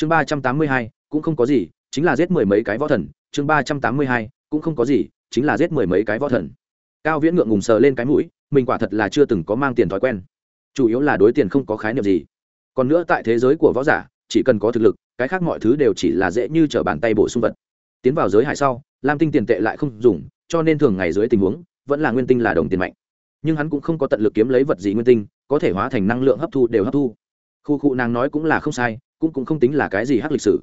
chương ba trăm tám mươi hai, cũng không có gì, chính là giết mười mấy cái võ thần. Chương ba trăm tám mươi hai, cũng không có gì, chính là giết mười mấy cái võ thần. Cao viễn ngượng ngùng sờ lên cái mũi, mình quả thật là chưa từng có mang tiền thói quen. Chủ yếu là đối tiền không có khái niệm gì. Còn nữa tại thế giới của võ giả, chỉ cần có thực lực, cái khác mọi thứ đều chỉ là dễ như t bàn tay bổ sung vật. Tiến vào giới hải sau, lam tinh tiền tệ lại không dùng, cho nên thường ngày dưới tình huống, vẫn là nguyên tinh là đồng tiền mạnh. Nhưng hắn cũng không có tận lực kiếm lấy vật gì nguyên tinh, có thể hóa thành năng lượng hấp thu đều hấp thu khu khu nàng nói cũng là không sai, cũng cũng không tính là cái gì hắc lịch sử.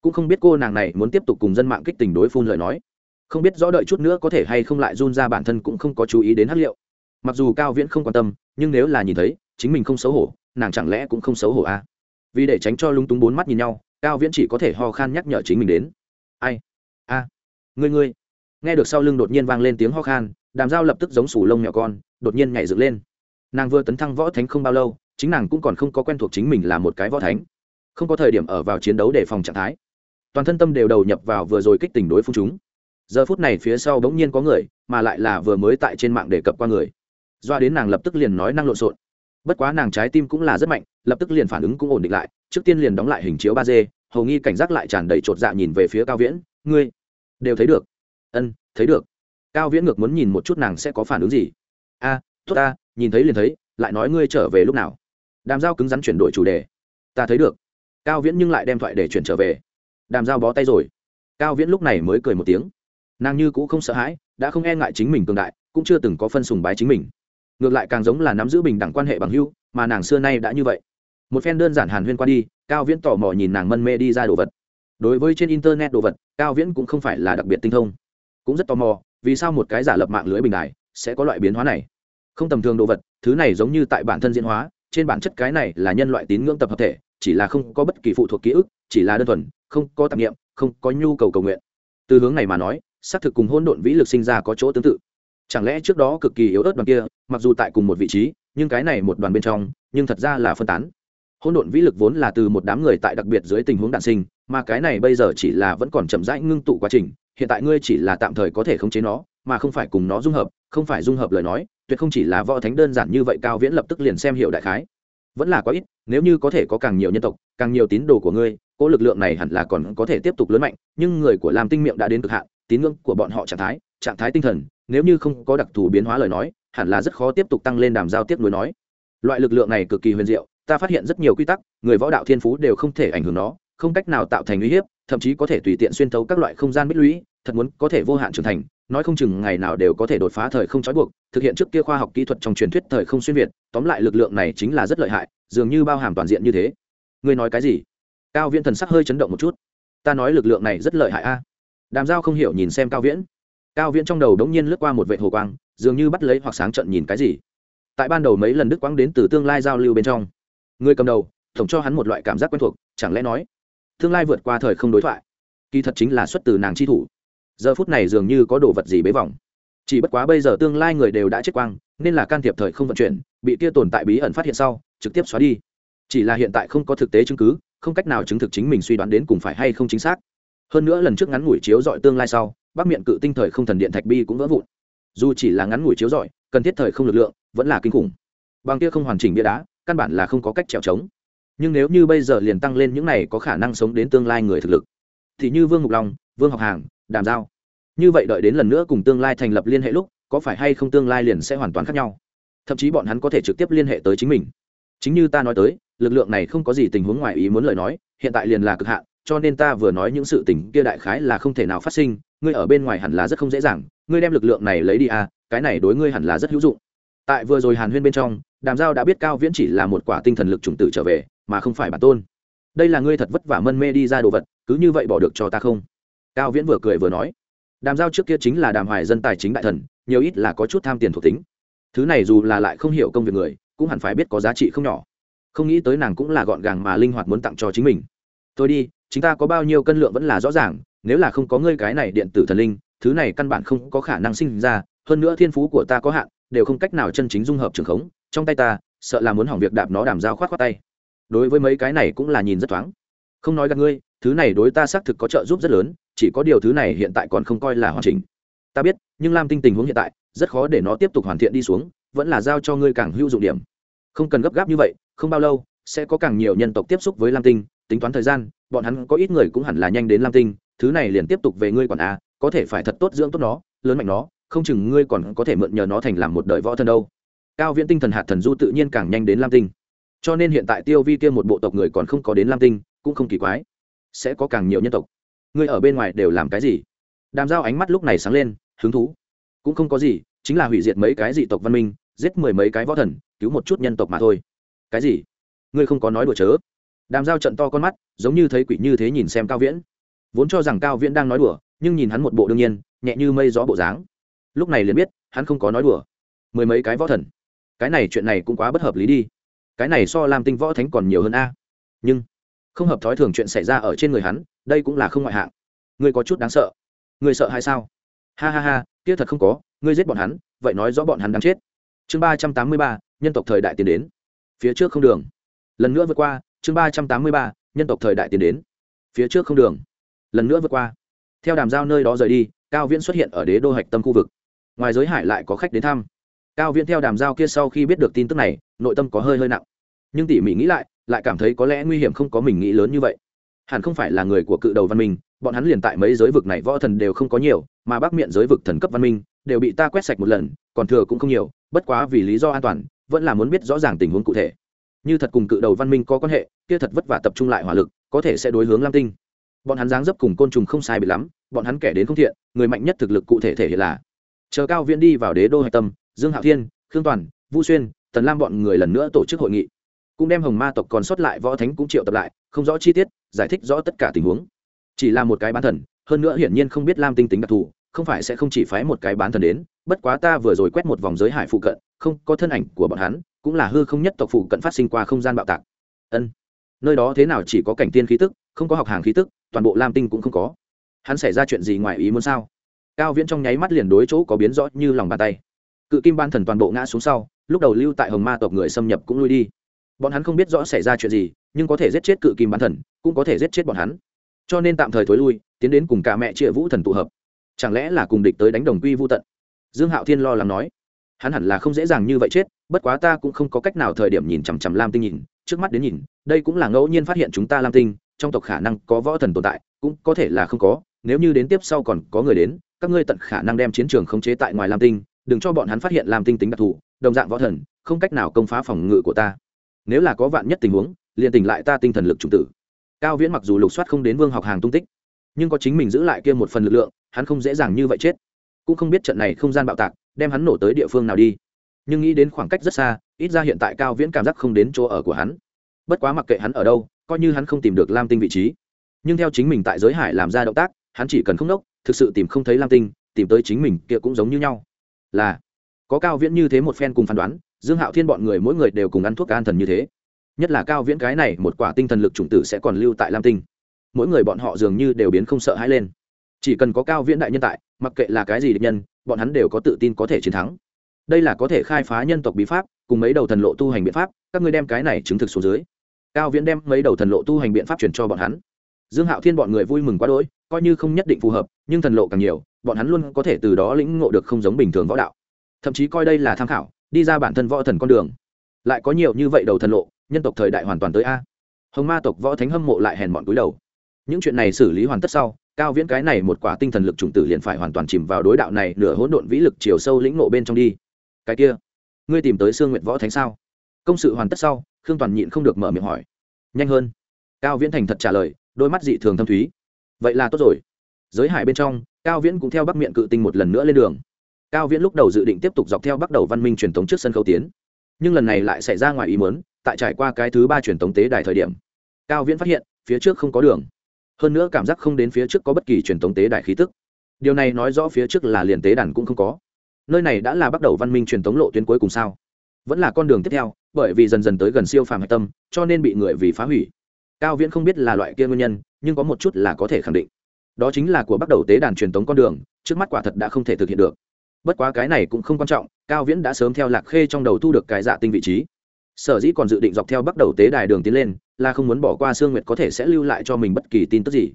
Cũng không biết cô nàng này muốn tiếp tục cùng dân mạng kích tình đối phun lời nói. Không biết rõ đợi chút nữa có thể hay không lại run ra bản thân cũng không có chú ý đến hắc liệu. Mặc dù cao viễn không quan tâm, nhưng nếu là nhìn thấy, chính mình không xấu hổ, nàng chẳng lẽ cũng không xấu hổ à? vì để tránh cho lung túng bốn mắt nhìn nhau, cao viễn chỉ có thể ho khan nhắc nhở chính mình đến. Ai? A. À. ngươi ngươi. Nghe được sau lưng đột nhiên vang lên tiếng ho khan, đàm dao lập tức giống sủ lông nhỏ con, đột nhiên nhảy dựng lên. Nàng vừa tấn thăng võ thánh không bao lâu chính nàng cũng còn không có quen thuộc chính mình là một cái võ thánh không có thời điểm ở vào chiến đấu để phòng trạng thái. Toàn thân tâm đều đầu nhập vào vừa rồi kích tình đối phương chúng. Giờ phút này phía sau bỗng nhiên có người mà lại là vừa mới tại trên mạng đề cập qua người. Doa đến nàng lập tức liền nói năng lộn xộn. Bất quá nàng trái tim cũng là rất mạnh lập tức liền phản ứng cũng ổn định lại trước tiên liền đóng lại hình chiếu ba d hầu nghi cảnh giác lại tràn đầy chột dạ nhìn về phía cao viễn ngươi đều thấy được? Ân thấy được. Cao viễn ngược muốn nhìn một chút nàng sẽ có phản ứng gì. A à, tốt ta nhìn thấy liền thấy lại nói ngươi trở về lúc nào? Đàm giao cứng rắn chuyển đổi chủ đề. Ta thấy được. Cao viễn nhưng lại đem thoại để chuyển trở về. Đàm giao bó tay rồi. Cao viễn lúc này mới cười một tiếng. Nàng như cũng không sợ hãi, đã không e ngại chính mình cường đại, cũng chưa từng có phân sùng bái chính mình. Ngược lại càng giống là nắm giữ bình đẳng quan hệ bằng hưu mà nàng xưa nay đã như vậy. Một phen đơn giản hàn huyên qua đi, cao viễn tò mò nhìn nàng mân mê đi ra đồ vật. Đối với trên internet đồ vật, cao viễn cũng không phải là đặc biệt tinh thông. Cũng rất tò mò, vì sao một cái giả lập mạng lưới bình đài sẽ có loại biến hóa này? Không tầm thường đồ vật, thứ này giống như tại bản thân diễn hóa trên bản chất cái này là nhân loại tín ngưỡng tập hợp thể, chỉ là không có bất kỳ phụ thuộc ký ức, chỉ là đơn thuần, không có tạp nghiệm không có nhu cầu cầu nguyện. Từ hướng này mà nói, xác thực cùng hôn độn vĩ lực sinh ra có chỗ tương tự. Chẳng lẽ trước đó cực kỳ yếu ớt đoàn kia, mặc dù tại cùng một vị trí, nhưng cái này một đoàn bên trong, nhưng thật ra là phân tán. Hôn độn vĩ lực vốn là từ một đám người tại đặc biệt dưới tình huống đạn sinh, mà cái này bây giờ chỉ là vẫn còn chậm rãi ngưng tụ quá trình, hiện tại ngươi chỉ là tạm thời có thể khống chế nó, mà không phải cùng nó dung hợp, không phải dung hợp lời nói, tuyệt không chỉ là võ thánh đơn giản như vậy, cao viễn lập tức liền xem hiệu đại khái vẫn là quá ít, nếu như có thể có càng nhiều nhân tộc, càng nhiều tín đồ của ngươi, cỗ lực lượng này hẳn là còn có thể tiếp tục lớn mạnh, nhưng người của lam tinh miệng đã đến cực hạn, tín ngưỡng của bọn họ trạng thái trạng thái tinh thần, nếu như không có đặc thù biến hóa lời nói, hẳn là rất khó tiếp tục tăng lên đàm giao tiếp nối nói. Loại lực lượng này cực kỳ huyền diệu, ta phát hiện rất nhiều quy tắc, người võ đạo thiên phú đều không thể ảnh hưởng nó không cách nào tạo thành uy hiếp, thậm chí có thể tùy tiện xuyên thấu các loại không gian bích lũy, thật muốn có thể vô hạn trưởng thành, nói không chừng ngày nào đều có thể đột phá thời không trói buộc, thực hiện trước kia khoa học kỹ thuật trong truyền thuyết thời không xuyên việt, tóm lại lực lượng này chính là rất lợi hại, dường như bao hàm toàn diện như thế. Ngươi nói cái gì? Cao viễn thần sắc hơi chấn động một chút. Ta nói lực lượng này rất lợi hại a. Đàm giao không hiểu nhìn xem cao viễn. Cao viễn trong đầu đống nhiên lướt qua một vệ hồ quang, dường như bắt lấy hoặc sáng trận nhìn cái gì. Tại ban đầu mấy lần đức quang đến từ tương lai giao lưu bên trong người cầm đầu, tổng cho hắn một loại cảm giác quen thuộc, chẳng lẽ nói tương lai vượt qua thời không đối thoại. Kỳ thật chính là xuất từ nàng chi thủ. Giờ phút này dường như có đồ vật gì bế vòng. Chỉ bất quá bây giờ tương lai người đều đã chết quang, nên là can thiệp thời không vận chuyển, bị kia tồn tại bí ẩn phát hiện sau, trực tiếp xóa đi. Chỉ là hiện tại không có thực tế chứng cứ, không cách nào chứng thực chính mình suy đoán đến cùng phải hay không chính xác. Hơn nữa lần trước ngắn ngủi chiếu dọi tương lai sau, bắc miệng cự tinh thời không thần điện thạch bi cũng vỡ vụn. Dù chỉ là ngắn ngủi chiếu dọi cần thiết thời không lực lượng vẫn là kinh khủng. Bằng kia không hoàn chỉnh bia đá, căn bản là không có cách trèo trống nhưng nếu như bây giờ liền tăng lên những này có khả năng sống đến tương lai người thực lực, thì như vương ngục long, vương học hàng, đàm giao, như vậy đợi đến lần nữa cùng tương lai thành lập liên hệ lúc, có phải hay không tương lai liền sẽ hoàn toàn khác nhau? Thậm chí bọn hắn có thể trực tiếp liên hệ tới chính mình. Chính như ta nói tới, lực lượng này không có gì tình huống ngoài ý muốn lời nói, hiện tại liền là cực hạn, cho nên ta vừa nói những sự tình kia đại khái là không thể nào phát sinh, ngươi ở bên ngoài hẳn là rất không dễ dàng, ngươi đem lực lượng này lấy đi à cái này đối ngươi hẳn là rất hữu dụng tại vừa rồi hàn huyên bên trong, đàm giao đã biết cao viễn chỉ là một quả tinh thần lực chủng tử trở về, mà không phải bản tôn. Đây là ngươi thật vất vả mân mê đi ra đồ vật, cứ như vậy bỏ được cho ta không? Cao viễn vừa cười vừa nói. Đàm giao trước kia chính là đàm hoài dân tài chính đại thần, nhiều ít là có chút tham tiền thuộc tính. Thứ này dù là lại không hiểu công việc người, cũng hẳn phải biết có giá trị không nhỏ. Không nghĩ tới nàng cũng là gọn gàng mà linh hoạt muốn tặng cho chính mình. Tôi đi, chúng ta có bao nhiêu cân lượng vẫn là rõ ràng, nếu là không có ngươi cái này điện tử thần linh, thứ này căn bản không có khả năng sinh ra hơn nữa thiên phú của ta có hạn, đều không cách nào chân chính dung hợp trường khống, trong tay ta, sợ là muốn hỏng việc đạp nó đàm dao khoát khoát tay. Đối với mấy cái này cũng là nhìn rất thoáng. Không nói gặp ngươi, thứ này đối ta xác thực có trợ giúp rất lớn, chỉ có điều thứ này hiện tại còn không coi là hoàn chỉnh. Ta biết, nhưng lam tinh tình huống hiện tại, rất khó để nó tiếp tục hoàn thiện đi xuống, vẫn là giao cho ngươi càng hữu dụng điểm. Không cần gấp gáp như vậy, không bao lâu, sẽ có càng nhiều nhân tộc tiếp xúc với lam tinh, tính toán thời gian, bọn hắn có ít người cũng hẳn là nhanh đến lam tinh, thứ này liền tiếp tục về ngươi quản á có thể phải thật tốt dưỡng tốt nó, lớn mạnh nó không chừng ngươi còn có thể mượn nhờ nó thành làm một đời võ thần đâu. Cao viễn tinh thần hạt thần du tự nhiên càng nhanh đến lam tinh. Cho nên hiện tại tiêu vi kia một bộ tộc người còn không có đến lam tinh, cũng không kỳ quái. Sẽ có càng nhiều nhân tộc. Ngươi ở bên ngoài đều làm cái gì? Đàm giao ánh mắt lúc này sáng lên, hứng thú. Cũng không có gì, chính là hủy diệt mấy cái dị tộc văn minh, giết mười mấy cái võ thần, cứu một chút nhân tộc mà thôi. Cái gì? Ngươi không có nói đùa chớ. Đàm giao trận to con mắt, giống như thấy quỷ như thế nhìn xem cao viễn. Vốn cho rằng cao viễn đang nói đùa, nhưng nhìn hắn một bộ đương nhiên, nhẹ như mây gió bộ dáng lúc này liền biết, hắn không có nói đùa. Mười mấy cái võ thần. Cái này chuyện này cũng quá bất hợp lý đi. Cái này so làm tinh võ thánh còn nhiều hơn a. Nhưng, không hợp thói thường chuyện xảy ra ở trên người hắn, đây cũng là không ngoại hạng. Ngươi có chút đáng sợ. Ngươi sợ hay sao? Ha ha ha, kia thật không có, ngươi giết bọn hắn, vậy nói rõ bọn hắn đáng chết. Chương ba trăm tám mươi ba, nhân tộc thời đại tiến đến. Phía trước không đường. Lần nữa vượt qua, chương ba trăm tám mươi ba, nhân tộc thời đại tiến đến. Phía trước không đường. Lần nữa vượt qua. Theo đàm giao nơi đó rời đi, cao viễn xuất hiện ở đế đô hạch tâm khu vực ngoài giới hải lại có khách đến thăm. Cao viễn theo đàm giao kia sau khi biết được tin tức này, nội tâm có hơi hơi nặng. Nhưng tỉ mỉ nghĩ lại lại cảm thấy có lẽ nguy hiểm không có mình nghĩ lớn như vậy. Hẳn không phải là người của cự đầu văn minh, bọn hắn liền tại mấy giới vực này võ thần đều không có nhiều, mà bắc miệng giới vực thần cấp văn minh đều bị ta quét sạch một lần, còn thừa cũng không nhiều, bất quá vì lý do an toàn, vẫn là muốn biết rõ ràng tình huống cụ thể. Như thật cùng cự đầu văn minh có quan hệ, kia thật vất vả tập trung lại hỏa lực, có thể sẽ đối hướng lam tinh. Bọn hắn dáng dấp cùng côn trùng không sai bị lắm, bọn hắn kẻ đến không thiện, người mạnh nhất thực lực cụ thể thể hiện là chờ cao viễn đi vào đế đô hạch tâm, dương hạo thiên, khương toàn vũ xuyên, tần lam bọn người lần nữa tổ chức hội nghị. Cũng đem hồng ma tộc còn sót lại võ thánh cũng triệu tập lại, không rõ chi tiết, giải thích rõ tất cả tình huống. Chỉ là một cái bán thần, hơn nữa hiển nhiên không biết lam tinh tính đặc thù, không phải sẽ không chỉ phái một cái bán thần đến, bất quá ta vừa rồi quét một vòng giới hải phụ cận, không có thân ảnh của bọn hắn, cũng là hư không nhất tộc phụ cận phát sinh qua không gian bạo tạc. Ân. Nơi đó thế nào chỉ có cảnh tiên khí tức, không có học hàng khí tức, toàn bộ lam tinh cũng không có. Hắn xảy ra chuyện gì ngoài ý muốn sao? Cao viễn trong nháy mắt liền đối chỗ có biến rõ như lòng bàn tay. Cự kim ban thần toàn bộ ngã xuống sau, lúc đầu lưu tại hồng ma tộc người xâm nhập cũng lui đi. Bọn hắn không biết rõ xảy ra chuyện gì, nhưng có thể giết chết cự kim ban thần, cũng có thể giết chết bọn hắn. Cho nên tạm thời thối lui, tiến đến cùng cả mẹ trịa vũ thần tụ hợp. Chẳng lẽ là cùng địch tới đánh đồng quy vô tận? Dương hạo thiên lo lắng nói. Hắn hẳn là không dễ dàng như vậy chết, bất quá ta cũng không có cách nào thời điểm nhìn chằm chằm lam tinh nhìn, trước mắt đến nhìn, đây cũng là ngẫu nhiên phát hiện chúng ta lam tinh, trong tộc khả năng có võ thần tồn tại, cũng có thể là không có, nếu như đến tiếp sau còn có người đến các ngươi tận khả năng đem chiến trường khống chế tại ngoài lam tinh, đừng cho bọn hắn phát hiện lam tinh tính đặc thù, đồng dạng võ thần, không cách nào công phá phòng ngự của ta. Nếu là có vạn nhất tình huống, liền tỉnh lại ta tinh thần lực chủng tử. Cao viễn mặc dù lục soát không đến vương học hàng tung tích, nhưng có chính mình giữ lại kia một phần lực lượng, hắn không dễ dàng như vậy chết. Cũng không biết trận này không gian bạo tạc, đem hắn nổ tới địa phương nào đi. Nhưng nghĩ đến khoảng cách rất xa, ít ra hiện tại cao viễn cảm giác không đến chỗ ở của hắn. Bất quá mặc kệ hắn ở đâu, coi như hắn không tìm được lam tinh vị trí. Nhưng theo chính mình tại giới hải làm ra động tác hắn chỉ cần không nốc, thực sự tìm không thấy lam tinh tìm tới chính mình kia cũng giống như nhau. Là có cao viễn như thế một phen cùng phán đoán dương hạo thiên bọn người mỗi người đều cùng ăn thuốc an thần như thế. Nhất là cao viễn cái này một quả tinh thần lực chủng tử sẽ còn lưu tại lam tinh. Mỗi người bọn họ dường như đều biến không sợ hãi lên. Chỉ cần có cao viễn đại nhân tại mặc kệ là cái gì địch nhân bọn hắn đều có tự tin có thể chiến thắng. Đây là có thể khai phá nhân tộc bí pháp cùng mấy đầu thần lộ tu hành biện pháp các ngươi đem cái này chứng thực xuống dưới. Cao viễn đem mấy đầu thần lộ tu hành biện pháp truyền cho bọn hắn. Dương hạo thiên bọn người vui mừng quá đỗi coi như không nhất định phù hợp, nhưng thần lộ càng nhiều, bọn hắn luôn có thể từ đó lĩnh ngộ được không giống bình thường võ đạo. Thậm chí coi đây là tham khảo, đi ra bản thân võ thần con đường. Lại có nhiều như vậy đầu thần lộ, nhân tộc thời đại hoàn toàn tới a. Hồng ma tộc võ thánh hâm mộ lại hèn bọn cúi đầu. Những chuyện này xử lý hoàn tất sau, cao viễn cái này một quả tinh thần lực chủng tử liền phải hoàn toàn chìm vào đối đạo này, nửa hỗn độn vĩ lực chiều sâu lĩnh nộ bên trong đi. Cái kia, ngươi tìm tới sương nguyện võ thánh sao? Công sự hoàn tất sau, khương toàn nhịn không được mở miệng hỏi. Nhanh hơn. Cao viễn thành thật trả lời, đôi mắt dị thường thâm thúy vậy là tốt rồi. Giới hải bên trong, cao viễn cũng theo bắc miệng cự tinh một lần nữa lên đường. Cao viễn lúc đầu dự định tiếp tục dọc theo bắt đầu văn minh truyền thống trước sân khấu tiến. Nhưng lần này lại xảy ra ngoài ý muốn, tại trải qua cái thứ ba truyền thống tế đài thời điểm, cao viễn phát hiện, phía trước không có đường. Hơn nữa cảm giác không đến phía trước có bất kỳ truyền thống tế đài khí tức. Điều này nói rõ phía trước là liền tế đàn cũng không có. Nơi này đã là bắt đầu văn minh truyền thống lộ tuyến cuối cùng sao? Vẫn là con đường tiếp theo, bởi vì dần dần tới gần siêu phàm hạch tâm, cho nên bị người vì phá hủy cao viễn không biết là loại kia nguyên nhân, nhưng có một chút là có thể khẳng định. Đó chính là của bắt đầu tế đàn truyền thống con đường, trước mắt quả thật đã không thể thực hiện được. Bất quá cái này cũng không quan trọng, cao viễn đã sớm theo lạc khê trong đầu thu được cái dạ tinh vị trí. Sở dĩ còn dự định dọc theo bắt đầu tế đài đường tiến lên, là không muốn bỏ qua sương nguyệt có thể sẽ lưu lại cho mình bất kỳ tin tức gì.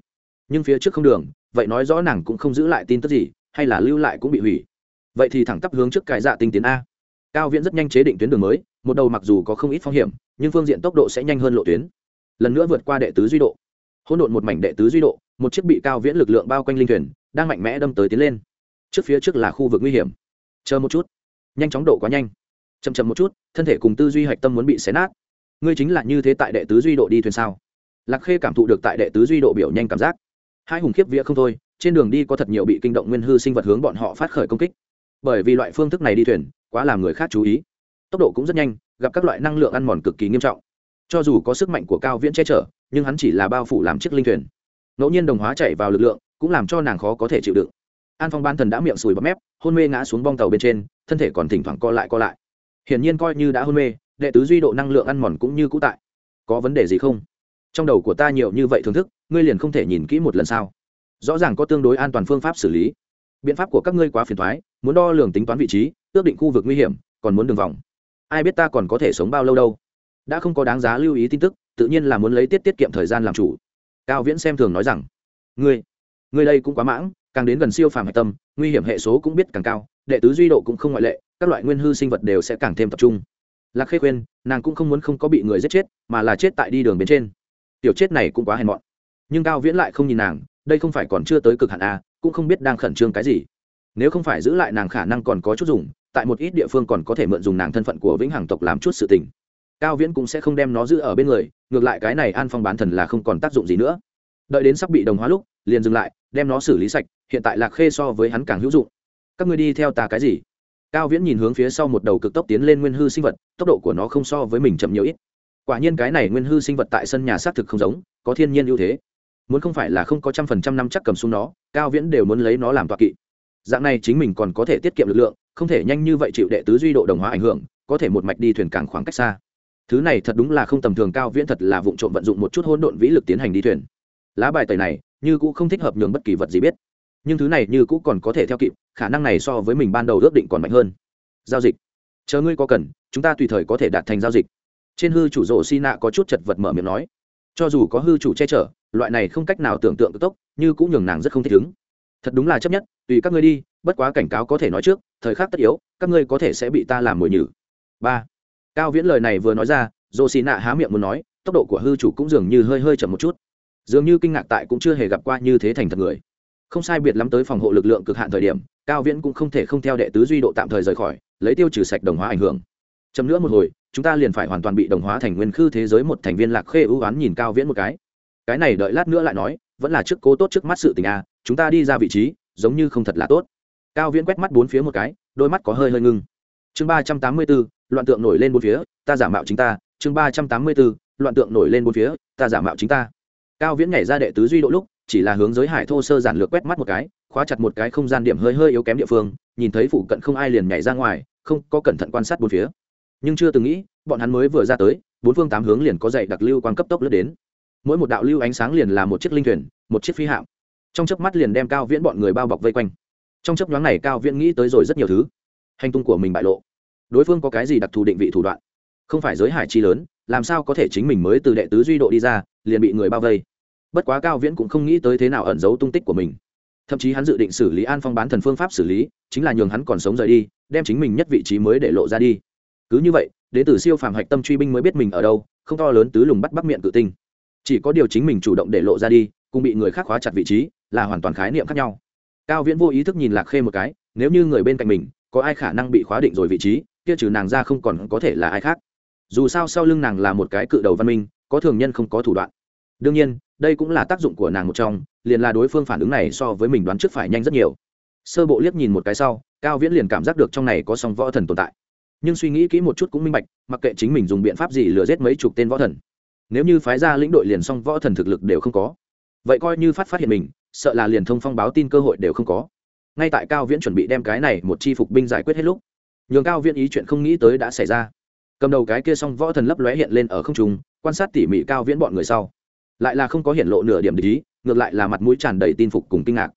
Nhưng phía trước không đường, vậy nói rõ nàng cũng không giữ lại tin tức gì, hay là lưu lại cũng bị hủy. Vậy thì thẳng tắp hướng trước cái dạ tinh tiến a. Cao viễn rất nhanh chế định tuyến đường mới, một đầu mặc dù có không ít phong hiểm, nhưng phương diện tốc độ sẽ nhanh hơn lộ tuyến lần nữa vượt qua đệ tứ duy độ. Hỗn độn một mảnh đệ tứ duy độ, một chiếc bị cao viễn lực lượng bao quanh linh thuyền, đang mạnh mẽ đâm tới tiến lên. Trước phía trước là khu vực nguy hiểm. Chờ một chút. Nhanh chóng độ quá nhanh. Chậm chậm một chút, thân thể cùng tư duy hạch tâm muốn bị xé nát. Ngươi chính là như thế tại đệ tứ duy độ đi thuyền sao? Lạc khê cảm thụ được tại đệ tứ duy độ biểu nhanh cảm giác. Hai hùng khiếp vía không thôi, trên đường đi có thật nhiều bị kinh động nguyên hư sinh vật hướng bọn họ phát khởi công kích. Bởi vì loại phương thức này đi thuyền, quá làm người khác chú ý. Tốc độ cũng rất nhanh, gặp các loại năng lượng ăn mòn cực kỳ nghiêm trọng cho dù có sức mạnh của cao viễn che chở, nhưng hắn chỉ là bao phủ làm chiếc linh thuyền. Ngẫu nhiên đồng hóa chạy vào lực lượng, cũng làm cho nàng khó có thể chịu đựng. An phong ban thần đã miệng sùi bắp mép, hôn mê ngã xuống bong tàu bên trên, thân thể còn thỉnh thoảng co lại co lại. Hiển nhiên coi như đã hôn mê, đệ tứ duy độ năng lượng ăn mòn cũng như cũ tại. Có vấn đề gì không? Trong đầu của ta nhiều như vậy thưởng thức, ngươi liền không thể nhìn kỹ một lần sao? Rõ ràng có tương đối an toàn phương pháp xử lý. Biện pháp của các ngươi quá phiền thoái muốn đo lường tính toán vị trí, ước định khu vực nguy hiểm, còn muốn đường vòng. Ai biết ta còn có thể sống bao lâu đâu? Đã không có đáng giá lưu ý tin tức, tự nhiên là muốn lấy tiết tiết kiệm thời gian làm chủ. Cao viễn xem thường nói rằng, ngươi ngươi đây cũng quá mãng, càng đến gần siêu phàm hạch tâm, nguy hiểm hệ số cũng biết càng cao, đệ tứ duy độ cũng không ngoại lệ, các loại nguyên hư sinh vật đều sẽ càng thêm tập trung. Lạc khê khuyên, nàng cũng không muốn không có bị người giết chết, mà là chết tại đi đường bên trên. Tiểu chết này cũng quá hèn mọn. Nhưng cao viễn lại không nhìn nàng, đây không phải còn chưa tới cực hạn a cũng không biết đang khẩn trương cái gì. Nếu không phải giữ lại nàng khả năng còn có chút dùng, tại một ít địa phương còn có thể mượn dùng nàng thân phận của vĩnh hằng tộc làm chút sự tình cao viễn cũng sẽ không đem nó giữ ở bên người, ngược lại cái này an phong bán thần là không còn tác dụng gì nữa. Đợi đến sắp bị đồng hóa lúc, liền dừng lại, đem nó xử lý sạch, hiện tại lạc khê so với hắn càng hữu dụng. Các ngươi đi theo ta cái gì? Cao viễn nhìn hướng phía sau một đầu cực tốc tiến lên nguyên hư sinh vật, tốc độ của nó không so với mình chậm nhiều ít. Quả nhiên cái này nguyên hư sinh vật tại sân nhà xác thực không giống, có thiên nhiên ưu thế. Muốn không phải là không có trăm phần trăm năm chắc cầm xuống nó, cao viễn đều muốn lấy nó làm toa kỵ. Dạng này chính mình còn có thể tiết kiệm lực lượng, không thể nhanh như vậy chịu đệ tứ duy độ đồng hóa ảnh hưởng, có thể một mạch đi thuyền càng khoảng cách xa thứ này thật đúng là không tầm thường, cao viễn thật là vụ trộm vận dụng một chút hỗn độn vĩ lực tiến hành đi thuyền. Lá bài tẩy này, như cũ không thích hợp nhường bất kỳ vật gì biết. Nhưng thứ này như cũ còn có thể theo kịp, khả năng này so với mình ban đầu ước định còn mạnh hơn. Giao dịch. Chờ ngươi có cần, chúng ta tùy thời có thể đạt thành giao dịch. Trên hư chủ rộ xi nạ có chút chật vật mở miệng nói. Cho dù có hư chủ che chở, loại này không cách nào tưởng tượng tốc, như cũng nhường nàng rất không thích ứng. Thật đúng là chấp nhất, tùy các ngươi đi, bất quá cảnh cáo có thể nói trước, thời khắc tất yếu, các ngươi có thể sẽ bị ta làm mồi nhử. Ba cao viễn lời này vừa nói ra dồ xì nạ há miệng muốn nói, tốc độ của hư chủ cũng dường như hơi hơi chậm một chút. Dường như kinh ngạc tại cũng chưa hề gặp qua như thế thành thật người. Không sai biệt lắm tới phòng hộ lực lượng cực hạn thời điểm, cao viễn cũng không thể không theo đệ tứ duy độ tạm thời rời khỏi, lấy tiêu trừ sạch đồng hóa ảnh hưởng. Chậm nữa một hồi, chúng ta liền phải hoàn toàn bị đồng hóa thành nguyên khư thế giới một thành viên lạc khê ưu oán nhìn cao viễn một cái. Cái này đợi lát nữa lại nói, vẫn là trước cố tốt trước mắt sự tình a, chúng ta đi ra vị trí, giống như không thật là tốt. Cao viễn quét mắt bốn phía một cái, đôi mắt có hơi hơi ngưng. Chương ba trăm tám mươi bốn loạn tượng nổi lên bốn phía, ta giả mạo chính ta, chương ba trăm tám mươi b ố loạn tượng nổi lên bốn phía, ta giả mạo chính ta. Cao viễn nhảy ra đệ tứ duy độ lúc, chỉ là hướng giới hải thô sơ giản lược quét mắt một cái, khóa chặt một cái không gian điểm hơi hơi yếu kém địa phương, nhìn thấy phụ cận không ai liền nhảy ra ngoài, không có cẩn thận quan sát bốn phía. Nhưng chưa từng nghĩ, bọn hắn mới vừa ra tới, bốn phương tám hướng liền có dạy đặc lưu quan cấp tốc lướt đến. Mỗi một đạo lưu ánh sáng liền là một chiếc linh thuyền, một chiếc phi hạm. Trong chớp mắt liền đem cao viễn bọn người bao bọc vây quanh. Trong chớp nhoáng này cao viễn nghĩ tới rồi rất nhiều thứ. Hành tung của mình bại lộ đối phương có cái gì đặc thù định vị thủ đoạn? Không phải giới hải chi lớn, làm sao có thể chính mình mới từ đệ tứ duy độ đi ra, liền bị người bao vây? Bất quá cao viễn cũng không nghĩ tới thế nào ẩn giấu tung tích của mình. Thậm chí hắn dự định xử lý an phong bán thần phương pháp xử lý, chính là nhường hắn còn sống rời đi, đem chính mình nhất vị trí mới để lộ ra đi. Cứ như vậy đến từ siêu phàm hạch tâm truy binh mới biết mình ở đâu, không to lớn tứ lùng bắt bắc miệng tự tinh. Chỉ có điều chính mình chủ động để lộ ra đi, cùng bị người khác khóa chặt vị trí, là hoàn toàn khái niệm khác nhau. Cao viễn vô ý thức nhìn lạc khê một cái, nếu như người bên cạnh mình, có ai khả năng bị khóa định rồi vị trí? Kia trừ nàng ra không còn có thể là ai khác. Dù sao sau lưng nàng là một cái cự đầu văn minh, có thường nhân không có thủ đoạn. Đương nhiên, đây cũng là tác dụng của nàng một trong, liền là đối phương phản ứng này so với mình đoán trước phải nhanh rất nhiều. Sơ bộ liếc nhìn một cái sau, cao viễn liền cảm giác được trong này có song võ thần tồn tại. Nhưng suy nghĩ kỹ một chút cũng minh bạch, mặc kệ chính mình dùng biện pháp gì lừa giết mấy chục tên võ thần. Nếu như phái ra lĩnh đội liền song võ thần thực lực đều không có, vậy coi như phát phát hiện mình, sợ là liền thông phong báo tin cơ hội đều không có. Ngay tại cao viễn chuẩn bị đem cái này một chi phục binh giải quyết hết lúc nhường cao viễn ý chuyện không nghĩ tới đã xảy ra. Cầm đầu cái kia song võ thần lấp lóe hiện lên ở không trung, quan sát tỉ mỉ cao viễn bọn người sau. Lại là không có hiện lộ nửa điểm ý, ngược lại là mặt mũi tràn đầy tin phục cùng kinh ngạc.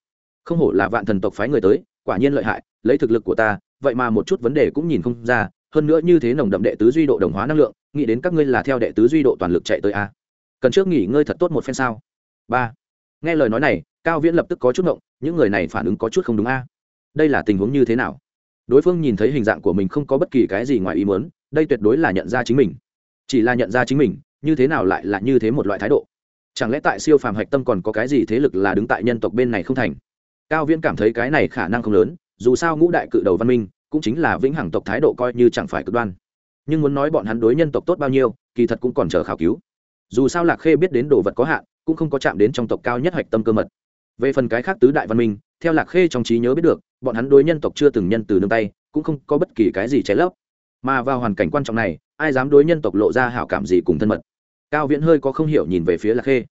Không hổ là vạn thần tộc phái người tới, quả nhiên lợi hại, lấy thực lực của ta, vậy mà một chút vấn đề cũng nhìn không ra, hơn nữa như thế nồng đậm đệ tứ duy độ đồng hóa năng lượng, nghĩ đến các ngươi là theo đệ tứ duy độ toàn lực chạy tới a. Cần trước nghỉ ngơi thật tốt một phen sao? Ba. Nghe lời nói này, cao viễn lập tức có chút ngộng, những người này phản ứng có chút không đúng a. Đây là tình huống như thế nào? Đối phương nhìn thấy hình dạng của mình không có bất kỳ cái gì ngoài ý muốn, đây tuyệt đối là nhận ra chính mình. Chỉ là nhận ra chính mình, như thế nào lại là như thế một loại thái độ? Chẳng lẽ tại siêu phàm hạch tâm còn có cái gì thế lực là đứng tại nhân tộc bên này không thành? Cao viễn cảm thấy cái này khả năng không lớn, dù sao ngũ đại cự đầu văn minh cũng chính là vĩnh hằng tộc thái độ coi như chẳng phải cực đoan. Nhưng muốn nói bọn hắn đối nhân tộc tốt bao nhiêu, kỳ thật cũng còn chờ khảo cứu. Dù sao lạc khê biết đến đồ vật có hạn, cũng không có chạm đến trong tộc cao nhất hạch tâm cơ mật. Về phần cái khác tứ đại văn minh, theo lạc khê trong trí nhớ biết được bọn hắn đối nhân tộc chưa từng nhân từ nương tay, cũng không có bất kỳ cái gì trái lấp. Mà vào hoàn cảnh quan trọng này, ai dám đối nhân tộc lộ ra hảo cảm gì cùng thân mật? Cao viễn hơi có không hiểu nhìn về phía lạc khê.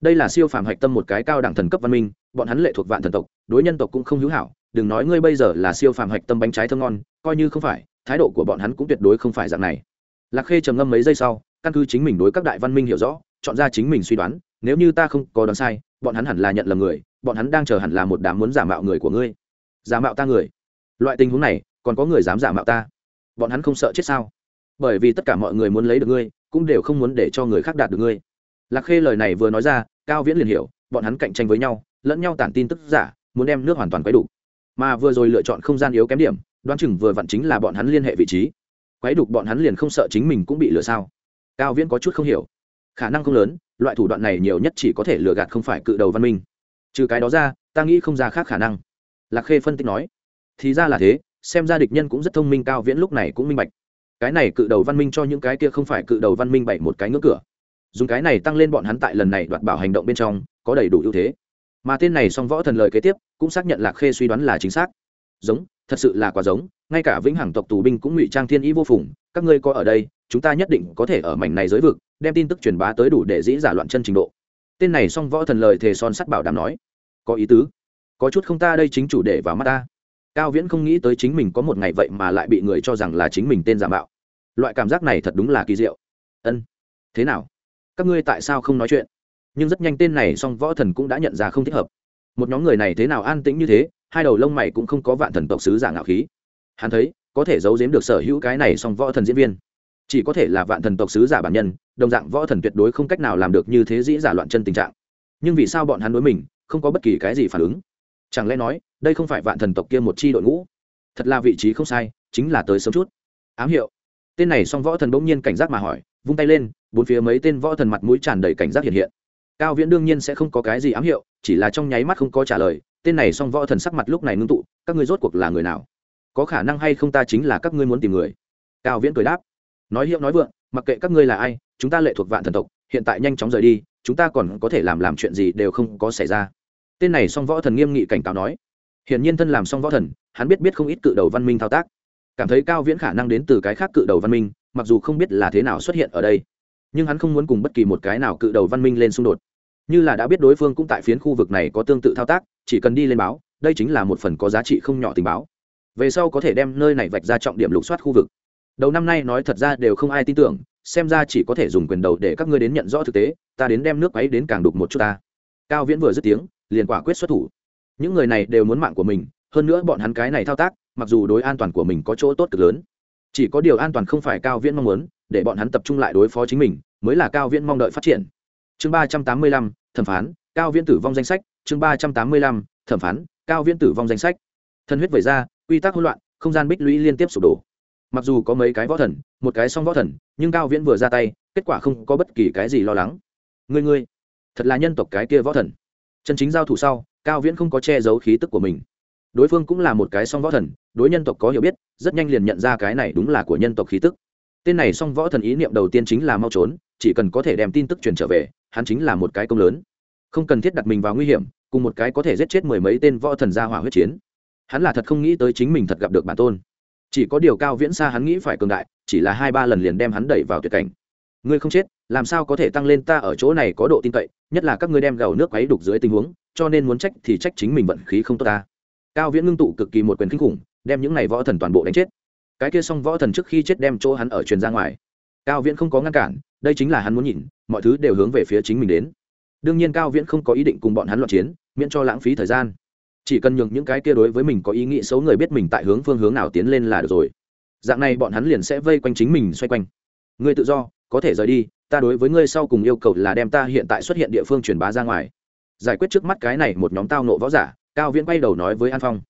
Đây là siêu phàm hạch tâm một cái cao đẳng thần cấp văn minh, bọn hắn lệ thuộc vạn thần tộc, đối nhân tộc cũng không hữu hảo, đừng nói ngươi bây giờ là siêu phàm hạch tâm bánh trái thơm ngon, coi như không phải, thái độ của bọn hắn cũng tuyệt đối không phải dạng này. Lạc khê trầm ngâm mấy giây sau, căn cứ chính mình đối các đại văn minh hiểu rõ, chọn ra chính mình suy đoán, nếu như ta không có đoán sai, bọn hắn hẳn là nhận là người, bọn hắn đang chờ hẳn là một đám muốn giả mạo người của ngươi giả mạo ta người. Loại tình huống này, còn có người dám giả mạo ta? Bọn hắn không sợ chết sao? Bởi vì tất cả mọi người muốn lấy được ngươi, cũng đều không muốn để cho người khác đạt được ngươi. Lạc khê lời này vừa nói ra, cao viễn liền hiểu, bọn hắn cạnh tranh với nhau, lẫn nhau tản tin tức giả, muốn đem nước hoàn toàn quấy đủ. Mà vừa rồi lựa chọn không gian yếu kém điểm, đoán chừng vừa vặn chính là bọn hắn liên hệ vị trí. Quấy đục bọn hắn liền không sợ chính mình cũng bị lừa sao? Cao viễn có chút không hiểu. Khả năng không lớn, loại thủ đoạn này nhiều nhất chỉ có thể lừa gạt không phải cự đầu văn minh. Trừ cái đó ra, ta nghĩ không ra khác khả năng lạc khê phân tích nói, thì ra là thế, xem ra địch nhân cũng rất thông minh, cao viễn lúc này cũng minh bạch. Cái này cự đầu văn minh cho những cái kia không phải cự đầu văn minh bảy một cái ngưỡng cửa. Dùng cái này tăng lên bọn hắn tại lần này đoạt bảo hành động bên trong, có đầy đủ ưu thế. Mà tên này song võ thần lời kế tiếp, cũng xác nhận lạc khê suy đoán là chính xác. Giống, thật sự là quá giống, ngay cả vĩnh hằng tộc tù binh cũng ngụy trang thiên ý vô phùng, các ngươi có ở đây, chúng ta nhất định có thể ở mảnh này giới vực, đem tin tức truyền bá tới đủ để dĩ giả loạn chân trình độ. Tên này song võ thần lời thề son sắt bảo đảm nói, có ý tứ có chút không ta đây chính chủ để vào mắt ta. Cao viễn không nghĩ tới chính mình có một ngày vậy mà lại bị người cho rằng là chính mình tên giả mạo. Loại cảm giác này thật đúng là kỳ diệu. Ân, thế nào? Các ngươi tại sao không nói chuyện? Nhưng rất nhanh tên này song võ thần cũng đã nhận ra không thích hợp. Một nhóm người này thế nào an tĩnh như thế, hai đầu lông mày cũng không có vạn thần tộc sứ giả ngạo khí. Hắn thấy, có thể giấu giếm được sở hữu cái này song võ thần diễn viên. Chỉ có thể là vạn thần tộc sứ giả bản nhân, đồng dạng võ thần tuyệt đối không cách nào làm được như thế dĩ giả loạn chân tình trạng. Nhưng vì sao bọn hắn đối mình, không có bất kỳ cái gì phản ứng? Chẳng lẽ nói, đây không phải vạn thần tộc kia một chi đội ngũ? Thật là vị trí không sai, chính là tới sớm chút. Ám hiệu. Tên này song võ thần bỗng nhiên cảnh giác mà hỏi, vung tay lên, bốn phía mấy tên võ thần mặt mũi tràn đầy cảnh giác hiện hiện. Cao viễn đương nhiên sẽ không có cái gì ám hiệu, chỉ là trong nháy mắt không có trả lời, tên này song võ thần sắc mặt lúc này ngưng tụ, các ngươi rốt cuộc là người nào? Có khả năng hay không ta chính là các ngươi muốn tìm người? Cao viễn cười đáp, nói hiệu nói vượng, mặc kệ các ngươi là ai, chúng ta lệ thuộc vạn thần tộc, hiện tại nhanh chóng rời đi, chúng ta còn có thể làm làm chuyện gì đều không có xảy ra tên này song võ thần nghiêm nghị cảnh cáo nói. Hiển nhiên thân làm song võ thần, hắn biết biết không ít cự đầu văn minh thao tác. Cảm thấy cao viễn khả năng đến từ cái khác cự đầu văn minh, mặc dù không biết là thế nào xuất hiện ở đây. Nhưng hắn không muốn cùng bất kỳ một cái nào cự đầu văn minh lên xung đột. Như là đã biết đối phương cũng tại phiến khu vực này có tương tự thao tác, chỉ cần đi lên báo, đây chính là một phần có giá trị không nhỏ tình báo. Về sau có thể đem nơi này vạch ra trọng điểm lục soát khu vực. Đầu năm nay nói thật ra đều không ai tin tưởng, xem ra chỉ có thể dùng quyền đầu để các ngươi đến nhận rõ thực tế, ta đến đem nước ấy đến càng đục một chút ta. Cao viễn vừa dứt tiếng liền quả quyết xuất thủ. Những người này đều muốn mạng của mình, hơn nữa bọn hắn cái này thao tác, mặc dù đối an toàn của mình có chỗ tốt cực lớn, chỉ có điều an toàn không phải cao viễn mong muốn, để bọn hắn tập trung lại đối phó chính mình, mới là cao viễn mong đợi phát triển. Chương ba trăm tám mươi lăm, thẩm phán, cao viễn tử vong danh sách. Chương ba trăm tám mươi lăm, thẩm phán, cao viễn tử vong danh sách. Thân huyết vẩy ra, quy tắc hỗn loạn, không gian bích lũy liên tiếp sụp đổ. Mặc dù có mấy cái võ thần, một cái song võ thần, nhưng cao viễn vừa ra tay, kết quả không có bất kỳ cái gì lo lắng. Ngươi ngươi, thật là nhân tộc cái kia võ thần chân chính giao thủ sau, cao viễn không có che giấu khí tức của mình. Đối phương cũng là một cái song võ thần, đối nhân tộc có hiểu biết, rất nhanh liền nhận ra cái này đúng là của nhân tộc khí tức. Tên này song võ thần ý niệm đầu tiên chính là mau trốn, chỉ cần có thể đem tin tức truyền trở về, hắn chính là một cái công lớn. Không cần thiết đặt mình vào nguy hiểm, cùng một cái có thể giết chết mười mấy tên võ thần ra hỏa huyết chiến. Hắn là thật không nghĩ tới chính mình thật gặp được bản tôn. Chỉ có điều cao viễn xa hắn nghĩ phải cường đại, chỉ là hai ba lần liền đem hắn đẩy vào tuyệt cảnh. Ngươi không chết làm sao có thể tăng lên ta ở chỗ này có độ tin cậy, nhất là các ngươi đem gầu nước quấy đục dưới tình huống, cho nên muốn trách thì trách chính mình vận khí không tốt ta. Cao viễn ngưng tụ cực kỳ một quyền kinh khủng, đem những này võ thần toàn bộ đánh chết. Cái kia xong võ thần trước khi chết đem chỗ hắn ở truyền ra ngoài. Cao viễn không có ngăn cản, đây chính là hắn muốn nhìn, mọi thứ đều hướng về phía chính mình đến. Đương nhiên cao viễn không có ý định cùng bọn hắn loạn chiến, miễn cho lãng phí thời gian. Chỉ cần nhường những cái kia đối với mình có ý nghĩ xấu người biết mình tại hướng phương hướng nào tiến lên là được rồi. Dạng này bọn hắn liền sẽ vây quanh chính mình xoay quanh. Người tự do, có thể rời đi ta đối với ngươi sau cùng yêu cầu là đem ta hiện tại xuất hiện địa phương truyền bá ra ngoài. Giải quyết trước mắt cái này một nhóm tao nộ võ giả, cao viễn quay đầu nói với an phong.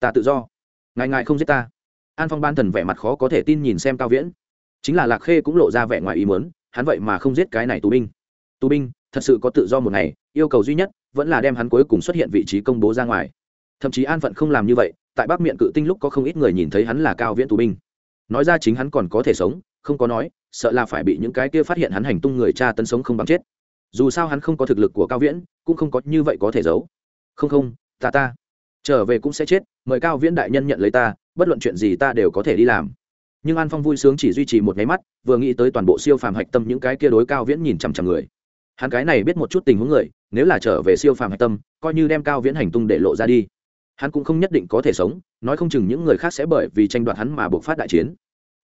Ta tự do. Ngài ngài không giết ta. An phong ban thần vẻ mặt khó có thể tin nhìn xem cao viễn. Chính là lạc khê cũng lộ ra vẻ ngoài ý muốn, hắn vậy mà không giết cái này tù binh. Tù binh, thật sự có tự do một ngày, yêu cầu duy nhất vẫn là đem hắn cuối cùng xuất hiện vị trí công bố ra ngoài. Thậm chí an phận không làm như vậy, tại bắc miệng cự tinh lúc có không ít người nhìn thấy hắn là cao viễn tù binh. Nói ra chính hắn còn có thể sống không có nói, sợ là phải bị những cái kia phát hiện hắn hành tung người cha tấn sống không bằng chết. Dù sao hắn không có thực lực của cao viễn, cũng không có như vậy có thể giấu. Không không, ta ta, trở về cũng sẽ chết, mời cao viễn đại nhân nhận lấy ta, bất luận chuyện gì ta đều có thể đi làm. Nhưng an phong vui sướng chỉ duy trì một nháy mắt, vừa nghĩ tới toàn bộ siêu phàm hạch tâm những cái kia đối cao viễn nhìn chằm chằm người. Hắn cái này biết một chút tình huống người, nếu là trở về siêu phàm hạch tâm, coi như đem cao viễn hành tung để lộ ra đi. Hắn cũng không nhất định có thể sống, nói không chừng những người khác sẽ bởi vì tranh đoạt hắn mà buộc phát đại chiến.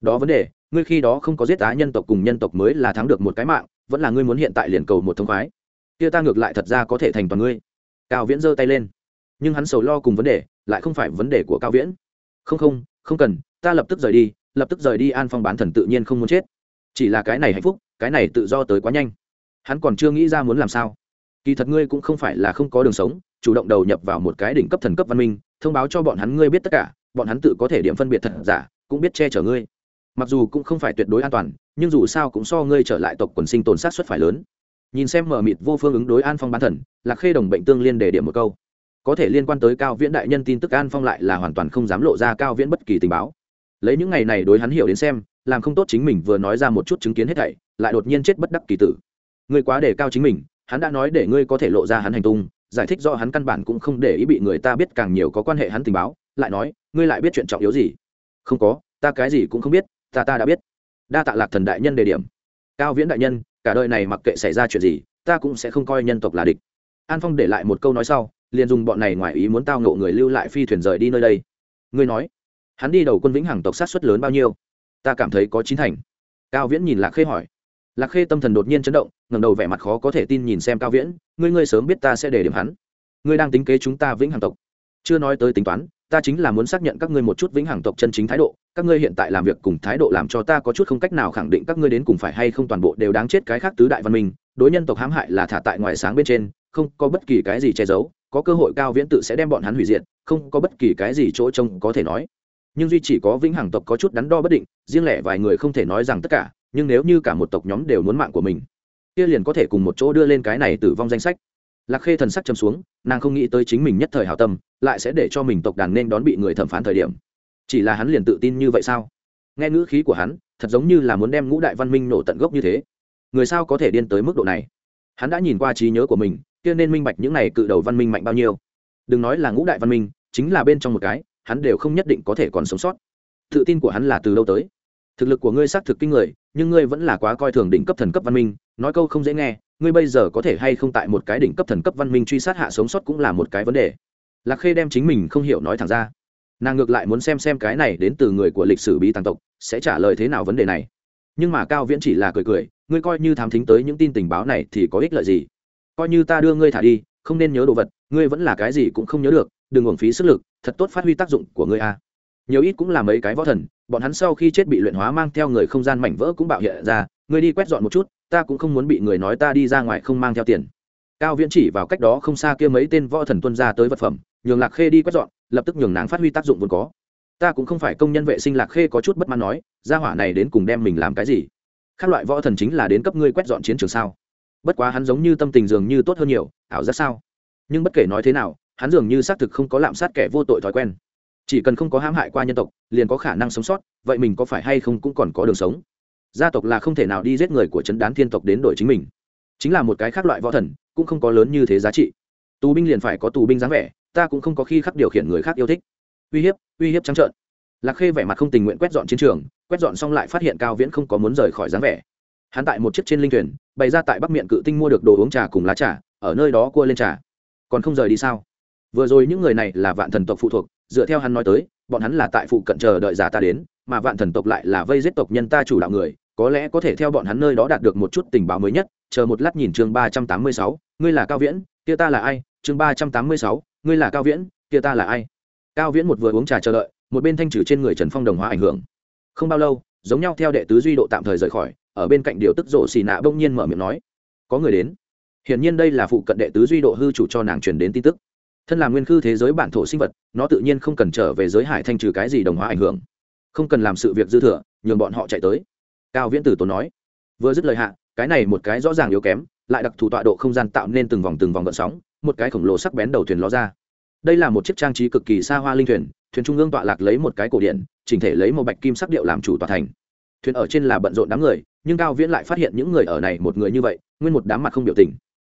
Đó vấn đề ngươi khi đó không có giết tá nhân tộc cùng nhân tộc mới là thắng được một cái mạng, vẫn là ngươi muốn hiện tại liền cầu một thông khoái. Kia ta ngược lại thật ra có thể thành toàn ngươi. Cao viễn giơ tay lên. Nhưng hắn sầu lo cùng vấn đề lại không phải vấn đề của cao viễn. Không không không cần, ta lập tức rời đi, lập tức rời đi an phong bán thần tự nhiên không muốn chết. Chỉ là cái này hạnh phúc, cái này tự do tới quá nhanh. Hắn còn chưa nghĩ ra muốn làm sao. Kỳ thật ngươi cũng không phải là không có đường sống, chủ động đầu nhập vào một cái đỉnh cấp thần cấp văn minh, thông báo cho bọn hắn ngươi biết tất cả, bọn hắn tự có thể điểm phân biệt thật giả, cũng biết che chở ngươi mặc dù cũng không phải tuyệt đối an toàn, nhưng dù sao cũng so ngươi trở lại tộc quần sinh tồn sát xuất phải lớn. Nhìn xem mở mịt vô phương ứng đối an phong bán thần, lạc khê đồng bệnh tương liên đề điểm một câu. Có thể liên quan tới cao viễn đại nhân tin tức an phong lại là hoàn toàn không dám lộ ra cao viễn bất kỳ tình báo. Lấy những ngày này đối hắn hiểu đến xem, làm không tốt chính mình vừa nói ra một chút chứng kiến hết thảy, lại đột nhiên chết bất đắc kỳ tử. Ngươi quá đề cao chính mình, hắn đã nói để ngươi có thể lộ ra hắn hành tung, giải thích do hắn căn bản cũng không để ý bị người ta biết càng nhiều có quan hệ hắn tình báo, lại nói, ngươi lại biết chuyện trọng yếu gì? Không có, ta cái gì cũng không biết ta ta đã biết. Đa tạ lạc thần đại nhân đề điểm. Cao viễn đại nhân, cả đời này mặc kệ xảy ra chuyện gì, ta cũng sẽ không coi nhân tộc là địch. An phong để lại một câu nói sau, liền dùng bọn này ngoài ý muốn tao ngộ người lưu lại phi thuyền rời đi nơi đây. Ngươi nói, hắn đi đầu quân vĩnh hằng tộc sát xuất lớn bao nhiêu? Ta cảm thấy có chín thành. Cao viễn nhìn lạc khê hỏi. Lạc khê tâm thần đột nhiên chấn động, ngẩng đầu vẻ mặt khó có thể tin nhìn xem cao viễn, ngươi ngươi sớm biết ta sẽ để điểm hắn. Ngươi đang tính kế chúng ta vĩnh hằng tộc. Chưa nói tới tính toán ta chính là muốn xác nhận các ngươi một chút vĩnh hằng tộc chân chính thái độ, các ngươi hiện tại làm việc cùng thái độ làm cho ta có chút không cách nào khẳng định các ngươi đến cùng phải hay không toàn bộ đều đáng chết cái khác tứ đại văn minh, đối nhân tộc hãm hại là thả tại ngoài sáng bên trên, không có bất kỳ cái gì che giấu, có cơ hội cao viễn tự sẽ đem bọn hắn hủy diệt, không có bất kỳ cái gì chỗ trông có thể nói. Nhưng duy chỉ có vĩnh hằng tộc có chút đắn đo bất định, riêng lẻ vài người không thể nói rằng tất cả, nhưng nếu như cả một tộc nhóm đều muốn mạng của mình, kia liền có thể cùng một chỗ đưa lên cái này tử vong danh sách lạc khê thần sắc châm xuống, nàng không nghĩ tới chính mình nhất thời hảo tâm, lại sẽ để cho mình tộc đàn nên đón bị người thẩm phán thời điểm. Chỉ là hắn liền tự tin như vậy sao? Nghe ngữ khí của hắn, thật giống như là muốn đem ngũ đại văn minh nổ tận gốc như thế. Người sao có thể điên tới mức độ này? Hắn đã nhìn qua trí nhớ của mình, kia nên minh bạch những này cự đầu văn minh mạnh bao nhiêu. Đừng nói là ngũ đại văn minh, chính là bên trong một cái, hắn đều không nhất định có thể còn sống sót. Tự tin của hắn là từ đâu tới? Thực lực của ngươi xác thực kinh người, nhưng ngươi vẫn là quá coi thường đỉnh cấp thần cấp văn minh. Nói câu không dễ nghe, ngươi bây giờ có thể hay không tại một cái đỉnh cấp thần cấp văn minh truy sát hạ sống sót cũng là một cái vấn đề. Lạc khê đem chính mình không hiểu nói thẳng ra. Nàng ngược lại muốn xem xem cái này đến từ người của lịch sử bí tàng tộc, sẽ trả lời thế nào vấn đề này. Nhưng mà cao viễn chỉ là cười cười, ngươi coi như thám thính tới những tin tình báo này thì có ích lợi gì? Coi như ta đưa ngươi thả đi, không nên nhớ đồ vật, ngươi vẫn là cái gì cũng không nhớ được, đừng uổng phí sức lực, thật tốt phát huy tác dụng của ngươi a nhiều ít cũng là mấy cái võ thần, bọn hắn sau khi chết bị luyện hóa mang theo người không gian mảnh vỡ cũng bạo hiện ra, ngươi đi quét dọn một chút, ta cũng không muốn bị người nói ta đi ra ngoài không mang theo tiền. Cao viễn chỉ vào cách đó không xa kia mấy tên võ thần tuân ra tới vật phẩm, nhường lạc khê đi quét dọn, lập tức nhường nàng phát huy tác dụng vốn có. Ta cũng không phải công nhân vệ sinh, lạc khê có chút bất mãn nói, gia hỏa này đến cùng đem mình làm cái gì? Các loại võ thần chính là đến cấp ngươi quét dọn chiến trường sao? Bất quá hắn giống như tâm tình dường như tốt hơn nhiều, ảo giác sao? Nhưng bất kể nói thế nào, hắn dường như xác thực không có lạm sát kẻ vô tội thói quen chỉ cần không có hãm hại qua nhân tộc, liền có khả năng sống sót, vậy mình có phải hay không cũng còn có đường sống? Gia tộc là không thể nào đi giết người của trấn đán thiên tộc đến đổi chính mình. Chính là một cái khác loại võ thần, cũng không có lớn như thế giá trị. Tù binh liền phải có tù binh dáng vẻ, ta cũng không có khi khắc điều khiển người khác yêu thích. Uy hiếp uy hiếp trắng trợn. Lạc khê vẻ mặt không tình nguyện quét dọn chiến trường, quét dọn xong lại phát hiện cao viễn không có muốn rời khỏi dáng vẻ. Hắn tại một chiếc trên linh thuyền, bày ra tại bắc miệng cự tinh mua được đồ uống trà cùng lá trà, ở nơi đó cua lên trà. Còn không rời đi sao? Vừa rồi những người này là vạn thần tộc phụ thuộc dựa theo hắn nói tới, bọn hắn là tại phụ cận chờ đợi giả ta đến, mà vạn thần tộc lại là vây giết tộc nhân ta chủ đạo người, có lẽ có thể theo bọn hắn nơi đó đạt được một chút tình báo mới nhất. Chờ một lát nhìn chương ba trăm tám mươi sáu, ngươi là cao viễn, kia ta là ai? Chương ba trăm tám mươi sáu, ngươi là cao viễn, kia ta là ai? Cao viễn một vừa uống trà chờ đợi, một bên thanh trừ trên người trần phong đồng hóa ảnh hưởng. Không bao lâu, giống nhau theo đệ tứ duy độ tạm thời rời khỏi, ở bên cạnh điều tức rộ xì nạ bỗng nhiên mở miệng nói, có người đến. Hiển nhiên đây là phụ cận đệ tứ duy độ hư chủ cho nàng truyền đến tin tức thân là nguyên khư thế giới bản thổ sinh vật, nó tự nhiên không cần trở về giới hải thanh trừ cái gì đồng hóa ảnh hưởng. Không cần làm sự việc dư thừa, nhường bọn họ chạy tới. Cao viễn tử tốn nói. Vừa dứt lời hạ, cái này một cái rõ ràng yếu kém, lại đặc thù tọa độ không gian tạo nên từng vòng từng vòng gợn sóng, một cái khổng lồ sắc bén đầu thuyền ló ra. Đây là một chiếc trang trí cực kỳ xa hoa linh thuyền thuyền trung ương tọa lạc lấy một cái cổ điện, chỉnh thể lấy một bạch kim sắc điệu làm chủ tòa thành. Thuyền ở trên là bận rộn đám người, nhưng cao viễn lại phát hiện những người ở này một người như vậy, nguyên một đám mặt không biểu tình.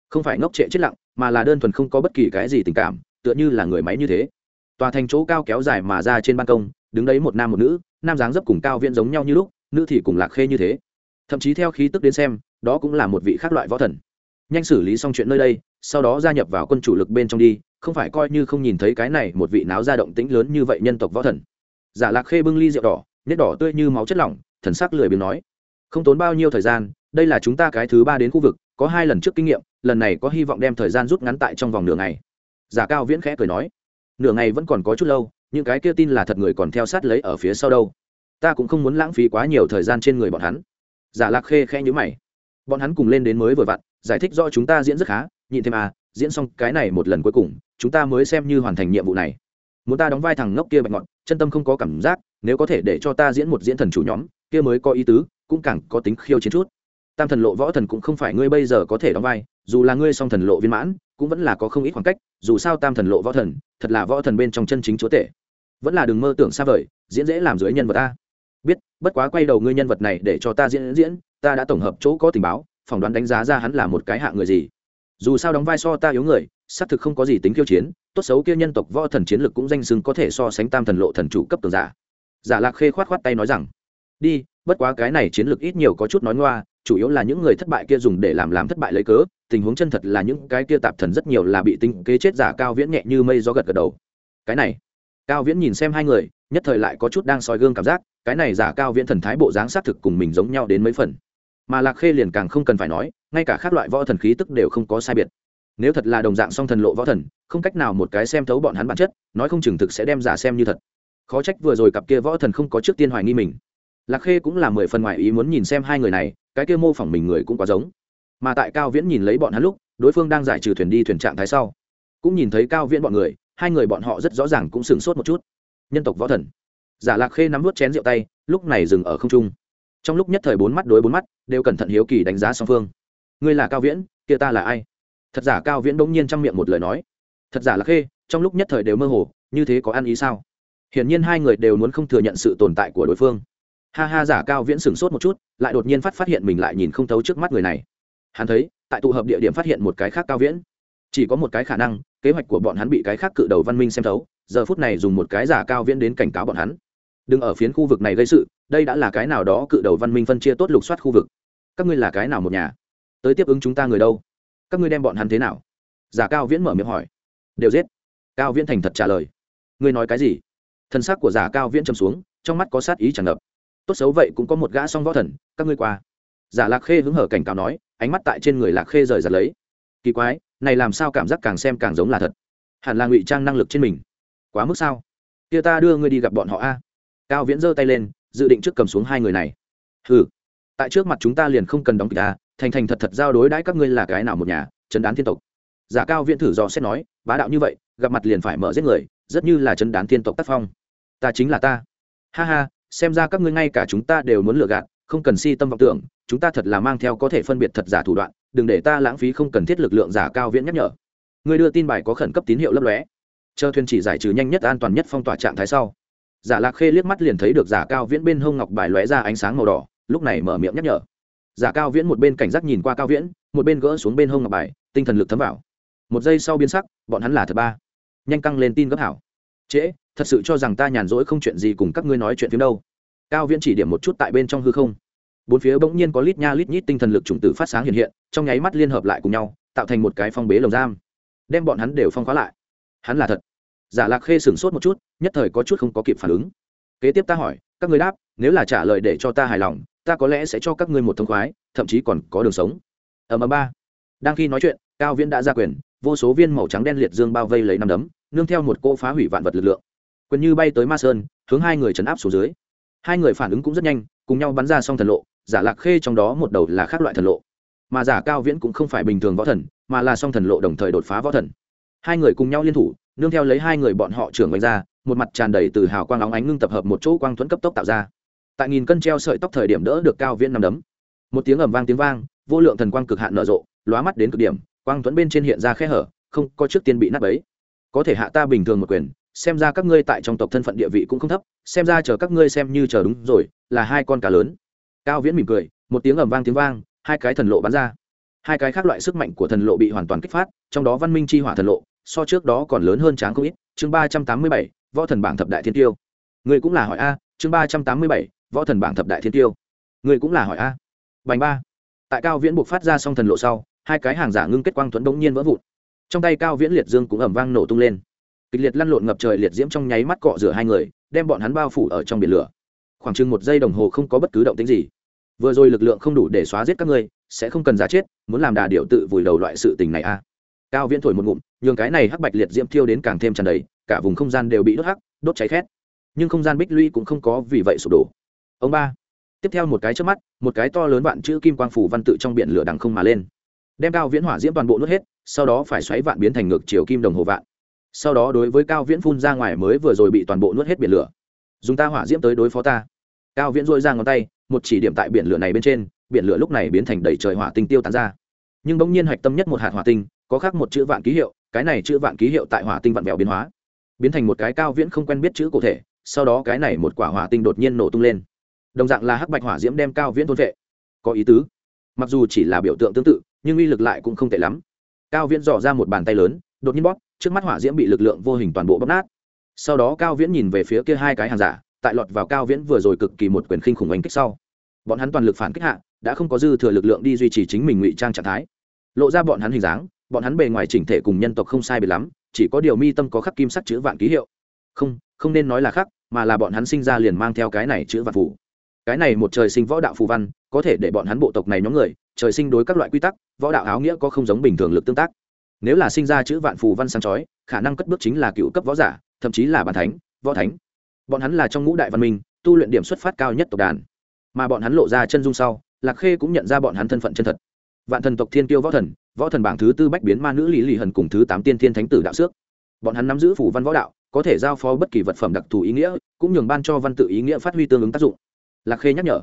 Không phải ngốc trệ chết lặng mà là đơn thuần không có bất kỳ cái gì tình cảm, tựa như là người máy như thế. Tòa thành chỗ cao kéo dài mà ra trên ban công, đứng đấy một nam một nữ, nam dáng dấp cùng cao viễn giống nhau như lúc, nữ thì cùng lạc khê như thế. Thậm chí theo khí tức đến xem, đó cũng là một vị khác loại võ thần. Nhanh xử lý xong chuyện nơi đây, sau đó gia nhập vào quân chủ lực bên trong đi, không phải coi như không nhìn thấy cái này một vị náo ra động tĩnh lớn như vậy nhân tộc võ thần. Giả lạc khê bưng ly rượu đỏ, nét đỏ tươi như máu chất lỏng, thần sắc lười biếng nói, không tốn bao nhiêu thời gian, đây là chúng ta cái thứ ba đến khu vực có hai lần trước kinh nghiệm lần này có hy vọng đem thời gian rút ngắn tại trong vòng nửa ngày. Giả cao viễn khẽ cười nói nửa ngày vẫn còn có chút lâu những cái kia tin là thật người còn theo sát lấy ở phía sau đâu. Ta cũng không muốn lãng phí quá nhiều thời gian trên người bọn hắn. Giả lạc khê khẽ nhữ mày. Bọn hắn cùng lên đến mới vừa vặn giải thích do chúng ta diễn rất khá nhịn thêm à diễn xong cái này một lần cuối cùng chúng ta mới xem như hoàn thành nhiệm vụ này. Muốn ta đóng vai thằng ngốc kia bạch ngọn, chân tâm không có cảm giác nếu có thể để cho ta diễn một diễn thần chủ nhóm kia mới có ý tứ cũng càng có tính khiêu chiến chút tam thần lộ võ thần cũng không phải ngươi bây giờ có thể đóng vai, dù là ngươi song thần lộ viên mãn, cũng vẫn là có không ít khoảng cách, dù sao tam thần lộ võ thần, thật là võ thần bên trong chân chính chúa tể. Vẫn là đừng mơ tưởng xa vời, diễn dễ làm dưới nhân vật ta. Biết, bất quá quay đầu ngươi nhân vật này để cho ta diễn diễn, ta đã tổng hợp chỗ có tình báo, phỏng đoán đánh giá ra hắn là một cái hạ người gì. Dù sao đóng vai so ta yếu người, xác thực không có gì tính khiêu chiến, tốt xấu kia nhân tộc võ thần chiến lực cũng danh xưng có thể so sánh tam thần lộ thần chủ cấp tường giả. Giả lạc khê khoát khoát tay nói rằng, đi bất quá cái này chiến lược ít nhiều có chút nói ngoa, chủ yếu là những người thất bại kia dùng để làm làm thất bại lấy cớ, tình huống chân thật là những cái kia tạp thần rất nhiều là bị tinh kế chết giả cao viễn nhẹ như mây gió gật gật đầu. Cái này, cao viễn nhìn xem hai người, nhất thời lại có chút đang soi gương cảm giác, cái này giả cao viễn thần thái bộ dáng xác thực cùng mình giống nhau đến mấy phần. Mà lạc khê liền càng không cần phải nói, ngay cả các loại võ thần khí tức đều không có sai biệt. Nếu thật là đồng dạng song thần lộ võ thần, không cách nào một cái xem thấu bọn hắn bản chất, nói không chừng thực sẽ đem giả xem như thật. Khó trách vừa rồi cặp kia võ thần không có trước tiên hoài nghi mình lạc khê cũng là mười phần ngoài ý muốn nhìn xem hai người này, cái kia mô phỏng mình người cũng quá giống. Mà tại cao viễn nhìn lấy bọn hắn lúc, đối phương đang giải trừ thuyền đi thuyền trạng thái sau, cũng nhìn thấy cao viễn bọn người, hai người bọn họ rất rõ ràng cũng sửng sốt một chút. Nhân tộc võ thần. Giả lạc khê nắm vút chén rượu tay, lúc này dừng ở không trung. Trong lúc nhất thời bốn mắt đối bốn mắt, đều cẩn thận hiếu kỳ đánh giá song phương. Ngươi là cao viễn, kia ta là ai? Thật giả cao viễn bỗng nhiên trong miệng một lời nói. Thật giả lạc khê, trong lúc nhất thời đều mơ hồ, như thế có ăn ý sao? Hiển nhiên hai người đều muốn không thừa nhận sự tồn tại của đối phương ha ha giả cao viễn sửng sốt một chút, lại đột nhiên phát phát hiện mình lại nhìn không thấu trước mắt người này. Hắn thấy, tại tụ hợp địa điểm phát hiện một cái khác cao viễn. Chỉ có một cái khả năng, kế hoạch của bọn hắn bị cái khác cự đầu văn minh xem thấu, giờ phút này dùng một cái giả cao viễn đến cảnh cáo bọn hắn. Đừng ở phiến khu vực này gây sự, đây đã là cái nào đó cự đầu văn minh phân chia tốt lục soát khu vực. Các ngươi là cái nào một nhà? Tới tiếp ứng chúng ta người đâu? Các ngươi đem bọn hắn thế nào? Giả cao viễn mở miệng hỏi. Đều giết. Cao viễn thành thật trả lời. Ngươi nói cái gì? Thân xác của giả cao viễn trầm xuống, trong mắt có sát ý tràn ngập tốt xấu vậy cũng có một gã song võ thần các ngươi qua. Giả lạc khê hứng hở cảnh cáo nói ánh mắt tại trên người lạc khê rời giật lấy. Kỳ quái này làm sao cảm giác càng xem càng giống là thật? Hẳn là ngụy trang năng lực trên mình. Quá mức sao? Kia ta đưa ngươi đi gặp bọn họ a. Cao viễn giơ tay lên dự định trước cầm xuống hai người này. Hừ, tại trước mặt chúng ta liền không cần đóng kịch ta thành thành thật thật giao đối đãi các ngươi là cái nào một nhà chấn đán thiên tộc. Giả cao viễn thử dò xét nói bá đạo như vậy gặp mặt liền phải mở giết người rất như là chấn đán thiên tộc tác phong. Ta chính là ta. Ha ha xem ra các ngươi ngay cả chúng ta đều muốn lừa gạt, không cần si tâm vọng tưởng, chúng ta thật là mang theo có thể phân biệt thật giả thủ đoạn, đừng để ta lãng phí không cần thiết lực lượng giả cao viễn nhắc nhở. Người đưa tin bài có khẩn cấp tín hiệu lấp lóe. Chờ thuyền chỉ giải trừ nhanh nhất an toàn nhất phong tỏa trạng thái sau. Giả lạc khê liếc mắt liền thấy được giả cao viễn bên hông ngọc bài lóe ra ánh sáng màu đỏ, lúc này mở miệng nhắc nhở. Giả cao viễn một bên cảnh giác nhìn qua cao viễn, một bên gỡ xuống bên hông ngọc bài, tinh thần lực thấm vào. Một giây sau biến sắc, bọn hắn là thật ba. Nhanh căng lên tin gấp hảo. Trễ thật sự cho rằng ta nhàn rỗi không chuyện gì cùng các ngươi nói chuyện phiếm đâu. Cao viễn chỉ điểm một chút tại bên trong hư không. Bốn phía bỗng nhiên có lít nha lít nhít tinh thần lực chủng tử phát sáng hiện hiện, trong nháy mắt liên hợp lại cùng nhau, tạo thành một cái phong bế lồng giam. Đem bọn hắn đều phong khóa lại. Hắn là thật. Giả lạc khê sửng sốt một chút, nhất thời có chút không có kịp phản ứng. Kế tiếp ta hỏi, các người đáp, nếu là trả lời để cho ta hài lòng, ta có lẽ sẽ cho các ngươi một thông khoái, thậm chí còn có đường sống. Ở mờ ba. Đang khi nói chuyện, cao viễn đã ra quyền, vô số viên màu trắng đen liệt dương bao vây lấy năm đấm, nương theo một cỗ phá hủy vạn vật lực lượng quyền như bay tới ma sơn, hướng hai người chấn áp xuống dưới. Hai người phản ứng cũng rất nhanh, cùng nhau bắn ra xong thần lộ, giả lạc khê trong đó một đầu là khác loại thần lộ. Mà giả cao viễn cũng không phải bình thường võ thần, mà là song thần lộ đồng thời đột phá võ thần. Hai người cùng nhau liên thủ, nương theo lấy hai người bọn họ trưởng đánh ra, một mặt tràn đầy từ hào quang óng ánh ngưng tập hợp một chỗ quang thuẫn cấp tốc tạo ra. Tại nghìn cân treo sợi tóc thời điểm đỡ được cao viễn nằm đấm. Một tiếng ầm vang tiếng vang, vô lượng thần quang cực hạn nở rộ, lóa mắt đến cực điểm, quang thuẫn bên trên hiện ra khe hở, không có trước tiên bị nát bấy. Có thể hạ ta bình thường một quyền xem ra các ngươi tại trong tộc thân phận địa vị cũng không thấp, xem ra chờ các ngươi xem như chờ đúng rồi, là hai con cá lớn. Cao viễn mỉm cười, một tiếng ầm vang tiếng vang, hai cái thần lộ bắn ra. Hai cái khác loại sức mạnh của thần lộ bị hoàn toàn kích phát, trong đó văn minh chi hỏa thần lộ, so trước đó còn lớn hơn tráng không ít. Chương ba trăm tám mươi bảy, võ thần bảng thập đại thiên tiêu. Người cũng là hỏi a, chương ba trăm tám mươi bảy, võ thần bảng thập đại thiên tiêu. Người cũng là hỏi a. Bành ba. Tại cao viễn buộc phát ra xong thần lộ sau, hai cái hàng giả ngưng kết quang thuẫn đống nhiên vỡ vụn. Trong tay cao viễn liệt dương cũng ẩm vang nổ tung lên kịch liệt lăn lộn ngập trời liệt diễm trong nháy mắt cọ rửa hai người, đem bọn hắn bao phủ ở trong biển lửa. Khoảng chừng một giây đồng hồ không có bất cứ động tính gì. Vừa rồi lực lượng không đủ để xóa giết các ngươi, sẽ không cần giá chết, muốn làm đà điệu tự vùi đầu loại sự tình này a cao viễn thổi một ngụm, nhường cái này hắc bạch liệt diễm thiêu đến càng thêm tràn đầy, cả vùng không gian đều bị đốt hắc, đốt cháy khét. Nhưng không gian bích lũy cũng không có vì vậy sụp đổ. Ông ba, tiếp theo một cái trước mắt, một cái to lớn vạn chữ kim quang phủ văn tự trong biển lửa đằng không mà lên. Đem cao viễn hỏa diễm toàn bộ nuốt hết, sau đó phải xoáy vạn biến thành ngược chiều kim đồng hồ vạn sau đó đối với cao viễn phun ra ngoài mới vừa rồi bị toàn bộ nuốt hết biển lửa. Dùng ta hỏa diễm tới đối phó ta. Cao viễn dội ra ngón tay, một chỉ điểm tại biển lửa này bên trên, biển lửa lúc này biến thành đầy trời hỏa tinh tiêu tán ra. Nhưng bỗng nhiên hạch tâm nhất một hạt hỏa tinh, có khác một chữ vạn ký hiệu, cái này chữ vạn ký hiệu tại hỏa tinh vạn vẹo biến hóa, biến thành một cái cao viễn không quen biết chữ cụ thể, sau đó cái này một quả hỏa tinh đột nhiên nổ tung lên. Đồng dạng là hắc bạch hỏa diễm đem cao viễn thôn vệ. Có ý tứ. Mặc dù chỉ là biểu tượng tương tự, nhưng uy lực lại cũng không tệ lắm. Cao viễn dò ra một bàn tay lớn, đột nhiên bóp trước mắt hỏa diễm bị lực lượng vô hình toàn bộ bóp nát. Sau đó cao viễn nhìn về phía kia hai cái hàng giả, tại lọt vào cao viễn vừa rồi cực kỳ một quyền khinh khủng oanh kích sau. Bọn hắn toàn lực phản kích hạ, đã không có dư thừa lực lượng đi duy trì chính mình ngụy trang trạng thái. Lộ ra bọn hắn hình dáng, bọn hắn bề ngoài chỉnh thể cùng nhân tộc không sai biệt lắm, chỉ có điều mi tâm có khắc kim sắc chữ vạn ký hiệu. Không không nên nói là khắc, mà là bọn hắn sinh ra liền mang theo cái này chữ vạn phủ cái này một trời sinh võ đạo phù văn, có thể để bọn hắn bộ tộc này nhóm người, trời sinh đối các loại quy tắc, võ đạo áo nghĩa có không giống bình thường lực tương tác nếu là sinh ra chữ vạn phù văn sáng chói, khả năng cất bước chính là cựu cấp võ giả, thậm chí là bàn thánh, võ thánh. Bọn hắn là trong ngũ đại văn minh, tu luyện điểm xuất phát cao nhất tộc đàn. Mà bọn hắn lộ ra chân dung sau, lạc khê cũng nhận ra bọn hắn thân phận chân thật. Vạn thần tộc thiên tiêu võ thần võ thần bảng thứ tư bách biến ma nữ lý lì hần cùng thứ tám tiên thiên thánh tử đạo xước. Bọn hắn nắm giữ phủ văn võ đạo, có thể giao phó bất kỳ vật phẩm đặc thù ý nghĩa, cũng nhường ban cho văn tự ý nghĩa phát huy tương ứng tác dụng. Lạc khê nhắc nhở.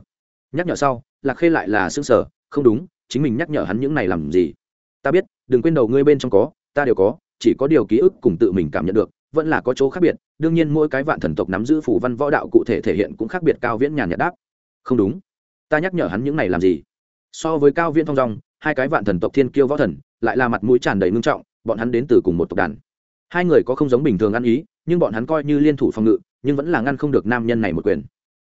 Nhắc nhở sau, lạc khê lại là xương sở không đúng, chính mình nhắc nhở hắn những này làm gì? Ta biết đừng quên đầu ngươi bên trong có, ta đều có, chỉ có điều ký ức cùng tự mình cảm nhận được, vẫn là có chỗ khác biệt, đương nhiên mỗi cái vạn thần tộc nắm giữ phủ văn võ đạo cụ thể thể hiện cũng khác biệt cao viễn nhàn nhạt đáp. Không đúng. Ta nhắc nhở hắn những này làm gì? So với cao viễn thong dong, hai cái vạn thần tộc thiên kiêu võ thần, lại là mặt mũi tràn đầy ngưng trọng, bọn hắn đến từ cùng một tộc đàn. Hai người có không giống bình thường ăn ý, nhưng bọn hắn coi như liên thủ phòng ngự, nhưng vẫn là ngăn không được nam nhân này một quyền.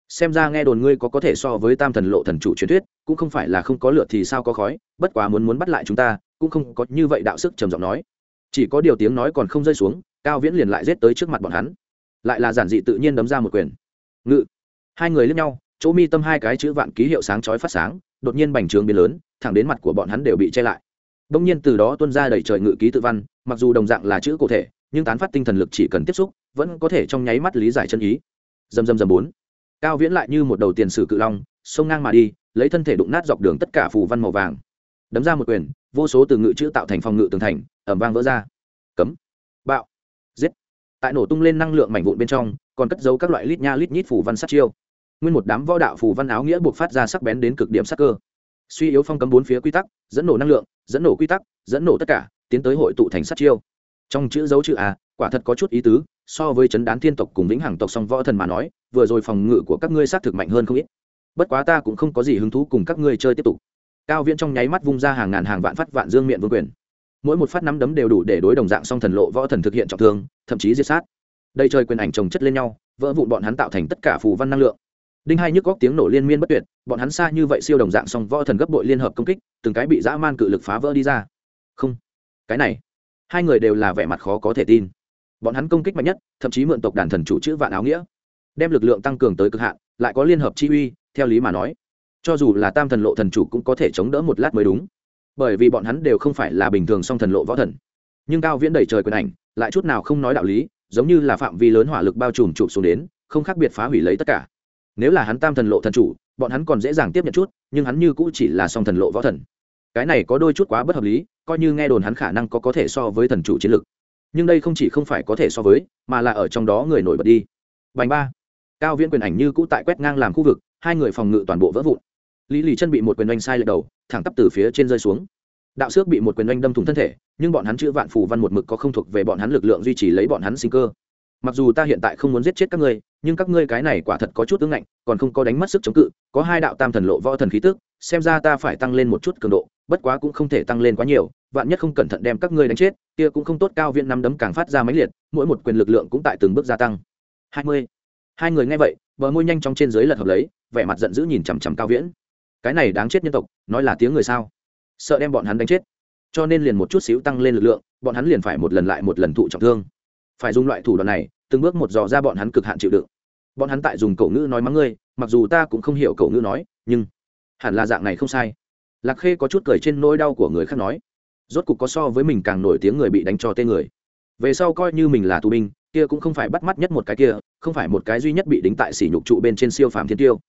Xem ra nghe đồn ngươi có có thể so với tam thần lộ thần chủ truyền thuyết, cũng không phải là không có lửa thì sao có khói, bất quá muốn muốn bắt lại chúng ta cũng không có như vậy đạo sức trầm giọng nói. Chỉ có điều tiếng nói còn không rơi xuống, cao viễn liền lại rết tới trước mặt bọn hắn. Lại là giản dị tự nhiên đấm ra một quyền. Ngự. Hai người lướt nhau, chỗ mi tâm hai cái chữ vạn ký hiệu sáng chói phát sáng, đột nhiên bành trướng biến lớn, thẳng đến mặt của bọn hắn đều bị che lại. Đông nhiên từ đó tuân ra đầy trời ngự ký tự văn, mặc dù đồng dạng là chữ cụ thể, nhưng tán phát tinh thần lực chỉ cần tiếp xúc, vẫn có thể trong nháy mắt lý giải chân ý. Dầm dầm dầm bốn. Cao viễn lại như một đầu tiền sử cự long sông ngang mà đi, lấy thân thể đụng nát dọc đường tất cả phù văn màu vàng đấm ra một quyền, vô số từ ngự chữ tạo thành phòng ngự tường thành ẩm vang vỡ ra. Cấm. Bạo. Giết. Tại nổ tung lên năng lượng mảnh vụn bên trong, còn cất giấu các loại lít nha lít nhít phủ văn sát chiêu. Nguyên một đám võ đạo phủ văn áo nghĩa buộc phát ra sắc bén đến cực điểm sắc cơ. Suy yếu phong cấm bốn phía quy tắc, dẫn nổ năng lượng, dẫn nổ quy tắc, dẫn nổ tất cả, tiến tới hội tụ thành sát chiêu. Trong chữ dấu chữ a, quả thật có chút ý tứ, so với chấn đán thiên tộc cùng vĩnh hằng tộc song võ thần mà nói, vừa rồi phòng ngự của các ngươi xác thực mạnh hơn không ít. Bất quá ta cũng không có gì hứng thú cùng các ngươi chơi tiếp tục cao viễn trong nháy mắt vung ra hàng ngàn hàng vạn phát vạn dương miệng vương quyền. Mỗi một phát nắm đấm đều đủ để đối đồng dạng song thần lộ võ thần thực hiện trọng thương, thậm chí diệt sát. Đây chơi quyền ảnh chồng chất lên nhau, vỡ vụn bọn hắn tạo thành tất cả phù văn năng lượng. Đinh hai nhức góc tiếng nổ liên miên bất tuyệt, bọn hắn xa như vậy siêu đồng dạng song võ thần gấp bội liên hợp công kích, từng cái bị dã man cự lực phá vỡ đi ra. Không, cái này, hai người đều là vẻ mặt khó có thể tin. Bọn hắn công kích mạnh nhất, thậm chí mượn tộc đàn thần chủ chữ vạn áo nghĩa, đem lực lượng tăng cường tới cực hạn, lại có liên hợp chi uy, theo lý mà nói cho dù là tam thần lộ thần chủ cũng có thể chống đỡ một lát mới đúng. Bởi vì bọn hắn đều không phải là bình thường song thần lộ võ thần. Nhưng cao viễn đẩy trời quyền ảnh, lại chút nào không nói đạo lý, giống như là phạm vi lớn hỏa lực bao trùm trụ xuống đến, không khác biệt phá hủy lấy tất cả. Nếu là hắn tam thần lộ thần chủ, bọn hắn còn dễ dàng tiếp nhận chút, nhưng hắn như cũ chỉ là song thần lộ võ thần. Cái này có đôi chút quá bất hợp lý, coi như nghe đồn hắn khả năng có có thể so với thần chủ chiến lực. Nhưng đây không chỉ không phải có thể so với, mà là ở trong đó người nổi bật đi. Bành ba. Cao viễn quyền ảnh như cũ tại quét ngang làm khu vực, hai người phòng ngự toàn bộ vỡ vụn lý lì chân bị một quyền oanh sai lệch đầu, thẳng tắp từ phía trên rơi xuống. Đạo xước bị một quyền oanh đâm thủng thân thể, nhưng bọn hắn chữ vạn phù văn một mực có không thuộc về bọn hắn lực lượng duy trì lấy bọn hắn sinh cơ. Mặc dù ta hiện tại không muốn giết chết các ngươi, nhưng các ngươi cái này quả thật có chút tướng ngạnh, còn không có đánh mất sức chống cự, có hai đạo tam thần lộ võ thần khí tức, xem ra ta phải tăng lên một chút cường độ, bất quá cũng không thể tăng lên quá nhiều, vạn nhất không cẩn thận đem các ngươi đánh chết, kia cũng không tốt, cao viện năm đấm càng phát ra máy liệt, mỗi một quyền lực lượng cũng tại từng bước gia tăng. Hai mươi. Hai người nghe vậy, bờ môi nhanh trong trên dưới lật hợp lấy, vẻ mặt giận dữ nhìn chằm chằm cao viễn cái này đáng chết nhân tộc, nói là tiếng người sao? Sợ đem bọn hắn đánh chết. Cho nên liền một chút xíu tăng lên lực lượng, bọn hắn liền phải một lần lại một lần thụ trọng thương. Phải dùng loại thủ đoạn này, từng bước một dò ra bọn hắn cực hạn chịu đựng. Bọn hắn tại dùng cậu ngữ nói mắng ngươi, mặc dù ta cũng không hiểu cậu ngữ nói, nhưng hẳn là dạng này không sai. Lạc khê có chút cười trên nỗi đau của người khác nói, rốt cục có so với mình càng nổi tiếng người bị đánh cho tên người. Về sau coi như mình là tù binh, kia cũng không phải bắt mắt nhất một cái kia, không phải một cái duy nhất bị đính tại sỉ nhục trụ bên trên siêu phàm thiên tiêu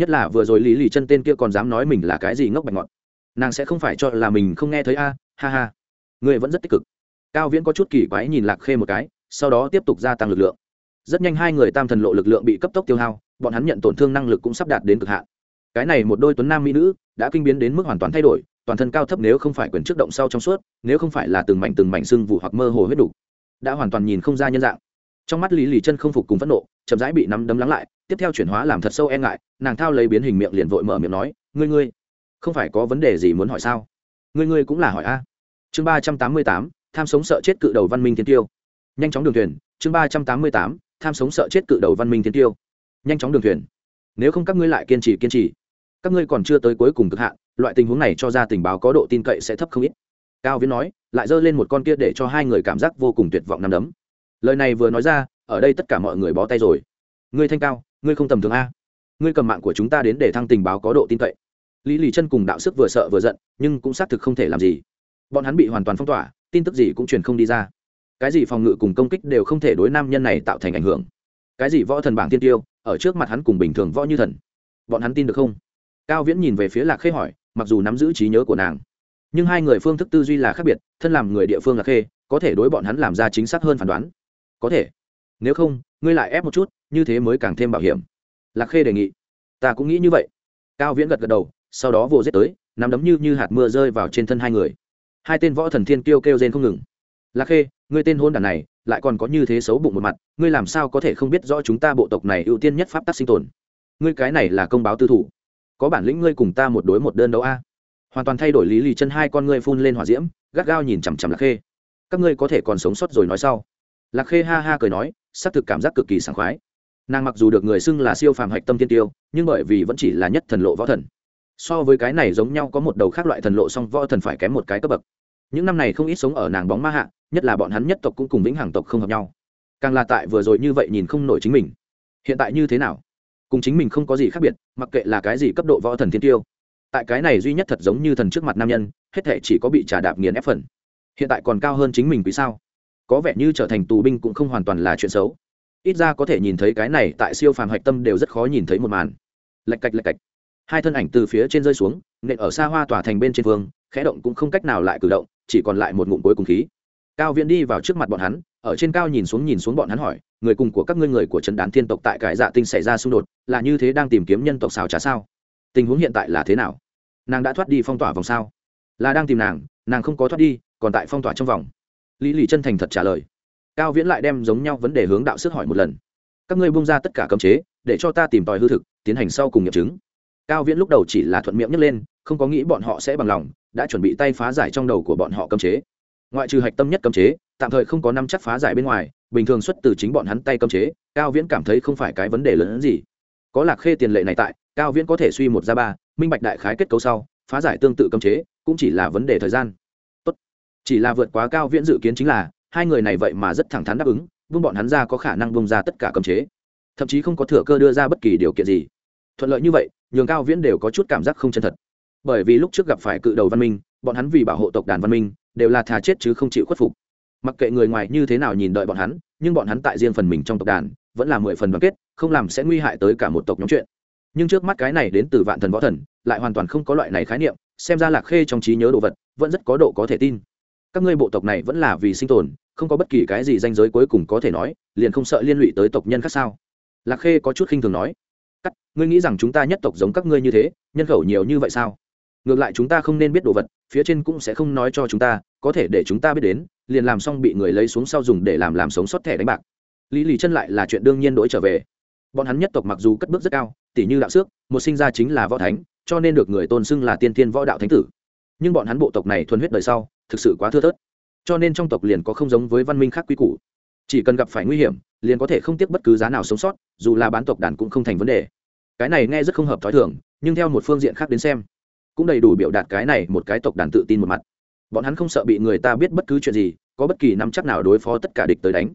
nhất là vừa rồi lý lì chân tên kia còn dám nói mình là cái gì ngốc bạch ngọt. Nàng sẽ không phải cho là mình không nghe thấy a, ha ha. Người vẫn rất tích cực. Cao viễn có chút kỳ quái nhìn lạc khê một cái, sau đó tiếp tục gia tăng lực lượng. Rất nhanh hai người tam thần lộ lực lượng bị cấp tốc tiêu hao, bọn hắn nhận tổn thương năng lực cũng sắp đạt đến cực hạn. Cái này một đôi tuấn nam mỹ nữ, đã kinh biến đến mức hoàn toàn thay đổi, toàn thân cao thấp nếu không phải quyền trước động sau trong suốt, nếu không phải là từng mảnh từng mảnh sưng vụ hoặc mơ hồ huyết đủ, đã hoàn toàn nhìn không ra nhân dạng. Trong mắt lý lì chân không phục cùng phẫn nộ, chậm rãi bị nắm đấm lắng lại tiếp theo chuyển hóa làm thật sâu e ngại, nàng thao lấy biến hình miệng liền vội mở miệng nói, ngươi ngươi, không phải có vấn đề gì muốn hỏi sao? Ngươi ngươi cũng là hỏi a. Chương ba trăm tám mươi tám, tham sống sợ chết cự đầu văn minh thiên tiêu. Nhanh chóng đường thuyền, chương ba trăm tám mươi tám, tham sống sợ chết cự đầu văn minh thiên tiêu. Nhanh chóng đường thuyền. Nếu không các ngươi lại kiên trì kiên trì. Các ngươi còn chưa tới cuối cùng cực hạn, loại tình huống này cho ra tình báo có độ tin cậy sẽ thấp không ít. Cao viễn nói, lại giơ lên một con kia để cho hai người cảm giác vô cùng tuyệt vọng nằm đấm. Lời này vừa nói ra, ở đây tất cả mọi người bó tay rồi. Ngươi thanh cao ngươi không tầm thường a. Ngươi cầm mạng của chúng ta đến để thăng tình báo có độ tin cậy. Lý lì chân cùng đạo sức vừa sợ vừa giận, nhưng cũng xác thực không thể làm gì. Bọn hắn bị hoàn toàn phong tỏa, tin tức gì cũng truyền không đi ra. Cái gì phòng ngự cùng công kích đều không thể đối nam nhân này tạo thành ảnh hưởng. Cái gì võ thần bảng tiên tiêu, ở trước mặt hắn cùng bình thường võ như thần. Bọn hắn tin được không? Cao viễn nhìn về phía lạc khê hỏi, mặc dù nắm giữ trí nhớ của nàng, nhưng hai người phương thức tư duy là khác biệt, thân làm người địa phương lạc khê, có thể đối bọn hắn làm ra chính xác hơn phán đoán. Có thể. Nếu không ngươi lại ép một chút, như thế mới càng thêm bảo hiểm. Lạc khê đề nghị. Ta cũng nghĩ như vậy. Cao viễn gật gật đầu, sau đó vồ giết tới, nắm đấm như như hạt mưa rơi vào trên thân hai người. Hai tên võ thần thiên kêu kêu rên không ngừng. Lạc khê, ngươi tên hôn đàn này, lại còn có như thế xấu bụng một mặt, ngươi làm sao có thể không biết rõ chúng ta bộ tộc này ưu tiên nhất pháp tắc sinh tồn? Ngươi cái này là công báo tư thủ. Có bản lĩnh ngươi cùng ta một đối một đơn đấu a. Hoàn toàn thay đổi lý lì chân hai con ngươi phun lên hỏa diễm, gắt gao nhìn chằm chằm lạc khê. Các ngươi có thể còn sống sót rồi nói sau lạc khê ha ha cười nói, xác thực cảm giác cực kỳ sảng khoái. Nàng mặc dù được người xưng là siêu phàm hạch tâm tiên tiêu, nhưng bởi vì vẫn chỉ là nhất thần lộ võ thần. So với cái này giống nhau có một đầu khác loại thần lộ song võ thần phải kém một cái cấp bậc. Những năm này không ít sống ở nàng bóng ma hạ, nhất là bọn hắn nhất tộc cũng cùng vĩnh hằng tộc không hợp nhau. Càng là tại vừa rồi như vậy nhìn không nổi chính mình. Hiện tại như thế nào? Cùng chính mình không có gì khác biệt, mặc kệ là cái gì cấp độ võ thần thiên tiêu. Tại cái này duy nhất thật giống như thần trước mặt nam nhân, hết thể chỉ có bị trà đạp nghiền ép phần. Hiện tại còn cao hơn chính mình vì sao? Có vẻ như trở thành tù binh cũng không hoàn toàn là chuyện xấu. Ít ra có thể nhìn thấy cái này tại siêu phàm hạch tâm đều rất khó nhìn thấy một màn. Lạch cạch lạch cạch. Hai thân ảnh từ phía trên rơi xuống, nện ở xa hoa tòa thành bên trên phương khẽ động cũng không cách nào lại cử động, chỉ còn lại một ngụm cuối cùng khí. Cao viễn đi vào trước mặt bọn hắn, ở trên cao nhìn xuống nhìn xuống bọn hắn hỏi, người cùng của các ngươi người của trấn đán thiên tộc tại cải dạ tinh xảy ra xung đột, là như thế đang tìm kiếm nhân tộc xào trá sao? Tình huống hiện tại là thế nào? Nàng đã thoát đi phong tỏa vòng sao? Là đang tìm nàng nàng không có thoát đi, còn tại phong tỏa trong vòng lý lì chân thành thật trả lời. Cao viễn lại đem giống nhau vấn đề hướng đạo sức hỏi một lần. Các ngươi bung ra tất cả cấm chế, để cho ta tìm tòi hư thực, tiến hành sau cùng nghiệm chứng. Cao viễn lúc đầu chỉ là thuận miệng nhấc lên, không có nghĩ bọn họ sẽ bằng lòng, đã chuẩn bị tay phá giải trong đầu của bọn họ cấm chế. Ngoại trừ hạch tâm nhất cấm chế, tạm thời không có năm chắc phá giải bên ngoài, bình thường xuất từ chính bọn hắn tay cấm chế, cao viễn cảm thấy không phải cái vấn đề lớn hơn gì. Có lạc khê tiền lệ này tại, cao viễn có thể suy một ra ba, minh bạch đại khái kết cấu sau, phá giải tương tự cấm chế, cũng chỉ là vấn đề thời gian chỉ là vượt quá cao viễn dự kiến chính là, hai người này vậy mà rất thẳng thắn đáp ứng vương bọn hắn ra có khả năng bông ra tất cả cấm chế. Thậm chí không có thừa cơ đưa ra bất kỳ điều kiện gì. Thuận lợi như vậy, nhường cao viễn đều có chút cảm giác không chân thật. Bởi vì lúc trước gặp phải cự đầu văn minh, bọn hắn vì bảo hộ tộc đàn văn minh, đều là thà chết chứ không chịu khuất phục. Mặc kệ người ngoài như thế nào nhìn đợi bọn hắn, nhưng bọn hắn tại riêng phần mình trong tộc đàn, vẫn là mười phần đoàn kết, không làm sẽ nguy hại tới cả một tộc nhóm chuyện. Nhưng trước mắt cái này đến từ vạn thần võ thần, lại hoàn toàn không có loại này khái niệm, xem ra lạc khê trong trí nhớ đồ vật, vẫn rất có độ có thể tin các ngươi bộ tộc này vẫn là vì sinh tồn, không có bất kỳ cái gì danh giới cuối cùng có thể nói, liền không sợ liên lụy tới tộc nhân khác sao? Lạc khê có chút khinh thường nói. Cắt, ngươi nghĩ rằng chúng ta nhất tộc giống các ngươi như thế, nhân khẩu nhiều như vậy sao? Ngược lại chúng ta không nên biết đồ vật, phía trên cũng sẽ không nói cho chúng ta, có thể để chúng ta biết đến, liền làm xong bị người lấy xuống sau dùng để làm làm sống sót thẻ đánh bạc. Lý lì chân lại là chuyện đương nhiên đổi trở về. Bọn hắn nhất tộc mặc dù cất bước rất cao tỷ như đạo xước, một sinh ra chính là võ thánh, cho nên được người tôn xưng là tiên tiên võ đạo thánh tử. Nhưng bọn hắn bộ tộc này thuần huyết đời sau thực sự quá thưa thớt. Cho nên trong tộc liền có không giống với văn minh khác quy củ. Chỉ cần gặp phải nguy hiểm, liền có thể không tiếc bất cứ giá nào sống sót, dù là bán tộc đàn cũng không thành vấn đề. Cái này nghe rất không hợp t h ó i thường, nhưng theo một phương diện khác đến xem, cũng đầy đủ biểu đạt cái này một cái tộc đàn tự tin một mặt. Bọn hắn không sợ bị người ta biết bất cứ chuyện gì, có bất kỳ nắm chắc nào đối phó tất cả địch tới đánh.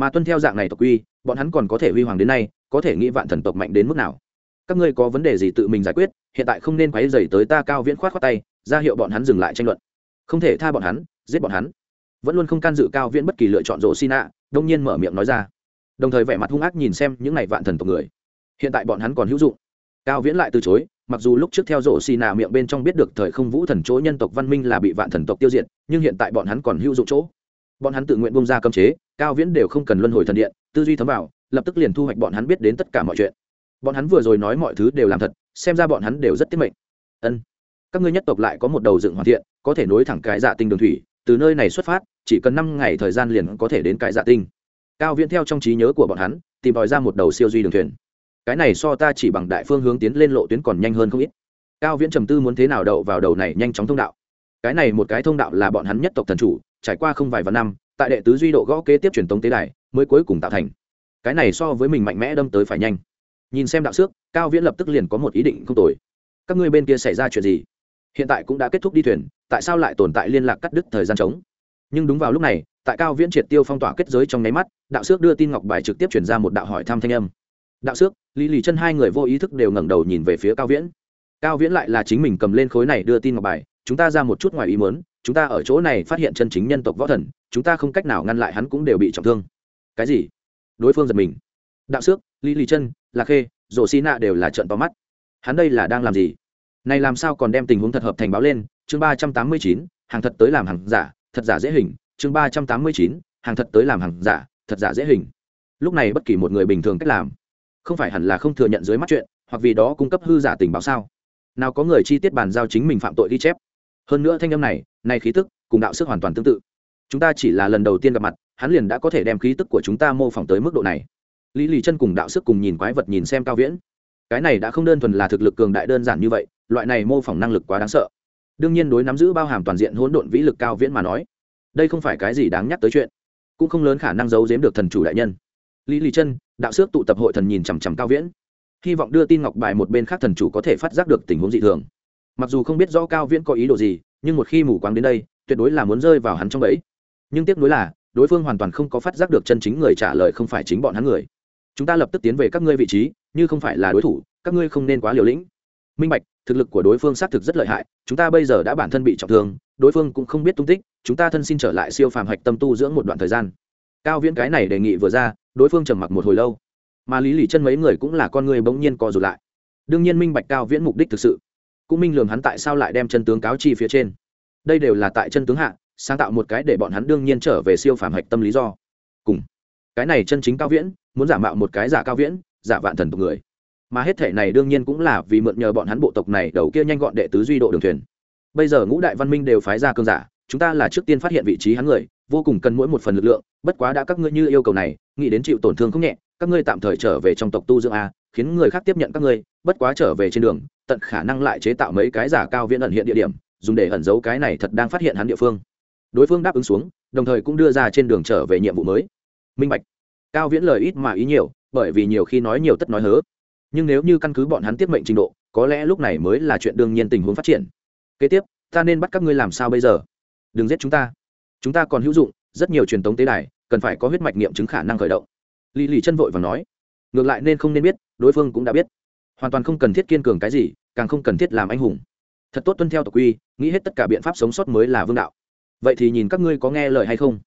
Mà tuân theo dạng này tộc quy, bọn hắn còn có thể huy hoàng đến nay, có thể nghĩ vạn thần tộc mạnh đến mức nào. Các ngươi có vấn đề gì tự mình giải quyết, hiện tại không nên quấy dày tới ta cao viễn khoát khoát tay, ra hiệu bọn hắn dừng lại tranh luận không thể tha bọn hắn, giết bọn hắn. Vẫn luôn không can dự cao viễn bất kỳ lựa chọn rộ xin ạ đông nhiên mở miệng nói ra. Đồng thời vẻ mặt hung ác nhìn xem những n à y vạn thần tộc người. Hiện tại bọn hắn còn hữu dụng. Cao viễn lại từ chối, mặc dù lúc trước theo rổ xì nà miệng bên trong biết được thời không vũ thần chỗ nhân tộc văn minh là bị vạn thần tộc tiêu diệt, nhưng hiện tại bọn hắn còn hữu dụng chỗ. Bọn hắn tự nguyện bông ra cấm chế, cao viễn đều không cần luân hồi thần điện, tư duy thấm vào, lập tức liền thu hoạch bọn hắn biết đến tất cả mọi chuyện. Bọn hắn vừa rồi nói mọi thứ đều làm thật, xem ra bọn hắn đều rất tiết mệnh. Ân, các ngươi nhất tộc lại có một đầu dựng hoàn thiện có thể nối thẳng cái dạ tinh đường thủy, từ nơi này xuất phát, chỉ cần năm ngày thời gian liền có thể đến cái dạ tinh. Cao viễn theo trong trí nhớ của bọn hắn, tìm tòi ra một đầu siêu duy đường thuyền. Cái này so ta chỉ bằng đại phương hướng tiến lên lộ tuyến còn nhanh hơn không ít. Cao viễn trầm tư muốn thế nào đậu vào đầu này nhanh chóng thông đạo. Cái này một cái thông đạo là bọn hắn nhất tộc thần chủ, trải qua không vài vạn năm, tại đệ tứ duy độ gõ kế tiếp truyền tống tế đài, mới cuối cùng tạo thành. Cái này so với mình mạnh mẽ đâm tới phải nhanh. Nhìn xem đạo xước, cao viễn lập tức liền có một ý định không tồi. Các ngươi bên kia xảy ra chuyện gì? Hiện tại cũng đã kết thúc đi thuyền tại sao lại tồn tại liên lạc cắt đứt thời gian trống? Nhưng đúng vào lúc này, tại cao viễn triệt tiêu phong tỏa kết giới trong nháy mắt, đạo sước đưa tin ngọc bài trực tiếp chuyển ra một đạo hỏi thăm thanh âm. Đạo sước lý lì chân hai người vô ý thức đều ngẩng đầu nhìn về phía cao viễn. Cao viễn lại là chính mình cầm lên khối này đưa tin ngọc bài, chúng ta ra một chút ngoài ý mớn chúng ta ở chỗ này phát hiện chân chính nhân tộc võ thần, chúng ta không cách nào ngăn lại hắn cũng đều bị trọng thương. Cái gì? Đối phương giật mình. Đạo sước lý lì chân, lạc khê rổ xi nạ đều là trận to mắt. Hắn đây là đang làm gì? Này làm sao còn đem tình huống thật hợp thành báo lên chương ba trăm tám mươi chín, hàng thật tới làm hàng giả, thật giả dễ hình. Chương ba trăm tám mươi chín, hàng thật tới làm hàng giả, thật giả dễ hình. Lúc này bất kỳ một người bình thường cách làm, không phải hẳn là không thừa nhận dưới mắt chuyện, hoặc vì đó cung cấp hư giả tình báo sao? Nào có người chi tiết bàn giao chính mình phạm tội ghi chép. Hơn nữa thanh âm này này khí tức, cùng đạo sức hoàn toàn tương tự. Chúng ta chỉ là lần đầu tiên gặp mặt, hắn liền đã có thể đem khí tức của chúng ta mô phỏng tới mức độ này. Lý lì chân cùng đạo sức cùng nhìn quái vật nhìn xem cao viễn. Cái này đã không đơn thuần là thực lực cường đại đơn giản như vậy, loại này mô phỏng năng lực quá đáng sợ đương nhiên đối nắm giữ bao hàm toàn diện hỗn độn vĩ lực cao viễn mà nói, đây không phải cái gì đáng nhắc tới chuyện, cũng không lớn khả năng giấu giếm được thần chủ đại nhân. Lý lì chân, đạo sước tụ tập hội thần nhìn chằm chằm cao viễn, hy vọng đưa tin ngọc bài một bên khác thần chủ có thể phát giác được tình huống dị thường. Mặc dù không biết rõ cao viễn có ý đồ gì, nhưng một khi mù quáng đến đây, tuyệt đối là muốn rơi vào hắn trong bẫy. Nhưng tiếc nuối là, đối phương hoàn toàn không có phát giác được chân chính người trả lời không phải chính bọn hắn người. Chúng ta lập tức tiến về các ngươi vị trí, như không phải là đối thủ, các ngươi không nên quá liều lĩnh. Minh bạch thực lực của đối phương xác thực rất lợi hại, chúng ta bây giờ đã bản thân bị trọng thương, đối phương cũng không biết tung tích, chúng ta thân xin trở lại siêu phàm hạch tâm tu dưỡng một đoạn thời gian. Cao viễn cái này đề nghị vừa ra, đối phương trầm mặc một hồi lâu. Mà lý lì chân mấy người cũng là con người bỗng nhiên co rụt lại. Đương nhiên minh bạch cao viễn mục đích thực sự. Cũng minh lường hắn tại sao lại đem chân tướng cáo chi phía trên. Đây đều là tại chân tướng hạ, sáng tạo một cái để bọn hắn đương nhiên trở về siêu phàm hạch tâm lý do. Cùng. Cái này chân chính cao viễn, muốn giả mạo một cái giả cao viễn, giả vạn thần tộc người mà hết thể này đương nhiên cũng là vì mượn nhờ bọn hắn bộ tộc này đầu kia nhanh gọn đệ tứ duy độ đường thuyền. Bây giờ ngũ đại văn minh đều phái ra cơn giả, chúng ta là trước tiên phát hiện vị trí hắn người, vô cùng cần mỗi một phần lực lượng, bất quá đã các ngươi như yêu cầu này, nghĩ đến chịu tổn thương không nhẹ, các ngươi tạm thời trở về trong tộc tu dưỡng a, khiến người khác tiếp nhận các ngươi, bất quá trở về trên đường, tận khả năng lại chế tạo mấy cái giả cao viễn ẩn hiện địa điểm, dùng để ẩn giấu cái này thật đang phát hiện hắn địa phương. Đối phương đáp ứng xuống, đồng thời cũng đưa ra trên đường trở về nhiệm vụ mới. Minh bạch. Cao viễn lời ít mà ý nhiều, bởi vì nhiều khi nói nhiều tất nói hớ nhưng nếu như căn cứ bọn hắn tiếp mệnh trình độ, có lẽ lúc này mới là chuyện đương nhiên tình huống phát triển. Kế tiếp, ta nên bắt các ngươi làm sao bây giờ? Đừng giết chúng ta. Chúng ta còn hữu dụng, rất nhiều truyền thống tế đài, cần phải có huyết mạch nghiệm chứng khả năng khởi động. Lì lì chân vội và nói. Ngược lại nên không nên biết, đối phương cũng đã biết. Hoàn toàn không cần thiết kiên cường cái gì, càng không cần thiết làm anh hùng. Thật tốt tuân theo tộc quy, nghĩ hết tất cả biện pháp sống sót mới là vương đạo. Vậy thì nhìn các ngươi có nghe lời hay không?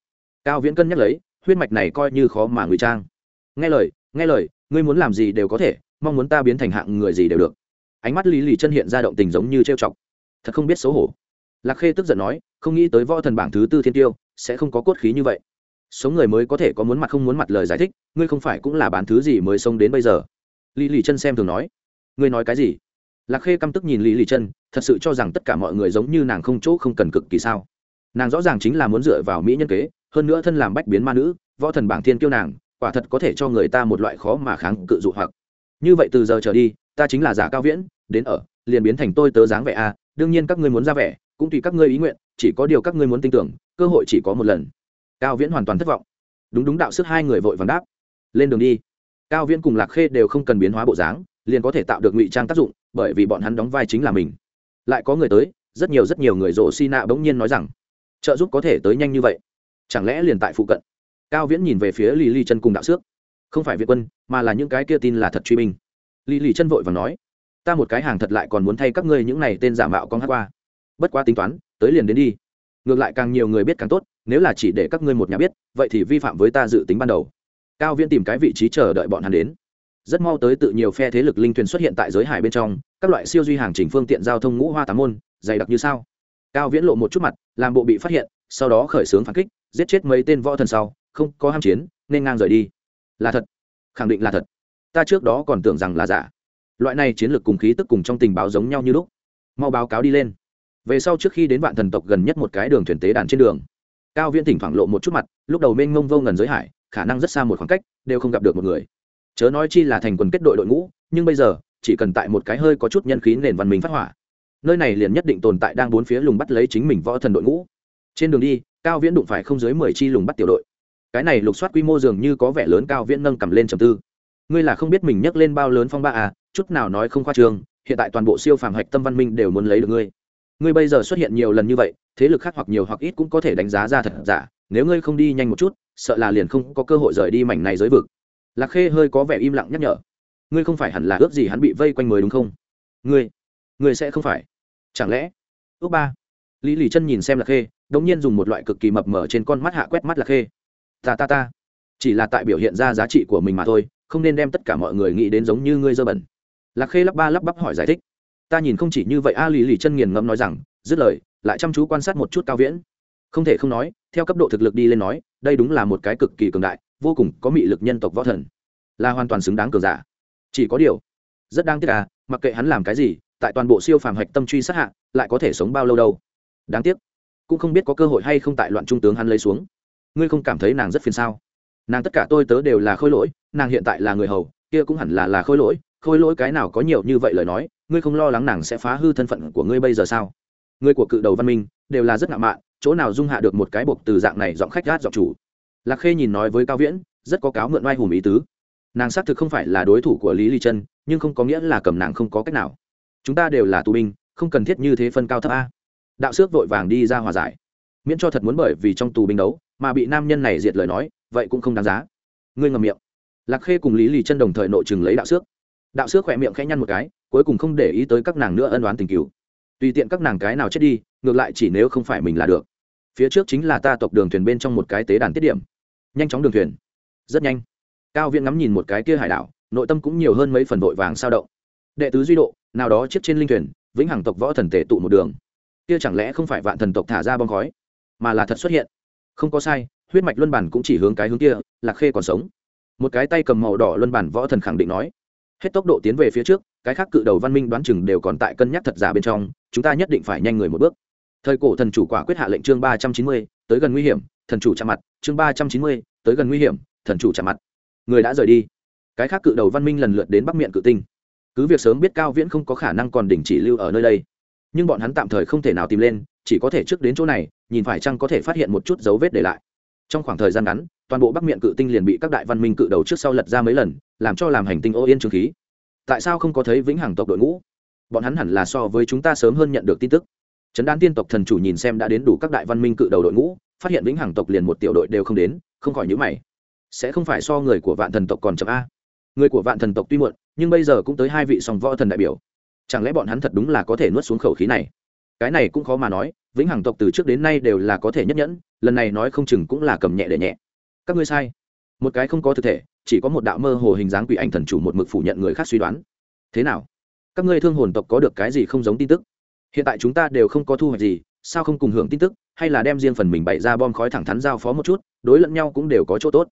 Cao viễn cân nhắc lấy, huyết mạch này coi như khó mà ngụy trang. Nghe lời nghe lời, ngươi muốn làm gì đều có thể mong muốn ta biến thành hạng người gì đều được. Ánh mắt lý lì chân hiện ra động tình giống như trêu chọc. Thật không biết xấu hổ. Lạc khê tức giận nói, không nghĩ tới võ thần bảng thứ tư thiên tiêu, sẽ không có cốt khí như vậy. Sống người mới có thể có muốn mặt không muốn mặt lời giải thích, ngươi không phải cũng là bán thứ gì mới sống đến bây giờ. Lý lì chân xem thường nói. Ngươi nói cái gì? Lạc khê căm tức nhìn lý lì chân, thật sự cho rằng tất cả mọi người giống như nàng không chỗ không cần cực kỳ sao. Nàng rõ ràng chính là muốn dựa vào mỹ nhân kế, hơn nữa thân làm bách biến ma nữ, võ thần bảng thiên kiêu nàng, quả thật có thể cho người ta một loại khó mà kháng cự dụ hoặc như vậy từ giờ trở đi, ta chính là giả cao viễn, đến ở, liền biến thành tôi tớ dáng vẻ a, đương nhiên các ngươi muốn ra vẻ, cũng tùy các ngươi ý nguyện, chỉ có điều các ngươi muốn tin tưởng, cơ hội chỉ có một lần. Cao viễn hoàn toàn thất vọng. Đúng đúng đạo sức hai người vội vàng đáp. Lên đường đi. Cao viễn cùng lạc khê đều không cần biến hóa bộ dáng, liền có thể tạo được ngụy trang tác dụng, bởi vì bọn hắn đóng vai chính là mình. Lại có người tới, rất nhiều rất nhiều người rộ xi nạ bỗng nhiên nói rằng, trợ giúp có thể tới nhanh như vậy. Chẳng lẽ liền tại phụ cận? Cao viễn nhìn về phía lì lì chân cùng đạo xước không phải việt quân, mà là những cái kia tin là thật truy binh. Lì lì chân vội và nói, ta một cái hàng thật lại còn muốn thay các ngươi những này tên giả mạo con hát qua. Bất quá tính toán, tới liền đến đi. Ngược lại càng nhiều người biết càng tốt, nếu là chỉ để các ngươi một nhà biết, vậy thì vi phạm với ta dự tính ban đầu. Cao viễn tìm cái vị trí chờ đợi bọn hắn đến. Rất mau tới tự nhiều phe thế lực linh thuyền xuất hiện tại giới hải bên trong, các loại siêu duy hàng chỉnh phương tiện giao thông ngũ hoa tám môn, dày đặc như sao. Cao viễn lộ một chút mặt, làm bộ bị phát hiện, sau đó khởi xướng phản kích, giết chết mấy tên võ thần sau, không có ham chiến, nên ngang rời đi là thật. Khẳng định là thật. Ta trước đó còn tưởng rằng là giả. Loại này chiến lược cùng khí tức cùng trong tình báo giống nhau như lúc. Mau báo cáo đi lên. Về sau trước khi đến vạn thần tộc gần nhất một cái đường thuyền tế đàn trên đường. Cao viễn thỉnh thoảng lộ một chút mặt, lúc đầu mênh mông vô ngần giới hải, khả năng rất xa một khoảng cách, đều không gặp được một người. Chớ nói chi là thành quần kết đội đội ngũ, nhưng bây giờ, chỉ cần tại một cái hơi có chút nhân khí nền văn minh phát hỏa. Nơi này liền nhất định tồn tại đang bốn phía lùng bắt lấy chính mình võ thần đội ngũ. Trên đường đi, cao viễn đụng phải không dưới mười chi lùng bắt tiểu đội cái này lục soát quy mô dường như có vẻ lớn cao viễn nâng cầm lên trầm tư. Ngươi là không biết mình nhấc lên bao lớn phong ba à chút nào nói không khoa trương, hiện tại toàn bộ siêu phàm hạch tâm văn minh đều muốn lấy được ngươi. Ngươi bây giờ xuất hiện nhiều lần như vậy, thế lực khác hoặc nhiều hoặc ít cũng có thể đánh giá ra thật giả, nếu ngươi không đi nhanh một chút, sợ là liền không có cơ hội rời đi mảnh này giới vực. Lạc khê hơi có vẻ im lặng nhắc nhở. Ngươi không phải hẳn là ước gì hắn bị vây quanh mới đúng không? Ngươi ngươi sẽ không phải. Chẳng lẽ? Ước ba. Lý lì chân nhìn xem lạc khê, đống nhiên dùng một loại cực kỳ mập mở trên con mắt hạ quét mắt lạc khê ta ta ta. Chỉ là tại biểu hiện ra giá trị của mình mà thôi, không nên đem tất cả mọi người nghĩ đến giống như ngươi dơ bẩn. Lạc khê lắp ba lắp bắp hỏi giải thích. Ta nhìn không chỉ như vậy, a lì lì chân nghiền ngẫm nói rằng, dứt lời, lại chăm chú quan sát một chút cao viễn. Không thể không nói, theo cấp độ thực lực đi lên nói, đây đúng là một cái cực kỳ cường đại, vô cùng có mị lực nhân tộc võ thần. Là hoàn toàn xứng đáng cường giả. Chỉ có điều, rất đáng tiếc à mặc kệ hắn làm cái gì, tại toàn bộ siêu phàm hạch tâm truy sát hạ, lại có thể sống bao lâu đâu. Đáng tiếc, cũng không biết có cơ hội hay không tại loạn trung tướng hắn lấy xuống ngươi không cảm thấy nàng rất phiền sao? Nàng tất cả tôi tớ đều là khôi lỗi, nàng hiện tại là người hầu, kia cũng hẳn là là khôi lỗi. Khôi lỗi cái nào có nhiều như vậy lời nói, ngươi không lo lắng nàng sẽ phá hư thân phận của ngươi bây giờ sao? Ngươi của cự đầu văn minh đều là rất ngạo mạn, chỗ nào dung hạ được một cái bộc từ dạng này giọng khách gát giọng chủ? Lạc khê nhìn nói với cao viễn, rất có cáo mượn oai hùng ý tứ. Nàng xác thực không phải là đối thủ của lý ly chân nhưng không có nghĩa là cầm nàng không có cách nào. Chúng ta đều là tù binh, không cần thiết như thế phân cao thấp a. Đạo Sước vội vàng đi ra hòa giải. Miễn cho thật muốn bởi vì trong tù binh đấu mà bị nam nhân này diệt lời nói, vậy cũng không đáng giá. Ngươi ngầm miệng. Lạc khê cùng lý lì chân đồng thời nội chừng lấy đạo xước. Đạo xước khỏe miệng khẽ nhăn một cái, cuối cùng không để ý tới các nàng nữa ân đoán tình cứu tùy tiện các nàng cái nào chết đi, ngược lại chỉ nếu không phải mình là được. Phía trước chính là ta tộc đường thuyền bên trong một cái tế đàn tiết điểm. Nhanh chóng đường thuyền. Rất nhanh. Cao viễn ngắm nhìn một cái kia hải đảo, nội tâm cũng nhiều hơn mấy phần vội vàng sao động. Đệ tứ duy độ, nào đó chiếc trên linh thuyền, vĩnh hằng tộc võ thần tể tụ một đường. Kia chẳng lẽ không phải vạn thần tộc thả ra bom khói, mà là thật xuất hiện không có sai, huyết mạch luân bản cũng chỉ hướng cái hướng kia, lạc khê còn sống. Một cái tay cầm màu đỏ luân bản võ thần khẳng định nói. Hết tốc độ tiến về phía trước, cái khác cự đầu văn minh đoán chừng đều còn tại cân nhắc thật giả bên trong, chúng ta nhất định phải nhanh người một bước. Thời cổ thần chủ quả quyết hạ lệnh chương ba trăm chín mươi, tới gần nguy hiểm, thần chủ chạm mặt, chương ba trăm chín mươi, tới gần nguy hiểm, thần chủ chạm mặt. Người đã rời đi. Cái khác cự đầu văn minh lần lượt đến bắc miệng cự tinh. Cứ việc sớm biết cao viễn không có khả năng còn đình chỉ lưu ở nơi đây nhưng bọn hắn tạm thời không thể nào tìm lên, chỉ có thể trước đến chỗ này, nhìn phải chăng có thể phát hiện một chút dấu vết để lại. Trong khoảng thời gian ngắn, toàn bộ bắc miệng cự tinh liền bị các đại văn minh cự đầu trước sau lật ra mấy lần, làm cho làm hành tinh ô yên trường khí. Tại sao không có thấy vĩnh hằng tộc đội ngũ? Bọn hắn hẳn là so với chúng ta sớm hơn nhận được tin tức. Trấn đan tiên tộc thần chủ nhìn xem đã đến đủ các đại văn minh cự đầu đội ngũ, phát hiện vĩnh hằng tộc liền một tiểu đội đều không đến, không khỏi nhữ mày. Sẽ không phải so người của vạn thần tộc còn chậm a? Người của vạn thần tộc tuy muộn, nhưng bây giờ cũng tới hai vị song võ thần đại biểu chẳng lẽ bọn hắn thật đúng là có thể nuốt xuống khẩu khí này? Cái này cũng khó mà nói, vĩnh hằng tộc từ trước đến nay đều là có thể nhất nhẫn, lần này nói không chừng cũng là cầm nhẹ để nhẹ. Các ngươi sai. Một cái không có thực thể, chỉ có một đạo mơ hồ hình dáng quỷ ảnh thần chủ một mực phủ nhận người khác suy đoán. Thế nào? Các ngươi thương hồn tộc có được cái gì không giống tin tức? Hiện tại chúng ta đều không có thu hoạch gì, sao không cùng hưởng tin tức, hay là đem riêng phần mình bày ra bom khói thẳng thắn giao phó một chút, đối lẫn nhau cũng đều có chỗ tốt.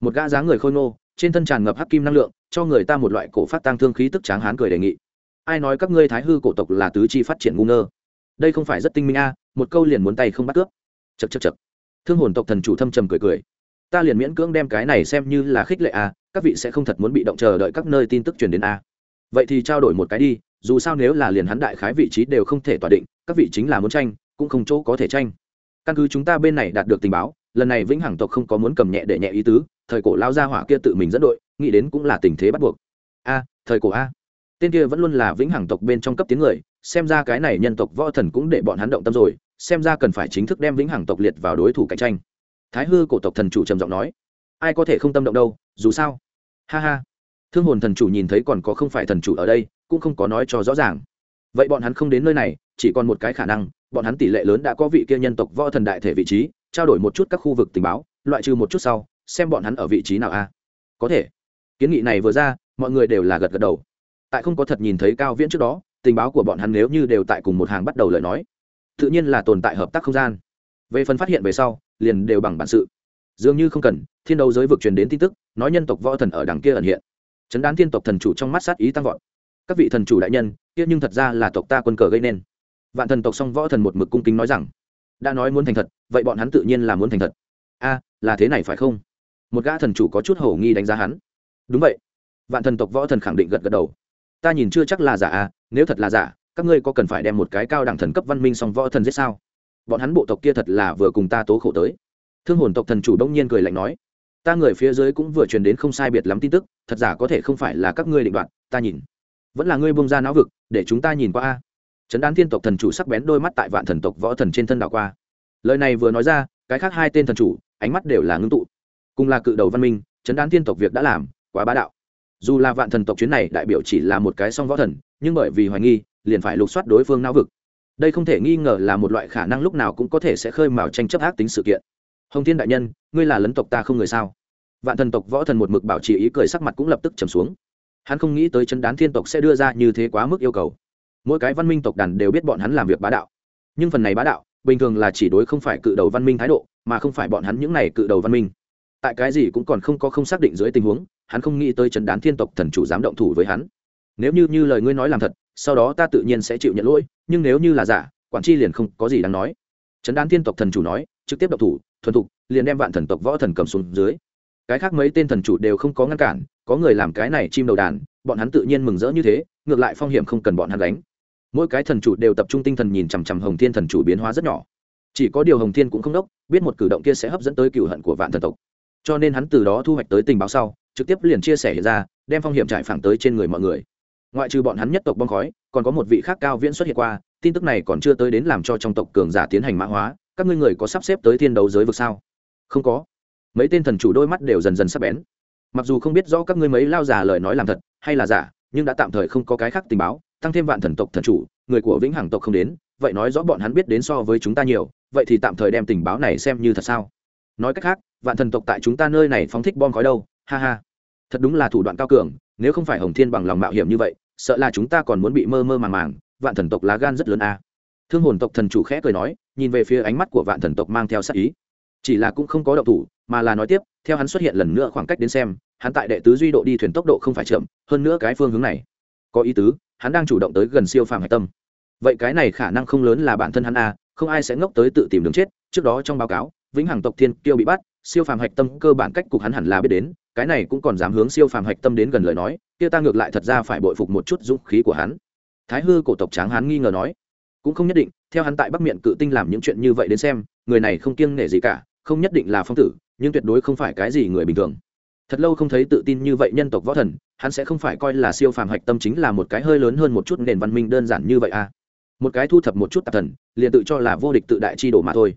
Một gã dáng người khôi ngô, trên thân tràn ngập hắc kim năng lượng, cho người ta một loại cổ phát tăng thương khí tức tráng hán cười đề nghị ai nói các ngươi thái hư cổ tộc là tứ chi phát triển ngu ngơ? Đây không phải rất tinh minh a, một câu liền muốn tay không bắt cướp. Chật chật chật thương hồn tộc thần chủ thâm trầm cười cười. Ta liền miễn cưỡng đem cái này xem như là khích lệ a, các vị sẽ không thật muốn bị động chờ đợi các nơi tin tức truyền đến a. Vậy thì trao đổi một cái đi, dù sao nếu là liền hắn đại khái vị trí đều không thể tỏa định, các vị chính là muốn tranh, cũng không chỗ có thể tranh. Căn cứ chúng ta bên này đạt được tình báo, lần này vĩnh hằng tộc không có muốn cầm nhẹ để nhẹ ý tứ, thời cổ lao ra hỏa kia tự mình dẫn đội, nghĩ đến cũng là tình thế bắt buộc. A, thời cổ a tên kia vẫn luôn là vĩnh hằng tộc bên trong cấp tiếng người, xem ra cái này nhân tộc võ thần cũng để bọn hắn động tâm rồi, xem ra cần phải chính thức đem vĩnh hằng tộc liệt vào đối thủ cạnh tranh. Thái hư cổ tộc thần chủ trầm giọng nói, ai có thể không tâm động đâu, dù sao. Ha ha. Thương hồn thần chủ nhìn thấy còn có không phải thần chủ ở đây, cũng không có nói cho rõ ràng. Vậy bọn hắn không đến nơi này, chỉ còn một cái khả năng, bọn hắn tỷ lệ lớn đã có vị kia nhân tộc võ thần đại thể vị trí, trao đổi một chút các khu vực tình báo, loại trừ một chút sau, xem bọn hắn ở vị trí nào a. Có thể. Kiến nghị này vừa ra, mọi người đều là gật gật đầu tại không có thật nhìn thấy cao viễn trước đó, tình báo của bọn hắn nếu như đều tại cùng một hàng bắt đầu lời nói, tự nhiên là tồn tại hợp tác không gian. Về phần phát hiện về sau, liền đều bằng bản sự. Dường như không cần, thiên đấu giới vực truyền đến tin tức, nói nhân tộc võ thần ở đằng kia ẩn hiện. Chấn đán thiên tộc thần chủ trong mắt sát ý tăng vọt. Các vị thần chủ đại nhân, kia nhưng thật ra là tộc ta quân cờ gây nên. Vạn thần tộc song võ thần một mực cung kính nói rằng, đã nói muốn thành thật, vậy bọn hắn tự nhiên là muốn thành thật. A, là thế này phải không? Một gã thần chủ có chút hổ nghi đánh giá hắn. Đúng vậy. Vạn thần tộc võ thần khẳng định gật gật đầu ta nhìn chưa chắc là giả a nếu thật là giả, các ngươi có cần phải đem một cái cao đẳng thần cấp văn minh song võ thần giết sao? Bọn hắn bộ tộc kia thật là vừa cùng ta tố khổ tới. Thương hồn tộc thần chủ đông nhiên cười lạnh nói, ta người phía dưới cũng vừa truyền đến không sai biệt lắm tin tức, thật giả có thể không phải là các ngươi định đoạt, ta nhìn. Vẫn là ngươi bông ra não vực, để chúng ta nhìn qua a. Trấn đán thiên tộc thần chủ sắc bén đôi mắt tại vạn thần tộc võ thần trên thân đảo qua. Lời này vừa nói ra, cái khác hai tên thần chủ, ánh mắt đều là ngưng tụ. Cùng là cự đầu văn minh, trấn đán thiên tộc việc đã làm, quá bá đạo dù là vạn thần tộc chuyến này đại biểu chỉ là một cái song võ thần, nhưng bởi vì hoài nghi, liền phải lục soát đối phương não vực. Đây không thể nghi ngờ là một loại khả năng lúc nào cũng có thể sẽ khơi mào tranh chấp ác tính sự kiện. Hồng thiên đại nhân, ngươi là lấn tộc ta không người sao? Vạn thần tộc võ thần một mực bảo trì ý cười sắc mặt cũng lập tức trầm xuống. Hắn không nghĩ tới chân đán thiên tộc sẽ đưa ra như thế quá mức yêu cầu. Mỗi cái văn minh tộc đàn đều biết bọn hắn làm việc bá đạo. Nhưng phần này bá đạo, bình thường là chỉ đối không phải cự đầu văn minh thái độ, mà không phải bọn hắn những này cự đầu văn minh. Tại cái gì cũng còn không có không xác định dưới tình huống hắn không nghĩ tới trấn đán thiên tộc thần chủ dám động thủ với hắn. Nếu như như lời ngươi nói làm thật, sau đó ta tự nhiên sẽ chịu nhận lỗi, nhưng nếu như là giả, quản chi liền không có gì đáng nói. Trấn đán thiên tộc thần chủ nói, trực tiếp động thủ, thuần thục, liền đem vạn thần tộc võ thần cầm xuống dưới. Cái khác mấy tên thần chủ đều không có ngăn cản, có người làm cái này chim đầu đàn, bọn hắn tự nhiên mừng rỡ như thế, ngược lại phong hiểm không cần bọn hắn đánh mỗi cái thần chủ đều tập trung tinh thần nhìn chằm chằm hồng thiên thần chủ biến hóa rất nhỏ. Chỉ có điều hồng thiên cũng không đốc, biết một cử động kia sẽ hấp dẫn tới cựu hận của vạn thần tộc. Cho nên hắn từ đó thu hoạch tới tình báo sau trực tiếp liền chia sẻ hiện ra, đem phong hiểm trải phẳng tới trên người mọi người. Ngoại trừ bọn hắn nhất tộc bong khói, còn có một vị khác cao viễn xuất hiện qua, tin tức này còn chưa tới đến làm cho trong tộc cường giả tiến hành mã hóa, các ngươi người có sắp xếp tới thiên đấu giới vực sao? Không có. Mấy tên thần chủ đôi mắt đều dần dần sắp bén. Mặc dù không biết rõ các ngươi mấy lao giả lời nói làm thật, hay là giả, nhưng đã tạm thời không có cái khác tình báo, tăng thêm vạn thần tộc thần chủ, người của vĩnh hằng tộc không đến, vậy nói rõ bọn hắn biết đến so với chúng ta nhiều, vậy thì tạm thời đem tình báo này xem như thật sao? Nói cách khác, vạn thần tộc tại chúng ta nơi này phóng thích bom khói đâu, ha ha thật đúng là thủ đoạn cao cường, nếu không phải hồng thiên bằng lòng mạo hiểm như vậy, sợ là chúng ta còn muốn bị mơ mơ màng màng, vạn thần tộc lá gan rất lớn a à. thương hồn tộc thần chủ khẽ cười nói, nhìn về phía ánh mắt của vạn thần tộc mang theo sắc ý chỉ là cũng không có động thủ, mà là nói tiếp, theo hắn xuất hiện lần nữa khoảng cách đến xem, hắn tại đệ tứ duy độ đi thuyền tốc độ không phải chậm, hơn nữa cái phương hướng này có ý tứ, hắn đang chủ động tới gần siêu phàm hạch tâm vậy cái này khả năng không lớn là bản thân hắn a, không ai sẽ ngốc tới tự tìm đường chết, trước đó trong báo cáo, vĩnh hằng tộc thiên kiêu bị bắt, siêu phàm hạch tâm cơ bản cách cục hắn hẳn là biết đến cái này cũng còn dám hướng siêu phàm hạch tâm đến gần lời nói, kia ta ngược lại thật ra phải bội phục một chút dũng khí của hắn. Thái hư cổ tộc tráng hắn nghi ngờ nói. Cũng không nhất định, theo hắn tại bắc miệng cự tinh làm những chuyện như vậy đến xem, người này không kiêng nể gì cả, không nhất định là phong tử, nhưng tuyệt đối không phải cái gì người bình thường. Thật lâu không thấy tự tin như vậy nhân tộc võ thần, hắn sẽ không phải coi là siêu phàm hạch tâm chính là một cái hơi lớn hơn một chút nền văn minh đơn giản như vậy à. Một cái thu thập một chút tạp thần, liền tự cho là vô địch tự đại chi đồ mà thôi.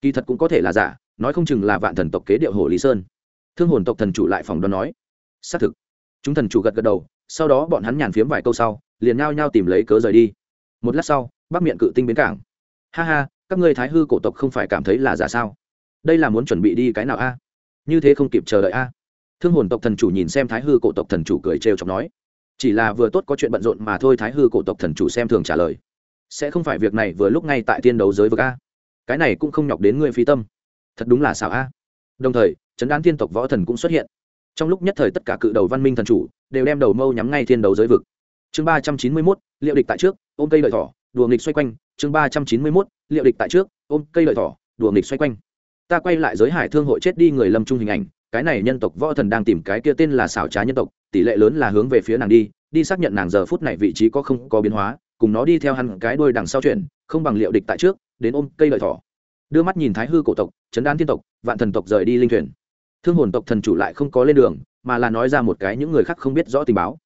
Kỳ thật cũng có thể là giả, nói không chừng là vạn thần tộc kế điệu hồ lý sơn thương hồn tộc thần chủ lại phòng đoán nói, xác thực. Chúng thần chủ gật gật đầu, sau đó bọn hắn nhàn phiếm vài câu sau, liền nhao nhao tìm lấy cớ rời đi. Một lát sau bắc miệng cự tinh bến cảng. Ha ha, các ngươi thái hư cổ tộc không phải cảm thấy là giả sao? Đây là muốn chuẩn bị đi cái nào a? Như thế không kịp chờ đợi a. Thương hồn tộc thần chủ nhìn xem thái hư cổ tộc thần chủ cười trêu chọc nói, chỉ là vừa tốt có chuyện bận rộn mà thôi, thái hư cổ tộc thần chủ xem thường trả lời. Sẽ không phải việc này vừa lúc ngay tại tiên đấu giới vực a? Cái này cũng không nhọc đến ngươi phi tâm. Thật đúng là xảo a. Đồng thời Chấn đán thiên tộc võ thần cũng xuất hiện. Trong lúc nhất thời tất cả cự đầu văn minh thần chủ đều đem đầu mâu nhắm ngay thiên đấu giới vực. Chương ba trăm chín mươi mốt, liệu địch tại trước, ôm cây lợi thỏ, đùa nghịch xoay quanh. Chương ba trăm chín mươi mốt, liệu địch tại trước, ôm cây lợi thỏ, đùa nghịch xoay quanh. Ta quay lại giới hải thương hội chết đi người lâm trung hình ảnh. Cái này nhân tộc võ thần đang tìm cái kia tên là xảo trá nhân tộc, tỷ lệ lớn là hướng về phía nàng đi đi xác nhận nàng giờ phút này vị trí có không có biến hóa, cùng nó đi theo hẳn cái đuôi đằng sau chuyển, không bằng liệu địch tại trước, đến ôm cây lợi thỏ. Đưa mắt nhìn thái hư cổ tộc, chấn đan thiên tộc, vạn thần tộc rời đi linh thuyền thương hồn tộc thần chủ lại không có lên đường, mà là nói ra một cái những người khác không biết rõ tình báo.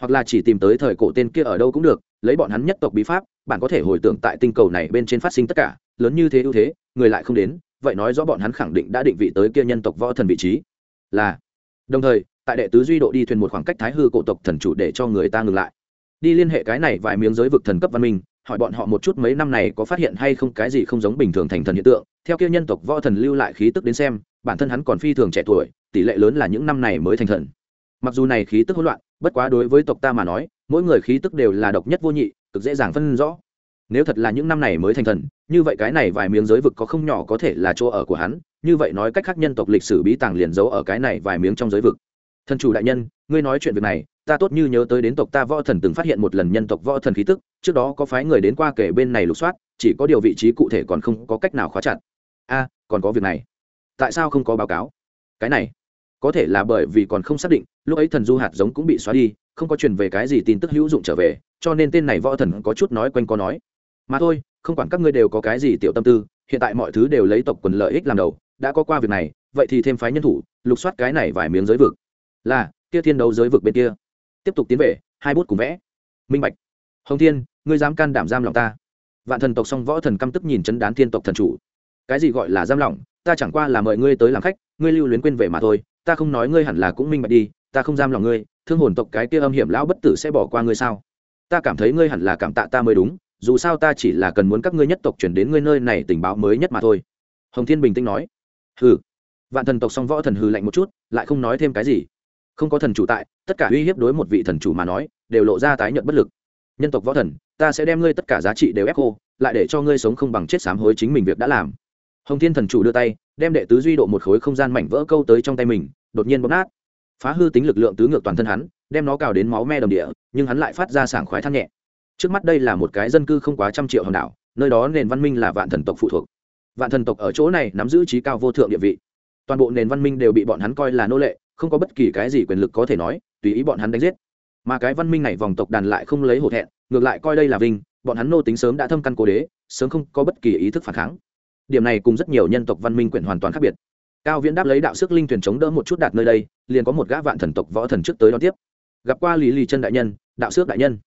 Hoặc là chỉ tìm tới thời cổ tên kia ở đâu cũng được, lấy bọn hắn nhất tộc bí pháp, bạn có thể hồi tưởng tại tinh cầu này bên trên phát sinh tất cả, lớn như thế ưu thế, người lại không đến, vậy nói rõ bọn hắn khẳng định đã định vị tới kia nhân tộc võ thần vị trí. Là. Đồng thời, tại đệ tứ duy độ đi thuyền một khoảng cách thái hư cổ tộc thần chủ để cho người ta ngừng lại. Đi liên hệ cái này vài miếng giới vực thần cấp văn minh, hỏi bọn họ một chút mấy năm này có phát hiện hay không cái gì không giống bình thường thành thần hiện tượng, theo kia nhân tộc võ thần lưu lại khí tức đến xem bản thân hắn còn phi thường trẻ tuổi, tỷ lệ lớn là những năm này mới thành thần. Mặc dù này khí tức hỗn loạn, bất quá đối với tộc ta mà nói, mỗi người khí tức đều là độc nhất vô nhị, cực dễ dàng phân rõ. Nếu thật là những năm này mới thành thần, như vậy cái này vài miếng giới vực có không nhỏ có thể là chỗ ở của hắn, như vậy nói cách khác nhân tộc lịch sử bí tàng liền giấu ở cái này vài miếng trong giới vực. Thần chủ đại nhân, ngươi nói chuyện việc này, ta tốt như nhớ tới đến tộc ta võ thần từng phát hiện một lần nhân tộc võ thần khí tức, trước đó có phái người đến qua kể bên này lục soát, chỉ có điều vị trí cụ thể còn không có cách nào khóa chặt. A, còn có việc này tại sao không có báo cáo? Cái này, có thể là bởi vì còn không xác định, lúc ấy thần du hạt giống cũng bị xóa đi, không có truyền về cái gì tin tức hữu dụng trở về, cho nên tên này võ thần có chút nói quanh có nói. Mà thôi, không quản các ngươi đều có cái gì tiểu tâm tư, hiện tại mọi thứ đều lấy tộc quần lợi ích làm đầu, đã có qua việc này, vậy thì thêm phái nhân thủ, lục soát cái này vài miếng giới vực. Là, kia thiên đấu giới vực bên kia. Tiếp tục tiến về, hai bút cùng vẽ. Minh bạch. Hồng thiên, ngươi dám can đảm giam lòng ta. Vạn thần tộc song võ thần căm tức nhìn chấn đán thiên tộc thần chủ. Cái gì gọi là giam lòng? Ta chẳng qua là mời ngươi tới làm khách, ngươi lưu luyến quên về mà thôi, ta không nói ngươi hẳn là cũng minh bạch đi, ta không giam lòng ngươi, thương hồn tộc cái kia âm hiểm lão bất tử sẽ bỏ qua ngươi sao? Ta cảm thấy ngươi hẳn là cảm tạ ta mới đúng, dù sao ta chỉ là cần muốn các ngươi nhất tộc chuyển đến ngươi nơi này tình báo mới nhất mà thôi. Hồng thiên bình tĩnh nói. Hừ. Vạn thần tộc song võ thần hừ lạnh một chút, lại không nói thêm cái gì. Không có thần chủ tại, tất cả uy hiếp đối một vị thần chủ mà nói, đều lộ ra tái nhận bất lực. Nhân tộc võ thần, ta sẽ đem ngươi tất cả giá trị đều ép khô lại để cho ngươi sống không bằng chết sám hối chính mình việc đã làm hồng thiên thần chủ đưa tay, đem đệ tứ duy độ một khối không gian mảnh vỡ câu tới trong tay mình, đột nhiên bóp nát. Phá hư tính lực lượng tứ ngược toàn thân hắn, đem nó cào đến máu me đồng địa, nhưng hắn lại phát ra sảng khoái than nhẹ. Trước mắt đây là một cái dân cư không quá trăm triệu hòn đảo, nơi đó nền văn minh là vạn thần tộc phụ thuộc. Vạn thần tộc ở chỗ này nắm giữ trí cao vô thượng địa vị. Toàn bộ nền văn minh đều bị bọn hắn coi là nô lệ, không có bất kỳ cái gì quyền lực có thể nói, tùy ý bọn hắn đánh giết. Mà cái văn minh này vòng tộc đàn lại không lấy hổ thẹn, ngược lại coi đây là vinh, bọn hắn nô tính sớm đã thâm căn cố đế, sớm không có bất kỳ ý thức phản kháng điểm này cùng rất nhiều nhân tộc văn minh quyển hoàn toàn khác biệt. Cao viễn đáp lấy đạo sức linh thuyền chống đỡ một chút đạt nơi đây, liền có một gã vạn thần tộc võ thần trước tới đón tiếp. Gặp qua lý lì chân đại nhân, đạo sức đại nhân.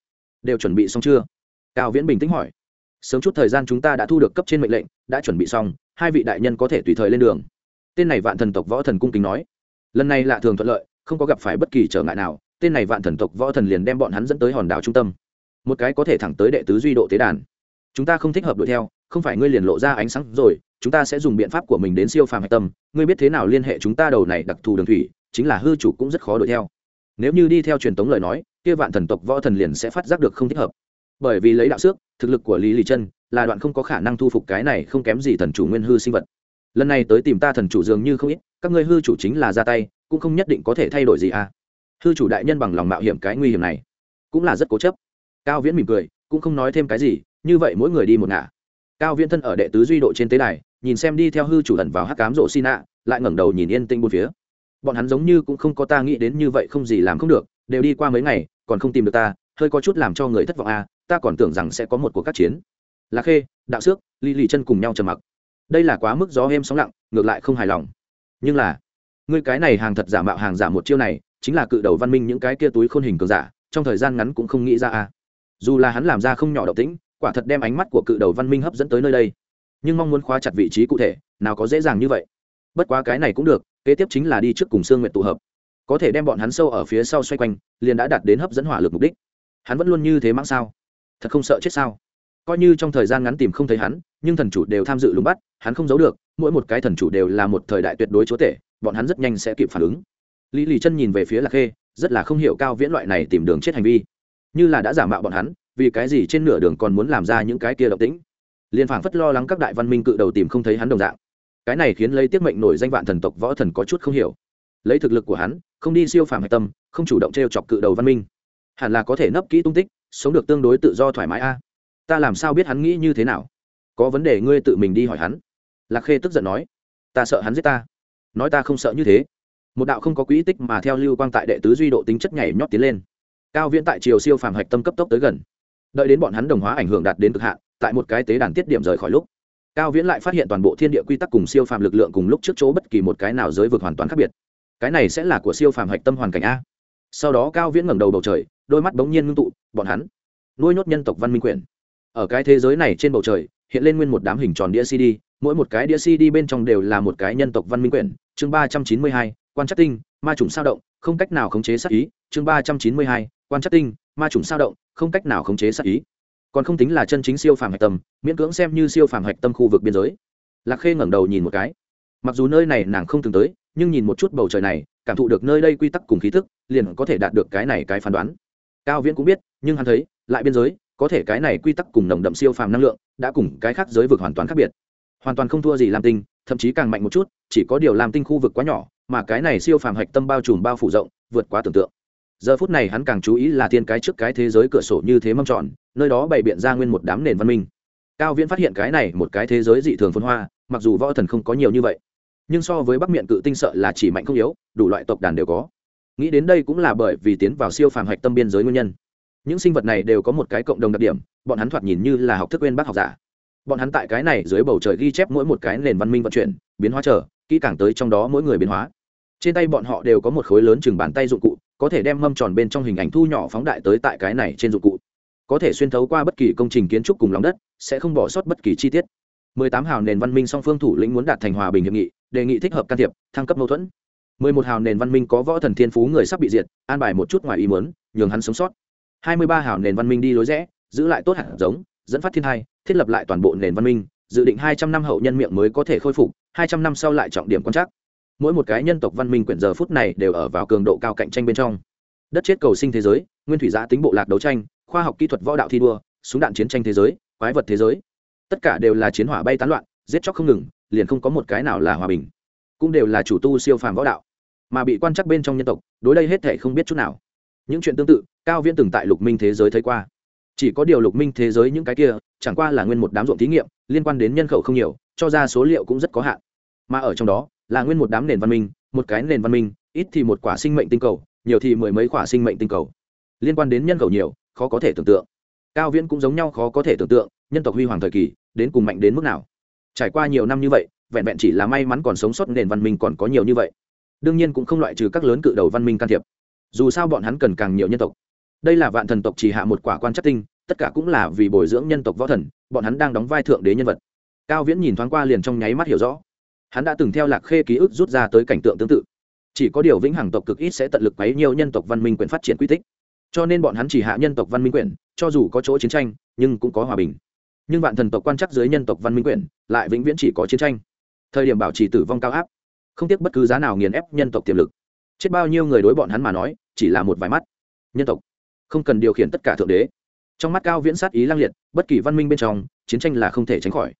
Đều chuẩn bị xong chưa? Cao viễn bình tĩnh hỏi. Sớm chút thời gian chúng ta đã thu được cấp trên mệnh lệnh, đã chuẩn bị xong, hai vị đại nhân có thể tùy thời lên đường. Tên này vạn thần tộc võ thần cung kính nói. Lần này lạ thường thuận lợi, không có gặp phải bất kỳ trở ngại nào, tên này vạn thần tộc võ thần liền đem bọn hắn dẫn tới hòn đảo trung tâm. Một cái có thể thẳng tới đệ tứ duy độ tế đàn. Chúng ta không thích hợp đuổi theo không phải ngươi liền lộ ra ánh sáng rồi, chúng ta sẽ dùng biện pháp của mình đến siêu phàm hạch tâm. Ngươi biết thế nào liên hệ chúng ta đầu này đặc thù đường thủy, chính là hư chủ cũng rất khó đuổi theo. Nếu như đi theo truyền thống lời nói, kia vạn thần tộc võ thần liền sẽ phát giác được không thích hợp. Bởi vì lấy đạo xước, thực lực của lý lì chân là đoạn không có khả năng thu phục cái này không kém gì thần chủ nguyên hư sinh vật. Lần này tới tìm ta thần chủ dường như không ít, các ngươi hư chủ chính là ra tay, cũng không nhất định có thể thay đổi gì à. Hư chủ đại nhân bằng lòng mạo hiểm cái nguy hiểm này, cũng là rất cố chấp. Cao viễn mỉm cười, cũng không nói thêm cái gì, như vậy mỗi người đi một ngả cao viễn thân ở đệ tứ duy độ trên tế đài, nhìn xem đi theo hư chủ ẩn vào hắc cám rộ xin ạ lại ngẩng đầu nhìn yên tĩnh bốn phía. Bọn hắn giống như cũng không có ta nghĩ đến như vậy không gì làm không được, đều đi qua mấy ngày, còn không tìm được ta, hơi có chút làm cho người thất vọng à ta còn tưởng rằng sẽ có một cuộc các chiến. Lạc khê, đạo xước ly lì chân cùng nhau trầm mặc. Đây là quá mức gió êm sóng lặng, ngược lại không hài lòng. Nhưng là, ngươi cái này hàng thật giả mạo hàng giả một chiêu này, chính là cự đầu văn minh những cái kia túi khôn hình cường giả, trong thời gian ngắn cũng không nghĩ ra à. Dù là hắn làm ra không nhỏ động tĩnh quả thật đem ánh mắt của cự đầu văn minh hấp dẫn tới nơi đây. Nhưng mong muốn khóa chặt vị trí cụ thể, nào có dễ dàng như vậy. Bất quá cái này cũng được, kế tiếp chính là đi trước cùng sương nguyện tụ hợp. Có thể đem bọn hắn sâu ở phía sau xoay quanh, liền đã đạt đến hấp dẫn hỏa lực mục đích. Hắn vẫn luôn như thế mãng sao? Thật không sợ chết sao? Coi như trong thời gian ngắn tìm không thấy hắn, nhưng thần chủ đều tham dự lùng bắt, hắn không giấu được, mỗi một cái thần chủ đều là một thời đại tuyệt đối chúa tể, bọn hắn rất nhanh sẽ kịp phản ứng. Lý lì chân nhìn về phía lạc khê, rất là không hiểu cao viễn loại này tìm đường chết hành vi. Như là đã giả mạo bọn hắn vì cái gì trên nửa đường còn muốn làm ra những cái kia động tĩnh? Liền phảng phất lo lắng các đại văn minh cự đầu tìm không thấy hắn đồng dạng. Cái này khiến lấy tiết mệnh nổi danh vạn thần tộc võ thần có chút không hiểu. Lấy thực lực của hắn, không đi siêu phàm hạch tâm, không chủ động t r e o chọc cự đầu văn minh. Hẳn là có thể nấp kỹ tung tích, sống được tương đối tự do thoải mái a. Ta làm sao biết hắn nghĩ như thế nào? Có vấn đề ngươi tự mình đi hỏi hắn. Lạc khê tức giận nói. Ta sợ hắn giết ta. Nói ta không sợ như thế. Một đạo không có quỹ tích mà theo lưu quang tại đệ tứ duy độ tính chất nhảy nhót tiến lên. Cao viễn tại chiều siêu phàm hạch tâm cấp tốc tới gần đợi đến bọn hắn đồng hóa ảnh hưởng đạt đến cực hạn, tại một cái tế đàn tiết điểm rời khỏi lúc, cao viễn lại phát hiện toàn bộ thiên địa quy tắc cùng siêu phàm lực lượng cùng lúc trước chỗ bất kỳ một cái nào giới vực hoàn toàn khác biệt. Cái này sẽ là của siêu phàm hạch tâm hoàn cảnh a. Sau đó cao viễn ngẩng đầu bầu trời, đôi mắt bỗng nhiên ngưng tụ, bọn hắn nuôi nhốt nhân tộc văn minh quyền. Ở cái thế giới này trên bầu trời, hiện lên nguyên một đám hình tròn đĩa cd, mỗi một cái đĩa cd bên trong đều là một cái nhân tộc văn minh quyển chương ba trăm chín mươi hai, quan trắc tinh, ma trùng sao động, không cách nào khống chế sát ý. Chương ba trăm chín mươi hai, quan trắc tinh ma trùng sao động, không cách nào khống chế sát ý. Còn không tính là chân chính siêu phàm hạch tâm, miễn cưỡng xem như siêu phàm hạch tâm khu vực biên giới. Lạc khê ngẩng đầu nhìn một cái. Mặc dù nơi này nàng không từng tới, nhưng nhìn một chút bầu trời này, cảm thụ được nơi đây quy tắc cùng khí thức liền có thể đạt được cái này cái phán đoán. Cao viễn cũng biết, nhưng hắn thấy, lại biên giới, có thể cái này quy tắc cùng nồng đậm siêu phàm năng lượng, đã cùng cái khác giới vực hoàn toàn khác biệt. Hoàn toàn không thua gì làm tinh, thậm chí càng mạnh một chút, chỉ có điều làm tinh khu vực quá nhỏ, mà cái này siêu phàm hạch tâm bao trùm bao phủ rộng, vượt quá tưởng tượng giờ phút này hắn càng chú ý là tiên cái trước cái thế giới cửa sổ như thế mâm tròn nơi đó bày biện ra nguyên một đám nền văn minh. Cao viễn phát hiện cái này một cái thế giới dị thường phân hoa, mặc dù võ thần không có nhiều như vậy, nhưng so với bắc miệng cự tinh sợ là chỉ mạnh không yếu, đủ loại tộc đàn đều có. Nghĩ đến đây cũng là bởi vì tiến vào siêu phàm hạch tâm biên giới nguyên nhân. Những sinh vật này đều có một cái cộng đồng đặc điểm, bọn hắn thoạt nhìn như là học thức quên bác học giả. Bọn hắn tại cái này dưới bầu trời ghi chép mỗi một cái nền văn minh vận chuyển, biến hóa trở kỹ càng tới trong đó mỗi người biến hóa. Trên tay bọn họ đều có một khối lớn chừng bàn tay dụng cụ có thể đem mâm tròn bên trong hình ảnh thu nhỏ phóng đại tới tại cái này trên dụng cụ. Có thể xuyên thấu qua bất kỳ công trình kiến trúc cùng lòng đất, sẽ không bỏ sót bất kỳ chi tiết. 18 hào nền văn minh song phương thủ lĩnh muốn đạt thành hòa bình hiệp nghị, đề nghị thích hợp can thiệp, thăng cấp mâu thuẫn. 11 hào nền văn minh có võ thần thiên phú người sắp bị diệt, an bài một chút ngoài ý muốn, nhường hắn sống sót. 23 hào nền văn minh đi lối rẽ, giữ lại tốt hạt giống, dẫn phát thiên hai thiết lập lại toàn bộ nền văn minh, dự định 200 năm hậu nhân miệng mới có thể khôi phục 200 năm sau lại trọng điểm quan trắc mỗi một cái nhân tộc văn minh quyển giờ phút này đều ở vào cường độ cao cạnh tranh bên trong. Đất chết cầu sinh thế giới, nguyên thủy giã tính bộ lạc đấu tranh, khoa học kỹ thuật võ đạo thi đua, súng đạn chiến tranh thế giới, quái vật thế giới. Tất cả đều là chiến hỏa bay tán loạn, giết chóc không ngừng, liền không có một cái nào là hòa bình. Cũng đều là chủ tu siêu phàm võ đạo. Mà bị quan chắc bên trong nhân tộc, đối đây hết thể không biết chút nào. Những chuyện tương tự, cao viễn từng tại lục minh thế giới thấy qua. Chỉ có điều lục minh thế giới những cái kia, chẳng qua là nguyên một đám ruộng thí nghiệm, liên quan đến nhân khẩu không nhiều, cho ra số liệu cũng rất có hạn. Mà ở trong đó là nguyên một đám nền văn minh, một cái nền văn minh, ít thì một quả sinh mệnh tinh cầu, nhiều thì mười mấy quả sinh mệnh tinh cầu. Liên quan đến nhân khẩu nhiều, khó có thể tưởng tượng. Cao viễn cũng giống nhau khó có thể tưởng tượng, nhân tộc huy hoàng thời kỳ, đến cùng mạnh đến mức nào. Trải qua nhiều năm như vậy, vẹn vẹn chỉ là may mắn còn sống sót nền văn minh còn có nhiều như vậy. Đương nhiên cũng không loại trừ các lớn cự đầu văn minh can thiệp. Dù sao bọn hắn cần càng nhiều nhân tộc. Đây là vạn thần tộc chỉ hạ một quả quan chắc tinh, tất cả cũng là vì bồi dưỡng nhân tộc võ thần, bọn hắn đang đóng vai thượng đế nhân vật. Cao viễn nhìn thoáng qua liền trong nháy mắt hiểu rõ hắn đã từng theo lạc khê ký ức rút ra tới cảnh tượng tương tự. Chỉ có điều vĩnh hằng tộc cực ít sẽ tận lực quấy nhiều nhân tộc văn minh quyền phát triển quy tích. Cho nên bọn hắn chỉ hạ nhân tộc văn minh quyền, cho dù có chỗ chiến tranh, nhưng cũng có hòa bình. Nhưng vạn thần tộc quan chắc dưới nhân tộc văn minh quyền, lại vĩnh viễn chỉ có chiến tranh. Thời điểm bảo trì tử vong cao áp, không tiếc bất cứ giá nào nghiền ép nhân tộc tiềm lực. Chết bao nhiêu người đối bọn hắn mà nói, chỉ là một vài mắt. Nhân tộc, không cần điều khiển tất cả thượng đế. Trong mắt cao viễn sát ý lang liệt, bất kỳ văn minh bên trong, chiến tranh là không thể tránh khỏi.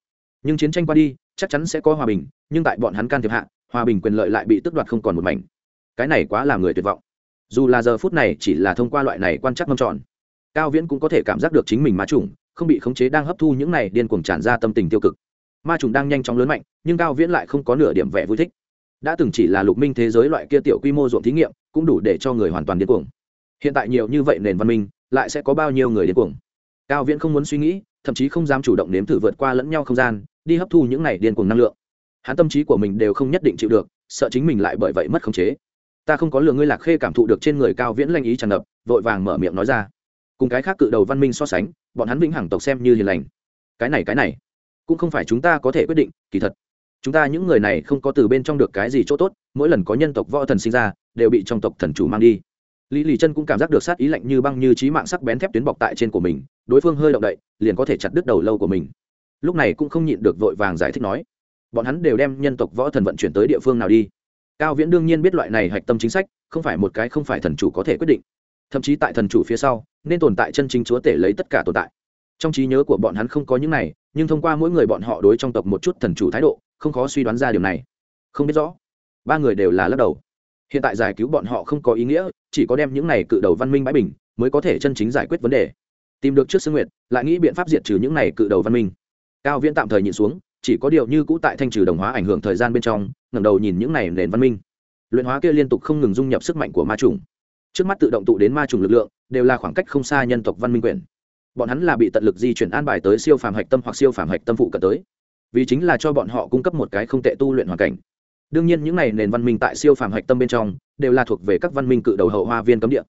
Nhưng chiến tranh qua đi chắc chắn sẽ có hòa bình, nhưng tại bọn hắn can thiệp hạ, hòa bình quyền lợi lại bị tước đoạt không còn một mảnh. Cái này quá làm người tuyệt vọng. Dù là giờ phút này chỉ là thông qua loại này quan trắc mâm tròn, cao viễn cũng có thể cảm giác được chính mình ma trùng không bị khống chế đang hấp thu những này điên cuồng tràn ra tâm tình tiêu cực. Ma trùng đang nhanh chóng lớn mạnh, nhưng cao viễn lại không có nửa điểm vẻ vui thích. Đã từng chỉ là lục minh thế giới loại kia tiểu quy mô ruộng thí nghiệm, cũng đủ để cho người hoàn toàn điên cuồng. Hiện tại nhiều như vậy nền văn minh, lại sẽ có bao nhiêu người điên cuồng? Cao viễn không muốn suy nghĩ, thậm chí không dám chủ động nếm thử vượt qua lẫn nhau không gian đi hấp thu những này điên cuồng năng lượng. Hắn tâm trí của mình đều không nhất định chịu được, sợ chính mình lại bởi vậy mất khống chế. Ta không có lừa ngươi lạc khê cảm thụ được trên người cao viễn lanh ý tràn ngập, vội vàng mở miệng nói ra. Cùng cái khác cự đầu văn minh so sánh, bọn hắn vĩnh hằng tộc xem như hiền lành. Cái này cái này, cũng không phải chúng ta có thể quyết định, kỳ thật. Chúng ta những người này không có từ bên trong được cái gì chỗ tốt, mỗi lần có nhân tộc võ thần sinh ra, đều bị trong tộc thần chủ mang đi. Lý lì chân cũng cảm giác được sát ý lạnh như băng như trí mạng sắc bén thép tuyến bọc tại trên của mình, đối phương hơi động đậy, liền có thể chặt đứt đầu lâu của mình lúc này cũng không nhịn được vội vàng giải thích nói, bọn hắn đều đem nhân tộc võ thần vận chuyển tới địa phương nào đi? Cao viễn đương nhiên biết loại này hạch tâm chính sách, không phải một cái không phải thần chủ có thể quyết định. Thậm chí tại thần chủ phía sau, nên tồn tại chân chính chúa tể lấy tất cả tồn tại. Trong trí nhớ của bọn hắn không có những này, nhưng thông qua mỗi người bọn họ đối trong tộc một chút thần chủ thái độ, không khó suy đoán ra điều này. Không biết rõ, ba người đều là lắc đầu. Hiện tại giải cứu bọn họ không có ý nghĩa, chỉ có đem những này cự đầu văn minh bãi bình mới có thể chân chính giải quyết vấn đề. Tìm được trước sương nguyệt, lại nghĩ biện pháp diệt trừ những này cự đầu văn minh cao viễn tạm thời nhìn xuống, chỉ có điều như cũ tại thanh trừ đồng hóa ảnh hưởng thời gian bên trong, ngẩng đầu nhìn những này nền văn minh. Luyện hóa kia liên tục không ngừng dung nhập sức mạnh của ma trùng. Trước mắt tự động tụ đến ma trùng lực lượng, đều là khoảng cách không xa nhân tộc văn minh quyền. Bọn hắn là bị tận lực di chuyển an bài tới siêu phàm hạch tâm hoặc siêu phàm hạch tâm phụ cận tới. Vì chính là cho bọn họ cung cấp một cái không tệ tu luyện hoàn cảnh. Đương nhiên những này nền văn minh tại siêu phàm hạch tâm bên trong, đều là thuộc về các văn minh cự đầu hậu hoa viên cấm địa.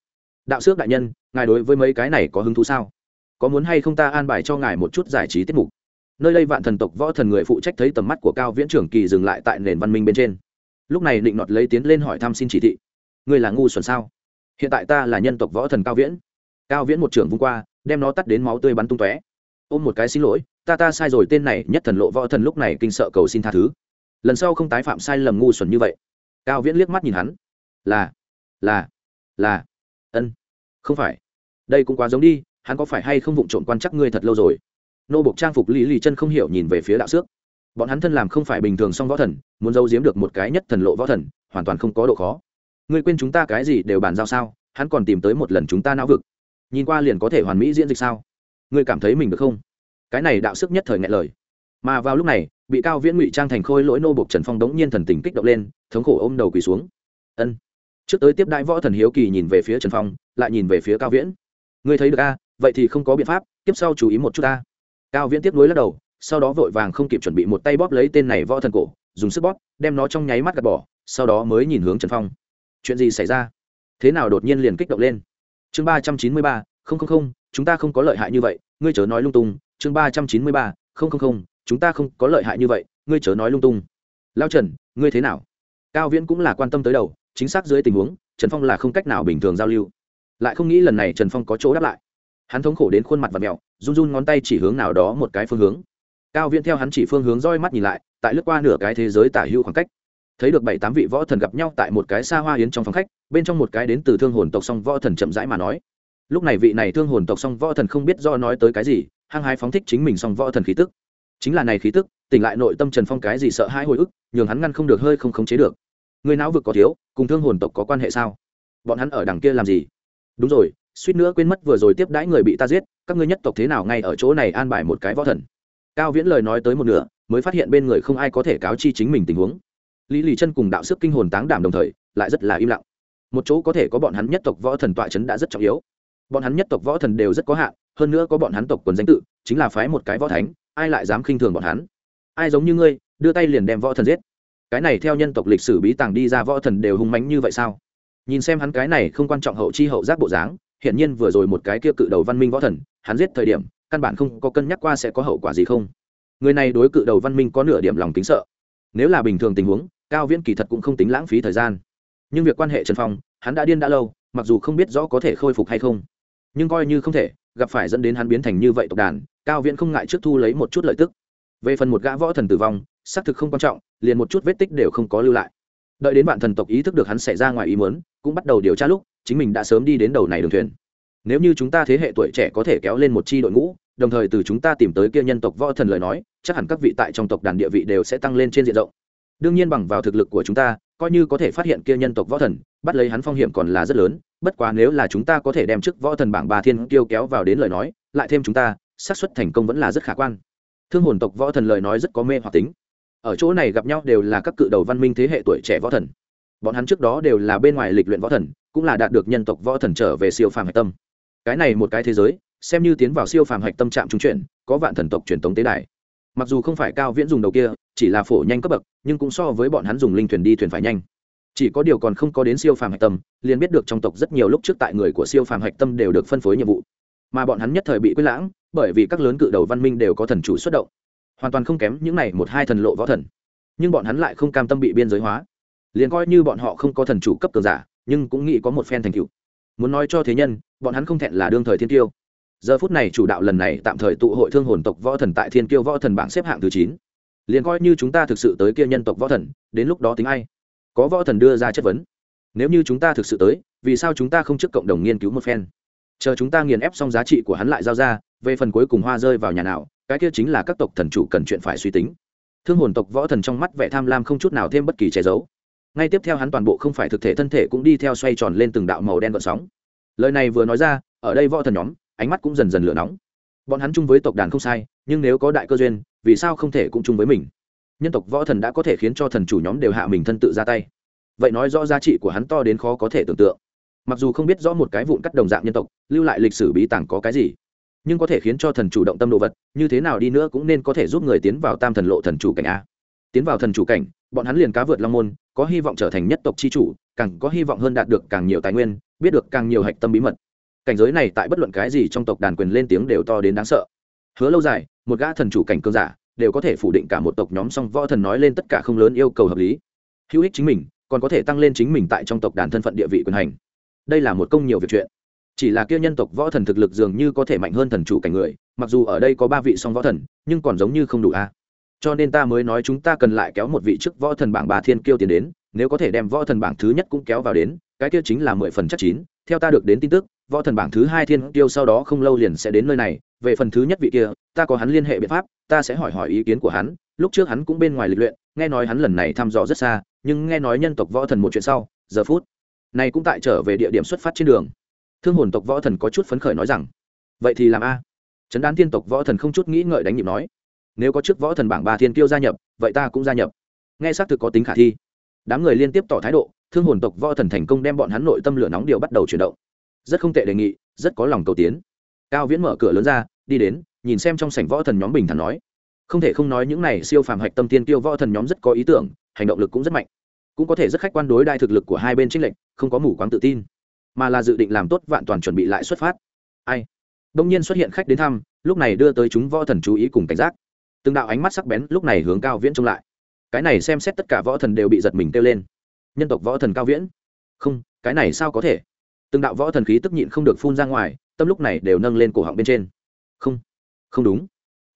Đạo sước đại nhân, ngài đối với mấy cái này có hứng thú sao? Có muốn hay không ta an bài cho ngài một chút giải trí tiết mục? Nơi đây vạn thần tộc võ thần người phụ trách thấy tầm mắt của cao viễn trưởng kỳ dừng lại tại nền văn minh bên trên. Lúc này định nọt lấy tiến lên hỏi thăm xin chỉ thị. Ngươi là ngu xuẩn sao? Hiện tại ta là nhân tộc võ thần cao viễn. Cao viễn một trưởng vung qua, đem nó tắt đến máu tươi bắn tung tóe. Ôm một cái xin lỗi, ta ta sai rồi, tên này nhất thần lộ võ thần lúc này kinh sợ cầu xin tha thứ. Lần sau không tái phạm sai lầm ngu xuẩn như vậy. Cao viễn liếc mắt nhìn hắn. Là là là. Ân, không phải. Đây cũng quá giống đi, hắn có phải hay không vụng trộm quan chắc ngươi thật lâu rồi? Nô bộc trang phục lý lì chân không hiểu nhìn về phía đạo xước. Bọn hắn thân làm không phải bình thường song võ thần, muốn giấu giếm được một cái nhất thần lộ võ thần, hoàn toàn không có độ khó. Ngươi quên chúng ta cái gì đều bàn giao sao? Hắn còn tìm tới một lần chúng ta não vực. Nhìn qua liền có thể hoàn mỹ diễn dịch sao? Ngươi cảm thấy mình được không? Cái này đạo sức nhất thời ngại lời. Mà vào lúc này, bị cao viễn ngụy trang thành khôi lỗi nô bộc trần phong đống nhiên thần tình kích động lên, thống khổ ôm đầu quỳ xuống. Ân. Trước tới tiếp đại võ thần hiếu kỳ nhìn về phía trần phong, lại nhìn về phía cao viễn. Ngươi thấy được a? Vậy thì không có biện pháp, tiếp sau chú ý một chút ta cao viễn tiếp nối lắc đầu, sau đó vội vàng không kịp chuẩn bị một tay bóp lấy tên này võ thần cổ, dùng sức bóp, đem nó trong nháy mắt gạt bỏ, sau đó mới nhìn hướng trần phong. Chuyện gì xảy ra? Thế nào đột nhiên liền kích động lên? Chương ba trăm chín mươi ba, không không không, chúng ta không có lợi hại như vậy, ngươi chớ nói lung tung. Chương ba trăm chín mươi ba, không không không, chúng ta không có lợi hại như vậy, ngươi chớ nói lung tung. Lao trần, ngươi thế nào? Cao viễn cũng là quan tâm tới đầu, chính xác dưới tình huống, trần phong là không cách nào bình thường giao lưu. Lại không nghĩ lần này trần phong có chỗ đáp lại. Hắn thống khổ đến khuôn mặt và mẹo run run ngón tay chỉ hướng nào đó một cái phương hướng. Cao viễn theo hắn chỉ phương hướng roi mắt nhìn lại, tại lướt qua nửa cái thế giới tả hữu khoảng cách. Thấy được bảy tám vị võ thần gặp nhau tại một cái xa hoa yến trong phòng khách, bên trong một cái đến từ thương hồn tộc song võ thần chậm rãi mà nói. Lúc này vị này thương hồn tộc song võ thần không biết do nói tới cái gì, hăng hái phóng thích chính mình song võ thần khí tức. Chính là này khí tức, tỉnh lại nội tâm trần phong cái gì sợ hãi hồi ức, nhường hắn ngăn không được hơi không khống chế được. Người não vực có thiếu, cùng thương hồn tộc có quan hệ sao? Bọn hắn ở đằng kia làm gì? Đúng rồi suýt nữa quên mất vừa rồi tiếp đãi người bị ta giết, các ngươi nhất tộc thế nào ngay ở chỗ này an bài một cái võ thần. Cao viễn lời nói tới một nửa, mới phát hiện bên người không ai có thể cáo chi chính mình tình huống. Lý lì chân cùng đạo sức kinh hồn táng đảm đồng thời, lại rất là im lặng. Một chỗ có thể có bọn hắn nhất tộc võ thần tọa c h ấ n đã rất trọng yếu. Bọn hắn nhất tộc võ thần đều rất có hạn, hơn nữa có bọn hắn tộc quần danh tự, chính là phái một cái võ thánh, ai lại dám khinh thường bọn hắn? Ai giống như ngươi, đưa tay liền đem võ thần giết. Cái này theo nhân tộc lịch sử bí tàng đi ra võ thần đều hung mánh như vậy sao? Nhìn xem hắn cái này không quan trọng hậu chi hậu giác bộ dáng hiển nhiên vừa rồi một cái kia cự đầu văn minh võ thần, hắn giết thời điểm, căn bản không có cân nhắc qua sẽ có hậu quả gì không. Người này đối cự đầu văn minh có nửa điểm lòng tính sợ. Nếu là bình thường tình huống, cao viễn kỳ thật cũng không tính lãng phí thời gian. Nhưng việc quan hệ trần phong, hắn đã điên đã lâu, mặc dù không biết rõ có thể khôi phục hay không. Nhưng coi như không thể, gặp phải dẫn đến hắn biến thành như vậy tộc đàn, cao viễn không ngại trước thu lấy một chút lợi tức. Về phần một gã võ thần tử vong, xác thực không quan trọng, liền một chút vết tích đều không có lưu lại. Đợi đến bạn thần tộc ý thức được hắn xảy ra ngoài ý muốn, cũng bắt đầu điều tra lúc chính mình đã sớm đi đến đầu này đường thuyền. Nếu như chúng ta thế hệ tuổi trẻ có thể kéo lên một chi đội ngũ, đồng thời từ chúng ta tìm tới kia nhân tộc võ thần lời nói, chắc hẳn các vị tại trong tộc đàn địa vị đều sẽ tăng lên trên diện rộng. Đương nhiên bằng vào thực lực của chúng ta, coi như có thể phát hiện kia nhân tộc võ thần, bắt lấy hắn phong hiểm còn là rất lớn, bất quá nếu là chúng ta có thể đem chức võ thần bảng ba thiên kiêu kéo vào đến lời nói, lại thêm chúng ta, xác suất thành công vẫn là rất khả quan. Thương hồn tộc võ thần lời nói rất có mê hoặc tính. Ở chỗ này gặp nhau đều là các cự đầu văn minh thế hệ tuổi trẻ võ thần. Bọn hắn trước đó đều là bên ngoài lịch luyện võ thần cũng là đạt được nhân tộc võ thần trở về siêu phàm hạch tâm. Cái này một cái thế giới, xem như tiến vào siêu phàm hạch tâm trạm trung chuyển, có vạn thần tộc truyền tống tế đài. Mặc dù không phải cao viễn dùng đầu kia, chỉ là phổ nhanh cấp bậc, nhưng cũng so với bọn hắn dùng linh thuyền đi thuyền phải nhanh. Chỉ có điều còn không có đến siêu phàm hạch tâm, liền biết được trong tộc rất nhiều lúc trước tại người của siêu phàm hạch tâm đều được phân phối nhiệm vụ. Mà bọn hắn nhất thời bị quyết lãng, bởi vì các lớn cự đầu văn minh đều có thần chủ xuất động. Hoàn toàn không kém những này một hai thần lộ võ thần. Nhưng bọn hắn lại không cam tâm bị biên giới hóa. Liền coi như bọn họ không có thần chủ cấp cường giả nhưng cũng nghĩ có một phen thành tựu. Muốn nói cho thế nhân, bọn hắn không thẹn là đương thời thiên tiêu giờ phút này chủ đạo lần này tạm thời tụ hội thương hồn tộc võ thần tại thiên kiêu võ thần bảng xếp hạng thứ chín. Liền coi như chúng ta thực sự tới kia nhân tộc võ thần, đến lúc đó tính ai? Có võ thần đưa ra chất vấn. Nếu như chúng ta thực sự tới, vì sao chúng ta không trước cộng đồng nghiên cứu một phen? Chờ chúng ta nghiền ép xong giá trị của hắn lại giao ra, về phần cuối cùng hoa rơi vào nhà nào, cái kia chính là các tộc thần chủ cần chuyện phải suy tính. Thương hồn tộc võ thần trong mắt vẻ tham lam không chút nào thêm bất kỳ che giấu ngay tiếp theo hắn toàn bộ không phải thực thể thân thể cũng đi theo xoay tròn lên từng đạo màu đen gợn sóng. Lời này vừa nói ra, ở đây võ thần nhóm, ánh mắt cũng dần dần lửa nóng. Bọn hắn chung với tộc đàn không sai, nhưng nếu có đại cơ duyên, vì sao không thể cũng chung với mình? Nhân tộc võ thần đã có thể khiến cho thần chủ nhóm đều hạ mình thân tự ra tay. Vậy nói rõ giá trị của hắn to đến khó có thể tưởng tượng. Mặc dù không biết rõ một cái vụn cắt đồng dạng nhân tộc, lưu lại lịch sử bí tàng có cái gì, nhưng có thể khiến cho thần chủ động tâm đồ vật, như thế nào đi nữa cũng nên có thể giúp người tiến vào tam thần lộ thần chủ cảnh a. Tiến vào thần chủ cảnh, bọn hắn liền cá vượt long môn có hy vọng trở thành nhất tộc c h i chủ, càng có hy vọng hơn đạt được càng nhiều tài nguyên, biết được càng nhiều hạch tâm bí mật. Cảnh giới này tại bất luận cái gì trong tộc đàn quyền lên tiếng đều to đến đáng sợ. Hứa lâu dài, một gã thần chủ cảnh cơn giả, đều có thể phủ định cả một tộc nhóm song võ thần nói lên tất cả không lớn yêu cầu hợp lý. Hữu ích chính mình, còn có thể tăng lên chính mình tại trong tộc đàn thân phận địa vị quyền hành. Đây là một công nhiều việc chuyện. Chỉ là kia nhân tộc võ thần thực lực dường như có thể mạnh hơn thần chủ cảnh người, mặc dù ở đây có ba vị song võ thần, nhưng còn giống như không đủ a cho nên ta mới nói chúng ta cần lại kéo một vị trước võ thần bảng bà thiên kiêu tiến đến, nếu có thể đem võ thần bảng thứ nhất cũng kéo vào đến, cái kia chính là mười phần chắc chín. Theo ta được đến tin tức, võ thần bảng thứ hai thiên kiêu sau đó không lâu liền sẽ đến nơi này. Về phần thứ nhất vị kia, ta có hắn liên hệ biện pháp, ta sẽ hỏi hỏi ý kiến của hắn. Lúc trước hắn cũng bên ngoài lịch luyện, nghe nói hắn lần này thăm dò rất xa, nhưng nghe nói nhân tộc võ thần một chuyện sau, giờ phút này cũng tại trở về địa điểm xuất phát trên đường. Thương hồn tộc võ thần có chút phấn khởi nói rằng, vậy thì làm a? Trấn đán tiên tộc võ thần không chút nghĩ ngợi đánh nhịp nói nếu có trước võ thần bảng ba thiên kiêu gia nhập, vậy ta cũng gia nhập. Nghe xác thực có tính khả thi. Đám người liên tiếp tỏ thái độ, thương hồn tộc võ thần thành công đem bọn hắn nội tâm lửa nóng điều bắt đầu chuyển động. Rất không tệ đề nghị, rất có lòng cầu tiến. Cao viễn mở cửa lớn ra, đi đến, nhìn xem trong sảnh võ thần nhóm bình thản nói. Không thể không nói những này siêu phàm hạch tâm tiên tiêu võ thần nhóm rất có ý tưởng, hành động lực cũng rất mạnh. Cũng có thể rất khách quan đối đai thực lực của hai bên trinh lệnh không có mù quáng tự tin. Mà là dự định làm tốt vạn toàn chuẩn bị lại xuất phát. Ai? Đông nhiên xuất hiện khách đến thăm, lúc này đưa tới chúng võ thần chú ý cùng cảnh giác từng đạo ánh mắt sắc bén lúc này hướng cao viễn trông lại. Cái này xem xét tất cả võ thần đều bị giật mình kêu lên. Nhân tộc võ thần cao viễn? Không, cái này sao có thể? Từng đạo võ thần khí tức nhịn không được phun ra ngoài, tâm lúc này đều nâng lên cổ họng bên trên. Không không đúng.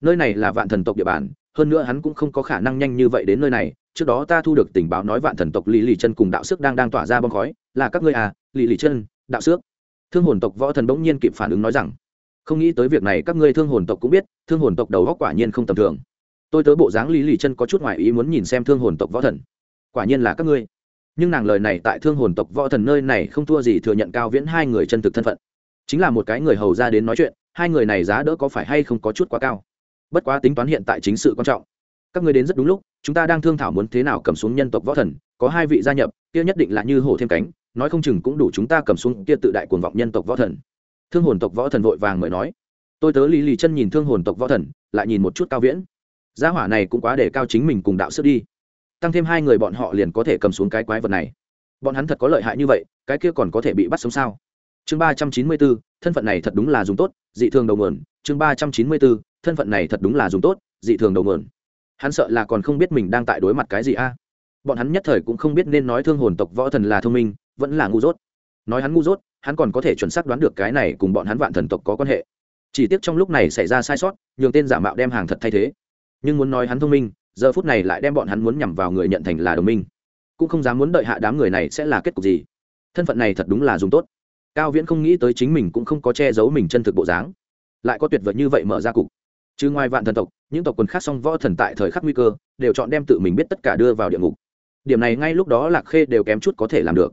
Nơi này là vạn thần tộc địa bàn, hơn nữa hắn cũng không có khả năng nhanh như vậy đến nơi này. Trước đó ta thu được tình báo nói vạn thần tộc lì lì chân cùng đạo sức đang đang tỏa ra bom khói. Là các ngươi à lì lì chân, đạo xước. Thương hồn tộc võ thần bỗng nhiên kịp phản ứng nói rằng không nghĩ tới việc này các ngươi thương hồn tộc cũng biết, thương hồn tộc đầu góc quả nhiên không tầm thường. Tôi tới bộ dáng lý lì chân có chút ngoại ý muốn nhìn xem thương hồn tộc võ thần. Quả nhiên là các ngươi. Nhưng nàng lời này tại thương hồn tộc võ thần nơi này không thua gì thừa nhận cao viễn hai người chân thực thân phận. Chính là một cái người hầu ra đến nói chuyện, hai người này giá đỡ có phải hay không có chút quá cao. Bất quá tính toán hiện tại chính sự quan trọng. Các ngươi đến rất đúng lúc, chúng ta đang thương thảo muốn thế nào cầm xuống nhân tộc võ thần, có hai vị gia nhập, kia nhất định là như hổ thêm cánh, nói không chừng cũng đủ chúng ta cầm xuống kia tự đại cuồng vọng nhân tộc võ thần thương hồn tộc võ thần vội vàng mới nói. Tôi tớ lý lì chân nhìn thương hồn tộc võ thần, lại nhìn một chút cao viễn. Gia hỏa này cũng quá để cao chính mình cùng đạo sức đi. Tăng thêm hai người bọn họ liền có thể cầm xuống cái quái vật này. Bọn hắn thật có lợi hại như vậy, cái kia còn có thể bị bắt sống sao? Chương ba trăm chín mươi bốn, thân phận này thật đúng là dùng tốt, dị thường đầu nguồn. Chương ba trăm chín mươi bốn, thân phận này thật đúng là dùng tốt, dị thường đầu nguồn. Hắn sợ là còn không biết mình đang tại đối mặt cái gì a. Bọn hắn nhất thời cũng không biết nên nói thương hồn tộc võ thần là thông minh, vẫn là ngu dốt. Nói hắn ngu dốt hắn còn có thể chuẩn xác đoán được cái này cùng bọn hắn vạn thần tộc có quan hệ. Chỉ tiếc trong lúc này xảy ra sai sót, nhường tên giả mạo đem hàng thật thay thế. Nhưng muốn nói hắn thông minh, giờ phút này lại đem bọn hắn muốn nhằm vào người nhận thành là đồng minh. Cũng không dám muốn đợi hạ đám người này sẽ là kết cục gì. Thân phận này thật đúng là dùng tốt. Cao viễn không nghĩ tới chính mình cũng không có che giấu mình chân thực bộ dáng. Lại có tuyệt vời như vậy mở ra cục. Chứ ngoài vạn thần tộc, những tộc quần khác song võ thần tại thời khắc nguy cơ, đều chọn đem tự mình biết tất cả đưa vào địa ngục. Điểm này ngay lúc đó lạc khê đều kém chút có thể làm được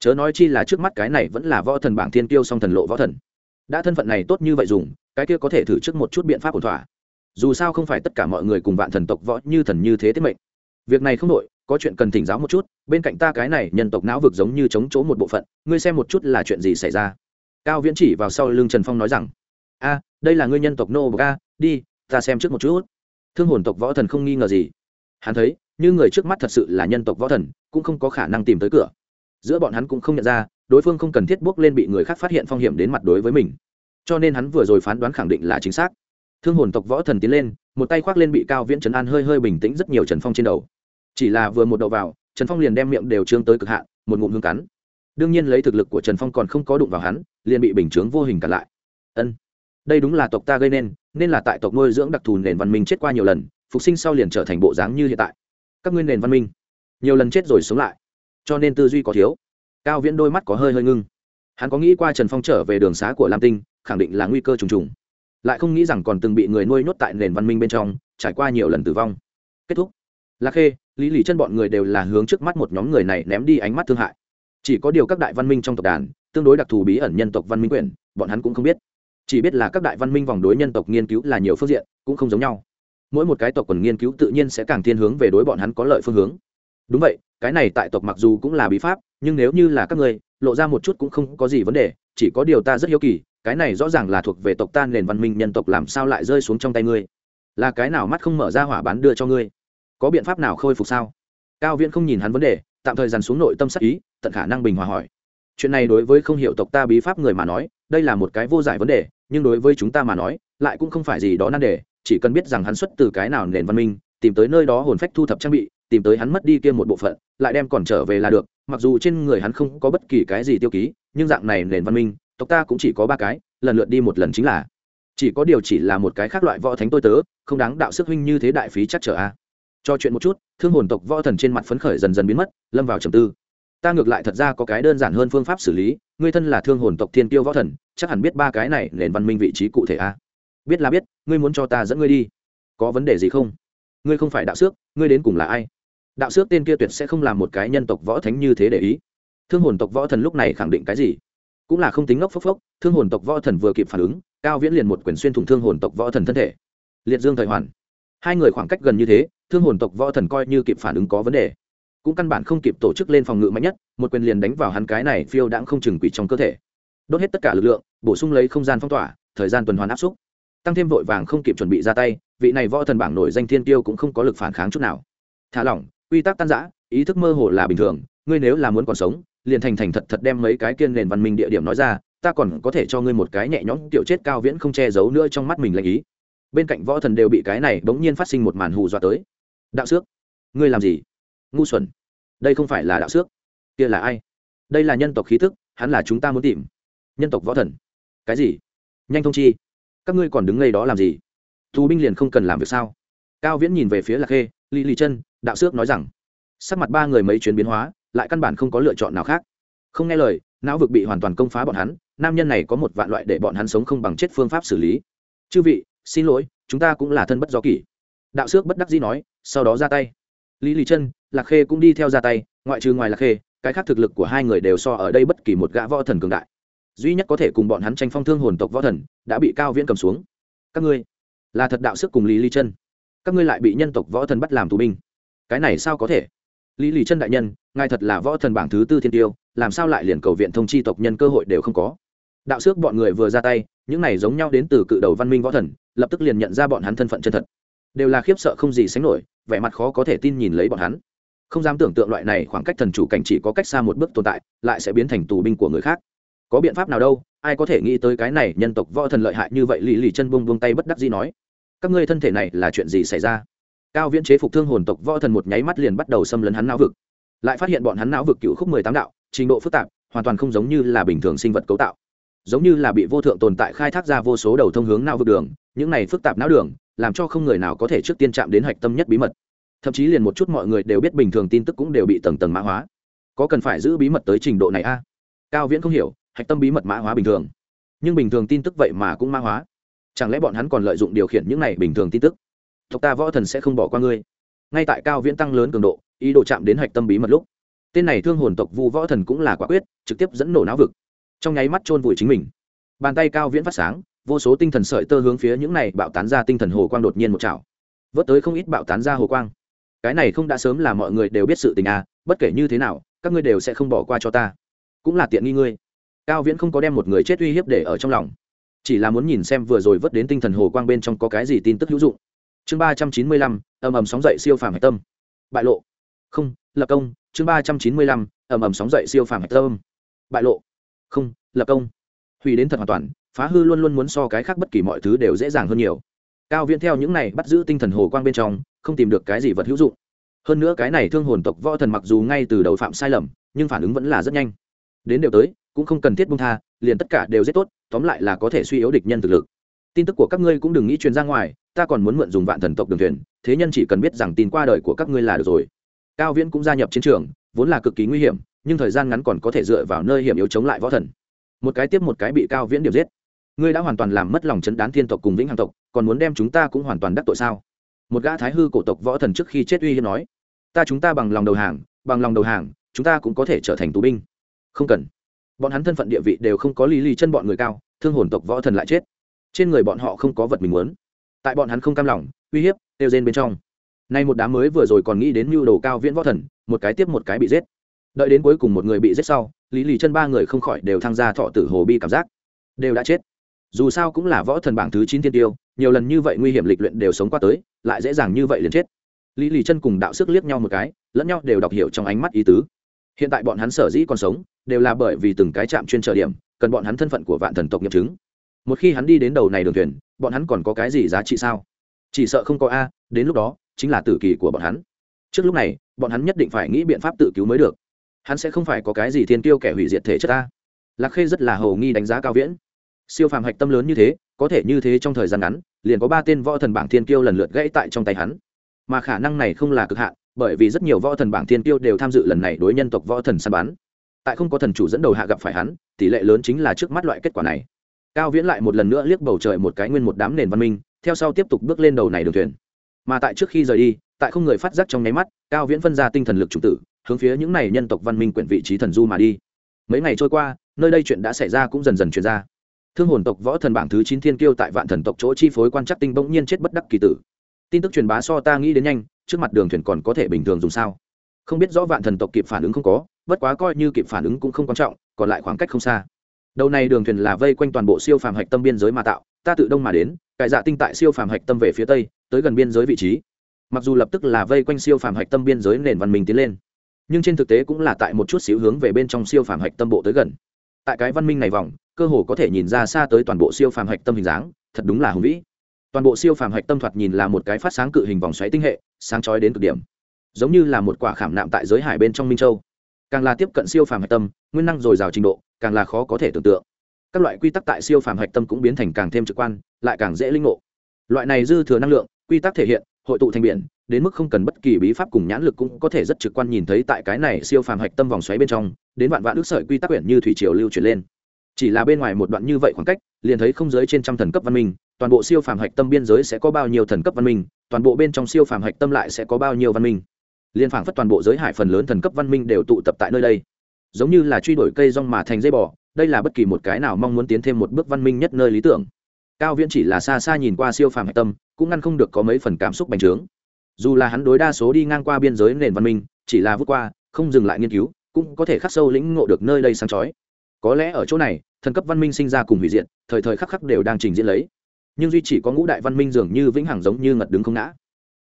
chớ nói chi là trước mắt cái này vẫn là võ thần bảng thiên tiêu song thần lộ võ thần. Đã thân phận này tốt như vậy dùng, cái kia có thể thử trước một chút biện pháp ổn thỏa. Dù sao không phải tất cả mọi người cùng vạn thần tộc võ như thần như thế tiết mệnh. Việc này không đội có chuyện cần thỉnh giáo một chút, bên cạnh ta cái này nhân tộc não vực giống như chống chỗ một bộ phận, ngươi xem một chút là chuyện gì xảy ra. Cao viễn chỉ vào sau lưng trần phong nói rằng, a, đây là ngươi nhân tộc nô bờ đi, ta xem trước một chút. Thương hồn tộc võ thần không nghi ngờ gì. Hắn thấy, như người trước mắt thật sự là nhân tộc võ thần, cũng không có khả năng tìm tới cửa giữa bọn hắn cũng không nhận ra, đối phương không cần thiết bước lên bị người khác phát hiện phong hiểm đến mặt đối với mình. Cho nên hắn vừa rồi phán đoán khẳng định là chính xác. Thương hồn tộc võ thần tiến lên, một tay khoác lên bị cao viễn trấn an hơi hơi bình tĩnh rất nhiều trần phong trên đầu. Chỉ là vừa một đậu vào, trần phong liền đem miệng đều trương tới cực hạn, một ngụm hương cắn. Đương nhiên lấy thực lực của trần phong còn không có đụng vào hắn, liền bị bình chướng vô hình cặn lại. Ân, đây đúng là tộc ta gây nên nên là tại tộc nuôi dưỡng đặc thù nền văn minh chết qua nhiều lần, phục sinh sau liền trở thành bộ dáng như hiện tại. Các nguyên nền văn minh, nhiều lần chết rồi sống lại cho nên tư duy có thiếu. Cao viễn đôi mắt có hơi hơi ngưng. Hắn có nghĩ qua trần phong trở về đường xá của lam tinh, khẳng định là nguy cơ trùng trùng. Lại không nghĩ rằng còn từng bị người nuôi nhốt tại nền văn minh bên trong, trải qua nhiều lần tử vong. Kết thúc. Lạc khê, lý lì chân bọn người đều là hướng trước mắt một nhóm người này ném đi ánh mắt thương hại. Chỉ có điều các đại văn minh trong tộc đàn, tương đối đặc thù bí ẩn nhân tộc văn minh quyển bọn hắn cũng không biết. Chỉ biết là các đại văn minh vòng đối nhân tộc nghiên cứu là nhiều phương diện, cũng không giống nhau. Mỗi một cái tộc quần nghiên cứu tự nhiên sẽ càng thiên hướng về đối bọn hắn có lợi phương hướng đúng vậy, cái này tại tộc mặc dù cũng là bí pháp, nhưng nếu như là các ngươi, lộ ra một chút cũng không có gì vấn đề, chỉ có điều ta rất hiếu kỳ, cái này rõ ràng là thuộc về tộc ta nền văn minh nhân tộc làm sao lại rơi xuống trong tay ngươi? Là cái nào mắt không mở ra hỏa bán đưa cho ngươi? Có biện pháp nào khôi phục sao? Cao viễn không nhìn hắn vấn đề, tạm thời dàn xuống nội tâm sắc ý, tận khả năng bình hòa hỏi. Chuyện này đối với không hiểu tộc ta bí pháp người mà nói, đây là một cái vô giải vấn đề, nhưng đối với chúng ta mà nói, lại cũng không phải gì đó nan đề, chỉ cần biết rằng hắn xuất từ cái nào nền văn minh tìm tới nơi đó hồn phách thu thập trang bị, tìm tới hắn mất đi kia một bộ phận, lại đem còn trở về là được, mặc dù trên người hắn không có bất kỳ cái gì tiêu ký, nhưng dạng này nền văn minh, tộc ta cũng chỉ có ba cái, lần lượt đi một lần chính là. Chỉ có điều chỉ là một cái khác loại võ thánh tôi tớ, không đáng đạo sức huynh như thế đại phí chắc trở a. Cho chuyện một chút, thương hồn tộc võ thần trên mặt phấn khởi dần dần biến mất, lâm vào trầm tư. Ta ngược lại thật ra có cái đơn giản hơn phương pháp xử lý, ngươi thân là thương hồn tộc thiên tiêu võ thần, chắc hẳn biết ba cái này nền văn minh vị trí cụ thể a. Biết là biết, ngươi muốn cho ta dẫn ngươi đi. Có vấn đề gì không? Ngươi không phải đạo xước, ngươi đến cùng là ai? Đạo xước tên kia tuyệt sẽ không làm một cái nhân tộc võ thánh như thế để ý. Thương hồn tộc võ thần lúc này khẳng định cái gì? Cũng là không tính ngốc phốc phốc, thương hồn tộc võ thần vừa kịp phản ứng, cao viễn liền một quyền xuyên thủng thương hồn tộc võ thần thân thể. Liệt dương thời hoàn. Hai người khoảng cách gần như thế, thương hồn tộc võ thần coi như kịp phản ứng có vấn đề. Cũng căn bản không kịp tổ chức lên phòng ngự mạnh nhất, một quyền liền đánh vào hắn cái này phiêu đãng không chừng quỷ trong cơ thể. Đốt hết tất cả lực lượng, bổ sung lấy không gian phong tỏa, thời gian tuần hoàn áp xúc tăng thêm vội vàng không kịp chuẩn bị ra tay vị này võ thần bảng nổi danh thiên tiêu cũng không có lực phản kháng chút nào. Thả lỏng, quy tắc tan giã ý thức mơ hồ là bình thường, ngươi nếu là muốn còn sống, liền thành thành thật thật đem mấy cái kiên nền văn minh địa điểm nói ra, ta còn có thể cho ngươi một cái nhẹ nhõm tiểu chết cao viễn không che giấu nữa trong mắt mình lệnh ý. Bên cạnh võ thần đều bị cái này bỗng nhiên phát sinh một màn hù dọa tới. Đạo xước, ngươi làm gì? Ngu xuẩn. Đây không phải là đạo xước. Kia là ai? Đây là nhân tộc khí thức, hắn là chúng ta muốn tìm. Nhân tộc võ thần. Cái gì? Nhanh thông chi. Các ngươi còn đứng ngay đó làm gì? Tù binh liền không cần làm việc sao? Cao viễn nhìn về phía lạc khê ly ly chân, đạo xước nói rằng, sắc mặt ba người mấy chuyến biến hóa, lại căn bản không có lựa chọn nào khác. Không nghe lời, não vực bị hoàn toàn công phá bọn hắn, nam nhân này có một vạn loại để bọn hắn sống không bằng chết phương pháp xử lý. Chư vị, xin lỗi, chúng ta cũng là thân bất do kỷ. Đạo xước bất đắc dĩ nói, sau đó ra tay. Lý lý chân, lạc khê cũng đi theo ra tay, ngoại trừ ngoài lạc khê, cái khác thực lực của hai người đều so ở đây bất kỳ một gã võ thần cường đại. Duy nhất có thể cùng bọn hắn tranh phong thương hồn tộc võ thần, đã bị cao viễn cầm xuống. Các ngươi là thật đạo sức cùng lý lý chân. Các ngươi lại bị nhân tộc võ thần bắt làm tù binh. Cái này sao có thể? Lý lý chân đại nhân, ngài thật là võ thần bảng thứ tư thiên tiêu, làm sao lại liền cầu viện thông chi tộc nhân cơ hội đều không có? Đạo xước bọn người vừa ra tay, những này giống nhau đến từ cự đầu văn minh võ thần, lập tức liền nhận ra bọn hắn thân phận chân thật. Đều là khiếp sợ không gì sánh nổi, vẻ mặt khó có thể tin nhìn lấy bọn hắn. Không dám tưởng tượng loại này khoảng cách thần chủ cảnh chỉ có cách xa một bước tồn tại, lại sẽ biến thành tù binh của người khác có biện pháp nào đâu, ai có thể nghĩ tới cái này nhân tộc võ thần lợi hại như vậy lì lì chân bông bông tay bất đắc dĩ nói. Các ngươi thân thể này là chuyện gì xảy ra? Cao viễn chế phục thương hồn tộc võ thần một nháy mắt liền bắt đầu xâm lấn hắn não vực. Lại phát hiện bọn hắn não vực cựu khúc mười tám đạo, trình độ phức tạp, hoàn toàn không giống như là bình thường sinh vật cấu tạo. Giống như là bị vô thượng tồn tại khai thác ra vô số đầu thông hướng não vực đường, những này phức tạp não đường, làm cho không người nào có thể trước tiên chạm đến hạch tâm nhất bí mật. Thậm chí liền một chút mọi người đều biết bình thường tin tức cũng đều bị tầng tầng mã hóa. Có cần phải giữ bí mật tới trình độ này a? Cao viễn không hiểu hạch tâm bí mật mã hóa bình thường. Nhưng bình thường tin tức vậy mà cũng mã hóa. Chẳng lẽ bọn hắn còn lợi dụng điều khiển những này bình thường tin tức? Tộc ta võ thần sẽ không bỏ qua ngươi. Ngay tại cao viễn tăng lớn cường độ, ý đồ chạm đến hạch tâm bí mật lúc, tên này thương hồn tộc vu võ thần cũng là quả quyết, trực tiếp dẫn nổ não vực. Trong nháy mắt chôn vùi chính mình. Bàn tay cao viễn phát sáng, vô số tinh thần sợi tơ hướng phía những này bạo tán ra tinh thần hồ quang đột nhiên một chảo vớt tới không ít bạo tán ra hồ quang. Cái này không đã sớm là mọi người đều biết sự tình à bất kể như thế nào, các ngươi đều sẽ không bỏ qua cho ta. Cũng là tiện nghi ngươi cao viễn không có đem một người chết uy hiếp để ở trong lòng. Chỉ là muốn nhìn xem vừa rồi vớt đến tinh thần hồ quang bên trong có cái gì tin tức hữu dụng. Chương ba trăm chín mươi lăm, ầm ầm sóng dậy siêu phàm hạch tâm. Bại lộ. Không, lập công. Chương ba trăm chín mươi lăm, ầm ầm sóng dậy siêu phàm hạch tâm. Bại lộ. Không, lập công. Hủy đến thật hoàn toàn, phá hư luôn luôn muốn so cái khác bất kỳ mọi thứ đều dễ dàng hơn nhiều. Cao viễn theo những này bắt giữ tinh thần hồ quang bên trong, không tìm được cái gì vật hữu dụng. Hơn nữa cái này thương hồn tộc võ thần mặc dù ngay từ đầu phạm sai lầm, nhưng phản ứng vẫn là rất nhanh. Đến đều tới cũng không cần thiết bung tha, liền tất cả đều rất tốt, tóm lại là có thể suy yếu địch nhân thực lực. Tin tức của các ngươi cũng đừng nghĩ truyền ra ngoài, ta còn muốn mượn dùng vạn thần tộc đường thuyền, thế nhân chỉ cần biết rằng tin qua đời của các ngươi là được rồi. Cao viễn cũng gia nhập chiến trường, vốn là cực kỳ nguy hiểm, nhưng thời gian ngắn còn có thể dựa vào nơi hiểm yếu chống lại võ thần. Một cái tiếp một cái bị cao viễn điểm giết. Ngươi đã hoàn toàn làm mất lòng chấn đán thiên tộc cùng vĩnh hằng tộc, còn muốn đem chúng ta cũng hoàn toàn đắc tội sao? Một gã thái hư cổ tộc võ thần trước khi chết uy hiếp nói, ta chúng ta bằng lòng đầu hàng, bằng lòng đầu hàng, chúng ta cũng có thể trở thành tù binh. Không cần bọn hắn thân phận địa vị đều không có lý Lì chân bọn người cao, thương hồn tộc võ thần lại chết. Trên người bọn họ không có vật mình muốn. Tại bọn hắn không cam lòng, uy hiếp đều rên bên trong. Nay một đám mới vừa rồi còn nghĩ đến mưu đồ cao viễn võ thần, một cái tiếp một cái bị giết. Đợi đến cuối cùng một người bị giết sau, lý lì chân ba người không khỏi đều tham gia thọ tử hồ bi cảm giác. Đều đã chết. Dù sao cũng là võ thần bảng thứ chín tiên tiêu, nhiều lần như vậy nguy hiểm lịch luyện đều sống qua tới, lại dễ dàng như vậy liền chết. Lý lì chân cùng đạo sức liếc nhau một cái, lẫn nhau đều đọc hiểu trong ánh mắt ý tứ. Hiện tại bọn hắn sở dĩ còn sống đều là bởi vì từng cái chạm chuyên trở điểm, cần bọn hắn thân phận của vạn thần tộc nghiệm chứng. Một khi hắn đi đến đầu này đường thuyền, bọn hắn còn có cái gì giá trị sao? Chỉ sợ không có a, đến lúc đó, chính là tử kỳ của bọn hắn. Trước lúc này, bọn hắn nhất định phải nghĩ biện pháp tự cứu mới được. Hắn sẽ không phải có cái gì thiên tiêu kẻ hủy diệt thể chất ta lạc khê rất là hầu nghi đánh giá cao viễn. Siêu phàm hạch tâm lớn như thế, có thể như thế trong thời gian ngắn, liền có ba tên võ thần bảng thiên tiêu lần lượt gãy tại trong tay hắn. Mà khả năng này không là cực hạn, bởi vì rất nhiều võ thần bảng thiên tiêu đều tham dự lần này đối nhân tộc võ thần săn bắn tại không có thần chủ dẫn đầu hạ gặp phải hắn, tỷ lệ lớn chính là trước mắt loại kết quả này. Cao viễn lại một lần nữa liếc bầu trời một cái nguyên một đám nền văn minh, theo sau tiếp tục bước lên đầu này đường thuyền. Mà tại trước khi rời đi, tại không người phát giác trong nháy mắt, cao viễn phân ra tinh thần lực chủ tử, hướng phía những này nhân tộc văn minh quyển vị trí thần du mà đi. Mấy ngày trôi qua, nơi đây chuyện đã xảy ra cũng dần dần truyền ra. Thương hồn tộc võ thần bảng thứ chín thiên kiêu tại vạn thần tộc chỗ chi phối quan chắc tinh bỗng nhiên chết bất đắc kỳ tử. Tin tức truyền bá so ta nghĩ đến nhanh, trước mặt đường thuyền còn có thể bình thường dùng sao? Không biết rõ vạn thần tộc kịp phản ứng không có bất quá coi như kịp phản ứng cũng không quan trọng, còn lại khoảng cách không xa. Đầu này đường thuyền là vây quanh toàn bộ siêu phàm hạch tâm biên giới mà tạo, ta tự đông mà đến, cải dạ tinh tại siêu phàm hạch tâm về phía tây, tới gần biên giới vị trí. Mặc dù lập tức là vây quanh siêu phàm hạch tâm biên giới nền văn minh tiến lên, nhưng trên thực tế cũng là tại một chút xíu hướng về bên trong siêu phàm hạch tâm bộ tới gần. Tại cái văn minh này vòng, cơ hồ có thể nhìn ra xa tới toàn bộ siêu phàm hạch tâm hình dáng, thật đúng là hùng vĩ. Toàn bộ siêu phàm hạch tâm thoạt nhìn là một cái phát sáng cự hình vòng xoáy tinh hệ, sáng chói đến cực điểm. Giống như là một quả khảm nạm tại giới hải bên trong minh châu càng là tiếp cận siêu phàm hạch tâm, nguyên năng dồi dào trình độ, càng là khó có thể tưởng tượng. Các loại quy tắc tại siêu phàm hạch tâm cũng biến thành càng thêm trực quan, lại càng dễ linh ngộ. Loại này dư thừa năng lượng, quy tắc thể hiện, hội tụ thành biển, đến mức không cần bất kỳ bí pháp cùng nhãn lực cũng có thể rất trực quan nhìn thấy tại cái này siêu phàm hạch tâm vòng xoáy bên trong, đến vạn vạn ước sợi quy tắc quyển như thủy triều lưu chuyển lên. Chỉ là bên ngoài một đoạn như vậy khoảng cách, liền thấy không giới trên trăm thần cấp văn minh, toàn bộ siêu phàm hạch tâm biên giới sẽ có bao nhiêu thần cấp văn minh, toàn bộ bên trong siêu phàm hạch tâm lại sẽ có bao nhiêu văn minh liên phảng phất toàn bộ giới hải phần lớn thần cấp văn minh đều tụ tập tại nơi đây. Giống như là truy đuổi cây rong mà thành dây bò, đây là bất kỳ một cái nào mong muốn tiến thêm một bước văn minh nhất nơi lý tưởng. Cao viễn chỉ là xa xa nhìn qua siêu phàm hạch tâm, cũng ngăn không được có mấy phần cảm xúc bành trướng. Dù là hắn đối đa số đi ngang qua biên giới nền văn minh, chỉ là vút qua, không dừng lại nghiên cứu, cũng có thể khắc sâu lĩnh ngộ được nơi đây sáng chói. Có lẽ ở chỗ này, thần cấp văn minh sinh ra cùng hủy diệt, thời thời khắc khắc đều đang trình diễn lấy. Nhưng duy chỉ có ngũ đại văn minh dường như vĩnh hằng giống như ngật đứng không ngã.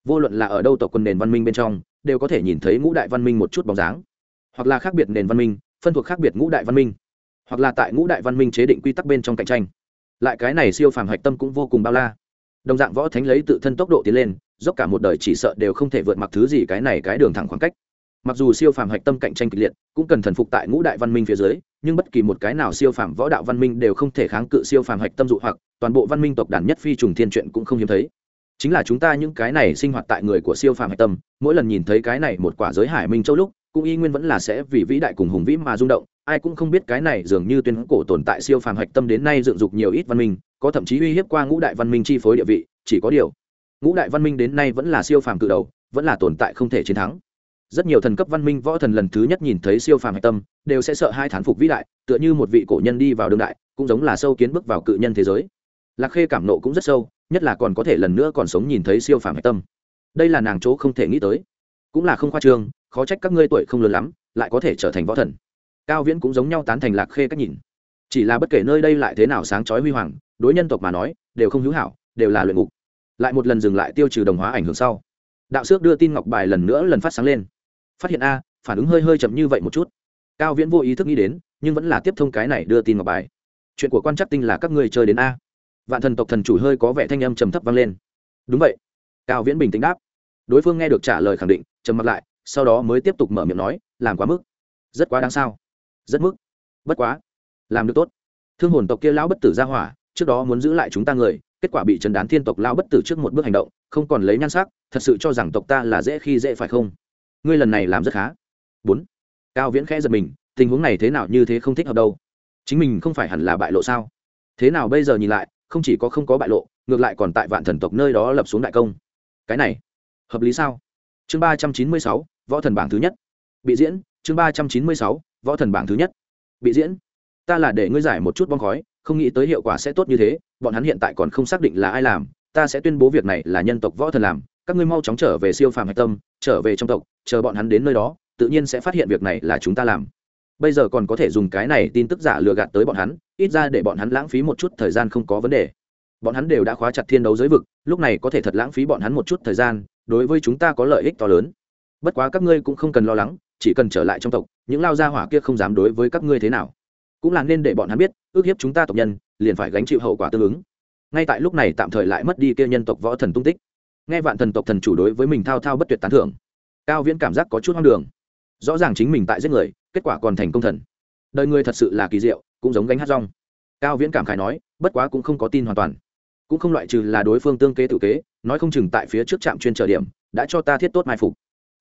Vô luận là ở đâu tộc quân nền văn minh bên trong đều có thể nhìn thấy ngũ đại văn minh một chút bóng dáng. Hoặc là khác biệt nền văn minh, phân thuộc khác biệt ngũ đại văn minh. Hoặc là tại ngũ đại văn minh chế định quy tắc bên trong cạnh tranh. Lại cái này siêu phàm hạch tâm cũng vô cùng bao la. Đồng dạng võ thánh lấy tự thân tốc độ tiến lên, dốc cả một đời chỉ sợ đều không thể vượt mặc thứ gì cái này cái đường thẳng khoảng cách. Mặc dù siêu phàm hạch tâm cạnh tranh kịch liệt, cũng cần thần phục tại ngũ đại văn minh phía dưới, nhưng bất kỳ một cái nào siêu phàm võ đạo văn minh đều không thể kháng cự siêu phàm hạch tâm dụ hoặc, toàn bộ văn minh tộc đàn nhất phi trùng thiên truyện cũng không hiếm thấy chính là chúng ta những cái này sinh hoạt tại người của siêu phàm hạch tâm, mỗi lần nhìn thấy cái này một quả giới hải minh châu lúc, cũng y nguyên vẫn là sẽ vì vĩ đại cùng hùng vĩ mà rung động, ai cũng không biết cái này dường như tuyên cổ tồn tại siêu phàm hạch tâm đến nay dựng dục nhiều ít văn minh, có thậm chí uy hiếp qua ngũ đại văn minh chi phối địa vị, chỉ có điều, ngũ đại văn minh đến nay vẫn là siêu phàm cự đầu, vẫn là tồn tại không thể chiến thắng. Rất nhiều thần cấp văn minh võ thần lần thứ nhất nhìn thấy siêu phàm hạch tâm, đều sẽ sợ hai thán phục vĩ đại, tựa như một vị cổ nhân đi vào đương đại, cũng giống là sâu kiến bước vào cự nhân thế giới. Lạc khê cảm nộ cũng rất sâu nhất là còn có thể lần nữa còn sống nhìn thấy siêu phàm hạch tâm. Đây là nàng chỗ không thể nghĩ tới. Cũng là không khoa trương, khó trách các ngươi tuổi không lớn lắm, lại có thể trở thành võ thần. Cao viễn cũng giống nhau tán thành lạc khê cách nhìn. Chỉ là bất kể nơi đây lại thế nào sáng chói huy hoàng, đối nhân tộc mà nói, đều không hữu hảo, đều là luyện ngục. Lại một lần dừng lại tiêu trừ đồng hóa ảnh hưởng sau, đạo sước đưa tin ngọc bài lần nữa lần phát sáng lên. Phát hiện a, phản ứng hơi hơi chậm như vậy một chút. Cao viễn vô ý thức nghĩ đến, nhưng vẫn là tiếp thông cái này đưa tin ngọc bài. Chuyện của quan chắc tinh là các ngươi chơi đến a vạn thần tộc thần chủ hơi có vẻ thanh âm trầm thấp vang lên. Đúng vậy. Cao viễn bình tĩnh đáp. Đối phương nghe được trả lời khẳng định, trầm mặt lại, sau đó mới tiếp tục mở miệng nói, làm quá mức. Rất quá đáng sao? Rất mức. Bất quá. Làm được tốt. Thương hồn tộc kia lão bất tử ra hỏa, trước đó muốn giữ lại chúng ta người, kết quả bị trần đán thiên tộc lão bất tử trước một bước hành động, không còn lấy nhan sắc, thật sự cho rằng tộc ta là dễ khi dễ phải không? Ngươi lần này làm rất khá. Bốn. Cao viễn khẽ giật mình, tình huống này thế nào như thế không thích hợp đâu. Chính mình không phải hẳn là bại lộ sao? Thế nào bây giờ nhìn lại không chỉ có không có bại lộ, ngược lại còn tại vạn thần tộc nơi đó lập xuống đại công. Cái này, hợp lý sao? Chương ba trăm chín mươi sáu, võ thần bảng thứ nhất. Bị diễn, chương ba trăm chín mươi sáu, võ thần bảng thứ nhất. Bị diễn. Ta là để ngươi giải một chút bong khói, không nghĩ tới hiệu quả sẽ tốt như thế, bọn hắn hiện tại còn không xác định là ai làm, ta sẽ tuyên bố việc này là nhân tộc võ thần làm, các ngươi mau chóng trở về siêu phàm hạch tâm, trở về trong tộc, chờ bọn hắn đến nơi đó, tự nhiên sẽ phát hiện việc này là chúng ta làm. Bây giờ còn có thể dùng cái này tin tức giả lừa gạt tới bọn hắn ít ra để bọn hắn lãng phí một chút thời gian không có vấn đề. Bọn hắn đều đã khóa chặt thiên đấu giới vực, lúc này có thể thật lãng phí bọn hắn một chút thời gian, đối với chúng ta có lợi ích to lớn. Bất quá các ngươi cũng không cần lo lắng, chỉ cần trở lại trong tộc, những lao gia hỏa kia không dám đối với các ngươi thế nào. Cũng là nên để bọn hắn biết, ước hiếp chúng ta tộc nhân, liền phải gánh chịu hậu quả tương ứng. Ngay tại lúc này tạm thời lại mất đi kia nhân tộc võ thần tung tích. Nghe vạn thần tộc thần chủ đối với mình thao thao bất tuyệt tán thưởng, cao viễn cảm giác có chút hoang đường. Rõ ràng chính mình tại giết người, kết quả còn thành công thần đời người thật sự là kỳ diệu, cũng giống gánh hát rong. Cao viễn cảm khải nói, bất quá cũng không có tin hoàn toàn. Cũng không loại trừ là đối phương tương kế tự kế, nói không chừng tại phía trước trạm chuyên trở điểm, đã cho ta thiết tốt mai phục.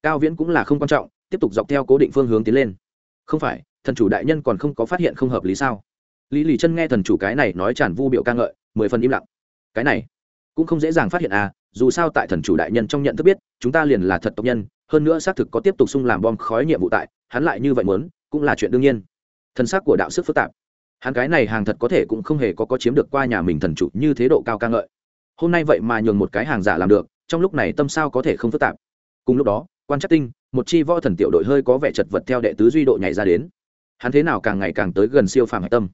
Cao viễn cũng là không quan trọng, tiếp tục dọc theo cố định phương hướng tiến lên. Không phải, thần chủ đại nhân còn không có phát hiện không hợp lý sao? Lý lì chân nghe thần chủ cái này nói tràn vu biểu ca ngợi, mười phần im lặng. Cái này, cũng không dễ dàng phát hiện à dù sao tại thần chủ đại nhân trong nhận thức biết, chúng ta liền là thật tộc nhân, hơn nữa xác thực có tiếp tục xung làm bom khói nhiệm vụ tại, hắn lại như vậy muốn, cũng là chuyện đương nhiên thân xác của đạo sức phức tạp. Hắn cái này hàng thật có thể cũng không hề có có chiếm được qua nhà mình thần chủ như thế độ cao ca ngợi. Hôm nay vậy mà nhường một cái hàng giả làm được, trong lúc này tâm sao có thể không phức tạp. Cùng lúc đó, quan chắc tinh, một chi võ thần tiểu đội hơi có vẻ chật vật theo đệ tứ duy độ nhảy ra đến. Hắn thế nào càng ngày càng tới gần siêu phàm hạch tâm?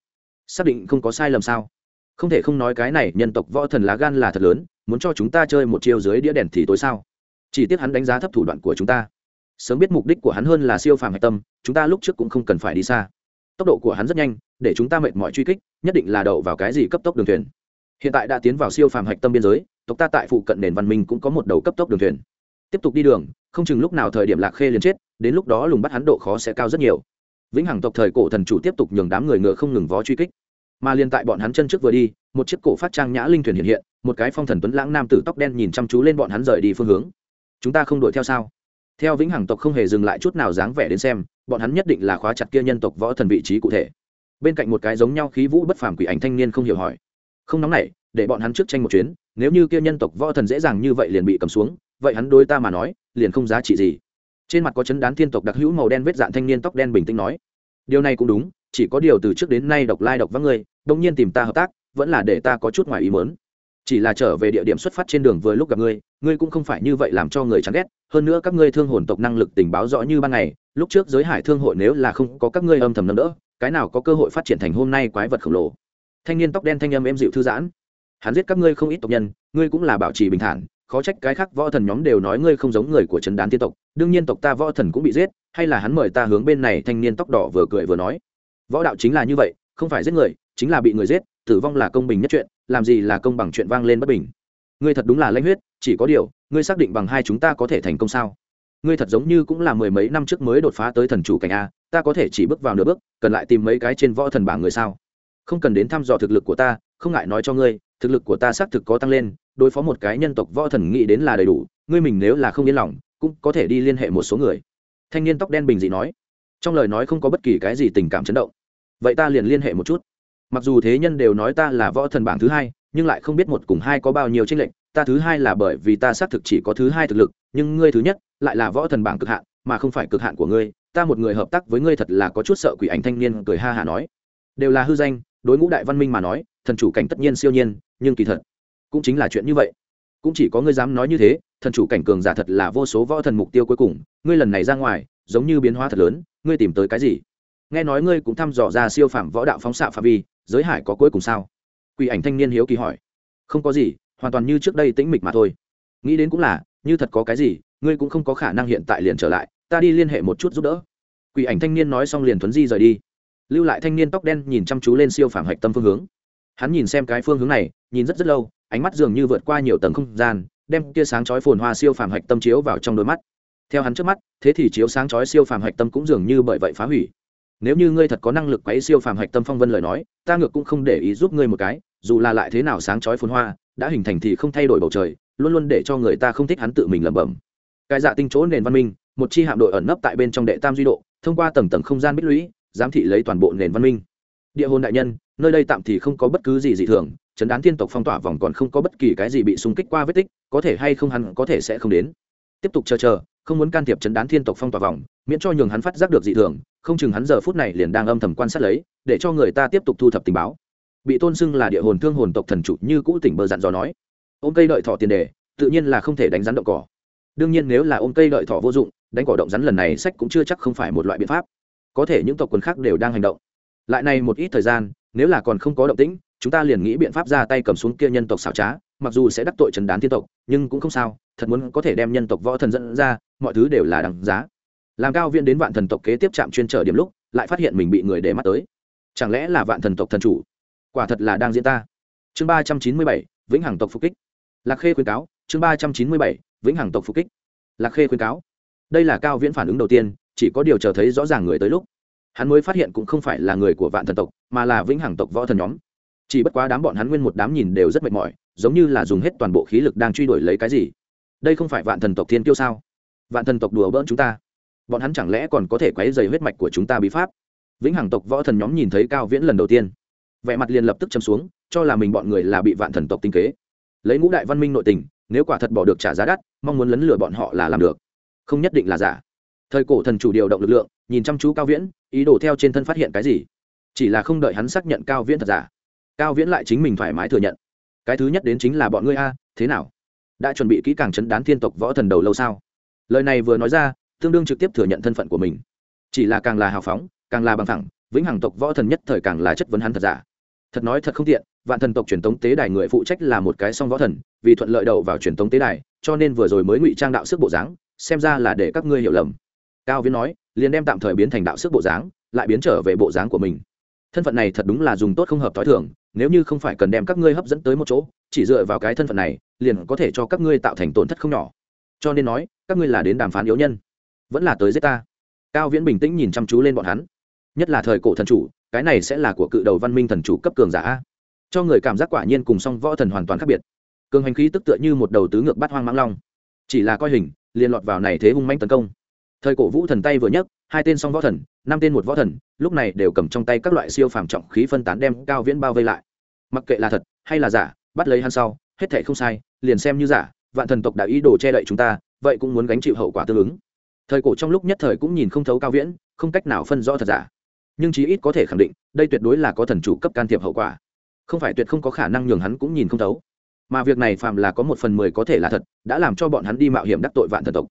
Xác định không có sai lầm sao? Không thể không nói cái này nhân tộc võ thần lá gan là thật lớn, muốn cho chúng ta chơi một chiêu dưới đĩa đèn thì tối sao? Chỉ tiếc hắn đánh giá thấp thủ đoạn của chúng ta. Sớm biết mục đích của hắn hơn là siêu phàm hạch tâm, chúng ta lúc trước cũng không cần phải đi xa tốc độ của hắn rất nhanh, để chúng ta mệt mỏi truy kích, nhất định là đậu vào cái gì cấp tốc đường thuyền. Hiện tại đã tiến vào siêu phàm hạch tâm biên giới, tộc ta tại phụ cận nền văn minh cũng có một đầu cấp tốc đường thuyền. Tiếp tục đi đường, không chừng lúc nào thời điểm lạc khê liền chết, đến lúc đó lùng bắt hắn độ khó sẽ cao rất nhiều. Vĩnh hằng tộc thời cổ thần chủ tiếp tục nhường đám người ngựa không ngừng vó truy kích. Mà liền tại bọn hắn chân trước vừa đi, một chiếc cổ phát trang nhã linh thuyền hiện hiện, một cái phong thần tuấn lãng nam tử tóc đen nhìn chăm chú lên bọn hắn rời đi phương hướng. Chúng ta không đuổi theo sao? Theo vĩnh hằng tộc không hề dừng lại chút nào dáng vẻ đến xem bọn hắn nhất định là khóa chặt kia nhân tộc võ thần vị trí cụ thể. Bên cạnh một cái giống nhau khí vũ bất phàm quỷ ảnh thanh niên không hiểu hỏi. Không nóng nảy để bọn hắn trước tranh một chuyến, nếu như kia nhân tộc võ thần dễ dàng như vậy liền bị cầm xuống, vậy hắn đối ta mà nói, liền không giá trị gì. Trên mặt có chấn đán thiên tộc đặc hữu màu đen vết dạn thanh niên tóc đen bình tĩnh nói. Điều này cũng đúng, chỉ có điều từ trước đến nay độc lai độc vắng ngươi đông nhiên tìm ta hợp tác, vẫn là để ta có chút ngoài ý mớn chỉ là trở về địa điểm xuất phát trên đường vừa lúc gặp ngươi ngươi cũng không phải như vậy làm cho người chán ghét, hơn nữa các ngươi thương hồn tộc năng lực tình báo rõ như ban ngày lúc trước giới hải thương hội nếu là không có các ngươi âm thầm nâng đỡ, cái nào có cơ hội phát triển thành hôm nay quái vật khổng lồ? Thanh niên tóc đen thanh âm em dịu thư giãn. Hắn giết các ngươi không ít tộc nhân, ngươi cũng là bảo trì bình thản, khó trách cái khác võ thần nhóm đều nói ngươi không giống người của trấn đán tiên tộc, đương nhiên tộc ta võ thần cũng bị giết, hay là hắn mời ta hướng bên này, thanh niên tóc đỏ vừa cười vừa nói. Võ đạo chính là như vậy, không phải giết người, chính là bị người giết, tử vong là công bình nhất chuyện, làm gì là công bằng chuyện vang lên bất bình. Ngươi thật đúng là lãnh huyết, chỉ có điều, ngươi xác định bằng hai chúng ta có thể thành công sao? Ngươi thật giống như cũng là mười mấy năm trước mới đột phá tới thần chủ cảnh a, ta có thể chỉ bước vào nửa bước, cần lại tìm mấy cái trên võ thần bảng người sao? Không cần đến thăm dò thực lực của ta, không ngại nói cho ngươi, thực lực của ta xác thực có tăng lên, đối phó một cái nhân tộc võ thần nghĩ đến là đầy đủ, ngươi mình nếu là không yên lòng, cũng có thể đi liên hệ một số người. Thanh niên tóc đen bình dị nói. Trong lời nói không có bất kỳ cái gì tình cảm chấn động. Vậy ta liền liên hệ một chút. Mặc dù thế nhân đều nói ta là võ thần bảng thứ hai, nhưng lại không biết một cùng hai có bao nhiêu tranh lệch ta thứ hai là bởi vì ta xác thực chỉ có thứ hai thực lực, nhưng ngươi thứ nhất lại là võ thần bảng cực hạn, mà không phải cực hạn của ngươi. Ta một người hợp tác với ngươi thật là có chút sợ quỷ ảnh thanh niên cười ha hả nói. Đều là hư danh, đối ngũ đại văn minh mà nói, thần chủ cảnh tất nhiên siêu nhiên, nhưng kỳ thật cũng chính là chuyện như vậy. Cũng chỉ có ngươi dám nói như thế, thần chủ cảnh cường giả thật là vô số võ thần mục tiêu cuối cùng. Ngươi lần này ra ngoài, giống như biến hóa thật lớn, ngươi tìm tới cái gì? Nghe nói ngươi cũng thăm dò ra siêu phạm võ đạo phóng xạ phạm vi, giới hải có cuối cùng sao? Quỷ ảnh thanh niên hiếu kỳ hỏi. Không có gì hoàn toàn như trước đây tĩnh mịch mà thôi. Nghĩ đến cũng là, như thật có cái gì, ngươi cũng không có khả năng hiện tại liền trở lại, ta đi liên hệ một chút giúp đỡ. Quỷ ảnh thanh niên nói xong liền thuấn di rời đi. Lưu lại thanh niên tóc đen nhìn chăm chú lên siêu phàm hạch tâm phương hướng. Hắn nhìn xem cái phương hướng này, nhìn rất rất lâu, ánh mắt dường như vượt qua nhiều tầng không gian, đem kia sáng chói phồn hoa siêu phàm hạch tâm chiếu vào trong đôi mắt. Theo hắn trước mắt, thế thì chiếu sáng chói siêu phàm hạch tâm cũng dường như bởi vậy phá hủy. Nếu như ngươi thật có năng lực quấy siêu phàm hạch tâm phong vân lời nói, ta ngược cũng không để ý giúp ngươi một cái, dù là lại thế nào sáng chói phồn hoa đã hình thành thì không thay đổi bầu trời, luôn luôn để cho người ta không thích hắn tự mình lẩm bẩm. Cái dạ tinh chỗ nền văn minh, một chi hạm đội ẩn nấp tại bên trong đệ tam duy độ, thông qua tầng tầng không gian bích lũy, giám thị lấy toàn bộ nền văn minh. Địa hồn đại nhân, nơi đây tạm thì không có bất cứ gì dị thường, chấn đán thiên tộc phong tỏa vòng còn không có bất kỳ cái gì bị xung kích qua vết tích, có thể hay không hắn có thể sẽ không đến. Tiếp tục chờ chờ, không muốn can thiệp chấn đán thiên tộc phong tỏa vòng, miễn cho nhường hắn phát giác được dị thường, không chừng hắn giờ phút này liền đang âm thầm quan sát lấy, để cho người ta tiếp tục thu thập tình báo bị tôn xưng là địa hồn thương hồn tộc thần chủ như cũ tỉnh bơ dặn dò nói. Ôm cây đợi thọ tiền đề, tự nhiên là không thể đánh rắn động cỏ. Đương nhiên nếu là ôm cây đợi thọ vô dụng, đánh cỏ động rắn lần này sách cũng chưa chắc không phải một loại biện pháp. Có thể những tộc quần khác đều đang hành động. Lại này một ít thời gian, nếu là còn không có động tĩnh, chúng ta liền nghĩ biện pháp ra tay cầm xuống kia nhân tộc xảo trá, mặc dù sẽ đắc tội trần đán thiên tộc, nhưng cũng không sao, thật muốn có thể đem nhân tộc võ thần dẫn ra, mọi thứ đều là đằng giá. Làm cao viên đến vạn thần tộc kế tiếp trạm chuyên trở điểm lúc, lại phát hiện mình bị người để mắt tới. Chẳng lẽ là vạn thần tộc thần chủ? Quả thật là đang diễn ta. Chương ba trăm chín mươi bảy, vĩnh hằng tộc phục kích. Lạc khê khuyên cáo, chương ba trăm chín mươi bảy, vĩnh hằng tộc phục kích. Lạc khê khuyên cáo. Đây là cao viễn phản ứng đầu tiên, chỉ có điều chờ thấy rõ ràng người tới lúc, hắn mới phát hiện cũng không phải là người của vạn thần tộc, mà là vĩnh hằng tộc võ thần nhóm. Chỉ bất quá đám bọn hắn nguyên một đám nhìn đều rất mệt mỏi, giống như là dùng hết toàn bộ khí lực đang truy đuổi lấy cái gì. Đây không phải vạn thần tộc thiên kiêu sao? Vạn thần tộc đùa bỡn chúng ta. Bọn hắn chẳng lẽ còn có thể quấy dày huyết mạch của chúng ta bí pháp? Vĩnh hằng tộc võ thần nhóm nhìn thấy cao viễn lần đầu tiên vẻ mặt liền lập tức chấm xuống, cho là mình bọn người là bị vạn thần tộc tinh kế. Lấy ngũ đại văn minh nội tình, nếu quả thật bỏ được trả giá đắt, mong muốn lấn lừa bọn họ là làm được. Không nhất định là giả. Thời cổ thần chủ điều động lực lượng, nhìn chăm chú cao viễn, ý đồ theo trên thân phát hiện cái gì? Chỉ là không đợi hắn xác nhận cao viễn thật giả. Cao viễn lại chính mình thoải mái thừa nhận. Cái thứ nhất đến chính là bọn ngươi a, thế nào? Đã chuẩn bị kỹ càng chấn đán thiên tộc võ thần đầu lâu sao? Lời này vừa nói ra, tương đương trực tiếp thừa nhận thân phận của mình. Chỉ là càng là hào phóng, càng là bằng thẳng vĩnh hằng tộc võ thần nhất thời càng là chất vấn hắn thật giả thật nói thật không tiện, vạn thần tộc truyền tống tế đài người phụ trách là một cái song võ thần, vì thuận lợi đầu vào truyền tống tế đài, cho nên vừa rồi mới ngụy trang đạo sức bộ dáng, xem ra là để các ngươi hiểu lầm. Cao viễn nói, liền đem tạm thời biến thành đạo sức bộ dáng, lại biến trở về bộ dáng của mình. Thân phận này thật đúng là dùng tốt không hợp t h o i thường, nếu như không phải cần đem các ngươi hấp dẫn tới một chỗ, chỉ dựa vào cái thân phận này, liền có thể cho các ngươi tạo thành tổn thất không nhỏ. Cho nên nói, các ngươi là đến đàm phán yếu nhân, vẫn là tới giết ta. Cao viễn bình tĩnh nhìn chăm chú lên bọn hắn. Nhất là thời cổ thần chủ cái này sẽ là của cự đầu văn minh thần chủ cấp cường giả cho người cảm giác quả nhiên cùng song võ thần hoàn toàn khác biệt. Cường hành khí tức tựa như một đầu tứ ngược bắt hoang mãng long. Chỉ là coi hình, liền lọt vào này thế hung manh tấn công. Thời cổ vũ thần tay vừa nhấc, hai tên song võ thần, năm tên một võ thần, lúc này đều cầm trong tay các loại siêu phàm trọng khí phân tán đem cao viễn bao vây lại. Mặc kệ là thật hay là giả, bắt lấy hắn sau, hết thể không sai, liền xem như giả, vạn thần tộc đã ý đồ che đậy chúng ta, vậy cũng muốn gánh chịu hậu quả tương ứng. Thời cổ trong lúc nhất thời cũng nhìn không thấu cao viễn, không cách nào phân rõ thật giả nhưng chí ít có thể khẳng định, đây tuyệt đối là có thần chủ cấp can thiệp hậu quả. Không phải tuyệt không có khả năng nhường hắn cũng nhìn không thấu. Mà việc này phàm là có một phần mười có thể là thật, đã làm cho bọn hắn đi mạo hiểm đắc tội vạn thần tộc.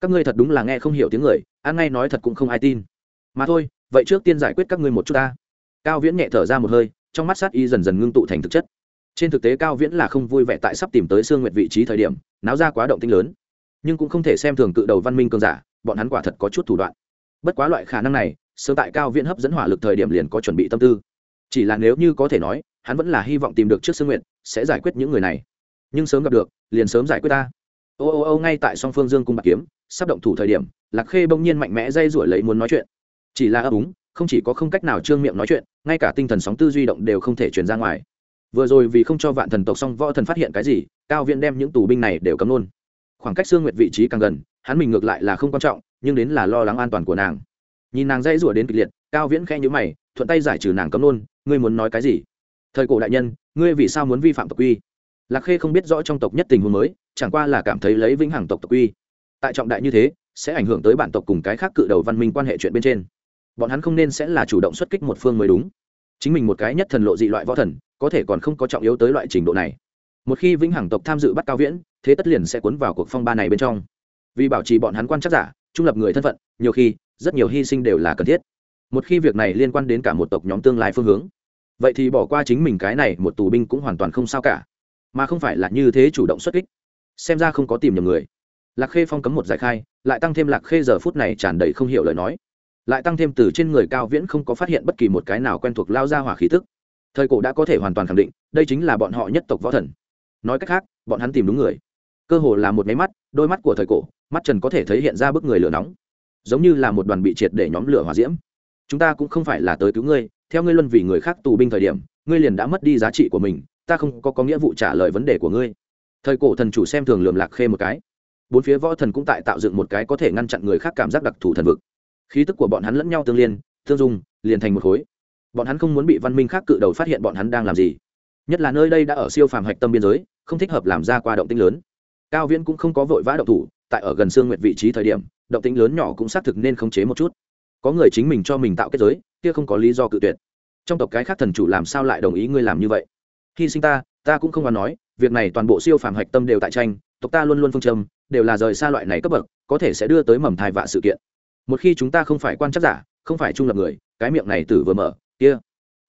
Các ngươi thật đúng là nghe không hiểu tiếng người, ăn ngay nói thật cũng không ai tin. Mà thôi, vậy trước tiên giải quyết các ngươi một chút ta. Cao viễn nhẹ thở ra một hơi, trong mắt sát y dần dần ngưng tụ thành thực chất. Trên thực tế cao viễn là không vui vẻ tại sắp tìm tới sương nguyệt vị trí thời điểm, náo ra quá động tinh lớn. Nhưng cũng không thể xem thường cự đầu văn minh cường giả, bọn hắn quả thật có chút thủ đoạn. Bất quá loại khả năng này sớm tại cao viễn hấp dẫn hỏa lực thời điểm liền có chuẩn bị tâm tư. Chỉ là nếu như có thể nói, hắn vẫn là hy vọng tìm được trước sương nguyệt, sẽ giải quyết những người này. Nhưng sớm gặp được, liền sớm giải quyết ta. Ô ô ô, ngay tại song phương dương cung bạc kiếm, sắp động thủ thời điểm, lạc khê bỗng nhiên mạnh mẽ dây rủi lấy muốn nói chuyện. Chỉ là ấp úng, không chỉ có không cách nào trương miệng nói chuyện, ngay cả tinh thần sóng tư duy động đều không thể truyền ra ngoài. Vừa rồi vì không cho vạn thần tộc song võ thần phát hiện cái gì, cao viện đem những tù binh này đều cấm luôn. Khoảng cách xương nguyệt vị trí càng gần, hắn mình ngược lại là không quan trọng, nhưng đến là lo lắng an toàn của nàng nhìn nàng dây rủa đến kịch liệt, cao viễn khẽ nhữ mày, thuận tay giải trừ nàng cấm luôn, ngươi muốn nói cái gì? Thời cổ đại nhân, ngươi vì sao muốn vi phạm tộc quy? Lạc khê không biết rõ trong tộc nhất tình huống mới, chẳng qua là cảm thấy lấy vĩnh hằng tộc tộc quy. Tại trọng đại như thế, sẽ ảnh hưởng tới bản tộc cùng cái khác cự đầu văn minh quan hệ chuyện bên trên. Bọn hắn không nên sẽ là chủ động xuất kích một phương mới đúng. Chính mình một cái nhất thần lộ dị loại võ thần, có thể còn không có trọng yếu tới loại trình độ này. Một khi vĩnh hằng tộc tham dự bắt cao viễn, thế tất liền sẽ cuốn vào cuộc phong ba này bên trong. Vì bảo trì bọn hắn quan chắc giả, trung lập người thân phận, nhiều khi rất nhiều hy sinh đều là cần thiết. Một khi việc này liên quan đến cả một tộc nhóm tương lai phương hướng, vậy thì bỏ qua chính mình cái này, một tù binh cũng hoàn toàn không sao cả. Mà không phải là như thế chủ động xuất kích. Xem ra không có tìm nhầm người. Lạc khê phong cấm một giải khai, lại tăng thêm lạc khê giờ phút này tràn đầy không hiểu lời nói. Lại tăng thêm từ trên người cao viễn không có phát hiện bất kỳ một cái nào quen thuộc lao ra hỏa khí tức. Thời cổ đã có thể hoàn toàn khẳng định, đây chính là bọn họ nhất tộc võ thần. Nói cách khác, bọn hắn tìm đúng người. Cơ hồ là một máy mắt, đôi mắt của thời cổ, mắt trần có thể thấy hiện ra bức người lửa nóng giống như là một đoàn bị triệt để nhóm lửa hòa diễm. Chúng ta cũng không phải là tới cứu ngươi, theo ngươi luân vì người khác tù binh thời điểm, ngươi liền đã mất đi giá trị của mình, ta không có có nghĩa vụ trả lời vấn đề của ngươi. Thời cổ thần chủ xem thường lườm lạc khê một cái. Bốn phía võ thần cũng tại tạo dựng một cái có thể ngăn chặn người khác cảm giác đặc thù thần vực. Khí tức của bọn hắn lẫn nhau tương liên, tương dung, liền thành một khối. Bọn hắn không muốn bị văn minh khác cự đầu phát hiện bọn hắn đang làm gì. Nhất là nơi đây đã ở siêu phàm hạch tâm biên giới, không thích hợp làm ra qua động tinh lớn. Cao viễn cũng không có vội vã động thủ, tại ở gần xương nguyệt vị trí thời điểm động tĩnh lớn nhỏ cũng xác thực nên khống chế một chút. Có người chính mình cho mình tạo kết giới, kia không có lý do cự tuyệt. Trong tộc cái khác thần chủ làm sao lại đồng ý ngươi làm như vậy? Hy sinh ta ta cũng không còn nói, việc này toàn bộ siêu phàm hạch tâm đều tại tranh, tộc ta luôn luôn phương châm, đều là rời xa loại này cấp bậc, có thể sẽ đưa tới mầm thai vạ sự kiện. Một khi chúng ta không phải quan chắc giả, không phải trung lập người, cái miệng này tử vừa mở, kia.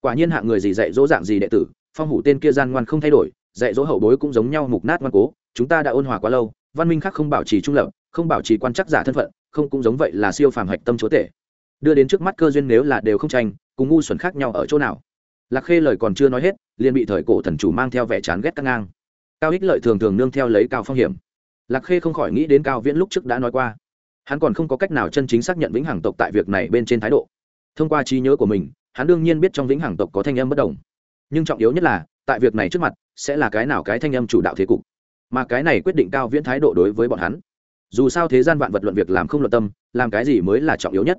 Quả nhiên hạng người gì dạy dỗ dạng gì đệ tử, phong hủ tên kia gian ngoan không thay đổi, dạy dỗ hậu bối cũng giống nhau mục nát ngoan cố, chúng ta đã ôn hòa quá lâu, văn minh khác không bảo trì trung lập không bảo trì quan chắc giả thân phận, không cũng giống vậy là siêu phàm hạch tâm chúa tể. Đưa đến trước mắt cơ duyên nếu là đều không tranh, cùng ngu xuẩn khác nhau ở chỗ nào? Lạc khê lời còn chưa nói hết, liền bị thời cổ thần chủ mang theo vẻ chán ghét căng ngang. Cao ích lợi thường thường nương theo lấy cao phong hiểm. Lạc khê không khỏi nghĩ đến cao viễn lúc trước đã nói qua. Hắn còn không có cách nào chân chính xác nhận vĩnh hằng tộc tại việc này bên trên thái độ. Thông qua trí nhớ của mình, hắn đương nhiên biết trong vĩnh hằng tộc có thanh âm bất đồng. Nhưng trọng yếu nhất là, tại việc này trước mặt, sẽ là cái nào cái thanh âm chủ đạo thế cục? Mà cái này quyết định cao viễn thái độ đối với bọn hắn dù sao thế gian vạn vật luận việc làm không luận tâm, làm cái gì mới là trọng yếu nhất.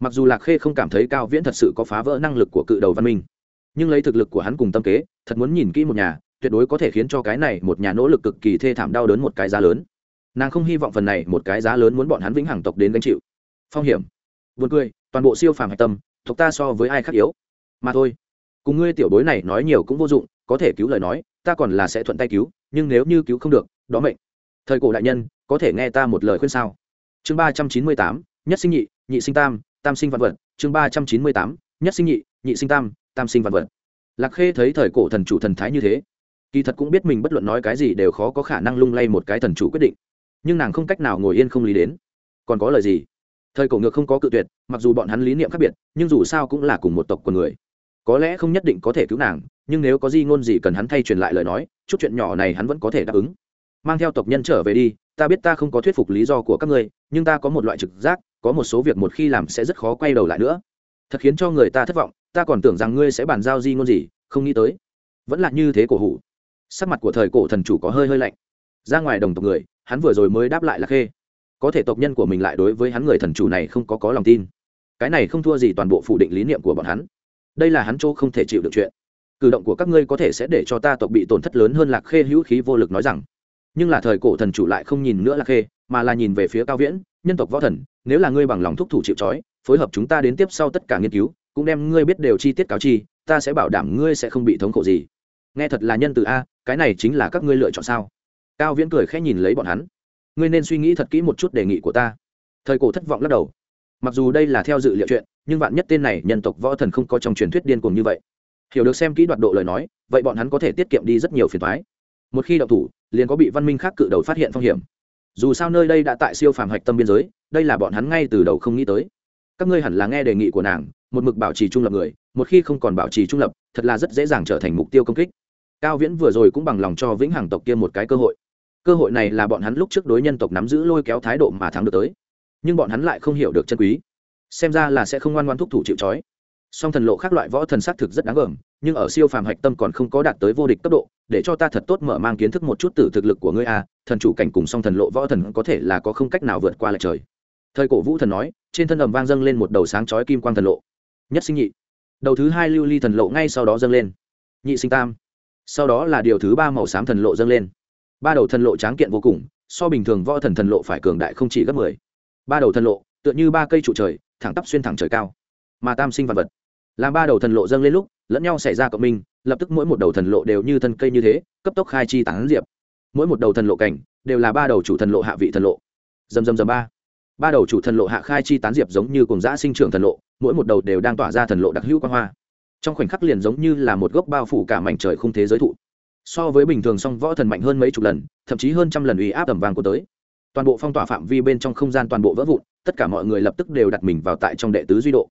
Mặc dù lạc khê không cảm thấy cao viễn thật sự có phá vỡ năng lực của cự đầu văn minh, nhưng lấy thực lực của hắn cùng tâm kế, thật muốn nhìn kỹ một nhà, tuyệt đối có thể khiến cho cái này một nhà nỗ lực cực kỳ thê thảm đau đớn một cái giá lớn. Nàng không hy vọng phần này một cái giá lớn muốn bọn hắn vĩnh hằng tộc đến gánh chịu. Phong hiểm vượt cười, toàn bộ siêu phàm hạch tâm, tộc ta so với ai khác yếu? Mà thôi, cùng ngươi tiểu bối này nói nhiều cũng vô dụng, có thể cứu lời nói, ta còn là sẽ thuận tay cứu, nhưng nếu như cứu không được, đó mệnh thời cổ đại nhân, có thể nghe ta một lời khuyên sao? Chương ba trăm chín mươi tám, nhất sinh nhị nhị sinh tam tam sinh vạn vật. Chương ba trăm chín mươi tám, nhất sinh nhị nhị sinh tam tam sinh vạn vật. Lạc khê thấy thời cổ thần chủ thần thái như thế, kỳ thật cũng biết mình bất luận nói cái gì đều khó có khả năng lung lay một cái thần chủ quyết định. Nhưng nàng không cách nào ngồi yên không lý đến. Còn có lời gì? Thời cổ ngược không có cự tuyệt, mặc dù bọn hắn lý niệm khác biệt, nhưng dù sao cũng là cùng một tộc con người. Có lẽ không nhất định có thể cứu nàng, nhưng nếu có gì ngôn gì cần hắn thay truyền lại lời nói, chút chuyện nhỏ này hắn vẫn có thể đáp ứng mang theo tộc nhân trở về đi, ta biết ta không có thuyết phục lý do của các ngươi, nhưng ta có một loại trực giác, có một số việc một khi làm sẽ rất khó quay đầu lại nữa. Thật khiến cho người ta thất vọng, ta còn tưởng rằng ngươi sẽ bàn giao di ngôn gì, không nghĩ tới. Vẫn là như thế cổ hủ. Sắc mặt của thời cổ thần chủ có hơi hơi lạnh. Ra ngoài đồng tộc người, hắn vừa rồi mới đáp lại là khê. Có thể tộc nhân của mình lại đối với hắn người thần chủ này không có có lòng tin. Cái này không thua gì toàn bộ phủ định lý niệm của bọn hắn. Đây là hắn chỗ không thể chịu được chuyện. Cử động của các ngươi có thể sẽ để cho ta tộc bị tổn thất lớn hơn lạc khê hữu khí vô lực nói rằng nhưng là thời cổ thần chủ lại không nhìn nữa lạc khê, mà là nhìn về phía cao viễn, nhân tộc võ thần, nếu là ngươi bằng lòng thúc thủ chịu trói, phối hợp chúng ta đến tiếp sau tất cả nghiên cứu, cũng đem ngươi biết đều chi tiết cáo chi, ta sẽ bảo đảm ngươi sẽ không bị thống khổ gì. Nghe thật là nhân từ a, cái này chính là các ngươi lựa chọn sao? Cao viễn cười khẽ nhìn lấy bọn hắn. Ngươi nên suy nghĩ thật kỹ một chút đề nghị của ta. Thời cổ thất vọng lắc đầu. Mặc dù đây là theo dự liệu chuyện, nhưng vạn nhất tên này nhân tộc võ thần không có trong truyền thuyết điên cuồng như vậy. Hiểu được xem kỹ đoạt độ lời nói, vậy bọn hắn có thể tiết kiệm đi rất nhiều phiền thoái một khi đậu thủ, liền có bị văn minh khác cự đầu phát hiện phong hiểm. Dù sao nơi đây đã tại siêu phàm hạch tâm biên giới, đây là bọn hắn ngay từ đầu không nghĩ tới. Các ngươi hẳn là nghe đề nghị của nàng, một mực bảo trì trung lập người, một khi không còn bảo trì trung lập, thật là rất dễ dàng trở thành mục tiêu công kích. Cao viễn vừa rồi cũng bằng lòng cho vĩnh hằng tộc kia một cái cơ hội. Cơ hội này là bọn hắn lúc trước đối nhân tộc nắm giữ lôi kéo thái độ mà thắng được tới. Nhưng bọn hắn lại không hiểu được chân quý. Xem ra là sẽ không ngoan ngoan thúc thủ chịu c song thần lộ khác loại võ thần xác thực rất đáng gờm nhưng ở siêu phàm hạch tâm còn không có đạt tới vô địch cấp độ, để cho ta thật tốt mở mang kiến thức một chút từ thực lực của ngươi a, thần chủ cảnh cùng song thần lộ võ thần có thể là có không cách nào vượt qua lại trời. Thời cổ vũ thần nói, trên thân ầm vang dâng lên một đầu sáng chói kim quang thần lộ. Nhất sinh nhị. Đầu thứ hai lưu ly thần lộ ngay sau đó dâng lên. Nhị sinh tam. Sau đó là điều thứ ba màu xám thần lộ dâng lên. Ba đầu thần lộ tráng kiện vô cùng, so bình thường võ thần thần lộ phải cường đại không chỉ gấp mười. Ba đầu thần lộ, tựa như ba cây trụ trời, thẳng tắp xuyên thẳng trời cao. Mà tam sinh vật vật làm ba đầu thần lộ dâng lên lúc, lẫn nhau xảy ra cộng minh, lập tức mỗi một đầu thần lộ đều như thân cây như thế, cấp tốc khai chi tán diệp. Mỗi một đầu thần lộ cảnh, đều là ba đầu chủ thần lộ hạ vị thần lộ. Dầm dầm dầm ba. Ba đầu chủ thần lộ hạ khai chi tán diệp giống như cùng giã sinh trưởng thần lộ, mỗi một đầu đều đang tỏa ra thần lộ đặc hữu quan hoa. Trong khoảnh khắc liền giống như là một gốc bao phủ cả mảnh trời không thế giới thụ. So với bình thường song võ thần mạnh hơn mấy chục lần, thậm chí hơn trăm lần uy áp tầm vàng của tới. Toàn bộ phong tỏa phạm vi bên trong không gian toàn bộ vỡ vụn, tất cả mọi người lập tức đều đặt mình vào tại trong đệ tứ duy độ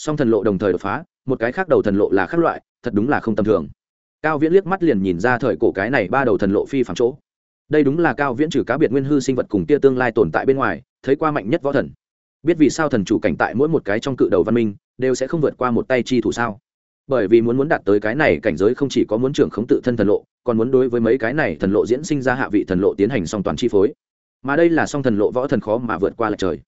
song thần lộ đồng thời đột phá, một cái khác đầu thần lộ là khác loại, thật đúng là không tầm thường. Cao viễn liếc mắt liền nhìn ra thời cổ cái này ba đầu thần lộ phi phạm chỗ. Đây đúng là cao viễn trừ cá biệt nguyên hư sinh vật cùng tia tương lai tồn tại bên ngoài, thấy qua mạnh nhất võ thần. Biết vì sao thần chủ cảnh tại mỗi một cái trong cự đầu văn minh, đều sẽ không vượt qua một tay chi thủ sao? Bởi vì muốn muốn đạt tới cái này cảnh giới không chỉ có muốn trưởng khống tự thân thần lộ, còn muốn đối với mấy cái này thần lộ diễn sinh ra hạ vị thần lộ tiến hành song toàn chi phối. Mà đây là song thần lộ võ thần khó mà vượt qua lại trời.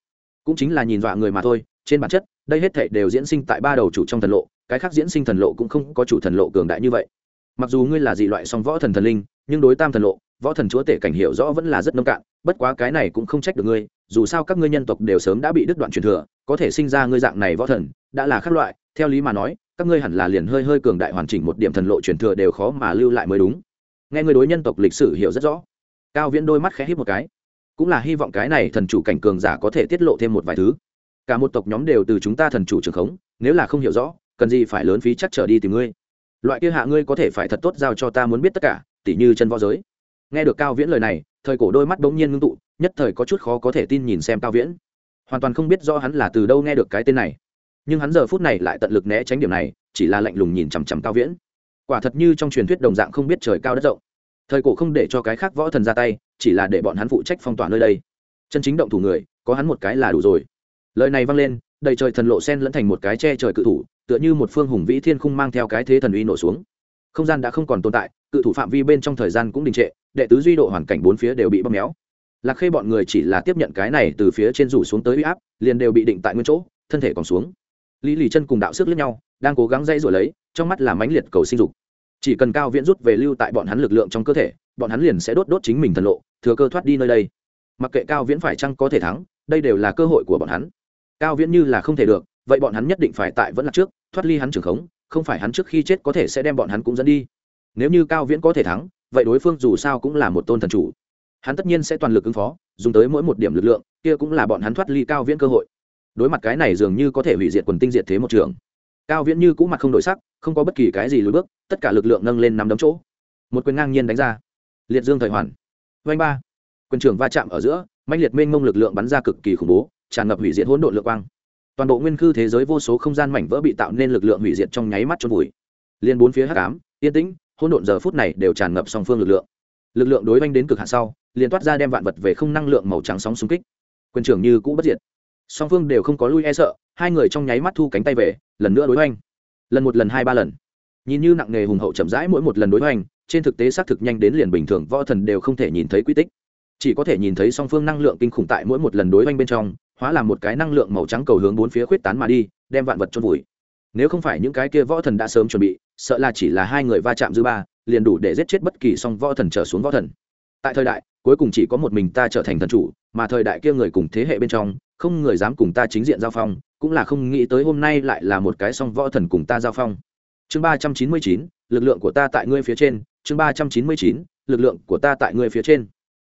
Cũng chính là nhìn dọa người mà thôi, trên bản chất đây hết thảy đều diễn sinh tại ba đầu chủ trong thần lộ, cái khác diễn sinh thần lộ cũng không có chủ thần lộ cường đại như vậy. Mặc dù ngươi là dị loại song võ thần thần linh, nhưng đối tam thần lộ, võ thần chúa tể cảnh hiểu rõ vẫn là rất nông cạn, bất quá cái này cũng không trách được ngươi, dù sao các ngươi nhân tộc đều sớm đã bị đứt đoạn truyền thừa, có thể sinh ra ngươi dạng này võ thần, đã là khác loại, theo lý mà nói, các ngươi hẳn là liền hơi hơi cường đại hoàn chỉnh một điểm thần lộ truyền thừa đều khó mà lưu lại mới đúng. Nghe ngươi đối nhân tộc lịch sử hiểu rất rõ. Cao viễn đôi mắt khẽ hít một cái. Cũng là hy vọng cái này thần chủ cảnh cường giả có thể tiết lộ thêm một vài thứ cả một tộc nhóm đều từ chúng ta thần chủ trường khống, nếu là không hiểu rõ, cần gì phải lớn phí chắc trở đi tìm ngươi. Loại kia hạ ngươi có thể phải thật tốt giao cho ta muốn biết tất cả, tỉ như chân võ giới. Nghe được cao viễn lời này, thời cổ đôi mắt bỗng nhiên ngưng tụ, nhất thời có chút khó có thể tin nhìn xem cao viễn. Hoàn toàn không biết do hắn là từ đâu nghe được cái tên này. Nhưng hắn giờ phút này lại tận lực né tránh điểm này, chỉ là lạnh lùng nhìn chằm chằm cao viễn. Quả thật như trong truyền thuyết đồng dạng không biết trời cao đất rộng. Thời cổ không để cho cái khác võ thần ra tay, chỉ là để bọn hắn phụ trách phong tỏa nơi đây. Chân chính động thủ người, có hắn một cái là đủ rồi lời này vang lên, đầy trời thần lộ sen lẫn thành một cái che trời cự thủ, tựa như một phương hùng vĩ thiên khung mang theo cái thế thần uy nổ xuống. Không gian đã không còn tồn tại, cự thủ phạm vi bên trong thời gian cũng đình trệ, đệ tứ duy độ hoàn cảnh bốn phía đều bị bóp méo. Lạc khê bọn người chỉ là tiếp nhận cái này từ phía trên rủ xuống tới uy áp, liền đều bị định tại nguyên chỗ, thân thể còn xuống. Lý lì chân cùng đạo sức lẫn nhau, đang cố gắng dây rồi lấy, trong mắt là mãnh liệt cầu sinh dục. Chỉ cần cao viễn rút về lưu tại bọn hắn lực lượng trong cơ thể, bọn hắn liền sẽ đốt đốt chính mình thần lộ, thừa cơ thoát đi nơi đây. Mặc kệ cao viễn phải chăng có thể thắng, đây đều là cơ hội của bọn hắn cao viễn như là không thể được, vậy bọn hắn nhất định phải tại vẫn là trước, thoát ly hắn trưởng khống, không phải hắn trước khi chết có thể sẽ đem bọn hắn cũng dẫn đi. Nếu như cao viễn có thể thắng, vậy đối phương dù sao cũng là một tôn thần chủ. Hắn tất nhiên sẽ toàn lực ứng phó, dùng tới mỗi một điểm lực lượng, kia cũng là bọn hắn thoát ly cao viễn cơ hội. Đối mặt cái này dường như có thể hủy diệt quần tinh diệt thế một trường. Cao viễn như cũ mặt không đổi sắc, không có bất kỳ cái gì lùi bước, tất cả lực lượng nâng lên nắm đấm chỗ. Một quyền ngang nhiên đánh ra. Liệt dương thời hoàn. Vanh ba. Quyền trưởng va chạm ở giữa mạnh liệt mênh mông lực lượng bắn ra cực kỳ khủng bố tràn ngập hủy diệt hỗn độn lượng quang. Toàn bộ nguyên khư thế giới vô số không gian mảnh vỡ bị tạo nên lực lượng hủy diệt trong nháy mắt trôn vùi. Liên bốn phía hắc ám, yên tĩnh, hỗn độn giờ phút này đều tràn ngập song phương lực lượng. Lực lượng đối oanh đến cực hạn sau, liền toát ra đem vạn vật về không năng lượng màu trắng sóng xung kích. Quyền trưởng như cũ bất diệt. Song phương đều không có lui e sợ, hai người trong nháy mắt thu cánh tay về, lần nữa đối hoành. Lần một lần hai ba lần. Nhìn như nặng nghề hùng hậu chậm rãi mỗi một lần đối hoành, trên thực tế xác thực nhanh đến liền bình thường, võ thần đều không thể nhìn thấy quy tích. Chỉ có thể nhìn thấy song phương năng lượng kinh khủng tại mỗi một lần đối hoành bên trong hóa làm một cái năng lượng màu trắng cầu hướng bốn phía khuyết tán mà đi, đem vạn vật chôn vùi. Nếu không phải những cái kia võ thần đã sớm chuẩn bị, sợ là chỉ là hai người va chạm dư ba, liền đủ để giết chết bất kỳ song võ thần trở xuống võ thần. Tại thời đại, cuối cùng chỉ có một mình ta trở thành thần chủ, mà thời đại kia người cùng thế hệ bên trong, không người dám cùng ta chính diện giao phong, cũng là không nghĩ tới hôm nay lại là một cái song võ thần cùng ta giao phong. Chương ba trăm chín mươi chín, lực lượng của ta tại ngươi phía trên. Chương ba trăm chín mươi chín, lực lượng của ta tại ngươi phía trên.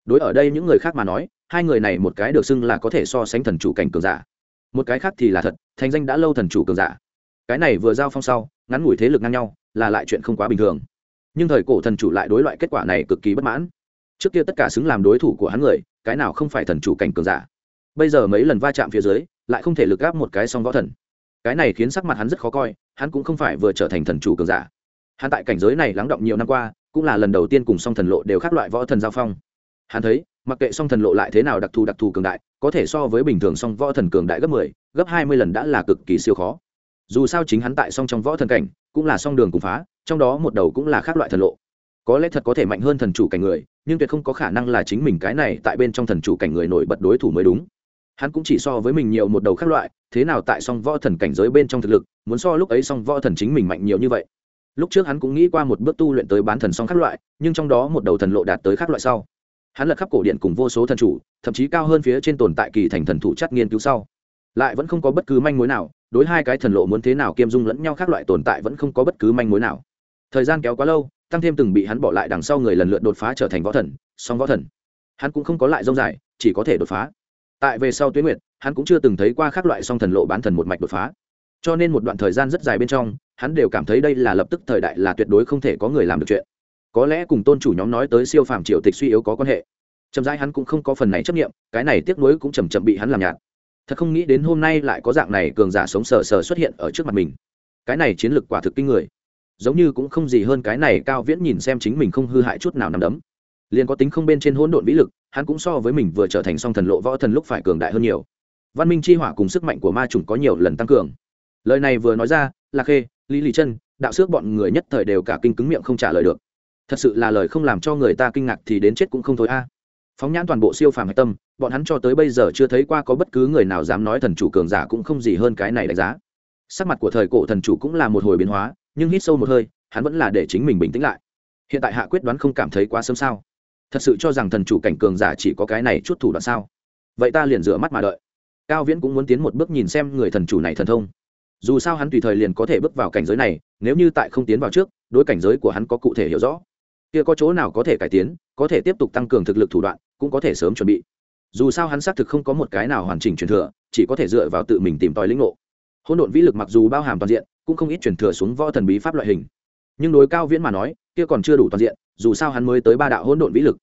Đối ở đây những người khác mà nói hai người này một cái được xưng là có thể so sánh thần chủ cảnh cường giả. Một cái khác thì là thật, thành danh đã lâu thần chủ cường giả. Cái này vừa giao phong sau, ngắn ngủi thế lực ngang nhau, là lại chuyện không quá bình thường. Nhưng thời cổ thần chủ lại đối loại kết quả này cực kỳ bất mãn. Trước kia tất cả xứng làm đối thủ của hắn người, cái nào không phải thần chủ cảnh cường giả? Bây giờ mấy lần va chạm phía dưới, lại không thể lực gáp một cái song võ thần. Cái này khiến sắc mặt hắn rất khó coi, hắn cũng không phải vừa trở thành thần chủ cường giả. Hắn tại cảnh giới này lắng động nhiều năm qua, cũng là lần đầu tiên cùng song thần lộ đều khác loại võ thần giao phong. Hắn thấy mặc kệ song thần lộ lại thế nào đặc thù đặc thù cường đại, có thể so với bình thường song võ thần cường đại gấp mười, gấp hai mươi lần đã là cực kỳ siêu khó. Dù sao chính hắn tại song trong võ thần cảnh, cũng là song đường cùng phá, trong đó một đầu cũng là khác loại thần lộ. Có lẽ thật có thể mạnh hơn thần chủ cảnh người, nhưng tuyệt không có khả năng là chính mình cái này tại bên trong thần chủ cảnh người nổi bật đối thủ mới đúng. Hắn cũng chỉ so với mình nhiều một đầu khác loại, thế nào tại song võ thần cảnh giới bên trong thực lực, muốn so lúc ấy song võ thần chính mình mạnh nhiều như vậy. Lúc trước hắn cũng nghĩ qua một bước tu luyện tới bán thần song khác loại, nhưng trong đó một đầu thần lộ đạt tới khác loại sau hắn lật khắp cổ điện cùng vô số thần chủ, thậm chí cao hơn phía trên tồn tại kỳ thành thần thủ chắc nghiên cứu sau. Lại vẫn không có bất cứ manh mối nào, đối hai cái thần lộ muốn thế nào kiêm dung lẫn nhau khác loại tồn tại vẫn không có bất cứ manh mối nào. Thời gian kéo quá lâu, tăng thêm từng bị hắn bỏ lại đằng sau người lần lượt đột phá trở thành võ thần, song võ thần. Hắn cũng không có lại dông dài, chỉ có thể đột phá. Tại về sau tuyến nguyệt, hắn cũng chưa từng thấy qua các loại song thần lộ bán thần một mạch đột phá. Cho nên một đoạn thời gian rất dài bên trong, hắn đều cảm thấy đây là lập tức thời đại là tuyệt đối không thể có người làm được chuyện có lẽ cùng tôn chủ nhóm nói tới siêu phàm triều tịch suy yếu có quan hệ. Chậm rãi hắn cũng không có phần này chấp nghiệm cái này tiếc nuối cũng chầm chậm bị hắn làm nhạt. Thật không nghĩ đến hôm nay lại có dạng này cường giả sống sờ sờ xuất hiện ở trước mặt mình. Cái này chiến lược quả thực kinh người. Giống như cũng không gì hơn cái này cao viễn nhìn xem chính mình không hư hại chút nào nằm đấm. Liền có tính không bên trên hỗn độn vĩ lực, hắn cũng so với mình vừa trở thành song thần lộ võ thần lúc phải cường đại hơn nhiều. Văn minh chi hỏa cùng sức mạnh của ma trùng có nhiều lần tăng cường. Lời này vừa nói ra là khê, lý lì chân, đạo xước bọn người nhất thời đều cả kinh cứng miệng không trả lời được thật sự là lời không làm cho người ta kinh ngạc thì đến chết cũng không thôi a. Phóng nhãn toàn bộ siêu phàm hạch tâm, bọn hắn cho tới bây giờ chưa thấy qua có bất cứ người nào dám nói thần chủ cường giả cũng không gì hơn cái này đánh giá. Sắc mặt của thời cổ thần chủ cũng là một hồi biến hóa, nhưng hít sâu một hơi, hắn vẫn là để chính mình bình tĩnh lại. Hiện tại hạ quyết đoán không cảm thấy quá sớm sao? Thật sự cho rằng thần chủ cảnh cường giả chỉ có cái này chút thủ đoạn sao? Vậy ta liền rửa mắt mà đợi. Cao viễn cũng muốn tiến một bước nhìn xem người thần chủ này thần thông. Dù sao hắn tùy thời liền có thể bước vào cảnh giới này, nếu như tại không tiến vào trước, đối cảnh giới của hắn có cụ thể hiểu rõ kia có chỗ nào có thể cải tiến, có thể tiếp tục tăng cường thực lực thủ đoạn, cũng có thể sớm chuẩn bị. Dù sao hắn xác thực không có một cái nào hoàn chỉnh truyền thừa, chỉ có thể dựa vào tự mình tìm tòi lĩnh ngộ. Hỗn độn vĩ lực mặc dù bao hàm toàn diện, cũng không ít truyền thừa xuống võ thần bí pháp loại hình. Nhưng đối cao viễn mà nói, kia còn chưa đủ toàn diện, dù sao hắn mới tới ba đạo hỗn độn vĩ lực.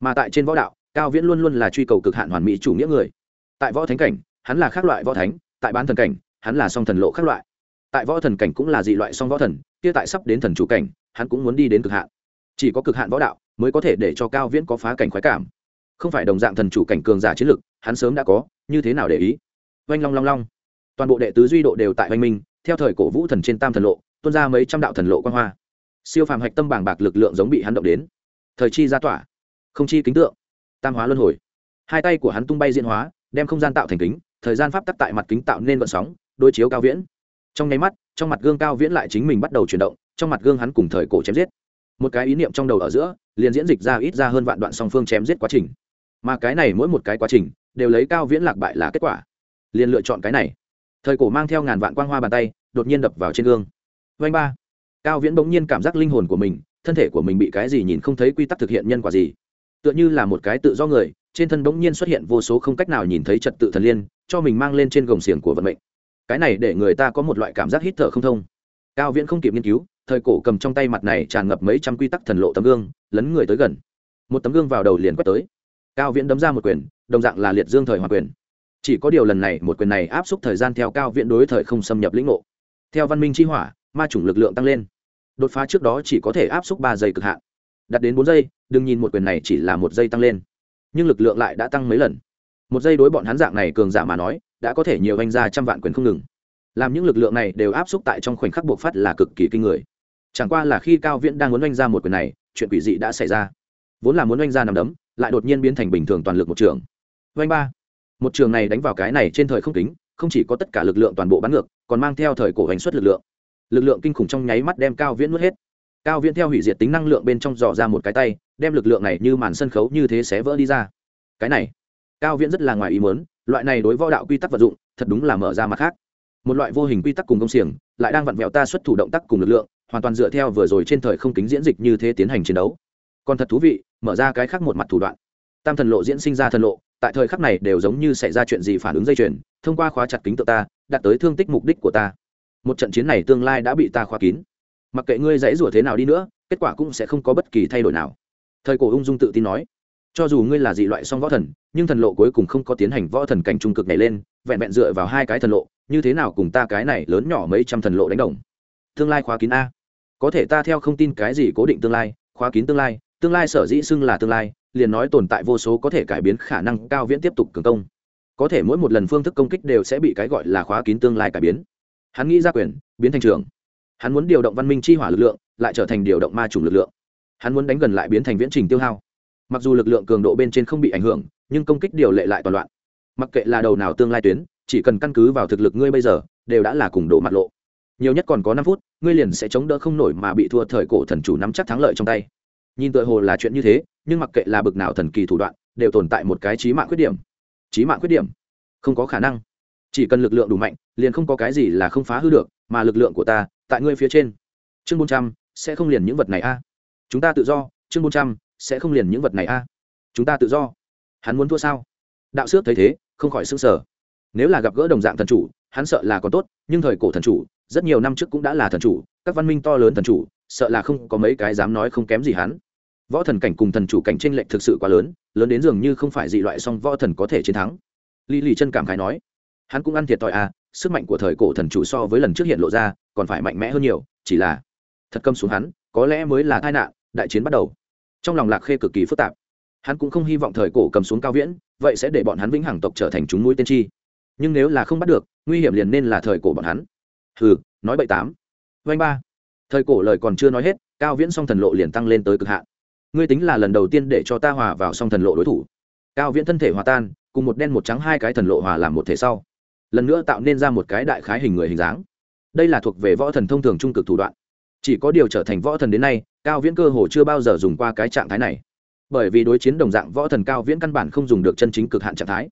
Mà tại trên võ đạo, cao viễn luôn luôn là truy cầu cực hạn hoàn mỹ chủ nghĩa người. Tại võ thánh cảnh, hắn là khác loại võ thánh, tại bán thần cảnh, hắn là song thần lộ khác loại. Tại võ thần cảnh cũng là dị loại song võ thần, kia tại sắp đến thần chủ cảnh, hắn cũng muốn đi đến cực hạn chỉ có cực hạn võ đạo mới có thể để cho cao viễn có phá cảnh khoái cảm. Không phải đồng dạng thần chủ cảnh cường giả chiến lực, hắn sớm đã có, như thế nào để ý? Oanh long long long. Toàn bộ đệ tứ duy độ đều tại oanh minh, theo thời cổ vũ thần trên tam thần lộ, tuôn ra mấy trăm đạo thần lộ quan hoa. Siêu phàm hạch tâm bảng bạc lực lượng giống bị hắn động đến. Thời chi ra tỏa. Không chi kính tượng. Tam hóa luân hồi. Hai tay của hắn tung bay diễn hóa, đem không gian tạo thành kính, thời gian pháp tắc tại mặt kính tạo nên vận sóng, đối chiếu cao viễn. Trong nháy mắt, trong mặt gương cao viễn lại chính mình bắt đầu chuyển động, trong mặt gương hắn cùng thời cổ chém giết một cái ý niệm trong đầu ở giữa, liền diễn dịch ra ít ra hơn vạn đoạn song phương chém giết quá trình. Mà cái này mỗi một cái quá trình, đều lấy cao viễn lạc bại là kết quả. Liền lựa chọn cái này. Thời cổ mang theo ngàn vạn quang hoa bàn tay, đột nhiên đập vào trên gương. Vanh ba. Cao viễn bỗng nhiên cảm giác linh hồn của mình, thân thể của mình bị cái gì nhìn không thấy quy tắc thực hiện nhân quả gì. Tựa như là một cái tự do người, trên thân bỗng nhiên xuất hiện vô số không cách nào nhìn thấy trật tự thần liên, cho mình mang lên trên gồng xiềng của vận mệnh. Cái này để người ta có một loại cảm giác hít thở không thông. Cao viễn không kịp nghiên cứu thời cổ cầm trong tay mặt này tràn ngập mấy trăm quy tắc thần lộ tấm gương, lấn người tới gần. Một tấm gương vào đầu liền quét tới. Cao viễn đấm ra một quyền, đồng dạng là liệt dương thời hòa quyền. Chỉ có điều lần này, một quyền này áp suất thời gian theo cao viễn đối thời không xâm nhập lĩnh ngộ. Theo văn minh chi hỏa, ma chủng lực lượng tăng lên. Đột phá trước đó chỉ có thể áp suất ba giây cực hạn. Đặt đến bốn giây, đừng nhìn một quyền này chỉ là một giây tăng lên. Nhưng lực lượng lại đã tăng mấy lần. Một giây đối bọn hắn dạng này cường giả mà nói, đã có thể nhiều anh ra trăm vạn quyền không ngừng. Làm những lực lượng này đều áp xúc tại trong khoảnh khắc buộc phát là cực kỳ kinh người chẳng qua là khi cao viễn đang muốn oanh ra một quyền này, chuyện quỷ dị đã xảy ra. Vốn là muốn oanh ra nằm đấm, lại đột nhiên biến thành bình thường toàn lực một trường. Oanh ba. Một trường này đánh vào cái này trên thời không kính, không chỉ có tất cả lực lượng toàn bộ bắn ngược, còn mang theo thời cổ hành xuất lực lượng. Lực lượng kinh khủng trong nháy mắt đem cao viễn nuốt hết. Cao viễn theo hủy diệt tính năng lượng bên trong dò ra một cái tay, đem lực lượng này như màn sân khấu như thế xé vỡ đi ra. Cái này, cao viễn rất là ngoài ý muốn, loại này đối võ đạo quy tắc vật dụng, thật đúng là mở ra mặt khác. Một loại vô hình quy tắc cùng công xiềng, lại đang vặn vẹo ta xuất thủ động tác cùng lực lượng hoàn toàn dựa theo vừa rồi trên thời không kính diễn dịch như thế tiến hành chiến đấu. Còn thật thú vị, mở ra cái khác một mặt thủ đoạn. Tam thần lộ diễn sinh ra thần lộ, tại thời khắc này đều giống như xảy ra chuyện gì phản ứng dây chuyền, thông qua khóa chặt kính tự ta, đạt tới thương tích mục đích của ta. Một trận chiến này tương lai đã bị ta khóa kín. Mặc kệ ngươi dãy rủa thế nào đi nữa, kết quả cũng sẽ không có bất kỳ thay đổi nào. Thời cổ ung dung tự tin nói. Cho dù ngươi là dị loại song võ thần, nhưng thần lộ cuối cùng không có tiến hành võ thần cảnh trung cực này lên, vẹn vẹn dựa vào hai cái thần lộ, như thế nào cùng ta cái này lớn nhỏ mấy trăm thần lộ đánh đồng? Tương lai khóa kín a có thể ta theo không tin cái gì cố định tương lai, khóa kín tương lai tương lai sở dĩ xưng là tương lai, liền nói tồn tại vô số có thể cải biến khả năng cao viễn tiếp tục cường công. Có thể mỗi một lần phương thức công kích đều sẽ bị cái gọi là khóa kín tương lai cải biến. Hắn nghĩ ra quyền, biến thành trường hắn muốn điều động văn minh chi hỏa lực lượng, lại trở thành điều động ma chủng lực lượng. Hắn muốn đánh gần lại biến thành viễn trình tiêu hao. Mặc dù lực lượng cường độ bên trên không bị ảnh hưởng, nhưng công kích điều lệ lại toàn loạn. Mặc kệ là đầu nào tương lai tuyến, chỉ cần căn cứ vào thực lực ngươi bây giờ, đều đã là cùng độ mặt lộ nhiều nhất còn có năm phút, ngươi liền sẽ chống đỡ không nổi mà bị thua thời cổ thần chủ nắm chắc thắng lợi trong tay. Nhìn tựa hồ là chuyện như thế, nhưng mặc kệ là bực nào thần kỳ thủ đoạn, đều tồn tại một cái trí mạng khuyết điểm. Trí mạng khuyết điểm? Không có khả năng. Chỉ cần lực lượng đủ mạnh, liền không có cái gì là không phá hư được, mà lực lượng của ta, tại ngươi phía trên. Chương bốn trăm, sẽ không liền những vật này a. Chúng ta tự do, chương bốn trăm, sẽ không liền những vật này a. Chúng ta tự do. Hắn muốn thua sao? Đạo sư thấy thế, không khỏi s ư n g sở nếu là gặp gỡ đồng dạng thần chủ hắn sợ là còn tốt, nhưng thời cổ thần chủ, rất nhiều năm trước cũng đã là thần chủ, các văn minh to lớn thần chủ, sợ là không có mấy cái dám nói không kém gì hắn. Võ thần cảnh cùng thần chủ cảnh tranh lệch thực sự quá lớn lớn đến dường như không phải dị loại song võ thần có thể chiến thắng. Lý lì chân cảm khái nói, hắn cũng ăn thiệt thòi à sức mạnh của thời cổ thần chủ so với lần trước hiện lộ ra, còn phải mạnh mẽ hơn nhiều, chỉ là thật câm xuống hắn, có lẽ mới là tai nạn, đại chiến bắt đầu. Trong lòng lạc khê cực kỳ phức tạp. Hắn cũng không hy vọng thời cổ cầm xuống cao viễn, vậy sẽ để bọn hắn vĩnh hằng tộc trở thành chúng mũi tiên tri nhưng nếu là không bắt được nguy hiểm liền nên là thời cổ bọn hắn. Hừ, nói bậy tám. Vanh ba. Thời cổ lời còn chưa nói hết, cao viễn song thần lộ liền tăng lên tới cực hạn. Ngươi tính là lần đầu tiên để cho ta hòa vào song thần lộ đối thủ. Cao viễn thân thể hòa tan, cùng một đen một trắng hai cái thần lộ hòa làm một thể sau. Lần nữa tạo nên ra một cái đại khái hình người hình dáng. Đây là thuộc về võ thần thông thường trung cực thủ đoạn. Chỉ có điều trở thành võ thần đến nay, cao viễn cơ hồ chưa bao giờ dùng qua cái trạng thái này. Bởi vì đối chiến đồng dạng võ thần cao viễn căn bản không dùng được chân chính cực hạn trạng thái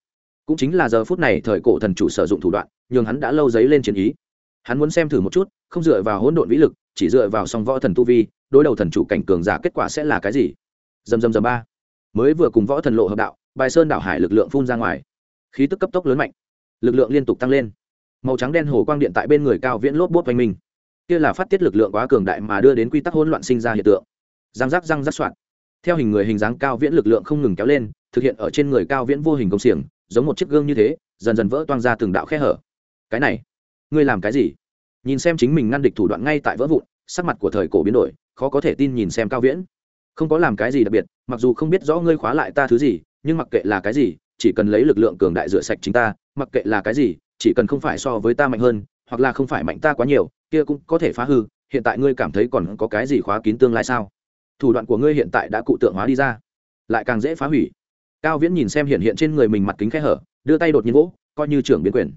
cũng chính là giờ phút này thời cổ thần chủ sử dụng thủ đoạn, nhường hắn đã lâu giấy lên chiến ý. Hắn muốn xem thử một chút, không dựa vào hỗn độn vĩ lực, chỉ dựa vào song võ thần tu vi, đối đầu thần chủ cảnh cường giả kết quả sẽ là cái gì? Dầm dầm dầm ba. Mới vừa cùng võ thần lộ hợp đạo, bài sơn đảo hải lực lượng phun ra ngoài. Khí tức cấp tốc lớn mạnh. Lực lượng liên tục tăng lên. Màu trắng đen hồ quang điện tại bên người cao viễn lốp bốt quanh mình. Kia là phát tiết lực lượng quá cường đại mà đưa đến quy tắc hỗn loạn sinh ra hiện tượng. Răng rắc răng rắc soạn theo hình người hình dáng cao viễn lực lượng không ngừng kéo lên, thực hiện ở trên người cao viễn vô hình công xiềng giống một chiếc gương như thế, dần dần vỡ toang ra từng đạo khe hở. Cái này, ngươi làm cái gì? Nhìn xem chính mình ngăn địch thủ đoạn ngay tại vỡ vụn, sắc mặt của thời cổ biến đổi, khó có thể tin nhìn xem cao viễn. Không có làm cái gì đặc biệt, mặc dù không biết rõ ngươi khóa lại ta thứ gì, nhưng mặc kệ là cái gì, chỉ cần lấy lực lượng cường đại rửa sạch chính ta, mặc kệ là cái gì, chỉ cần không phải so với ta mạnh hơn, hoặc là không phải mạnh ta quá nhiều, kia cũng có thể phá hư, hiện tại ngươi cảm thấy còn có cái gì khóa kín tương lai sao? Thủ đoạn của ngươi hiện tại đã cụ tượng hóa đi ra, lại càng dễ phá hủy cao viễn nhìn xem hiện hiện trên người mình mặt kính khe hở đưa tay đột nhiên gỗ, coi như trưởng biến quyền.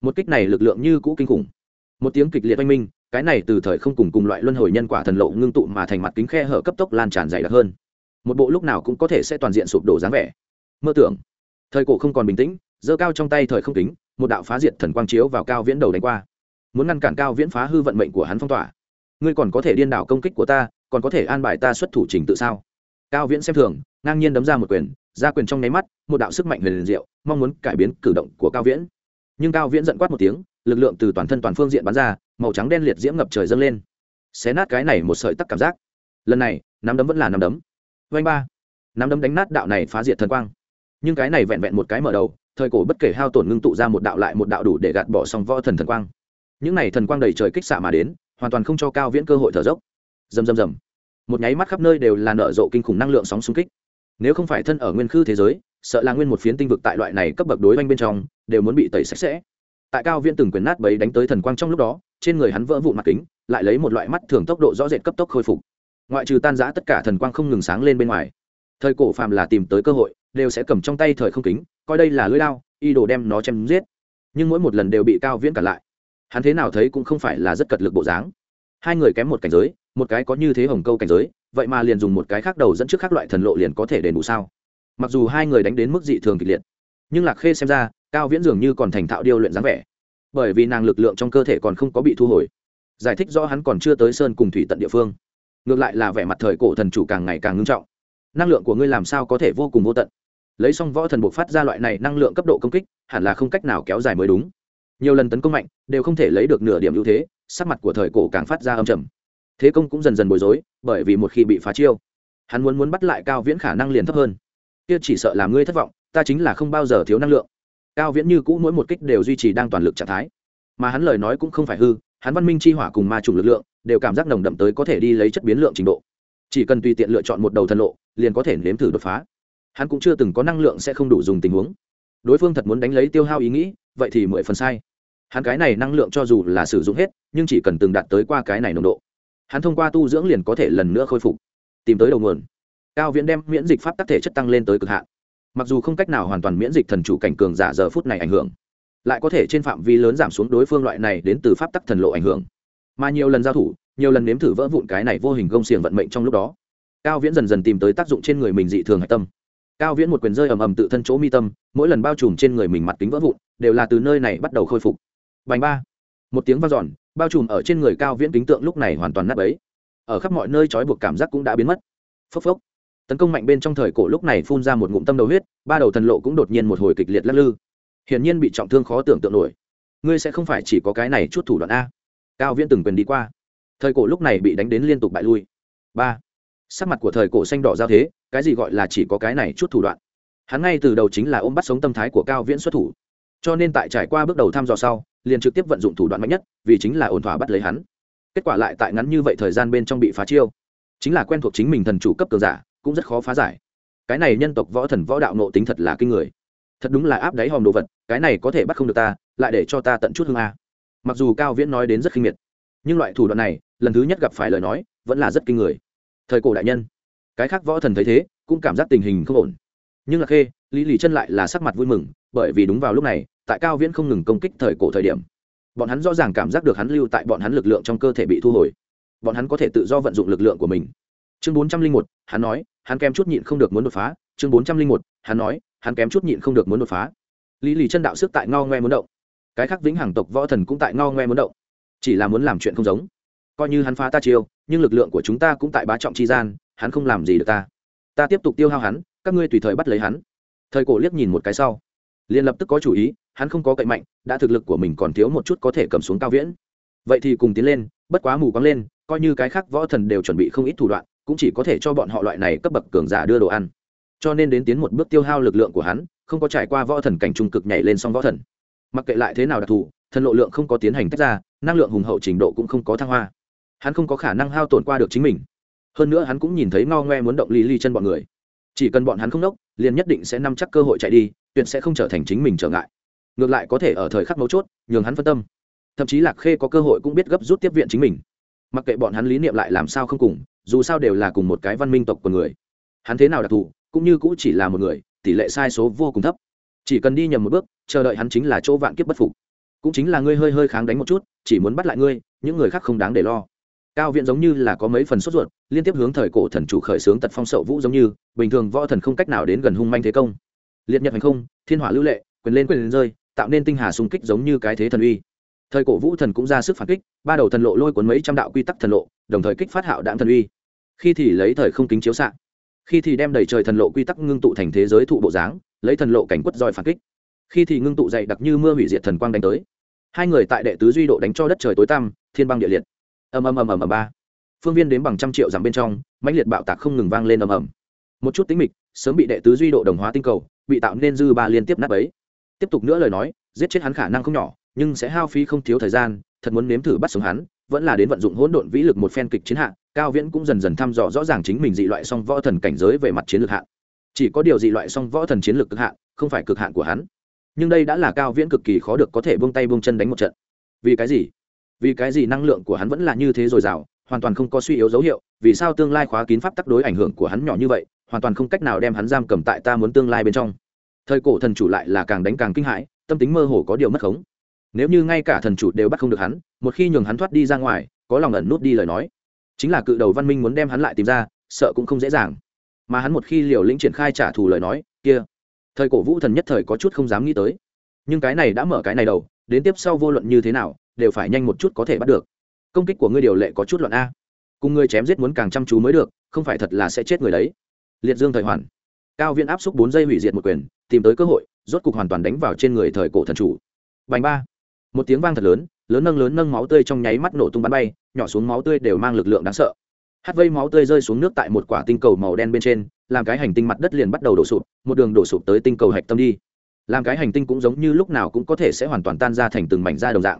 Một kích này lực lượng như cũ kinh khủng. Một tiếng kịch liệt oanh minh cái này từ thời không cùng cùng loại luân hồi nhân quả thần lộ ngưng tụ mà thành mặt kính khe hở cấp tốc lan tràn dày đặc hơn. Một bộ lúc nào cũng có thể sẽ toàn diện sụp đổ dáng vẻ. Mơ tưởng. Thời cổ không còn bình tĩnh giơ cao trong tay thời không kính một đạo phá diệt thần quang chiếu vào cao viễn đầu đánh qua. Muốn ngăn cản cao viễn phá hư vận mệnh của hắn phong tỏa. Ngươi còn có thể điên đảo công kích của ta còn có thể an bài ta xuất thủ trình tự sao? Cao viễn xem thường ngang nhiên đấm ra một quyền ra quyền trong nháy mắt, một đạo sức mạnh huyền liền diệu, mong muốn cải biến cử động của cao viễn. Nhưng cao viễn giận quát một tiếng, lực lượng từ toàn thân toàn phương diện bắn ra, màu trắng đen liệt diễm ngập trời dâng lên. Xé nát cái này một sợi tắc cảm giác. Lần này, nắm đấm vẫn là nắm đấm. Vanh ba. Nắm đấm đánh nát đạo này phá diệt thần quang. Nhưng cái này vẹn vẹn một cái mở đầu, thời cổ bất kể hao tổn ngưng tụ ra một đạo lại một đạo đủ để gạt bỏ xong võ thần thần quang. Những này thần quang đầy trời kích xạ mà đến, hoàn toàn không cho cao viễn cơ hội thở dốc. Dầm dầm dầm một nháy mắt khắp nơi đều là nở rộ kinh khủng năng lượng sóng xung kích nếu không phải thân ở nguyên khư thế giới, sợ là nguyên một phiến tinh vực tại loại này cấp bậc đối oanh bên trong, đều muốn bị tẩy sạch sẽ. Tại cao viễn từng quyền nát bấy đánh tới thần quang trong lúc đó, trên người hắn vỡ vụn mặt kính, lại lấy một loại mắt thường tốc độ rõ rệt cấp tốc khôi phục. Ngoại trừ tan giã tất cả thần quang không ngừng sáng lên bên ngoài, thời cổ phàm là tìm tới cơ hội, đều sẽ cầm trong tay thời không kính, coi đây là lưỡi lao y đồ đem nó chém giết. Nhưng mỗi một lần đều bị cao viễn cản lại. Hắn thế nào thấy cũng không phải là rất cật lực bộ dáng. Hai người kém một cảnh giới, một cái có như thế hồng câu cảnh giới vậy mà liền dùng một cái khác đầu dẫn trước khác loại thần lộ liền có thể đền bù sao? Mặc dù hai người đánh đến mức dị thường kịch liệt, nhưng lạc khê xem ra, cao viễn dường như còn thành thạo điêu luyện dáng vẻ. Bởi vì nàng lực lượng trong cơ thể còn không có bị thu hồi. Giải thích do hắn còn chưa tới sơn cùng thủy tận địa phương. Ngược lại là vẻ mặt thời cổ thần chủ càng ngày càng ngưng trọng. Năng lượng của ngươi làm sao có thể vô cùng vô tận? Lấy xong võ thần buộc phát ra loại này năng lượng cấp độ công kích, hẳn là không cách nào kéo dài mới đúng. Nhiều lần tấn công mạnh, đều không thể lấy được nửa điểm ưu thế, sắc mặt của thời cổ càng phát ra âm trầm thế công cũng dần dần bối rối, bởi vì một khi bị phá chiêu, hắn muốn muốn bắt lại cao viễn khả năng liền thấp hơn. Kia chỉ sợ làm ngươi thất vọng, ta chính là không bao giờ thiếu năng lượng. Cao viễn như cũ mỗi một kích đều duy trì đang toàn lực trạng thái. Mà hắn lời nói cũng không phải hư, hắn văn minh chi hỏa cùng ma trùng lực lượng, đều cảm giác nồng đậm tới có thể đi lấy chất biến lượng trình độ. Chỉ cần tùy tiện lựa chọn một đầu thần lộ, liền có thể nếm thử đột phá. Hắn cũng chưa từng có năng lượng sẽ không đủ dùng tình huống. Đối phương thật muốn đánh lấy tiêu hao ý nghĩ, vậy thì mười phần sai. Hắn cái này năng lượng cho dù là sử dụng hết, nhưng chỉ cần từng đạt tới qua cái này nồng độ hắn thông qua tu dưỡng liền có thể lần nữa khôi phục, tìm tới đầu nguồn. Cao viễn đem miễn dịch pháp tắc thể chất tăng lên tới cực hạn. Mặc dù không cách nào hoàn toàn miễn dịch thần chủ cảnh cường giả giờ phút này ảnh hưởng, lại có thể trên phạm vi lớn giảm xuống đối phương loại này đến từ pháp tắc thần lộ ảnh hưởng. Mà nhiều lần giao thủ, nhiều lần nếm thử vỡ vụn cái này vô hình gông xiềng vận mệnh trong lúc đó, cao viễn dần dần tìm tới tác dụng trên người mình dị thường hạch tâm. Cao viễn một quyền rơi ầm ầm tự thân chỗ mi tâm, mỗi lần bao trùm trên người mình mặt kính vỡ vụn, đều là từ nơi này bắt đầu khôi phục. Bành ba. Một tiếng vang dọn bao trùm ở trên người cao viễn kính tượng lúc này hoàn toàn nắp ấy ở khắp mọi nơi trói buộc cảm giác cũng đã biến mất. Phốc phốc. Tấn công mạnh bên trong thời cổ lúc này phun ra một ngụm tâm đầu huyết, ba đầu thần lộ cũng đột nhiên một hồi kịch liệt lắc lư. Hiển nhiên bị trọng thương khó tưởng tượng nổi. Ngươi sẽ không phải chỉ có cái này chút thủ đoạn a. Cao viễn từng quyền đi qua. Thời cổ lúc này bị đánh đến liên tục bại lui. Ba. Sắc mặt của thời cổ xanh đỏ giao thế, cái gì gọi là chỉ có cái này chút thủ đoạn? Hắn ngay từ đầu chính là ôm bắt sống tâm thái của cao viễn xuất thủ cho nên tại trải qua bước đầu thăm dò sau, liền trực tiếp vận dụng thủ đoạn mạnh nhất, vì chính là ổn thỏa bắt lấy hắn. Kết quả lại tại ngắn như vậy thời gian bên trong bị phá chiêu. Chính là quen thuộc chính mình thần chủ cấp cường giả, cũng rất khó phá giải. Cái này nhân tộc võ thần võ đạo nộ tính thật là kinh người. Thật đúng là áp đáy hòm đồ vật, cái này có thể bắt không được ta, lại để cho ta tận chút hương a. Mặc dù cao viễn nói đến rất khinh miệt, nhưng loại thủ đoạn này, lần thứ nhất gặp phải lời nói, vẫn là rất kinh người. Thời cổ đại nhân, cái khác võ thần thấy thế, cũng cảm giác tình hình không ổn. Nhưng là khê, lý lì chân lại là sắc mặt vui mừng bởi vì đúng vào lúc này, tại cao viễn không ngừng công kích thời cổ thời điểm, bọn hắn rõ ràng cảm giác được hắn lưu tại bọn hắn lực lượng trong cơ thể bị thu hồi. Bọn hắn có thể tự do vận dụng lực lượng của mình. Chương bốn trăm linh một, hắn nói, hắn kém chút nhịn không được muốn đột phá. Chương bốn trăm linh một, hắn nói, hắn kém chút nhịn không được muốn đột phá. Lý lì chân đạo sức tại ngao ngoe muốn động. Cái khác vĩnh hằng tộc võ thần cũng tại ngao ngoe muốn động. Chỉ là muốn làm chuyện không giống. Coi như hắn phá ta chiêu, nhưng lực lượng của chúng ta cũng tại bá trọng chi gian, hắn không làm gì được ta. Ta tiếp tục tiêu hao hắn, các ngươi tùy thời bắt lấy hắn. Thời cổ liếc nhìn một cái sau liền lập tức có chủ ý, hắn không có cậy mạnh, đã thực lực của mình còn thiếu một chút có thể cầm xuống cao viễn. Vậy thì cùng tiến lên, bất quá mù quáng lên, coi như cái khác võ thần đều chuẩn bị không ít thủ đoạn, cũng chỉ có thể cho bọn họ loại này cấp bậc cường giả đưa đồ ăn. Cho nên đến tiến một bước tiêu hao lực lượng của hắn, không có trải qua võ thần cảnh trung cực nhảy lên xong võ thần. Mặc kệ lại thế nào đặc thù, thần lộ lượng không có tiến hành tách ra, năng lượng hùng hậu trình độ cũng không có thăng hoa. Hắn không có khả năng hao tổn qua được chính mình. Hơn nữa hắn cũng nhìn thấy ngao ngoe muốn động ly ly chân bọn người. Chỉ cần bọn hắn không đốc, liền nhất định sẽ nắm chắc cơ hội chạy đi tuyệt sẽ không trở thành chính mình trở ngại. Ngược lại có thể ở thời khắc mấu chốt, nhường hắn phân tâm. Thậm chí lạc khê có cơ hội cũng biết gấp rút tiếp viện chính mình. Mặc kệ bọn hắn lý niệm lại làm sao không cùng, dù sao đều là cùng một cái văn minh tộc của người. Hắn thế nào đặc thù, cũng như cũ chỉ là một người, tỷ lệ sai số vô cùng thấp. Chỉ cần đi nhầm một bước, chờ đợi hắn chính là chỗ vạn kiếp bất phục. Cũng chính là ngươi hơi hơi kháng đánh một chút, chỉ muốn bắt lại ngươi, những người khác không đáng để lo. Cao viện giống như là có mấy phần sốt ruột, liên tiếp hướng thời cổ thần chủ khởi xướng tật phong sậu vũ giống như, bình thường võ thần không cách nào đến gần hung manh thế công liệt nhật hành không, thiên hỏa lưu lệ, quyền lên quyền lên rơi, tạo nên tinh hà xung kích giống như cái thế thần uy. Thời cổ vũ thần cũng ra sức phản kích, ba đầu thần lộ lôi cuốn mấy trăm đạo quy tắc thần lộ, đồng thời kích phát hạo đạn thần uy. Khi thì lấy thời không kính chiếu xạ. Khi thì đem đầy trời thần lộ quy tắc ngưng tụ thành thế giới thụ bộ dáng, lấy thần lộ cảnh quất roi phản kích. Khi thì ngưng tụ dày đặc như mưa hủy diệt thần quang đánh tới. Hai người tại đệ tứ duy độ đánh cho đất trời tối tăm, thiên băng địa liệt. Ầm ầm ầm ầm ầm ba. Phương viên đến bằng trăm triệu dặm bên trong, mãnh liệt bạo tạc không ngừng vang lên ầm ầm. Một chút tính mịch, sớm bị đệ tứ duy độ đồng hóa tinh cầu bị tạo nên dư ba liên tiếp nát ấy tiếp tục nữa lời nói, giết chết hắn khả năng không nhỏ, nhưng sẽ hao phí không thiếu thời gian, thật muốn nếm thử bắt sống hắn, vẫn là đến vận dụng hỗn độn vĩ lực một phen kịch chiến hạ, cao viễn cũng dần dần thăm dò rõ ràng chính mình dị loại song võ thần cảnh giới về mặt chiến lược hạ. Chỉ có điều dị loại song võ thần chiến lược cực hạn không phải cực hạn của hắn. Nhưng đây đã là cao viễn cực kỳ khó được có thể buông tay buông chân đánh một trận. Vì cái gì? Vì cái gì năng lượng của hắn vẫn là như thế dồi dào, hoàn toàn không có suy yếu dấu hiệu, vì sao tương lai khóa kín pháp tắc đối ảnh hưởng của hắn nhỏ như vậy hoàn toàn không cách nào đem hắn giam cầm tại ta muốn tương lai bên trong. Thời cổ thần chủ lại là càng đánh càng kinh hãi, tâm tính mơ hồ có điều mất khống. Nếu như ngay cả thần chủ đều bắt không được hắn, một khi nhường hắn thoát đi ra ngoài, có lòng ẩn nút đi lời nói. Chính là cự đầu văn minh muốn đem hắn lại tìm ra, sợ cũng không dễ dàng. Mà hắn một khi liều lĩnh triển khai trả thù lời nói, kia, thời cổ vũ thần nhất thời có chút không dám nghĩ tới. Nhưng cái này đã mở cái này đầu, đến tiếp sau vô luận như thế nào, đều phải nhanh một chút có thể bắt được. Công kích của ngươi điều lệ có chút loạn a. Cùng ngươi chém giết muốn càng chăm chú mới được, không phải thật là sẽ chết người đấy liệt dương thời hoàn. Cao viên áp xúc bốn giây hủy diệt một quyền tìm tới cơ hội rốt cục hoàn toàn đánh vào trên người thời cổ thần chủ. Bành ba. Một tiếng vang thật lớn lớn nâng lớn nâng máu tươi trong nháy mắt nổ tung bắn bay nhỏ xuống máu tươi đều mang lực lượng đáng sợ. Hát vây máu tươi rơi xuống nước tại một quả tinh cầu màu đen bên trên làm cái hành tinh mặt đất liền bắt đầu đổ sụp một đường đổ sụp tới tinh cầu hạch tâm đi. Làm cái hành tinh cũng giống như lúc nào cũng có thể sẽ hoàn toàn tan ra thành từng mảnh da đồng dạng.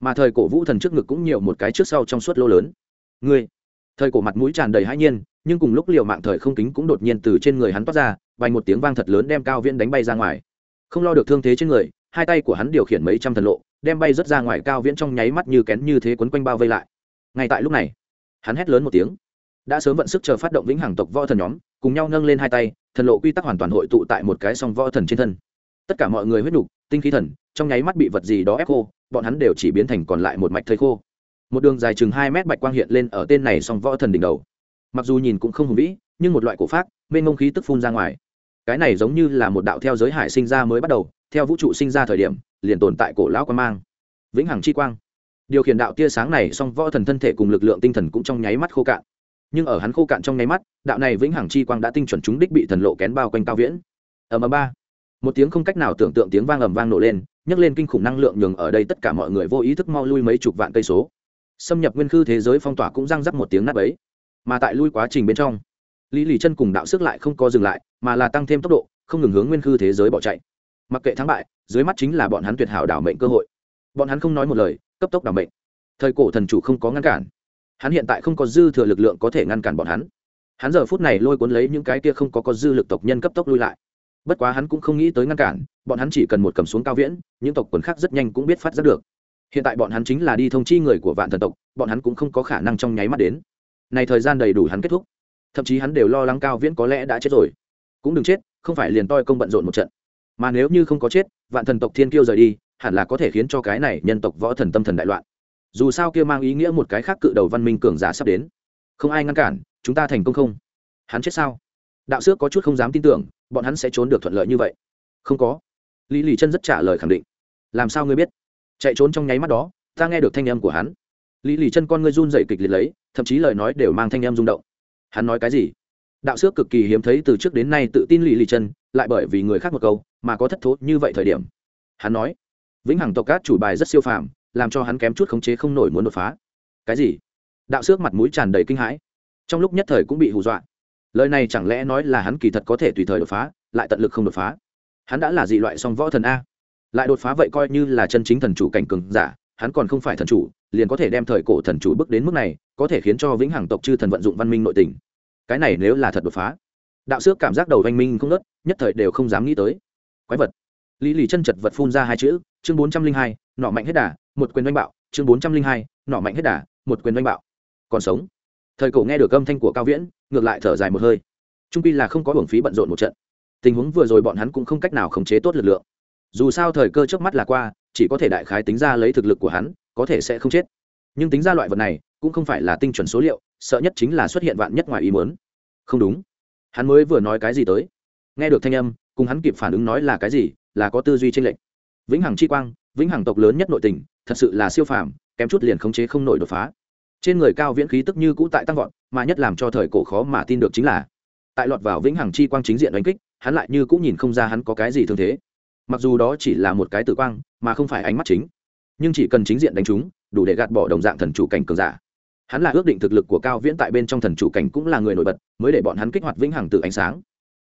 Mà thời cổ vũ thần trước ngực cũng nhiều một cái trước sau trong suốt lô lớn. Người, thời cổ mặt mũi tràn đầy hãi nhiên nhưng cùng lúc liều mạng thời không kính cũng đột nhiên từ trên người hắn toát ra vành một tiếng vang thật lớn đem cao viễn đánh bay ra ngoài. Không lo được thương thế trên người, hai tay của hắn điều khiển mấy trăm thần lộ, đem bay rớt ra ngoài cao viễn trong nháy mắt như kén như thế quấn quanh bao vây lại. Ngay tại lúc này, hắn hét lớn một tiếng. Đã sớm vận sức chờ phát động vĩnh hằng tộc võ thần nhóm, cùng nhau nâng lên hai tay, thần lộ quy tắc hoàn toàn hội tụ tại một cái song võ thần trên thân. Tất cả mọi người huyết nục tinh khí thần, trong nháy mắt bị vật gì đó ép khô, bọn hắn đều chỉ biến thành còn lại một mạch thây khô. Một đường dài chừng hai mét bạch quang hiện lên ở tên này song võ thần đỉnh đầu mặc dù nhìn cũng không hùng vĩ, nhưng một loại cổ pháp, mênh mông khí tức phun ra ngoài. Cái này giống như là một đạo theo giới hải sinh ra mới bắt đầu, theo vũ trụ sinh ra thời điểm, liền tồn tại cổ lão quan mang. Vĩnh hằng chi quang. Điều khiển đạo tia sáng này song võ thần thân thể cùng lực lượng tinh thần cũng trong nháy mắt khô cạn. Nhưng ở hắn khô cạn trong nháy mắt, đạo này vĩnh hằng chi quang đã tinh chuẩn chúng đích bị thần lộ kén bao quanh cao viễn. Ầm ầm ba. Một tiếng không cách nào tưởng tượng tiếng vang ầm vang nổ lên, nhấc lên kinh khủng năng lượng nhường ở đây tất cả mọi người vô ý thức mau lui mấy chục vạn cây số. Xâm nhập nguyên khư thế giới phong tỏa cũng răng rắc một tiếng nát ấy mà tại lui quá trình bên trong, lý lì chân cùng đạo sức lại không có dừng lại, mà là tăng thêm tốc độ, không ngừng hướng nguyên khư thế giới bỏ chạy. Mặc kệ thắng bại, dưới mắt chính là bọn hắn tuyệt hảo đảo mệnh cơ hội. Bọn hắn không nói một lời, cấp tốc đảo mệnh. Thời cổ thần chủ không có ngăn cản. Hắn hiện tại không có dư thừa lực lượng có thể ngăn cản bọn hắn. Hắn giờ phút này lôi cuốn lấy những cái kia không có có dư lực tộc nhân cấp tốc lui lại. Bất quá hắn cũng không nghĩ tới ngăn cản, bọn hắn chỉ cần một cầm xuống cao viễn, những tộc quần khác rất nhanh cũng biết phát giác được. Hiện tại bọn hắn chính là đi thông chi người của vạn thần tộc, bọn hắn cũng không có khả năng trong nháy mắt đến này thời gian đầy đủ hắn kết thúc. Thậm chí hắn đều lo lắng cao viễn có lẽ đã chết rồi. Cũng đừng chết, không phải liền toi công bận rộn một trận. Mà nếu như không có chết, vạn thần tộc thiên kiêu rời đi, hẳn là có thể khiến cho cái này nhân tộc võ thần tâm thần đại loạn. Dù sao kia mang ý nghĩa một cái khác cự đầu văn minh cường giả sắp đến. Không ai ngăn cản, chúng ta thành công không? Hắn chết sao? Đạo sước có chút không dám tin tưởng, bọn hắn sẽ trốn được thuận lợi như vậy. Không có. Lý lì chân rất trả lời khẳng định. Làm sao ngươi biết? Chạy trốn trong nháy mắt đó, ta nghe được thanh âm của hắn. Lý lì chân con ngươi run dậy kịch liệt lấy thậm chí lời nói đều mang thanh âm rung động. Hắn nói cái gì? Đạo sước cực kỳ hiếm thấy từ trước đến nay tự tin lì lì chân, lại bởi vì người khác một câu mà có thất thố như vậy thời điểm. Hắn nói, vĩnh hằng tộc cát chủ bài rất siêu phàm, làm cho hắn kém chút khống chế không nổi muốn đột phá. Cái gì? Đạo sước mặt mũi tràn đầy kinh hãi. Trong lúc nhất thời cũng bị hù dọa. Lời này chẳng lẽ nói là hắn kỳ thật có thể tùy thời đột phá, lại tận lực không đột phá? Hắn đã là dị loại song võ thần a. Lại đột phá vậy coi như là chân chính thần chủ cảnh cường giả, hắn còn không phải thần chủ, liền có thể đem thời cổ thần chủ bước đến mức này có thể khiến cho vĩnh hằng tộc chư thần vận dụng văn minh nội tình. Cái này nếu là thật đột phá, đạo xước cảm giác đầu văn minh không nớt nhất thời đều không dám nghĩ tới. Quái vật. Lý lì chân chật vật phun ra hai chữ, chương bốn trăm linh hai, nọ mạnh hết đà, một quyền oanh bạo, chương bốn trăm linh hai, nọ mạnh hết đà, một quyền oanh bạo. Còn sống. Thời cổ nghe được âm thanh của cao viễn, ngược lại thở dài một hơi. Trung pi là không có hưởng phí bận rộn một trận. Tình huống vừa rồi bọn hắn cũng không cách nào khống chế tốt lực lượng. Dù sao thời cơ trước mắt là qua, chỉ có thể đại khái tính ra lấy thực lực của hắn, có thể sẽ không chết. Nhưng tính ra loại vật này cũng không phải là tinh chuẩn số liệu, sợ nhất chính là xuất hiện vạn nhất ngoài ý muốn. Không đúng. Hắn mới vừa nói cái gì tới. Nghe được thanh âm, cùng hắn kịp phản ứng nói là cái gì, là có tư duy tranh lệch. Vĩnh hằng chi quang, vĩnh hằng tộc lớn nhất nội tình, thật sự là siêu phàm, kém chút liền khống chế không nổi đột phá. Trên người cao viễn khí tức như cũ tại tăng vọt, mà nhất làm cho thời cổ khó mà tin được chính là, tại lọt vào vĩnh hằng chi quang chính diện đánh kích, hắn lại như cũng nhìn không ra hắn có cái gì thương thế. Mặc dù đó chỉ là một cái tử quang, mà không phải ánh mắt chính, nhưng chỉ cần chính diện đánh chúng, đủ để gạt bỏ đồng dạng thần chủ cảnh cường giả hắn là ước định thực lực của cao viễn tại bên trong thần chủ cảnh cũng là người nổi bật, mới để bọn hắn kích hoạt vĩnh hằng tự ánh sáng.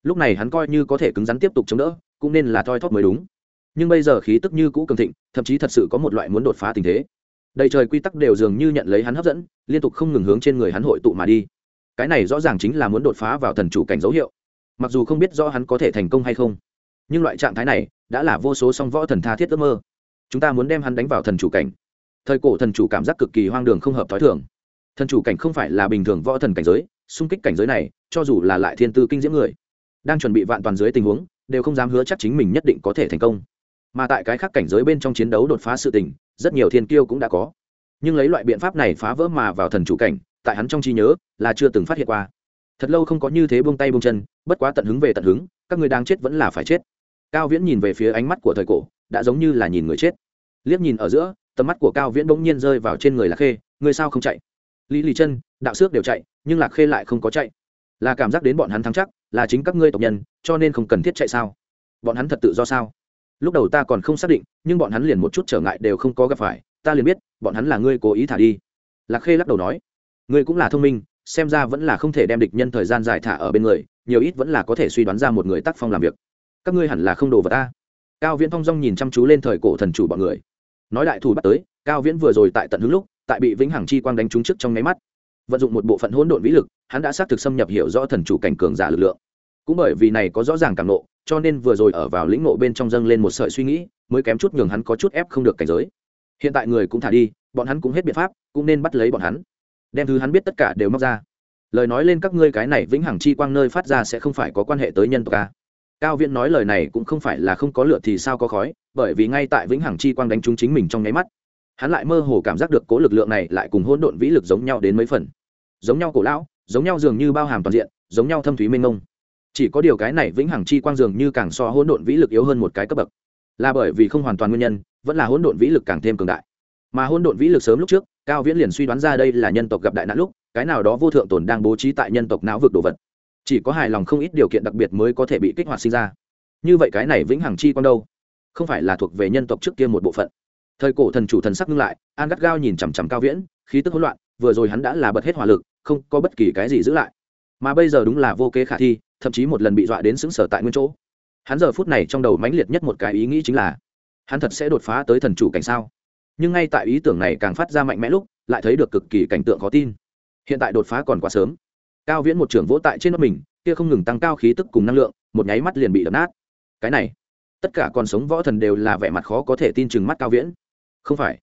Lúc này hắn coi như có thể cứng rắn tiếp tục chống đỡ, cũng nên là thoi thóp mới đúng. Nhưng bây giờ khí tức như cũ cường thịnh, thậm chí thật sự có một loại muốn đột phá tình thế. Đầy trời quy tắc đều dường như nhận lấy hắn hấp dẫn, liên tục không ngừng hướng trên người hắn hội tụ mà đi. Cái này rõ ràng chính là muốn đột phá vào thần chủ cảnh dấu hiệu. Mặc dù không biết rõ hắn có thể thành công hay không, nhưng loại trạng thái này đã là vô số song võ thần tha thiết ước mơ. Chúng ta muốn đem hắn đánh vào thần chủ cảnh. Thời cổ thần chủ cảm giác cực kỳ hoang đường không hợp t h ó i thường thần chủ cảnh không phải là bình thường võ thần cảnh giới, xung kích cảnh giới này, cho dù là lại thiên tư kinh diễm người, đang chuẩn bị vạn toàn dưới tình huống, đều không dám hứa chắc chính mình nhất định có thể thành công. Mà tại cái khác cảnh giới bên trong chiến đấu đột phá sự tình, rất nhiều thiên kiêu cũng đã có. Nhưng lấy loại biện pháp này phá vỡ mà vào thần chủ cảnh, tại hắn trong trí nhớ, là chưa từng phát hiện qua. Thật lâu không có như thế buông tay buông chân, bất quá tận hứng về tận hứng, các người đang chết vẫn là phải chết. Cao viễn nhìn về phía ánh mắt của thời cổ, đã giống như là nhìn người chết. Liếc nhìn ở giữa, tầm mắt của cao viễn bỗng nhiên rơi vào trên người lạc khê người sao không chạy? Lý lì chân, đạo xước đều chạy, nhưng lạc khê lại không có chạy. Là cảm giác đến bọn hắn thắng chắc, là chính các ngươi tộc nhân, cho nên không cần thiết chạy sao? Bọn hắn thật tự do sao? Lúc đầu ta còn không xác định, nhưng bọn hắn liền một chút trở ngại đều không có gặp phải, ta liền biết, bọn hắn là ngươi cố ý thả đi. Lạc khê lắc đầu nói, ngươi cũng là thông minh, xem ra vẫn là không thể đem địch nhân thời gian dài thả ở bên người, nhiều ít vẫn là có thể suy đoán ra một người tác phong làm việc. Các ngươi hẳn là không đồ vật ta. Cao viễn thong dong nhìn chăm chú lên thời cổ thần chủ bọn người. Nói đại thủ bắt tới, cao viễn vừa rồi tại tận hứng lúc tại bị vĩnh hằng chi quang đánh trúng trước trong nháy mắt. Vận dụng một bộ phận hỗn độn vĩ lực, hắn đã xác thực xâm nhập hiểu rõ thần chủ cảnh cường giả lực lượng. Cũng bởi vì này có rõ ràng cảm nộ, cho nên vừa rồi ở vào lĩnh nộ bên trong dâng lên một sợi suy nghĩ, mới kém chút nhường hắn có chút ép không được cảnh giới. Hiện tại người cũng thả đi, bọn hắn cũng hết biện pháp, cũng nên bắt lấy bọn hắn. Đem thứ hắn biết tất cả đều móc ra. Lời nói lên các ngươi cái này vĩnh hằng chi quang nơi phát ra sẽ không phải có quan hệ tới nhân tộc a cao viễn nói lời này cũng không phải là không có lửa thì sao có khói, bởi vì ngay tại vĩnh hằng chi quang đánh trúng chính mình trong nháy mắt hắn lại mơ hồ cảm giác được cố lực lượng này lại cùng hỗn độn vĩ lực giống nhau đến mấy phần. Giống nhau cổ lão, giống nhau dường như bao hàm toàn diện, giống nhau thâm thúy mênh mông. Chỉ có điều cái này vĩnh hằng chi quang dường như càng so hỗn độn vĩ lực yếu hơn một cái cấp bậc. Là bởi vì không hoàn toàn nguyên nhân, vẫn là hỗn độn vĩ lực càng thêm cường đại. Mà hỗn độn vĩ lực sớm lúc trước, cao viễn liền suy đoán ra đây là nhân tộc gặp đại nạn lúc, cái nào đó vô thượng tồn đang bố trí tại nhân tộc não vực đồ vật. Chỉ có hài lòng không ít điều kiện đặc biệt mới có thể bị kích hoạt sinh ra. Như vậy cái này vĩnh hằng chi quan đâu? Không phải là thuộc về nhân tộc trước kia một bộ phận thời cổ thần chủ thần sắc ngưng lại, an gắt gao nhìn chằm chằm cao viễn, khí tức hỗn loạn, vừa rồi hắn đã là bật hết hỏa lực, không có bất kỳ cái gì giữ lại. Mà bây giờ đúng là vô kế khả thi, thậm chí một lần bị dọa đến xứng sở tại nguyên chỗ. Hắn giờ phút này trong đầu mãnh liệt nhất một cái ý nghĩ chính là, hắn thật sẽ đột phá tới thần chủ cảnh sao? Nhưng ngay tại ý tưởng này càng phát ra mạnh mẽ lúc, lại thấy được cực kỳ cảnh tượng khó tin. Hiện tại đột phá còn quá sớm. Cao viễn một trưởng vỗ tại trên đất mình, kia không ngừng tăng cao khí tức cùng năng lượng, một nháy mắt liền bị đập nát. Cái này, tất cả còn sống võ thần đều là vẻ mặt khó có thể tin chừng mắt cao viễn không phải.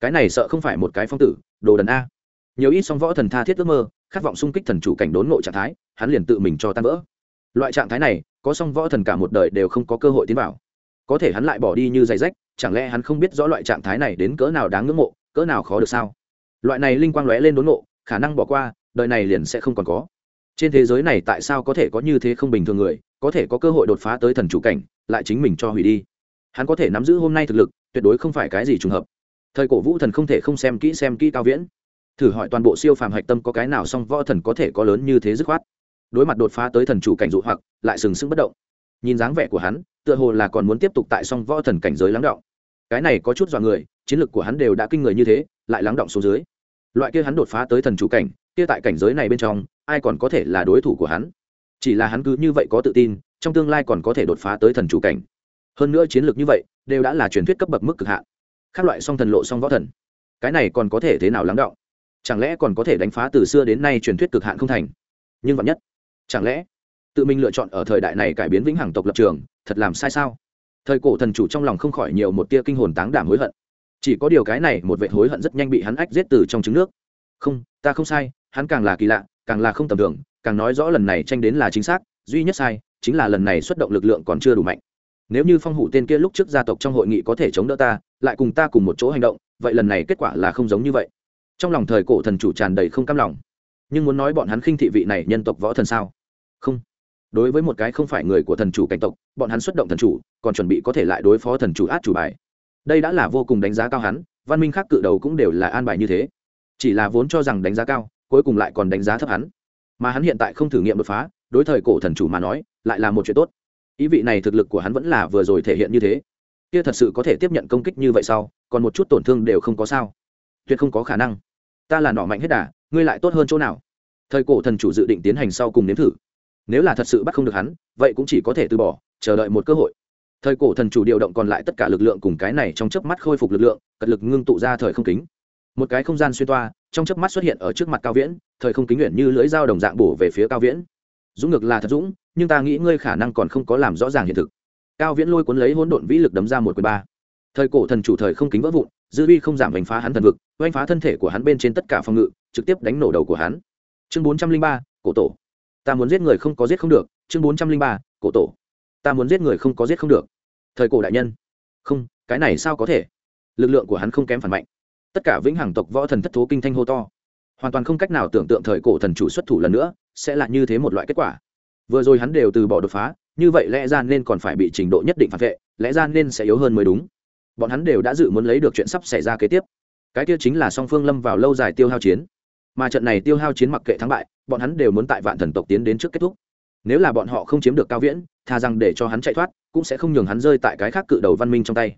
Cái này sợ không phải một cái phong tử đồ đần a. Nhiều ít song võ thần tha thiết ước mơ khát vọng xung kích thần chủ cảnh đốn ngộ trạng thái hắn liền tự mình cho tan vỡ. Loại trạng thái này có song võ thần cả một đời đều không có cơ hội tiến vào. Có thể hắn lại bỏ đi như giày rách chẳng lẽ hắn không biết rõ loại trạng thái này đến cỡ nào đáng ngưỡng mộ cỡ nào khó được sao? Loại này linh quang lóe lên đốn ngộ, khả năng bỏ qua đời này liền sẽ không còn có. Trên thế giới này tại sao có thể có như thế không bình thường người có thể có cơ hội đột phá tới thần chủ cảnh lại chính mình cho hủy đi. Hắn có thể nắm giữ hôm nay thực lực tuyệt đối không phải cái gì trùng hợp. Thời cổ vũ thần không thể không xem kỹ xem kỹ cao viễn. Thử hỏi toàn bộ siêu phàm hạch tâm có cái nào song võ thần có thể có lớn như thế dứt khoát. Đối mặt đột phá tới thần chủ cảnh dụ hoặc, lại sừng sững bất động. Nhìn dáng vẻ của hắn, tựa hồ là còn muốn tiếp tục tại song võ thần cảnh giới lắng động. Cái này có chút dọa người, chiến lược của hắn đều đã kinh người như thế, lại lắng động xuống dưới. Loại kia hắn đột phá tới thần chủ cảnh, kia tại cảnh giới này bên trong, ai còn có thể là đối thủ của hắn? Chỉ là hắn cứ như vậy có tự tin, trong tương lai còn có thể đột phá tới thần chủ cảnh hơn nữa chiến lược như vậy, đều đã là truyền thuyết cấp bậc mức cực hạn. Các loại song thần lộ song võ thần, cái này còn có thể thế nào lắng động chẳng lẽ còn có thể đánh phá từ xưa đến nay truyền thuyết cực hạn không thành? Nhưng vạn nhất, chẳng lẽ tự mình lựa chọn ở thời đại này cải biến vĩnh hằng tộc lập trường, thật làm sai sao? Thời cổ thần chủ trong lòng không khỏi nhiều một tia kinh hồn táng đảm hối hận. Chỉ có điều cái này một vệ hối hận rất nhanh bị hắn ách giết từ trong trứng nước. Không, ta không sai, hắn càng là kỳ lạ, càng là không tầm thường, càng nói rõ lần này tranh đến là chính xác, duy nhất sai, chính là lần này xuất động lực lượng còn chưa đủ mạnh nếu như phong hủ tên kia lúc trước gia tộc trong hội nghị có thể chống đỡ ta, lại cùng ta cùng một chỗ hành động, vậy lần này kết quả là không giống như vậy. Trong lòng thời cổ thần chủ tràn đầy không cam lòng. Nhưng muốn nói bọn hắn khinh thị vị này nhân tộc võ thần sao? Không. Đối với một cái không phải người của thần chủ cảnh tộc, bọn hắn xuất động thần chủ, còn chuẩn bị có thể lại đối phó thần chủ át chủ bài. Đây đã là vô cùng đánh giá cao hắn, văn minh khác cự đầu cũng đều là an bài như thế. Chỉ là vốn cho rằng đánh giá cao, cuối cùng lại còn đánh giá thấp hắn. Mà hắn hiện tại không thử nghiệm đột phá, đối thời cổ thần chủ mà nói, lại là một chuyện tốt ý vị này thực lực của hắn vẫn là vừa rồi thể hiện như thế. Kia thật sự có thể tiếp nhận công kích như vậy sau, còn một chút tổn thương đều không có sao. Tuyệt không có khả năng. Ta là nọ mạnh hết đà, ngươi lại tốt hơn chỗ nào? Thời cổ thần chủ dự định tiến hành sau cùng nếm thử. Nếu là thật sự bắt không được hắn, vậy cũng chỉ có thể từ bỏ, chờ đợi một cơ hội. Thời cổ thần chủ điều động còn lại tất cả lực lượng cùng cái này trong chớp mắt khôi phục lực lượng, cật lực ngưng tụ ra thời không kính. Một cái không gian xuyên toa, trong chớp mắt xuất hiện ở trước mặt cao viễn, thời không kính nguyện như lưỡi dao đồng dạng bổ về phía cao viễn. Dũng ngược là thật dũng nhưng ta nghĩ ngươi khả năng còn không có làm rõ ràng hiện thực. Cao viễn lôi cuốn lấy hỗn độn vĩ lực đấm ra một quyền ba. Thời cổ thần chủ thời không kính vỡ vụn, dư vi không giảm đánh phá hắn thần vực oanh phá thân thể của hắn bên trên tất cả phòng ngự, trực tiếp đánh nổ đầu của hắn. Chương bốn trăm linh ba, cổ tổ. Ta muốn giết người không có giết không được, chương bốn trăm linh ba, cổ tổ. Ta muốn giết người không có giết không được. Thời cổ đại nhân. Không, cái này sao có thể? Lực lượng của hắn không kém phản mạnh. Tất cả vĩnh hằng tộc võ thần thất thố kinh thanh hô to. Hoàn toàn không cách nào tưởng tượng thời cổ thần chủ xuất thủ lần nữa, sẽ là như thế một loại kết quả vừa rồi hắn đều từ bỏ đột phá, như vậy lẽ ra nên còn phải bị trình độ nhất định phản vệ, lẽ ra nên sẽ yếu hơn mới đúng. Bọn hắn đều đã dự muốn lấy được chuyện sắp xảy ra kế tiếp. Cái kia chính là song phương lâm vào lâu dài tiêu hao chiến. Mà trận này tiêu hao chiến mặc kệ thắng bại, bọn hắn đều muốn tại vạn thần tộc tiến đến trước kết thúc. Nếu là bọn họ không chiếm được cao viễn thà rằng để cho hắn chạy thoát, cũng sẽ không nhường hắn rơi tại cái khác cự đầu văn minh trong tay.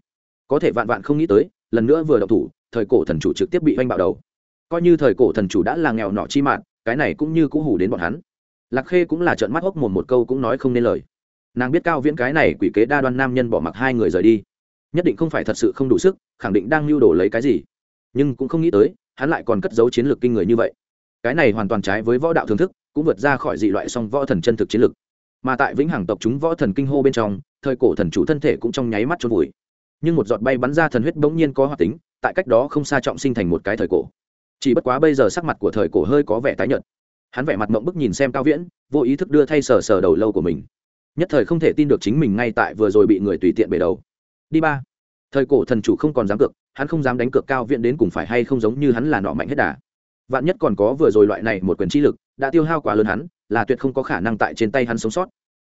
Có thể vạn vạn không nghĩ tới, lần nữa vừa đậu thủ, thời cổ thần chủ trực tiếp bị oanh bạo đầu. Coi như thời cổ thần chủ đã là nghèo nọ chi mạng cái này cũng như cũ hủ đến bọn hắn lạc khê cũng là trợn mắt hốc mồm một câu cũng nói không nên lời. Nàng biết cao viễn cái này quỷ kế đa đoan nam nhân bỏ mặc hai người rời đi. Nhất định không phải thật sự không đủ sức, khẳng định đang lưu đồ lấy cái gì. Nhưng cũng không nghĩ tới, hắn lại còn cất giấu chiến lược kinh người như vậy. Cái này hoàn toàn trái với võ đạo thưởng thức, cũng vượt ra khỏi dị loại song võ thần chân thực chiến lược. Mà tại vĩnh hằng tộc chúng võ thần kinh hô bên trong, thời cổ thần chủ thân thể cũng trong nháy mắt trôn vùi. Nhưng một giọt bay bắn ra thần huyết bỗng nhiên có hoạt tính, tại cách đó không xa trọng sinh thành một cái thời cổ. Chỉ bất quá bây giờ sắc mặt của thời cổ hơi có vẻ tái nhợt hắn vẻ mặt mộng bức nhìn xem cao viễn, vô ý thức đưa thay sờ sờ đầu lâu của mình. Nhất thời không thể tin được chính mình ngay tại vừa rồi bị người tùy tiện bể đầu. Đi ba. Thời cổ thần chủ không còn dám cược, hắn không dám đánh cược cao viễn đến cùng phải hay không giống như hắn là nọ mạnh hết đà. Vạn nhất còn có vừa rồi loại này một quyền chi lực, đã tiêu hao quá lớn hắn, là tuyệt không có khả năng tại trên tay hắn sống sót.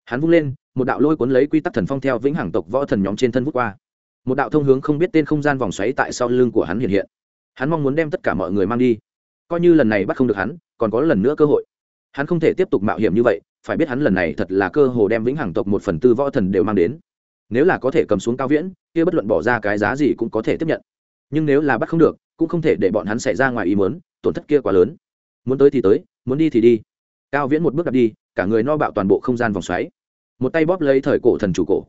Hắn vung lên, một đạo lôi cuốn lấy quy tắc thần phong theo vĩnh hằng tộc võ thần nhóm trên thân vút qua. Một đạo thông hướng không biết tên không gian vòng xoáy tại sau lưng của hắn hiện hiện. Hắn mong muốn đem tất cả mọi người mang đi. Coi như lần này bắt không được hắn còn có lần nữa cơ hội. Hắn không thể tiếp tục mạo hiểm như vậy, phải biết hắn lần này thật là cơ hồ đem vĩnh hằng tộc một phần tư võ thần đều mang đến. Nếu là có thể cầm xuống cao viễn, kia bất luận bỏ ra cái giá gì cũng có thể tiếp nhận. Nhưng nếu là bắt không được, cũng không thể để bọn hắn xảy ra ngoài ý muốn, tổn thất kia quá lớn. Muốn tới thì tới, muốn đi thì đi. Cao viễn một bước đặt đi, cả người no bạo toàn bộ không gian vòng xoáy. Một tay bóp lấy thời cổ thần chủ cổ.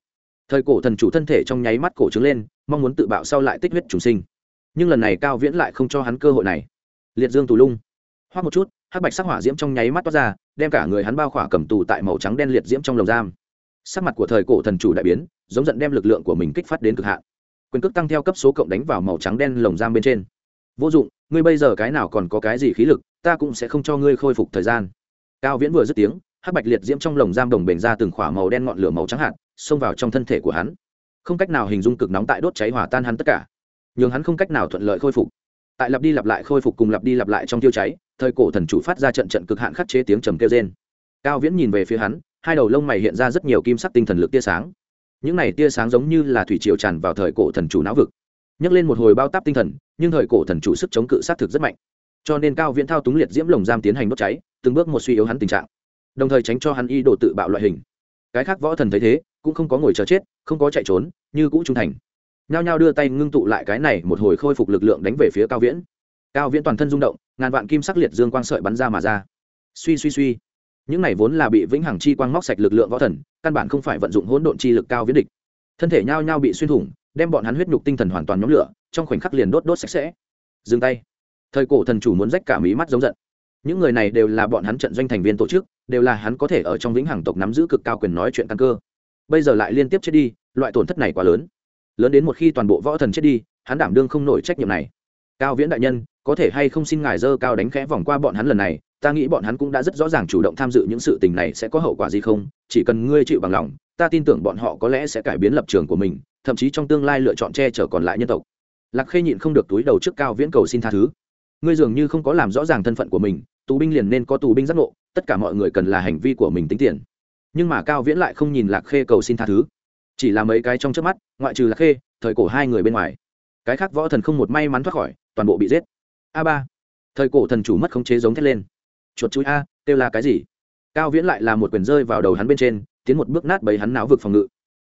Thời cổ thần chủ thân thể trong nháy mắt cổ trứng lên, mong muốn tự bạo sau lại tích huyết trùng sinh. Nhưng lần này cao viễn lại không cho hắn cơ hội này. Liệt dương tù lung hoác một chút, hắc bạch sắc hỏa diễm trong nháy mắt toát ra, đem cả người hắn bao khỏa cầm tù tại màu trắng đen liệt diễm trong lồng giam. Sắc mặt của thời cổ thần chủ đại biến, giống giận đem lực lượng của mình kích phát đến cực hạn. Quyền cước tăng theo cấp số cộng đánh vào màu trắng đen lồng giam bên trên. Vô dụng, ngươi bây giờ cái nào còn có cái gì khí lực, ta cũng sẽ không cho ngươi khôi phục thời gian. Cao viễn vừa dứt tiếng, hắc bạch liệt diễm trong lồng giam đồng bền ra từng khỏa màu đen ngọn lửa màu trắng hạt, xông vào trong thân thể của hắn. Không cách nào hình dung cực nóng tại đốt cháy hỏa tan hắn tất cả. Nhường hắn không cách nào thuận lợi khôi phục. Tại lặp đi lặp lại khôi phục cùng lặp đi lặp lại trong tiêu cháy thời cổ thần chủ phát ra trận trận cực hạn khắc chế tiếng trầm kêu rên. Cao viễn nhìn về phía hắn, hai đầu lông mày hiện ra rất nhiều kim sắc tinh thần lực tia sáng. Những này tia sáng giống như là thủy triều tràn vào thời cổ thần chủ não vực. Nhấc lên một hồi bao táp tinh thần, nhưng thời cổ thần chủ sức chống cự sát thực rất mạnh. Cho nên cao viễn thao túng liệt diễm lồng giam tiến hành đốt cháy, từng bước một suy yếu hắn tình trạng. Đồng thời tránh cho hắn y độ tự bạo loại hình. Cái khác võ thần thấy thế, cũng không có ngồi chờ chết, không có chạy trốn, như cũ trung thành. Nhao nhao đưa tay ngưng tụ lại cái này một hồi khôi phục lực lượng đánh về phía cao viễn cao viễn toàn thân rung động, ngàn vạn kim sắc liệt dương quang sợi bắn ra mà ra. Suy suy suy. Những này vốn là bị vĩnh hằng chi quang móc sạch lực lượng võ thần, căn bản không phải vận dụng hỗn độn chi lực cao viễn địch. Thân thể nhao nhao bị xuyên thủng, đem bọn hắn huyết nhục tinh thần hoàn toàn nhóm lửa, trong khoảnh khắc liền đốt đốt sạch sẽ. Dừng tay. Thời cổ thần chủ muốn rách cả mí mắt giống giận. Những người này đều là bọn hắn trận doanh thành viên tổ chức, đều là hắn có thể ở trong vĩnh hằng tộc nắm giữ cực cao quyền nói chuyện căn cơ. Bây giờ lại liên tiếp chết đi, loại tổn thất này quá lớn. Lớn đến một khi toàn bộ võ thần chết đi, hắn đảm đương không nổi trách nhiệm này. Cao viễn đại nhân có thể hay không xin ngài dơ cao đánh khẽ vòng qua bọn hắn lần này, ta nghĩ bọn hắn cũng đã rất rõ ràng chủ động tham dự những sự tình này sẽ có hậu quả gì không, chỉ cần ngươi chịu bằng lòng, ta tin tưởng bọn họ có lẽ sẽ cải biến lập trường của mình, thậm chí trong tương lai lựa chọn che chở còn lại nhân tộc. Lạc khê nhịn không được túi đầu trước cao viễn cầu xin tha thứ. Ngươi dường như không có làm rõ ràng thân phận của mình, tù binh liền nên có tù binh giác ngộ, tất cả mọi người cần là hành vi của mình tính tiền. Nhưng mà cao viễn lại không nhìn lạc khê cầu xin tha thứ. Chỉ là mấy cái trong trước mắt, ngoại trừ lạc khê, thời cổ hai người bên ngoài. Cái khác võ thần không một may mắn thoát khỏi, toàn bộ bị giết a ba. Thời cổ thần chủ mất khống chế giống thét lên. Chuột chuối a, kêu là cái gì? Cao viễn lại là một quyền rơi vào đầu hắn bên trên, tiến một bước nát bấy hắn não vực phòng ngự.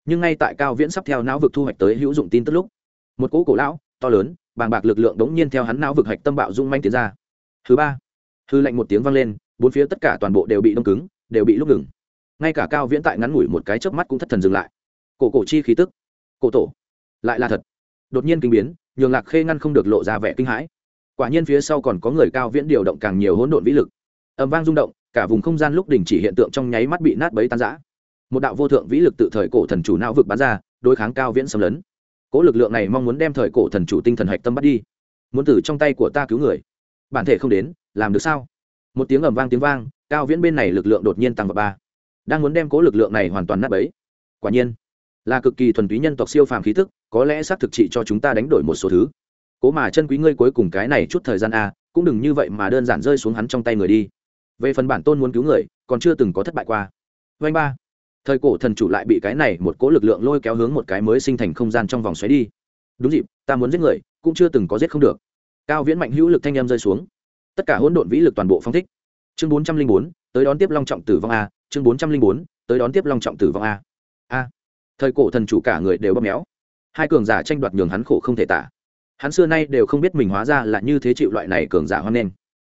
Nhưng ngay tại cao viễn sắp theo não vực thu hoạch tới hữu dụng tin tức lúc, một cỗ cổ lão, to lớn, bàng bạc lực lượng đống nhiên theo hắn não vực hạch tâm bạo dung manh tiến ra. Thứ ba, hư lệnh một tiếng vang lên, bốn phía tất cả toàn bộ đều bị đông cứng, đều bị lúc ngừng. Ngay cả cao viễn tại ngắn ngủi một cái chớp mắt cũng thất thần dừng lại. Cổ cổ chi khí tức, cổ tổ, lại là thật. Đột nhiên kinh biến, nhường lạc khê ngăn không được lộ ra vẻ kinh hãi quả nhiên phía sau còn có người cao viễn điều động càng nhiều hỗn độn vĩ lực. Ầm vang rung động, cả vùng không gian lúc đình chỉ hiện tượng trong nháy mắt bị nát bấy tan rã. Một đạo vô thượng vĩ lực tự thời cổ thần chủ não vực bắn ra, đối kháng cao viễn xâm lấn. Cố lực lượng này mong muốn đem thời cổ thần chủ tinh thần hạch tâm bắt đi. Muốn từ trong tay của ta cứu người. Bản thể không đến, làm được sao? Một tiếng ầm vang tiếng vang, cao viễn bên này lực lượng đột nhiên tăng vào ba. Đang muốn đem cố lực lượng này hoàn toàn nát bấy. Quả nhiên, là cực kỳ thuần túy nhân tộc siêu phàm khí thức có lẽ xác thực trị cho chúng ta đánh đổi một số thứ cố mà chân quý ngươi cuối cùng cái này chút thời gian a, cũng đừng như vậy mà đơn giản rơi xuống hắn trong tay người đi. Về phần bản tôn muốn cứu người, còn chưa từng có thất bại qua. Vanh ba. Thời cổ thần chủ lại bị cái này một cỗ lực lượng lôi kéo hướng một cái mới sinh thành không gian trong vòng xoáy đi. Đúng dịp, ta muốn giết người, cũng chưa từng có giết không được. Cao viễn mạnh hữu lực thanh em rơi xuống. Tất cả hỗn độn vĩ lực toàn bộ phong thích. Chương bốn trăm linh bốn, tới đón tiếp long trọng tử vong a. Chương bốn trăm linh bốn, tới đón tiếp long trọng tử vong a. A. Thời cổ thần chủ cả người đều bóp méo. Hai cường giả tranh đoạt nhường hắn khổ không thể tả hắn xưa nay đều không biết mình hóa ra là như thế chịu loại này cường giả hoan nghênh.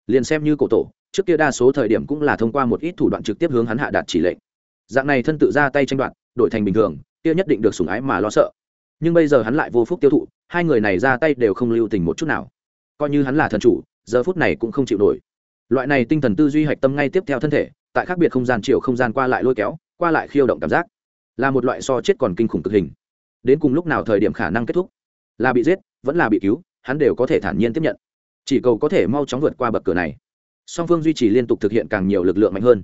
Liền xem như cổ tổ, trước kia đa số thời điểm cũng là thông qua một ít thủ đoạn trực tiếp hướng hắn hạ đạt chỉ lệnh. Dạng này thân tự ra tay tranh đoạt, đổi thành bình thường, kia nhất định được sủng ái mà lo sợ. Nhưng bây giờ hắn lại vô phúc tiêu thụ, hai người này ra tay đều không lưu tình một chút nào. Coi như hắn là thần chủ, giờ phút này cũng không chịu nổi. Loại này tinh thần tư duy hạch tâm ngay tiếp theo thân thể, tại khác biệt không gian chiều không gian qua lại lôi kéo, qua lại khiêu động cảm giác, là một loại so chết còn kinh khủng cực hình. Đến cùng lúc nào thời điểm khả năng kết thúc? Là bị giết vẫn là bị cứu, hắn đều có thể thản nhiên tiếp nhận. Chỉ cầu có thể mau chóng vượt qua bậc cửa này. Song phương duy trì liên tục thực hiện càng nhiều lực lượng mạnh hơn.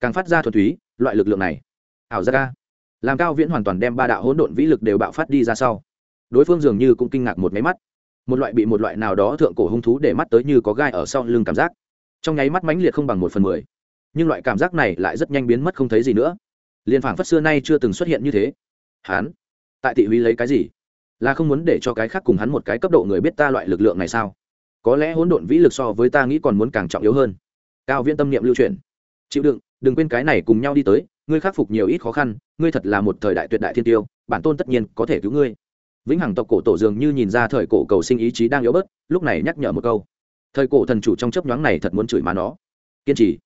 Càng phát ra thuần túy, loại lực lượng này. Ảo ra ca làm cao viễn hoàn toàn đem ba đạo hỗn độn vĩ lực đều bạo phát đi ra sau. Đối phương dường như cũng kinh ngạc một máy mắt. Một loại bị một loại nào đó thượng cổ hung thú để mắt tới như có gai ở sau lưng cảm giác. Trong nháy mắt mãnh liệt không bằng một phần mười. Nhưng loại cảm giác này lại rất nhanh biến mất không thấy gì nữa. Liên phảng phất xưa nay chưa từng xuất hiện như thế. Hán tại thị huy lấy cái gì? Là không muốn để cho cái khác cùng hắn một cái cấp độ người biết ta loại lực lượng này sao? Có lẽ hỗn độn vĩ lực so với ta nghĩ còn muốn càng trọng yếu hơn. Cao viễn tâm niệm lưu truyền chịu đựng, đừng quên cái này cùng nhau đi tới, ngươi khắc phục nhiều ít khó khăn, ngươi thật là một thời đại tuyệt đại thiên tiêu, bản tôn tất nhiên có thể cứu ngươi. Vĩnh hằng tộc cổ tổ dường như nhìn ra thời cổ cầu sinh ý chí đang yếu bớt, lúc này nhắc nhở một câu. Thời cổ thần chủ trong chấp nhoáng này thật muốn chửi má nó. Kiên trì.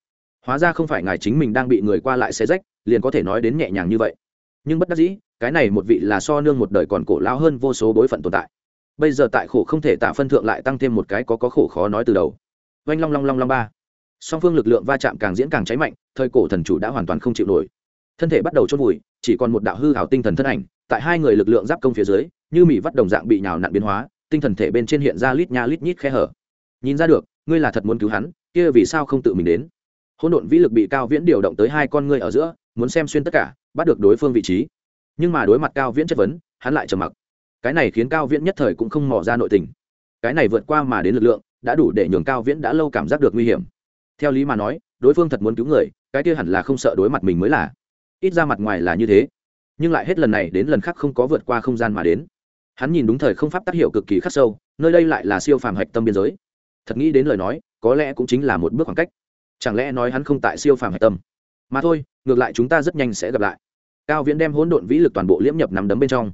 Hóa ra không phải ngài chính mình đang bị người qua lại xé rách, liền có thể nói đến nhẹ nhàng như vậy. Nhưng bất đắc dĩ cái này một vị là so nương một đời còn cổ lao hơn vô số bối phận tồn tại. Bây giờ tại khổ không thể tạ phân thượng lại tăng thêm một cái có có khổ khó nói từ đầu. Oanh long long long long ba. Song phương lực lượng va chạm càng diễn càng cháy mạnh, thời cổ thần chủ đã hoàn toàn không chịu nổi. Thân thể bắt đầu chôn vùi, chỉ còn một đạo hư hảo tinh thần thân ảnh, tại hai người lực lượng giáp công phía dưới, như mỹ vắt đồng dạng bị nhào nặn biến hóa, tinh thần thể bên trên hiện ra lít nha lít nhít khe hở. Nhìn ra được, ngươi là thật muốn cứu hắn, kia vì sao không tự mình đến? Hỗn độn vĩ lực bị cao viễn điều động tới hai con ngươi ở giữa, muốn xem xuyên tất cả, bắt được đối phương vị trí nhưng mà đối mặt cao viễn chất vấn, hắn lại trầm mặc. Cái này khiến cao viễn nhất thời cũng không mò ra nội tình. Cái này vượt qua mà đến lực lượng, đã đủ để nhường cao viễn đã lâu cảm giác được nguy hiểm. Theo lý mà nói, đối phương thật muốn cứu người, cái kia hẳn là không sợ đối mặt mình mới là. Ít ra mặt ngoài là như thế, nhưng lại hết lần này đến lần khác không có vượt qua không gian mà đến. Hắn nhìn đúng thời không pháp tác hiệu cực kỳ khắc sâu, nơi đây lại là siêu phàm hạch tâm biên giới. Thật nghĩ đến lời nói, có lẽ cũng chính là một bước khoảng cách. Chẳng lẽ nói hắn không tại siêu phàm hạch tâm? Mà thôi, ngược lại chúng ta rất nhanh sẽ gặp lại cao viễn đem hỗn độn vĩ lực toàn bộ liễm nhập nắm đấm bên trong.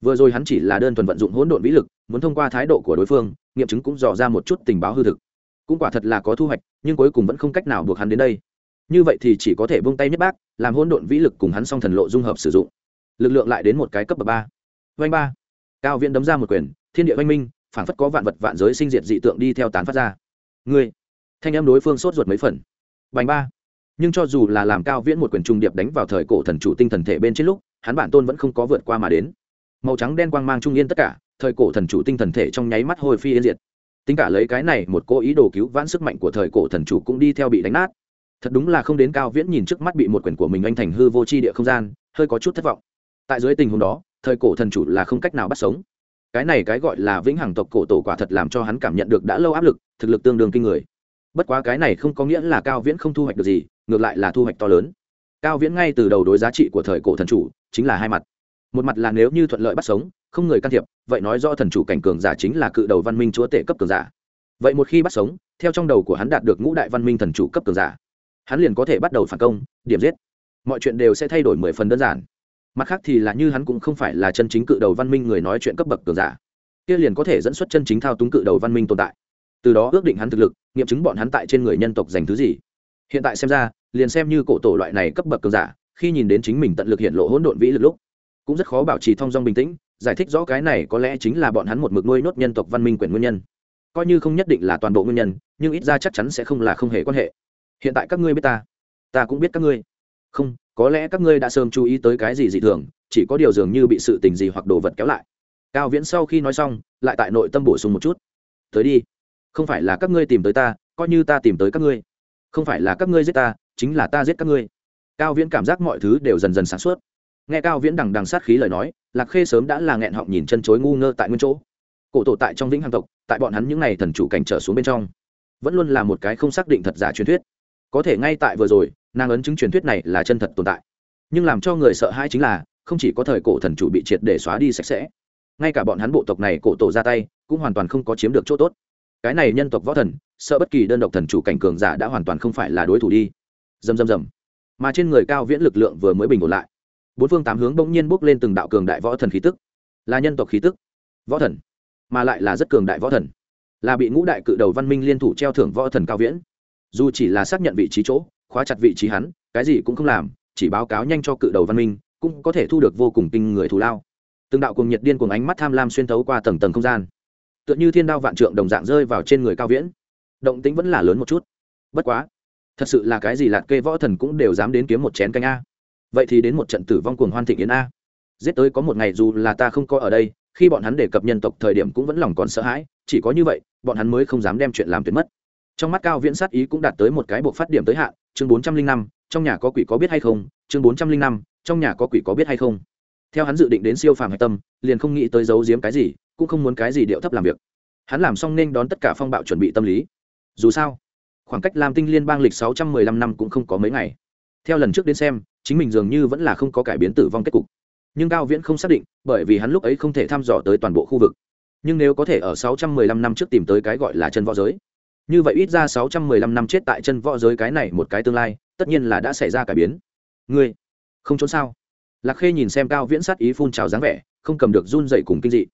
Vừa rồi hắn chỉ là đơn thuần vận dụng hỗn độn vĩ lực, muốn thông qua thái độ của đối phương, nghiệm chứng cũng dò ra một chút tình báo hư thực. Cũng quả thật là có thu hoạch, nhưng cuối cùng vẫn không cách nào buộc hắn đến đây. Như vậy thì chỉ có thể buông tay nhất bác, làm hỗn độn vĩ lực cùng hắn song thần lộ dung hợp sử dụng. Lực lượng lại đến một cái cấp bậc ba. Vanh ba. Cao viễn đấm ra một quyền, thiên địa oanh minh phản phất có vạn vật vạn giới sinh diệt dị tượng đi theo tán phát ra. Ngươi. Thanh em đối phương sốt ruột mấy phần. Bành ba nhưng cho dù là làm cao viễn một quyền trung điệp đánh vào thời cổ thần chủ tinh thần thể bên trên lúc, hắn bản tôn vẫn không có vượt qua mà đến. Màu trắng đen quang mang trung yên tất cả, thời cổ thần chủ tinh thần thể trong nháy mắt hồi phi yên diệt. Tính cả lấy cái này, một cô ý đồ cứu vãn sức mạnh của thời cổ thần chủ cũng đi theo bị đánh nát. Thật đúng là không đến cao viễn nhìn trước mắt bị một quyền của mình anh thành hư vô c h i địa không gian, hơi có chút thất vọng. Tại dưới tình huống đó, thời cổ thần chủ là không cách nào bắt sống. Cái này cái gọi là vĩnh hằng tộc cổ tổ quả thật làm cho hắn cảm nhận được đã lâu áp lực, thực lực tương đương kinh người bất quá cái này không có nghĩa là cao viễn không thu hoạch được gì, ngược lại là thu hoạch to lớn. Cao viễn ngay từ đầu đối giá trị của thời cổ thần chủ chính là hai mặt. Một mặt là nếu như thuận lợi bắt sống, không người can thiệp, vậy nói do thần chủ cảnh cường giả chính là cự đầu văn minh chúa tể cấp cường giả. Vậy một khi bắt sống, theo trong đầu của hắn đạt được ngũ đại văn minh thần chủ cấp cường giả, hắn liền có thể bắt đầu phản công, điểm giết. Mọi chuyện đều sẽ thay đổi mười phần đơn giản. Mặt khác thì là như hắn cũng không phải là chân chính cự đầu văn minh người nói chuyện cấp bậc cường giả, kia liền có thể dẫn xuất chân chính thao túng cự đầu văn minh tồn tại từ đó ước định hắn thực lực, nghiệm chứng bọn hắn tại trên người nhân tộc dành thứ gì. Hiện tại xem ra, liền xem như cổ tổ loại này cấp bậc cường giả, khi nhìn đến chính mình tận lực hiện lộ hỗn độn vĩ lực lúc, cũng rất khó bảo trì thong dong bình tĩnh, giải thích rõ cái này có lẽ chính là bọn hắn một mực nuôi nốt nhân tộc văn minh quyền nguyên nhân. Coi như không nhất định là toàn bộ nguyên nhân, nhưng ít ra chắc chắn sẽ không là không hề quan hệ. Hiện tại các ngươi biết ta ta cũng biết các ngươi. Không, có lẽ các ngươi đã sớm chú ý tới cái gì dị thường, chỉ có điều dường như bị sự tình gì hoặc đồ vật kéo lại. Cao viễn sau khi nói xong, lại tại nội tâm bổ sung một chút. Tới đi không phải là các ngươi tìm tới ta, coi như ta tìm tới các ngươi. Không phải là các ngươi giết ta, chính là ta giết các ngươi. Cao viễn cảm giác mọi thứ đều dần dần sáng suốt. Nghe cao viễn đằng đằng sát khí lời nói, lạc khê sớm đã là nghẹn họng nhìn chân chối ngu ngơ tại nguyên chỗ. Cổ tổ tại trong vĩnh hằng tộc, tại bọn hắn những n à y thần chủ cảnh trở xuống bên trong, vẫn luôn là một cái không xác định thật giả truyền thuyết. Có thể ngay tại vừa rồi, nàng ấn chứng truyền thuyết này là chân thật tồn tại. Nhưng làm cho người sợ hãi chính là, không chỉ có thời cổ thần chủ bị triệt để xóa đi sạch sẽ, ngay cả bọn hắn bộ tộc này cổ tổ ra tay, cũng hoàn toàn không có chiếm được chỗ tốt cái này nhân tộc võ thần, sợ bất kỳ đơn độc thần chủ cảnh cường giả đã hoàn toàn không phải là đối thủ đi. Dầm dầm dầm mà trên người cao viễn lực lượng vừa mới bình ổn lại. Bốn phương tám hướng bỗng nhiên bốc lên từng đạo cường đại võ thần khí tức. Là nhân tộc khí tức. Võ thần. Mà lại là rất cường đại võ thần. Là bị ngũ đại cự đầu văn minh liên thủ treo thưởng võ thần cao viễn. Dù chỉ là xác nhận vị trí chỗ, khóa chặt vị trí hắn, cái gì cũng không làm, chỉ báo cáo nhanh cho cự đầu văn minh, cũng có thể thu được vô cùng kinh người thù lao. Từng đạo cùng nhiệt điên cùng ánh mắt tham lam xuyên thấu qua tầng tầng không gian tựa như thiên đao vạn trượng đồng dạng rơi vào trên người cao viễn. Động tính vẫn là lớn một chút. Bất quá, thật sự là cái gì lạt kê võ thần cũng đều dám đến kiếm một chén canh a. Vậy thì đến một trận tử vong cuồng hoan thịnh yến a. Giết tới có một ngày dù là ta không có ở đây, khi bọn hắn đề cập nhân tộc thời điểm cũng vẫn lòng còn sợ hãi, chỉ có như vậy, bọn hắn mới không dám đem chuyện làm tuyệt mất. Trong mắt cao viễn sát ý cũng đạt tới một cái buộc phát điểm tới hạn, chương bốn trăm linh năm, trong nhà có quỷ có biết hay không, chương bốn trăm linh năm, trong nhà có quỷ có biết hay không. Theo hắn dự định đến siêu phàm hạch tâm, liền không nghĩ tới giấu giếm cái gì cũng không muốn cái gì điệu thấp làm việc. Hắn làm xong nên đón tất cả phong bạo chuẩn bị tâm lý. Dù sao, khoảng cách làm tinh liên bang lịch sáu trăm mười lăm năm cũng không có mấy ngày. Theo lần trước đến xem, chính mình dường như vẫn là không có cải biến tử vong kết cục. Nhưng cao viễn không xác định, bởi vì hắn lúc ấy không thể thăm dò tới toàn bộ khu vực. Nhưng nếu có thể ở sáu trăm mười lăm năm trước tìm tới cái gọi là chân võ giới, như vậy ít ra sáu trăm mười lăm năm chết tại chân võ giới cái này một cái tương lai, tất nhiên là đã xảy ra cải biến. Ngươi, không trốn sao? Lạc khê nhìn xem cao viễn sát ý phun trào dáng vẻ, không cầm được run dậy cùng kinh dị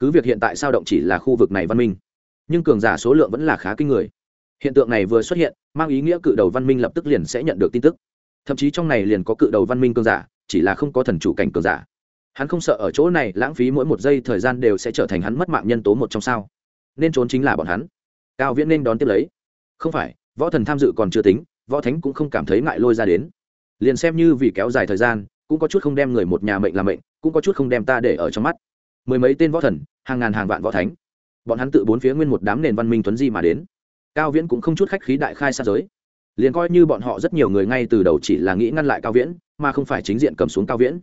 cứ việc hiện tại sao động chỉ là khu vực này văn minh, nhưng cường giả số lượng vẫn là khá kinh người. Hiện tượng này vừa xuất hiện, mang ý nghĩa cự đầu văn minh lập tức liền sẽ nhận được tin tức. Thậm chí trong này liền có cự đầu văn minh cường giả, chỉ là không có thần chủ cảnh cường giả. Hắn không sợ ở chỗ này lãng phí mỗi một giây thời gian đều sẽ trở thành hắn mất mạng nhân tố một trong sao. Nên trốn chính là bọn hắn. Cao viễn nên đón tiếp lấy. Không phải, võ thần tham dự còn chưa tính, võ thánh cũng không cảm thấy ngại lôi ra đến. Liền xem như vì kéo dài thời gian, cũng có chút không đem người một nhà mệnh làm mệnh, cũng có chút không đem ta để ở trong mắt mười mấy tên võ thần, hàng ngàn hàng vạn võ thánh. Bọn hắn tự bốn phía nguyên một đám nền văn minh tuấn di mà đến. Cao viễn cũng không chút khách khí đại khai sát giới. Liền coi như bọn họ rất nhiều người ngay từ đầu chỉ là nghĩ ngăn lại cao viễn, mà không phải chính diện cầm xuống cao viễn.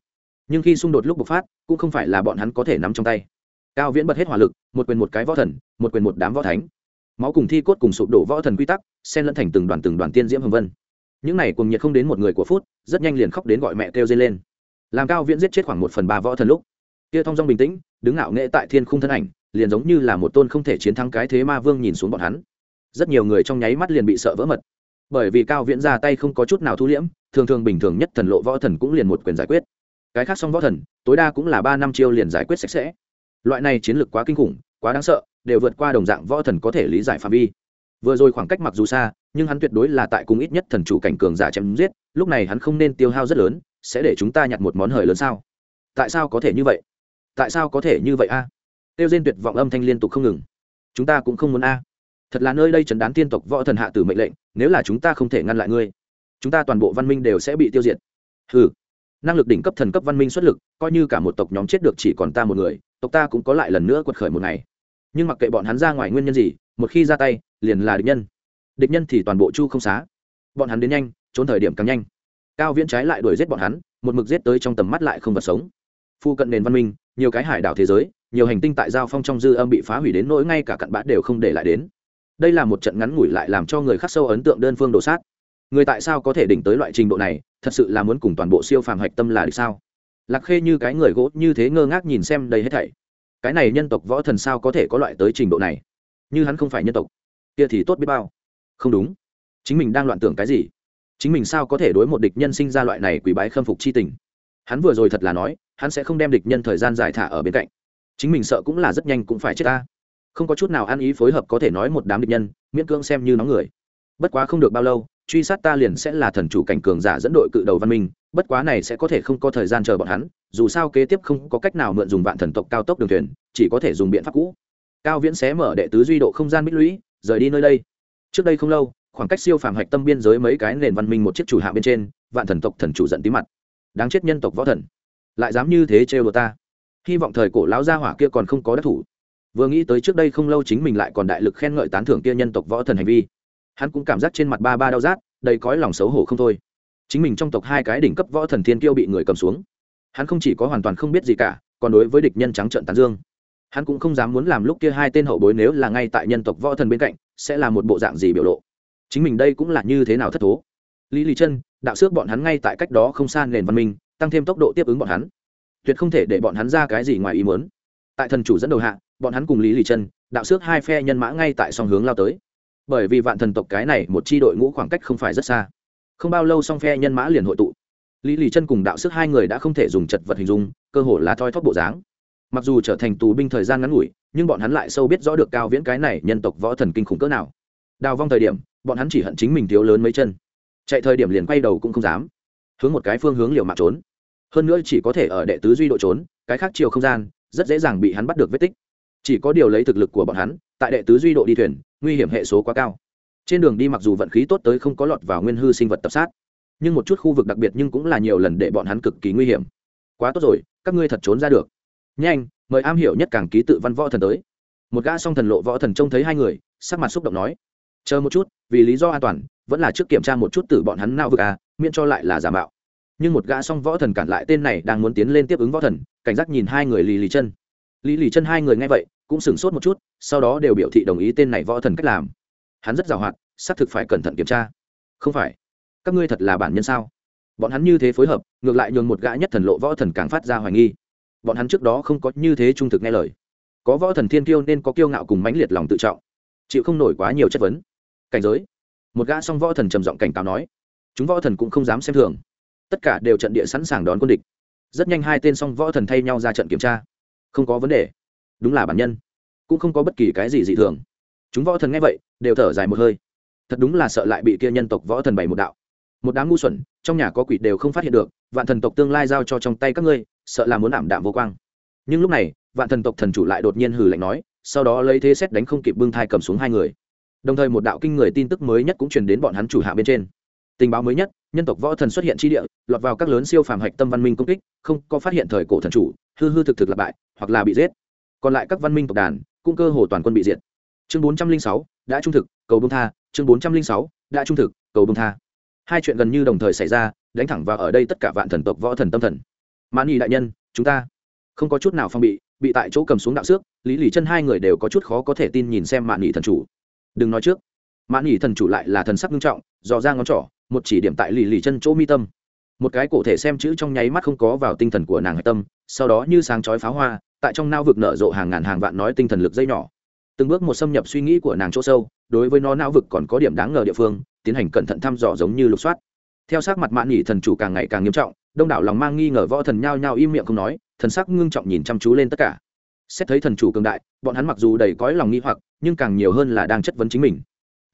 Nhưng khi xung đột lúc bộc phát, cũng không phải là bọn hắn có thể nắm trong tay. Cao viễn bật hết hỏa lực, một quyền một cái võ thần, một quyền một đám võ thánh. Máu cùng thi cốt cùng sụp đổ võ thần quy tắc, xen lẫn thành từng đoàn từng đoàn tiên diễm hồng vân. Những này cùng nhiệt không đến một người của phút, rất nhanh liền khóc đến gọi mẹ kêu dây lên. Làm cao viễn giết chết khoảng một phần ba võ thần lúc kia thong dong bình tĩnh, đứng ngạo nghệ tại thiên khung thân ảnh, liền giống như là một tôn không thể chiến thắng cái thế ma vương nhìn xuống bọn hắn. Rất nhiều người trong nháy mắt liền bị sợ vỡ mật. Bởi vì cao viễn ra tay không có chút nào thu liễm, thường thường bình thường nhất thần lộ võ thần cũng liền một quyền giải quyết. Cái khác xong võ thần, tối đa cũng là ba năm chiêu liền giải quyết sạch sẽ. Loại này chiến lược quá kinh khủng, quá đáng sợ, đều vượt qua đồng dạng võ thần có thể lý giải phạm vi. Vừa rồi khoảng cách mặc dù xa, nhưng hắn tuyệt đối là tại cùng ít nhất thần chủ cảnh cường giả chém giết, lúc này hắn không nên tiêu hao rất lớn, sẽ để chúng ta nhặt một món hời lớn sao? Tại sao có thể như vậy? Tại sao có thể như vậy a? Tiêu diên tuyệt vọng âm thanh liên tục không ngừng. Chúng ta cũng không muốn a. Thật là nơi đây trấn đán tiên tộc võ thần hạ tử mệnh lệnh nếu là chúng ta không thể ngăn lại ngươi chúng ta toàn bộ văn minh đều sẽ bị tiêu diệt. Hừ, năng lực đỉnh cấp thần cấp văn minh xuất lực coi như cả một tộc nhóm chết được chỉ còn ta một người tộc ta cũng có lại lần nữa quật khởi một ngày. Nhưng mặc kệ bọn hắn ra ngoài nguyên nhân gì một khi ra tay liền là địch nhân. Địch nhân thì toàn bộ chu không xá. Bọn hắn đến nhanh trốn thời điểm càng nhanh. Cao viễn trái lại đuổi giết bọn hắn một mực giết tới trong tầm mắt lại không vật sống. Phu cận nền văn minh nhiều cái hải đảo thế giới, nhiều hành tinh tại giao phong trong dư âm bị phá hủy đến nỗi ngay cả cặn bã đều không để lại đến. Đây là một trận ngắn ngủi lại làm cho người khắc sâu ấn tượng đơn phương đổ sát. Người tại sao có thể đỉnh tới loại trình độ này, thật sự là muốn cùng toàn bộ siêu phàm hạch tâm là được sao? Lạc khê như cái người gỗ như thế ngơ ngác nhìn xem đầy hết thảy. Cái này nhân tộc võ thần sao có thể có loại tới trình độ này? Như hắn không phải nhân tộc, kia thì tốt biết bao. Không đúng. Chính mình đang loạn tưởng cái gì? Chính mình sao có thể đối một địch nhân sinh ra loại này quỷ bái khâm phục chi tình? Hắn vừa rồi thật là nói hắn sẽ không đem địch nhân thời gian dài thả ở bên cạnh. Chính mình sợ cũng là rất nhanh cũng phải chết ta. Không có chút nào ăn ý phối hợp có thể nói một đám địch nhân, miễn cưỡng xem như nó người. Bất quá không được bao lâu, truy sát ta liền sẽ là thần chủ cảnh cường giả dẫn đội cự đầu văn minh, bất quá này sẽ có thể không có thời gian chờ bọn hắn, dù sao kế tiếp không có cách nào mượn dùng vạn thần tộc cao tốc đường thuyền, chỉ có thể dùng biện pháp cũ. Cao viễn xé mở đệ tứ duy độ không gian bích lũy, rời đi nơi đây. Trước đây không lâu, khoảng cách siêu phàm hạch tâm biên giới mấy cái nền văn minh một chiếc chủ hạ bên trên, vạn thần tộc thần chủ giận tí mặt. Đáng chết nhân tộc võ thần lại dám như thế trêu đồ ta. Hy vọng thời cổ lão gia hỏa kia còn không có đắc thủ. Vừa nghĩ tới trước đây không lâu chính mình lại còn đại lực khen ngợi tán thưởng kia nhân tộc võ thần hành vi. Hắn cũng cảm giác trên mặt ba ba đau rát, đầy cõi lòng xấu hổ không thôi. Chính mình trong tộc hai cái đỉnh cấp võ thần thiên kiêu bị người cầm xuống. Hắn không chỉ có hoàn toàn không biết gì cả, còn đối với địch nhân trắng trợn tán dương. Hắn cũng không dám muốn làm lúc kia hai tên hậu bối nếu là ngay tại nhân tộc võ thần bên cạnh, sẽ là một bộ dạng gì biểu lộ. Chính mình đây cũng là như thế nào thất thố. Lý lý chân, đạo xước bọn hắn ngay tại cách đó không xa nền văn minh tăng thêm tốc độ tiếp ứng bọn hắn. Tuyệt không thể để bọn hắn ra cái gì ngoài ý muốn. Tại thần chủ dẫn đầu hạ, bọn hắn cùng lý Lì chân đạo xước hai phe nhân mã ngay tại song hướng lao tới. Bởi vì vạn thần tộc cái này một c h i đội ngũ khoảng cách không phải rất xa. Không bao lâu song phe nhân mã liền hội tụ. Lý lì chân cùng đạo sức hai người đã không thể dùng chật vật hình dung, cơ hồ là thoi thóp bộ dáng. Mặc dù trở thành tù binh thời gian ngắn ngủi, nhưng bọn hắn lại sâu biết rõ được cao viễn cái này nhân tộc võ thần kinh khủng cỡ nào. Đào vong thời điểm, bọn hắn chỉ hận chính mình thiếu lớn mấy chân. Chạy thời điểm liền quay đầu cũng không dám hướng một cái phương hướng liều mạng trốn. Hơn nữa chỉ có thể ở đệ tứ duy độ trốn, cái khác chiều không gian, rất dễ dàng bị hắn bắt được vết tích. Chỉ có điều lấy thực lực của bọn hắn, tại đệ tứ duy độ đi thuyền, nguy hiểm hệ số quá cao. Trên đường đi mặc dù vận khí tốt tới không có lọt vào nguyên hư sinh vật tập sát, nhưng một chút khu vực đặc biệt nhưng cũng là nhiều lần để bọn hắn cực kỳ nguy hiểm. Quá tốt rồi, các ngươi thật trốn ra được. Nhanh, mời am hiểu nhất càng ký tự văn võ thần tới. Một gã song thần lộ võ thần trông thấy hai người, sắc mặt xúc động nói, chờ một chút, vì lý do an toàn, vẫn là trước kiểm tra một chút từ bọn hắn nào vực à miễn cho lại là giả mạo. Nhưng một gã song võ thần cản lại tên này đang muốn tiến lên tiếp ứng võ thần, cảnh giác nhìn hai người lì lì chân. Lì lì chân hai người nghe vậy, cũng sửng sốt một chút, sau đó đều biểu thị đồng ý tên này võ thần cách làm. Hắn rất giàu hoạt xác thực phải cẩn thận kiểm tra. Không phải. Các ngươi thật là bản nhân sao? Bọn hắn như thế phối hợp, ngược lại nhường một gã nhất thần lộ võ thần càng phát ra hoài nghi. Bọn hắn trước đó không có như thế trung thực nghe lời. Có võ thần thiên kiêu nên có kiêu ngạo cùng mãnh liệt lòng tự trọng, chịu không nổi quá nhiều chất vấn. Cảnh giới. Một gã song võ thần trầm giọng cảnh cáo nói chúng võ thần cũng không dám xem thường. Tất cả đều trận địa sẵn sàng đón quân địch. Rất nhanh hai tên song võ thần thay nhau ra trận kiểm tra. Không có vấn đề. Đúng là bản nhân. Cũng không có bất kỳ cái gì dị thường. Chúng võ thần nghe vậy, đều thở dài một hơi. Thật đúng là sợ lại bị kia nhân tộc võ thần bày một đạo. Một đám ngu xuẩn, trong nhà có quỷ đều không phát hiện được, vạn thần tộc tương lai giao cho trong tay các ngươi, sợ là muốn ảm đạm vô quang. Nhưng lúc này, vạn thần tộc thần chủ lại đột nhiên hừ lạnh nói, sau đó lấy thế xét đánh không kịp bưng thai cầm xuống hai người. Đồng thời một đạo kinh người tin tức mới nhất cũng truyền đến bọn hắn chủ hạ bên trên tình báo mới nhất, nhân tộc võ thần xuất hiện tri địa, lọt vào các lớn siêu phàm hạch tâm văn minh công kích, không có phát hiện thời cổ thần chủ, hư hư thực thực lặp bại, hoặc là bị giết. Còn lại các văn minh tộc đàn, cũng cơ hồ toàn quân bị diệt. Chương bốn trăm linh sáu, đã trung thực, cầu bông tha. Chương bốn trăm linh sáu, đã trung thực, cầu bông tha. Hai chuyện gần như đồng thời xảy ra, đánh thẳng vào ở đây tất cả vạn thần tộc võ thần tâm thần. Mãn y đại nhân, chúng ta không có chút nào phong bị bị tại chỗ cầm xuống đạo xước, lý lì chân hai người đều có chút khó có thể tin nhìn xem mạn nhị thần chủ. Đừng nói trước mạn nhị thần chủ lại là thần sắc nghiêm trọng, dò ra ngón trỏ một chỉ điểm tại lì lì chân chỗ mi tâm. Một cái cổ thể xem chữ trong nháy mắt không có vào tinh thần của nàng hạch tâm, sau đó như sáng chói pháo hoa, tại trong nao vực nở rộ hàng ngàn hàng vạn nói tinh thần lực dây nhỏ. Từng bước một xâm nhập suy nghĩ của nàng chỗ sâu, đối với nó não vực còn có điểm đáng ngờ địa phương, tiến hành cẩn thận thăm dò giống như lục soát. Theo sát mặt mạn nhị thần chủ càng ngày càng nghiêm trọng, đông đảo lòng mang nghi ngờ võ thần nhao nhao im miệng không nói, thần sắc ngưng trọng nhìn chăm chú lên tất cả. Xét thấy thần chủ cường đại, bọn hắn mặc dù đầy cõi lòng nghi hoặc, nhưng càng nhiều hơn là đang chất vấn chính mình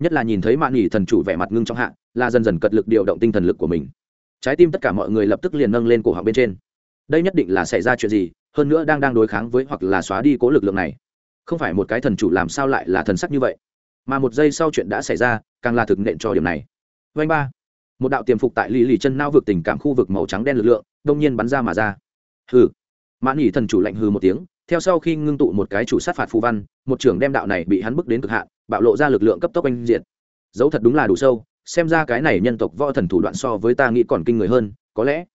nhất là nhìn thấy mạn nghỉ thần chủ vẻ mặt ngưng trong hạ, là dần dần cật lực điều động tinh thần lực của mình. Trái tim tất cả mọi người lập tức liền nâng lên cổ họng bên trên. Đây nhất định là xảy ra chuyện gì, hơn nữa đang đang đối kháng với hoặc là xóa đi cố lực lượng này. Không phải một cái thần chủ làm sao lại là thần sắc như vậy? Mà một giây sau chuyện đã xảy ra, càng là thực nện cho điểm này. Vanh ba. Một đạo tiềm phục tại lì lì chân nao vực tình cảm khu vực màu trắng đen lực lượng, đông nhiên bắn ra mà ra. Hừ. Mãn nhị thần chủ lạnh hừ một tiếng, theo sau khi ngưng tụ một cái chủ sát phạt phù văn, một trưởng đem đạo này bị hắn bức đến cực hạn bạo lộ ra lực lượng cấp tốc anh diện dấu thật đúng là đủ sâu, xem ra cái này nhân tộc võ thần thủ đoạn so với ta nghĩ còn kinh người hơn, có lẽ,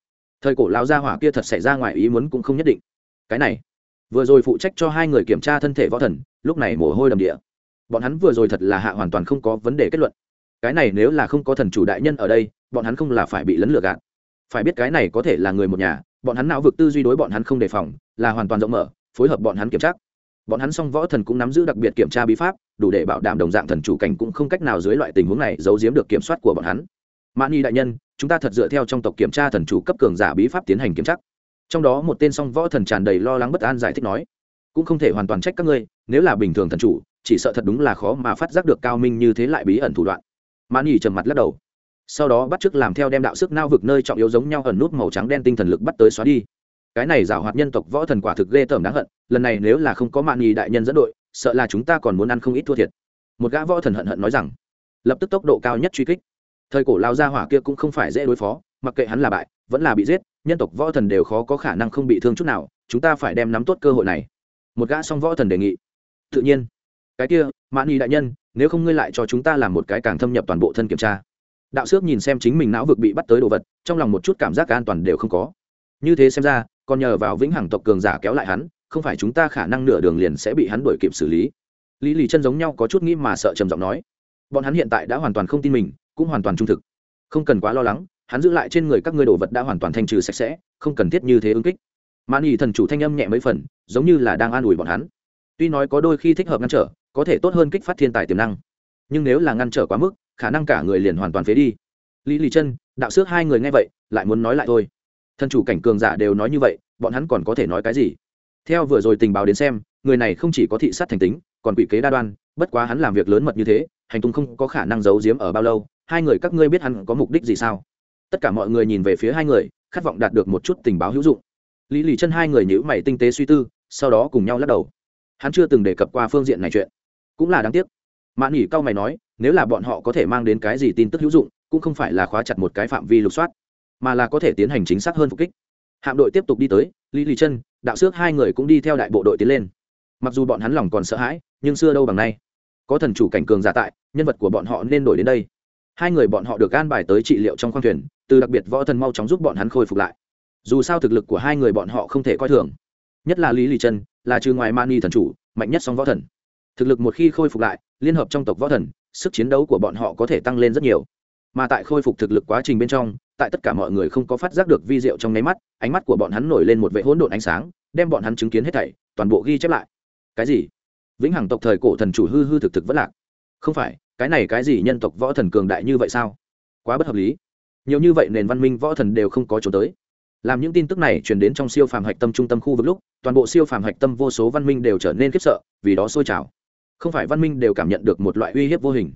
thời cổ lao gia hỏa kia thật xảy ra ngoài ý muốn cũng không nhất định. Cái này, vừa rồi phụ trách cho hai người kiểm tra thân thể võ thần, lúc này mồ hôi đầm địa. Bọn hắn vừa rồi thật là hạ hoàn toàn không có vấn đề kết luận. Cái này nếu là không có thần chủ đại nhân ở đây, bọn hắn không là phải bị lấn lừa gạt. Phải biết cái này có thể là người một nhà, bọn hắn não vực tư duy đối bọn hắn không đề phòng, là hoàn toàn rộng mở, phối hợp bọn hắn kiểm tra. Bọn hắn song võ thần cũng nắm giữ đặc biệt kiểm tra bí pháp đủ để bảo đảm đồng dạng thần chủ cảnh cũng không cách nào dưới loại tình huống này giấu giếm được kiểm soát của bọn hắn. Mạn Nhi đại nhân, chúng ta thật dựa theo trong tộc kiểm tra thần chủ cấp cường giả bí pháp tiến hành kiểm tra. Trong đó một tên song võ thần tràn đầy lo lắng bất an giải thích nói, cũng không thể hoàn toàn trách các ngươi, nếu là bình thường thần chủ, chỉ sợ thật đúng là khó mà phát giác được cao minh như thế lại bí ẩn thủ đoạn. Mạn Nhi trầm mặt lắc đầu. Sau đó bắt chước làm theo đem đạo sức nao vực nơi trọng yếu giống nhau ẩn nút màu trắng đen tinh thần lực bắt tới xóa đi. Cái này giảo hoạt nhân tộc võ thần quả thực ghê tởm đáng hận, lần này nếu là không có mạn Nhi đại nhân dẫn đội sợ là chúng ta còn muốn ăn không ít thua thiệt. Một gã võ thần hận hận nói rằng, lập tức tốc độ cao nhất truy kích. Thời cổ lao gia hỏa kia cũng không phải dễ đối phó, mặc kệ hắn là bại, vẫn là bị giết, nhân tộc võ thần đều khó có khả năng không bị thương chút nào, chúng ta phải đem nắm tốt cơ hội này. Một gã song võ thần đề nghị. Tự nhiên. Cái kia mãn nhì đại nhân, nếu không ngươi lại cho chúng ta làm một cái càng thâm nhập toàn bộ thân kiểm tra. Đạo xước nhìn xem chính mình não vực bị bắt tới đồ vật, trong lòng một chút cảm giác an toàn đều không có. Như thế xem ra, còn nhờ vào vĩnh hằng tộc cường giả kéo lại hắn không phải chúng ta khả năng nửa đường liền sẽ bị hắn đuổi kịp xử lý. Lý lì chân giống nhau có chút nghĩ mà sợ trầm giọng nói. Bọn hắn hiện tại đã hoàn toàn không tin mình, cũng hoàn toàn trung thực. Không cần quá lo lắng, hắn giữ lại trên người các ngươi đồ vật đã hoàn toàn thanh trừ sạch sẽ, không cần thiết như thế ứng kích. Mãn ý thần chủ thanh âm nhẹ mấy phần, giống như là đang an ủi bọn hắn. Tuy nói có đôi khi thích hợp ngăn trở, có thể tốt hơn kích phát thiên tài tiềm năng. Nhưng nếu là ngăn trở quá mức, khả năng cả người liền hoàn toàn phế đi. Lý lì chân, đạo xước hai người nghe vậy, lại muốn nói lại thôi. Thần chủ cảnh cường giả đều nói như vậy, bọn hắn còn có thể nói cái gì? Theo vừa rồi tình báo đến xem, người này không chỉ có thị sát thành tính, còn quỷ kế đa đoan, bất quá hắn làm việc lớn mật như thế, hành tung không có khả năng giấu giếm ở bao lâu, hai người các ngươi biết hắn có mục đích gì sao? Tất cả mọi người nhìn về phía hai người, khát vọng đạt được một chút tình báo hữu dụng. Lý lì chân hai người nhữ mày tinh tế suy tư, sau đó cùng nhau lắc đầu. Hắn chưa từng đề cập qua phương diện này chuyện. Cũng là đáng tiếc. Mạn nghỉ cao mày nói, nếu là bọn họ có thể mang đến cái gì tin tức hữu dụng, cũng không phải là khóa chặt một cái phạm vi lục soát, mà là có thể tiến hành chính xác hơn phục kích hạm đội tiếp tục đi tới, lý lý chân đạo xước hai người cũng đi theo đại bộ đội tiến lên. Mặc dù bọn hắn lòng còn sợ hãi, nhưng xưa đâu bằng nay. Có thần chủ cảnh cường giả tại, nhân vật của bọn họ nên đổi đến đây. Hai người bọn họ được an bài tới trị liệu trong khoang thuyền, từ đặc biệt võ thần mau chóng giúp bọn hắn khôi phục lại. Dù sao thực lực của hai người bọn họ không thể coi thường. Nhất là lý lý chân là trừ ngoài mani thần chủ, mạnh nhất song võ thần. Thực lực một khi khôi phục lại, liên hợp trong tộc võ thần, sức chiến đấu của bọn họ có thể tăng lên rất nhiều. Mà tại khôi phục thực lực quá trình bên trong tại tất cả mọi người không có phát giác được vi diệu trong nháy mắt, ánh mắt của bọn hắn nổi lên một vệ hỗn độn ánh sáng, đem bọn hắn chứng kiến hết thảy, toàn bộ ghi chép lại. Cái gì? Vĩnh hằng tộc thời cổ thần chủ hư hư thực thực vẫn lạc. Không phải, cái này cái gì nhân tộc võ thần cường đại như vậy sao? Quá bất hợp lý. Nhiều như vậy nền văn minh võ thần đều không có chỗ tới. Làm những tin tức này truyền đến trong siêu phàm hạch tâm trung tâm khu vực lúc, toàn bộ siêu phàm hạch tâm vô số văn minh đều trở nên khiếp sợ, vì đó sôi trào. Không phải văn minh đều cảm nhận được một loại uy hiếp vô hình.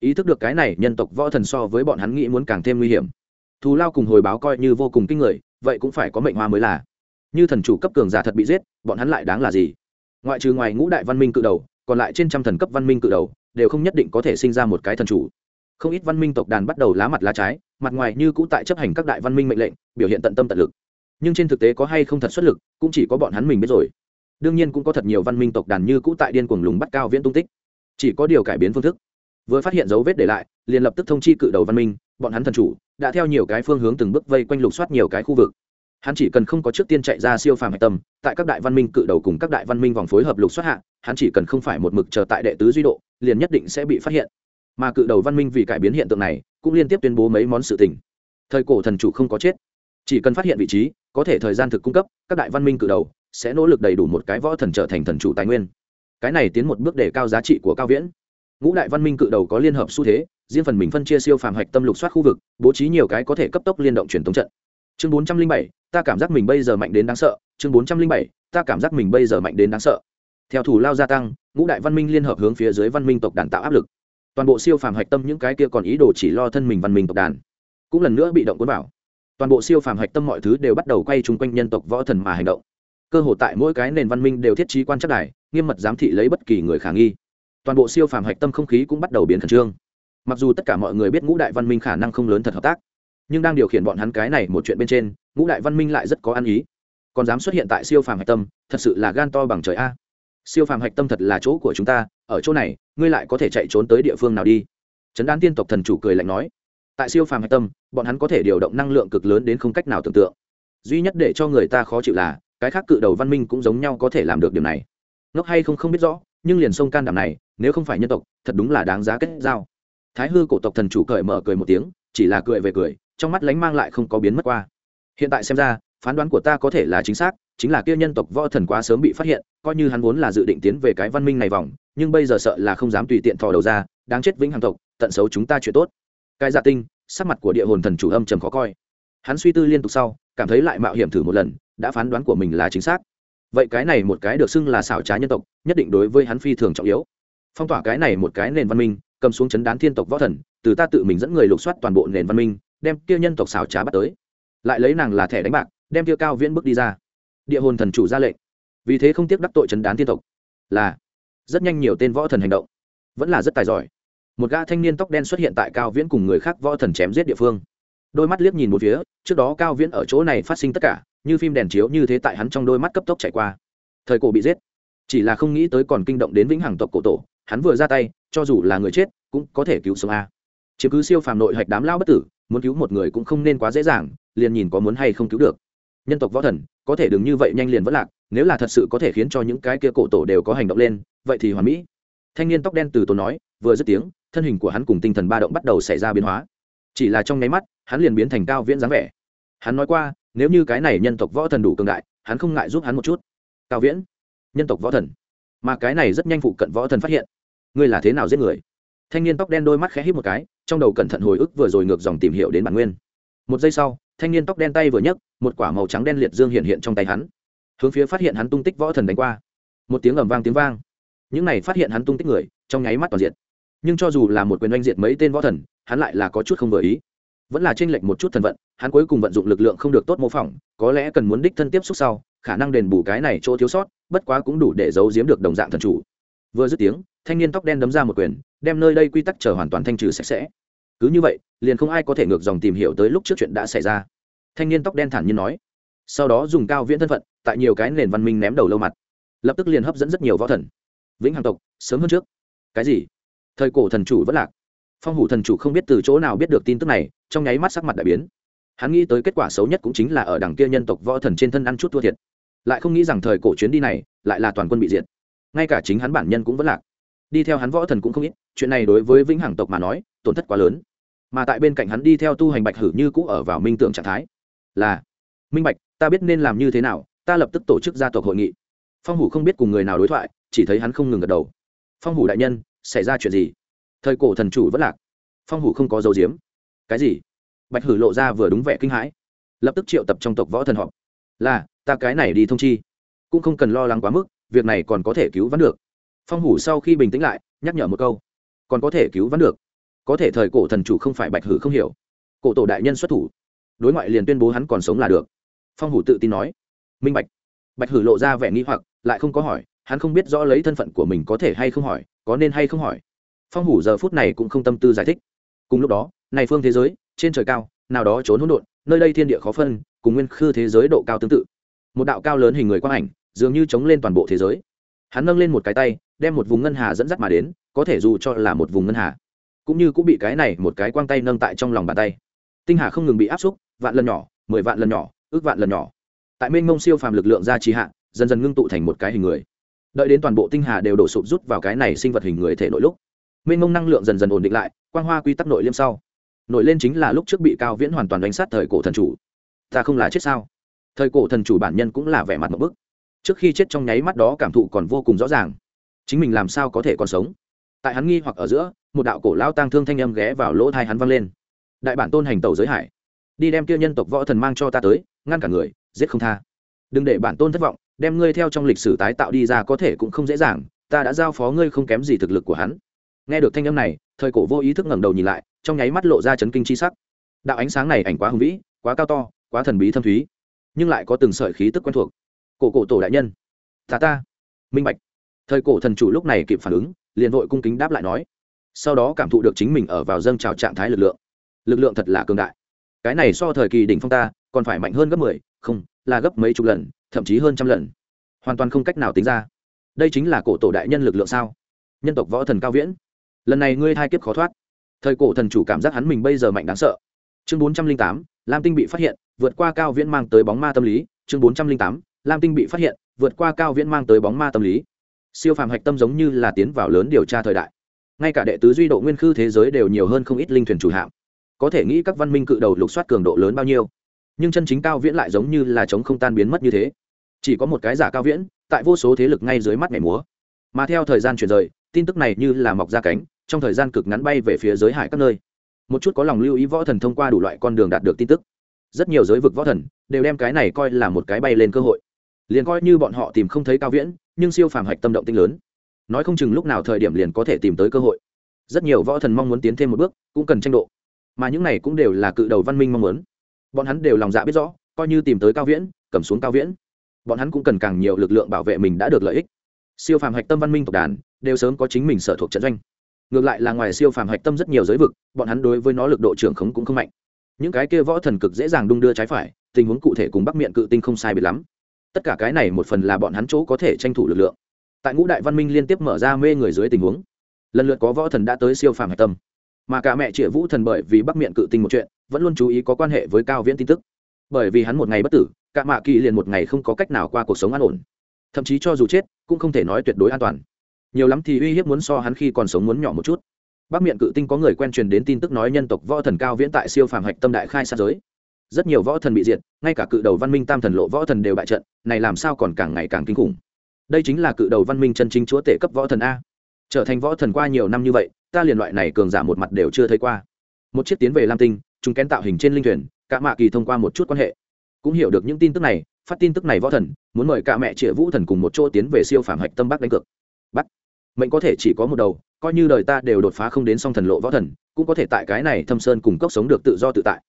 Ý thức được cái này nhân tộc võ thần so với bọn hắn nghĩ muốn càng thêm nguy hiểm thù lao cùng hồi báo coi như vô cùng kinh người, vậy cũng phải có mệnh hoa mới là. Như thần chủ cấp cường giả thật bị giết, bọn hắn lại đáng là gì? Ngoại trừ ngoài ngũ đại văn minh cự đầu, còn lại trên trăm thần cấp văn minh cự đầu, đều không nhất định có thể sinh ra một cái thần chủ. Không ít văn minh tộc đàn bắt đầu lá mặt lá trái, mặt ngoài như cũ tại chấp hành các đại văn minh mệnh lệnh, biểu hiện tận tâm tận lực. Nhưng trên thực tế có hay không thật xuất lực, cũng chỉ có bọn hắn mình biết rồi. Đương nhiên cũng có thật nhiều văn minh tộc đàn như cũ tại điên cuồng lùng bắt cao viễn tung tích. Chỉ có điều cải biến phương thức. Vừa phát hiện dấu vết để lại, liền lập tức thông chi cự đầu văn minh bọn hắn thần chủ, đã theo nhiều cái phương hướng từng bước vây quanh lục soát nhiều cái khu vực. Hắn chỉ cần không có trước tiên chạy ra siêu phàm hạch tâm, tại các đại văn minh cự đầu cùng các đại văn minh vòng phối hợp lục soát hạ, hắn chỉ cần không phải một mực chờ tại đệ tứ duy độ, liền nhất định sẽ bị phát hiện. Mà cự đầu văn minh vì cải biến hiện tượng này, cũng liên tiếp tuyên bố mấy món sự tình. Thời cổ thần chủ không có chết. Chỉ cần phát hiện vị trí, có thể thời gian thực cung cấp, các đại văn minh cự đầu sẽ nỗ lực đầy đủ một cái võ thần trở thành thần chủ tài nguyên. Cái này tiến một bước để cao giá trị của cao viễn ngũ đại văn minh cự đầu có liên hợp xu thế, riêng phần mình phân chia siêu phàm hạch tâm lục soát khu vực, bố trí nhiều cái có thể cấp tốc liên động truyền thống trận. Chương bốn trăm linh bảy, ta cảm giác mình bây giờ mạnh đến đáng sợ. Chương bốn trăm linh bảy, ta cảm giác mình bây giờ mạnh đến đáng sợ. Theo thủ lao gia tăng, ngũ đại văn minh liên hợp hướng phía dưới văn minh tộc đàn tạo áp lực. Toàn bộ siêu phàm hạch tâm những cái kia còn ý đồ chỉ lo thân mình văn minh tộc đàn, cũng lần nữa bị động cuốn vào. Toàn bộ siêu phàm hạch tâm mọi thứ đều bắt đầu quay chung quanh nhân tộc võ thần mà hành động. Cơ hội tại mỗi cái nền văn minh đều thiết trí quan chắc đài, nghiêm mật giám thị lấy bất kỳ người khả nghi toàn bộ siêu phàm hạch tâm không khí cũng bắt đầu biến khẩn trương. Mặc dù tất cả mọi người biết ngũ đại văn minh khả năng không lớn thật hợp tác, nhưng đang điều khiển bọn hắn cái này một chuyện bên trên, ngũ đại văn minh lại rất có ăn ý. Còn dám xuất hiện tại siêu phàm hạch tâm, thật sự là gan to bằng trời a. Siêu phàm hạch tâm thật là chỗ của chúng ta, ở chỗ này, ngươi lại có thể chạy trốn tới địa phương nào đi? Trấn đan tiên tộc thần chủ cười lạnh nói. Tại siêu phàm hạch tâm, bọn hắn có thể điều động năng lượng cực lớn đến không cách nào tưởng tượng. Duy nhất để cho người ta khó chịu là, cái khác cự đầu văn minh cũng giống nhau có thể làm được điều này. Ngốc hay không không biết rõ, nhưng liền sông can đảm này nếu không phải nhân tộc, thật đúng là đáng giá kết giao. Thái hư cổ tộc thần chủ cởi mở cười một tiếng, chỉ là cười về cười, trong mắt lánh mang lại không có biến mất qua. Hiện tại xem ra, phán đoán của ta có thể là chính xác, chính là kia nhân tộc võ thần quá sớm bị phát hiện, coi như hắn vốn là dự định tiến về cái văn minh này vòng, nhưng bây giờ sợ là không dám tùy tiện thò đầu ra, đáng chết vĩnh hằng tộc, tận xấu chúng ta chuyện tốt. Cái dạ tinh, sắc mặt của địa hồn thần chủ âm trầm khó coi. Hắn suy tư liên tục sau, cảm thấy lại mạo hiểm thử một lần, đã phán đoán của mình là chính xác. Vậy cái này một cái được xưng là xảo trá nhân tộc, nhất định đối với hắn phi thường trọng yếu phong tỏa cái này một cái nền văn minh, cầm xuống chấn đán thiên tộc võ thần, từ ta tự mình dẫn người lục soát toàn bộ nền văn minh, đem kia nhân tộc xảo trá bắt tới. Lại lấy nàng là thẻ đánh bạc, đem kia cao viễn bước đi ra. Địa hồn thần chủ ra lệnh. Vì thế không tiếc đắc tội chấn đán thiên tộc. Là, rất nhanh nhiều tên võ thần hành động. Vẫn là rất tài giỏi. Một gã thanh niên tóc đen xuất hiện tại cao viễn cùng người khác võ thần chém giết địa phương. Đôi mắt liếc nhìn một phía, trước đó cao viễn ở chỗ này phát sinh tất cả, như phim đèn chiếu như thế tại hắn trong đôi mắt cấp tốc chạy qua. Thời cổ bị giết. Chỉ là không nghĩ tới còn kinh động đến vĩnh hằng tộc cổ tổ hắn vừa ra tay, cho dù là người chết, cũng có thể cứu sống a. Chứ cứ siêu phàm nội hạch đám lao bất tử, muốn cứu một người cũng không nên quá dễ dàng, liền nhìn có muốn hay không cứu được. Nhân tộc võ thần, có thể đừng như vậy nhanh liền vất lạc, nếu là thật sự có thể khiến cho những cái kia cổ tổ đều có hành động lên, vậy thì hoàn mỹ. Thanh niên tóc đen từ tốn nói, vừa dứt tiếng, thân hình của hắn cùng tinh thần ba động bắt đầu xảy ra biến hóa. Chỉ là trong nháy mắt, hắn liền biến thành cao viễn dáng vẻ. Hắn nói qua, nếu như cái này nhân tộc võ thần đủ cường đại, hắn không ngại giúp hắn một chút. Cao viễn, nhân tộc võ thần. Mà cái này rất nhanh phụ cận võ thần phát hiện ngươi là thế nào giết người? Thanh niên tóc đen đôi mắt khẽ hít một cái, trong đầu cẩn thận hồi ức vừa rồi ngược dòng tìm hiểu đến bản nguyên. Một giây sau, thanh niên tóc đen tay vừa nhấc, một quả màu trắng đen liệt dương hiện hiện trong tay hắn. Hướng phía phát hiện hắn tung tích võ thần đánh qua. Một tiếng ầm vang tiếng vang. Những này phát hiện hắn tung tích người, trong nháy mắt toàn diện nhưng cho dù là một quyền oanh diệt mấy tên võ thần, hắn lại là có chút không vừa ý. Vẫn là t r ê n lệch một chút thần vận, hắn cuối cùng vận dụng lực lượng không được tốt mô phỏng, có lẽ cần muốn đích thân tiếp xúc sau, khả năng đền bù cái này chỗ thiếu sót, bất quá cũng đủ để giấu giếm được đồng dạng thần chủ. Vừa dứt tiếng thanh niên tóc đen đấm ra một quyền, đem nơi đây quy tắc chờ hoàn toàn thanh trừ sạch sẽ. Cứ như vậy, liền không ai có thể ngược dòng tìm hiểu tới lúc trước chuyện đã xảy ra. Thanh niên tóc đen thản nhiên nói. Sau đó dùng cao viễn thân phận, tại nhiều cái nền văn minh ném đầu lâu mặt. Lập tức liền hấp dẫn rất nhiều võ thần. Vĩnh hằng tộc, sớm hơn trước. Cái gì? Thời cổ thần chủ vẫn lạc. Phong hủ thần chủ không biết từ chỗ nào biết được tin tức này, trong nháy mắt sắc mặt đại biến. Hắn nghĩ tới kết quả xấu nhất cũng chính là ở đằng kia nhân tộc võ thần trên thân ăn chút thua thiệt. Lại không nghĩ rằng thời cổ chuyến đi này, lại là toàn quân bị diệt. Ngay cả chính hắn bản nhân cũng vẫn lạc đi theo hắn võ thần cũng không ít, chuyện này đối với vĩnh hằng tộc mà nói, tổn thất quá lớn. Mà tại bên cạnh hắn đi theo tu hành bạch hử như cũ ở vào minh tượng trạng thái. Là, minh bạch, ta biết nên làm như thế nào, ta lập tức tổ chức gia tộc hội nghị. Phong hủ không biết cùng người nào đối thoại, chỉ thấy hắn không ngừng gật đầu. Phong hủ đại nhân, xảy ra chuyện gì? Thời cổ thần chủ vẫn lạc. Phong hủ không có dấu diếm cái gì? Bạch hử lộ ra vừa đúng vẻ kinh hãi. Lập tức triệu tập trong tộc võ thần họp. Là, ta cái này đi thông chi. Cũng không cần lo lắng quá mức, việc này còn có thể cứu vãn được phong hủ sau khi bình tĩnh lại, nhắc nhở một câu. Còn có thể cứu vãn được. Có thể thời cổ thần chủ không phải bạch hử không hiểu. Cổ tổ đại nhân xuất thủ. Đối ngoại liền tuyên bố hắn còn sống là được. Phong hủ tự tin nói. Minh bạch. Bạch hử lộ ra vẻ nghi hoặc, lại không có hỏi, hắn không biết rõ lấy thân phận của mình có thể hay không hỏi, có nên hay không hỏi. Phong hủ giờ phút này cũng không tâm tư giải thích. Cùng lúc đó, này phương thế giới, trên trời cao, nào đó trốn hỗn độn, nơi đây thiên địa khó phân, cùng nguyên khư thế giới độ cao tương tự. Một đạo cao lớn hình người quang ảnh, dường như chống lên toàn bộ thế giới. Hắn nâng lên một cái tay đem một vùng ngân hà dẫn dắt mà đến, có thể dù cho là một vùng ngân hà, cũng như cũng bị cái này một cái quang tay nâng tại trong lòng bàn tay. Tinh hà không ngừng bị áp xúc, vạn lần nhỏ, mười vạn lần nhỏ, ước vạn lần nhỏ. Tại mênh mông siêu phàm lực lượng ra trì hạ, dần dần ngưng tụ thành một cái hình người. Đợi đến toàn bộ tinh hà đều đổ sụp rút vào cái này sinh vật hình người thể nội lúc, mênh mông năng lượng dần dần ổn định lại, quang hoa quy tắc nội liêm sau. Nổi lên chính là lúc trước bị cao viễn hoàn toàn đánh sát thời cổ thần chủ. Ta không là chết sao? Thời cổ thần chủ bản nhân cũng là vẻ mặt một bức. Trước khi chết trong nháy mắt đó cảm thụ còn vô cùng rõ ràng chính mình làm sao có thể còn sống? Tại hắn nghi hoặc ở giữa, một đạo cổ lao tang thương thanh âm ghé vào lỗ thai hắn văng lên. Đại bản tôn hành tàu giới hải, đi đem kia nhân tộc võ thần mang cho ta tới, ngăn cả người, giết không tha. Đừng để bản tôn thất vọng, đem ngươi theo trong lịch sử tái tạo đi ra có thể cũng không dễ dàng, ta đã giao phó ngươi không kém gì thực lực của hắn. Nghe được thanh âm này, thời cổ vô ý thức ngẩng đầu nhìn lại, trong nháy mắt lộ ra chấn kinh chi sắc. Đạo ánh sáng này ảnh quá hùng vĩ, quá cao to, quá thần bí thâm thúy, nhưng lại có từng sợi khí tức quen thuộc. Cổ cổ tổ đại nhân, ta ta, minh bạch thời cổ thần chủ lúc này kịp phản ứng, liền vội cung kính đáp lại nói. Sau đó cảm thụ được chính mình ở vào dâng trào trạng thái lực lượng. Lực lượng thật là cường đại. Cái này so thời kỳ đỉnh phong ta, còn phải mạnh hơn gấp mười, không, là gấp mấy chục lần, thậm chí hơn trăm lần. Hoàn toàn không cách nào tính ra. Đây chính là cổ tổ đại nhân lực lượng sao? Nhân tộc võ thần cao viễn. Lần này ngươi thai kiếp khó thoát. Thời cổ thần chủ cảm giác hắn mình bây giờ mạnh đáng sợ. Chương bốn trăm linh tám, lam tinh bị phát hiện, vượt qua cao viễn mang tới bóng ma tâm lý. Chương bốn trăm linh tám, lam tinh bị phát hiện, vượt qua cao viễn mang tới bóng ma tâm lý siêu phàm hạch tâm giống như là tiến vào lớn điều tra thời đại. Ngay cả đệ tứ duy độ nguyên khư thế giới đều nhiều hơn không ít linh thuyền chủ hạm. Có thể nghĩ các văn minh cự đầu lục soát cường độ lớn bao nhiêu. Nhưng chân chính cao viễn lại giống như là chống không tan biến mất như thế. Chỉ có một cái giả cao viễn, tại vô số thế lực ngay dưới mắt ngày múa. Mà theo thời gian chuyển rời, tin tức này như là mọc ra cánh, trong thời gian cực ngắn bay về phía giới hải các nơi. Một chút có lòng lưu ý võ thần thông qua đủ loại con đường đạt được tin tức. Rất nhiều giới vực võ thần đều đem cái này coi là một cái bay lên cơ hội. Liền coi như bọn họ tìm không thấy cao viễn nhưng siêu phàm hạch tâm động tinh lớn. Nói không chừng lúc nào thời điểm liền có thể tìm tới cơ hội. Rất nhiều võ thần mong muốn tiến thêm một bước, cũng cần tranh độ. Mà những này cũng đều là cự đầu văn minh mong muốn. Bọn hắn đều lòng dạ biết rõ, coi như tìm tới cao viễn, cầm xuống cao viễn. Bọn hắn cũng cần càng nhiều lực lượng bảo vệ mình đã được lợi ích. Siêu phàm hạch tâm văn minh tộc đàn, đều sớm có chính mình sở thuộc trận doanh. Ngược lại là ngoài siêu phàm hạch tâm rất nhiều giới vực, bọn hắn đối với nó lực độ trưởng khống cũng không mạnh. Những cái kia võ thần cực dễ dàng đung đưa trái phải, tình huống cụ thể cùng bắc miệng cự tinh không sai biệt lắm tất cả cái này một phần là bọn hắn chỗ có thể tranh thủ lực lượng. Tại ngũ đại văn minh liên tiếp mở ra mê người dưới tình huống, lần lượt có võ thần đã tới siêu phàm hạch tâm. Mà cả mẹ triệu vũ thần bởi vì bắc miệng cự tinh một chuyện, vẫn luôn chú ý có quan hệ với cao viễn tin tức. Bởi vì hắn một ngày bất tử, cả mạ kỳ liền một ngày không có cách nào qua cuộc sống an ổn. Thậm chí cho dù chết, cũng không thể nói tuyệt đối an toàn. Nhiều lắm thì uy hiếp muốn so hắn khi còn sống muốn nhỏ một chút. Bắc miệng cự tinh có người quen truyền đến tin tức nói nhân tộc võ thần cao viễn tại siêu phàm hạch tâm đại khai sát giới rất nhiều võ thần bị diệt, ngay cả cự đầu văn minh tam thần lộ võ thần đều bại trận, này làm sao còn càng ngày càng kinh khủng. Đây chính là cự đầu văn minh chân chính chúa tể cấp võ thần a. Trở thành võ thần qua nhiều năm như vậy, ta liền loại này cường giả một mặt đều chưa thấy qua. Một chiếc tiến về lam tinh chúng kén tạo hình trên linh thuyền, cả mạ kỳ thông qua một chút quan hệ. Cũng hiểu được những tin tức này, phát tin tức này võ thần, muốn mời cả mẹ triệu vũ thần cùng một chỗ tiến về siêu phản hạch tâm bắc đánh cược. Bắc mệnh có thể chỉ có một đầu, coi như đời ta đều đột phá không đến song thần lộ võ thần, cũng có thể tại cái này thâm sơn cùng cốc sống được tự do tự tại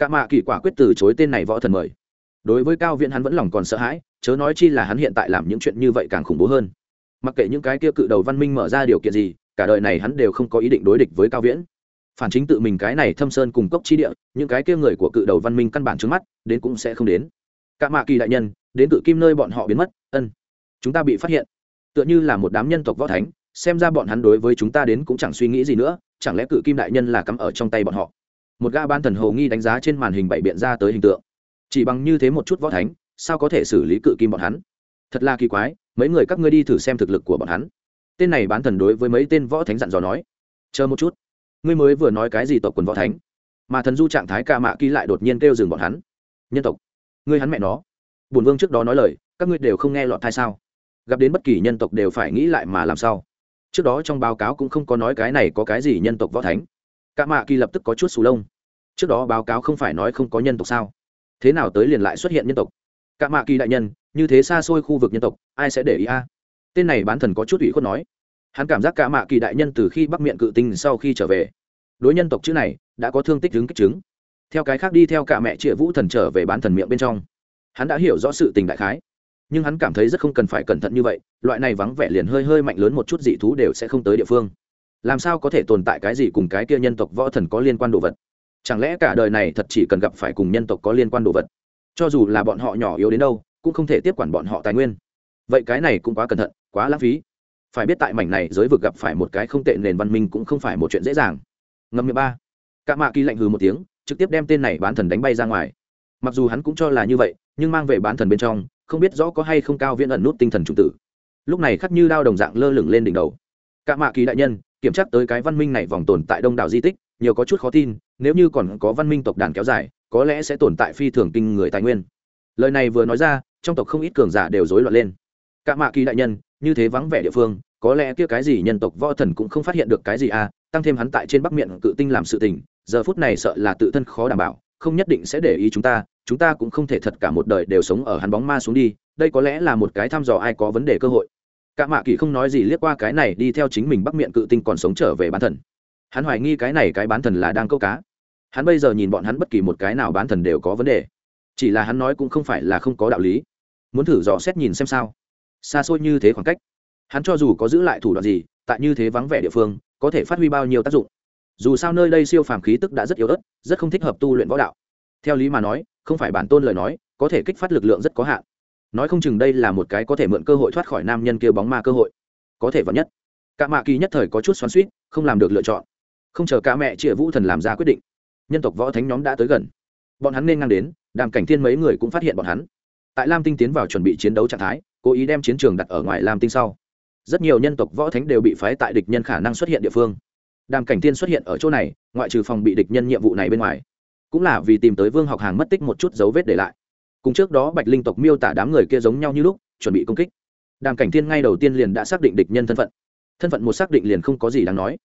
cả mạ kỳ quả quyết từ chối tên này võ thần mời. Đối với cao viễn hắn vẫn lòng còn sợ hãi, chớ nói chi là hắn hiện tại làm những chuyện như vậy càng khủng bố hơn. Mặc kệ những cái kia cự đầu văn minh mở ra điều kiện gì, cả đời này hắn đều không có ý định đối địch với cao viễn. Phản chính tự mình cái này thâm sơn cùng cốc chi địa, những cái kia người của cự đầu văn minh căn bản trước mắt, đến cũng sẽ không đến. Cả mạ kỳ đại nhân, đến cự kim nơi bọn họ biến mất, ân. Chúng ta bị phát hiện. Tựa như là một đám nhân tộc võ thánh, xem ra bọn hắn đối với chúng ta đến cũng chẳng suy nghĩ gì nữa, chẳng lẽ cự kim đại nhân là cắm ở trong tay bọn họ? Một ga ban thần hồ nghi đánh giá trên màn hình bảy biện ra tới hình tượng. Chỉ bằng như thế một chút võ thánh, sao có thể xử lý cự kim bọn hắn? Thật là kỳ quái, mấy người các ngươi đi thử xem thực lực của bọn hắn. Tên này bán thần đối với mấy tên võ thánh dặn dò nói, chờ một chút, ngươi mới vừa nói cái gì tộc quần võ thánh? Mà thần du trạng thái ca mạ ký lại đột nhiên kêu dừng bọn hắn, nhân tộc, ngươi hắn mẹ nó. Bùn vương trước đó nói lời, các ngươi đều không nghe lọt thai sao? Gặp đến bất kỳ nhân tộc đều phải nghĩ lại mà làm sao? Trước đó trong báo cáo cũng không có nói cái này có cái gì nhân tộc võ thánh. Cả mạ kỳ lập tức có chút sù lông. Trước đó báo cáo không phải nói không có nhân tộc sao? Thế nào tới liền lại xuất hiện nhân tộc? Cả mạ kỳ đại nhân, như thế xa xôi khu vực nhân tộc, ai sẽ để ý a? Tên này bán thần có chút ủy khuất nói. Hắn cảm giác cả mạ kỳ đại nhân từ khi bắc miệng cự tinh sau khi trở về, đối nhân tộc chữ này đã có thương tích chứng kích chứng. Theo cái khác đi theo cả mẹ Triệu vũ thần trở về bán thần miệng bên trong, hắn đã hiểu rõ sự tình đại khái. Nhưng hắn cảm thấy rất không cần phải cẩn thận như vậy, loại này vắng vẻ liền hơi hơi mạnh lớn một chút dị thú đều sẽ không tới địa phương làm sao có thể tồn tại cái gì cùng cái kia nhân tộc võ thần có liên quan đồ vật? Chẳng lẽ cả đời này thật chỉ cần gặp phải cùng nhân tộc có liên quan đồ vật? Cho dù là bọn họ nhỏ yếu đến đâu, cũng không thể tiếp quản bọn họ tài nguyên. Vậy cái này cũng quá cẩn thận, quá lãng phí. Phải biết tại mảnh này giới vực gặp phải một cái không tệ nền văn minh cũng không phải một chuyện dễ dàng. Ngâm miệng ba. Cạ mạ kỳ lạnh hừ một tiếng, trực tiếp đem tên này bán thần đánh bay ra ngoài. Mặc dù hắn cũng cho là như vậy, nhưng mang về bán thần bên trong, không biết rõ có hay không cao viễn ẩn nút tinh thần trung tử. Lúc này khắc như đao đồng dạng lơ lửng lên đỉnh đầu. Cạ mạ kỳ đại nhân kiểm tra tới cái văn minh này vòng tồn tại đông đảo di tích, nhiều có chút khó tin, nếu như còn có văn minh tộc đàn kéo dài, có lẽ sẽ tồn tại phi thường kinh người tài nguyên. Lời này vừa nói ra, trong tộc không ít cường giả đều rối loạn lên. Cả mạ kỳ đại nhân, như thế vắng vẻ địa phương, có lẽ kia cái gì nhân tộc võ thần cũng không phát hiện được cái gì à tăng thêm hắn tại trên bắc miệng cự tinh làm sự tình, giờ phút này sợ là tự thân khó đảm bảo, không nhất định sẽ để ý chúng ta chúng ta cũng không thể thật cả một đời đều sống ở hắn bóng ma xuống đi, đây có lẽ là một cái thăm dò ai có vấn đề cơ hội cả mạ kỳ không nói gì liếc qua cái này đi theo chính mình bắc miệng cự tinh còn sống trở về bán thần. Hắn hoài nghi cái này cái bán thần là đang câu cá. Hắn bây giờ nhìn bọn hắn bất kỳ một cái nào bán thần đều có vấn đề. Chỉ là hắn nói cũng không phải là không có đạo lý. Muốn thử dò xét nhìn xem sao. Xa xôi như thế khoảng cách. Hắn cho dù có giữ lại thủ đoạn gì, tại như thế vắng vẻ địa phương, có thể phát huy bao nhiêu tác dụng. Dù sao nơi đây siêu phàm khí tức đã rất yếu ớt, rất không thích hợp tu luyện võ đạo. Theo lý mà nói, không phải bản tôn lời nói, có thể kích phát lực lượng rất có hạn nói không chừng đây là một cái có thể mượn cơ hội thoát khỏi nam nhân kia bóng ma cơ hội. Có thể vẫn nhất. Cả mạ kỳ nhất thời có chút xoắn suýt không làm được lựa chọn. Không chờ cả mẹ chịa vũ thần làm ra quyết định, nhân tộc võ thánh nhóm đã tới gần. Bọn hắn nên ngang đến, đàm cảnh thiên mấy người cũng phát hiện bọn hắn. Tại lam tinh tiến vào chuẩn bị chiến đấu trạng thái, cố ý đem chiến trường đặt ở ngoài lam tinh sau. Rất nhiều nhân tộc võ thánh đều bị phái tại địch nhân khả năng xuất hiện địa phương. Đàm cảnh thiên xuất hiện ở chỗ này, ngoại trừ phòng bị địch nhân nhiệm vụ này bên ngoài. Cũng là vì tìm tới vương học hàng mất tích một chút dấu vết để lại cùng trước đó bạch linh tộc miêu tả đám người kia giống nhau như lúc, chuẩn bị công kích. Đàm cảnh thiên ngay đầu tiên liền đã xác định địch nhân thân phận. Thân phận một xác định liền không có gì đáng nói.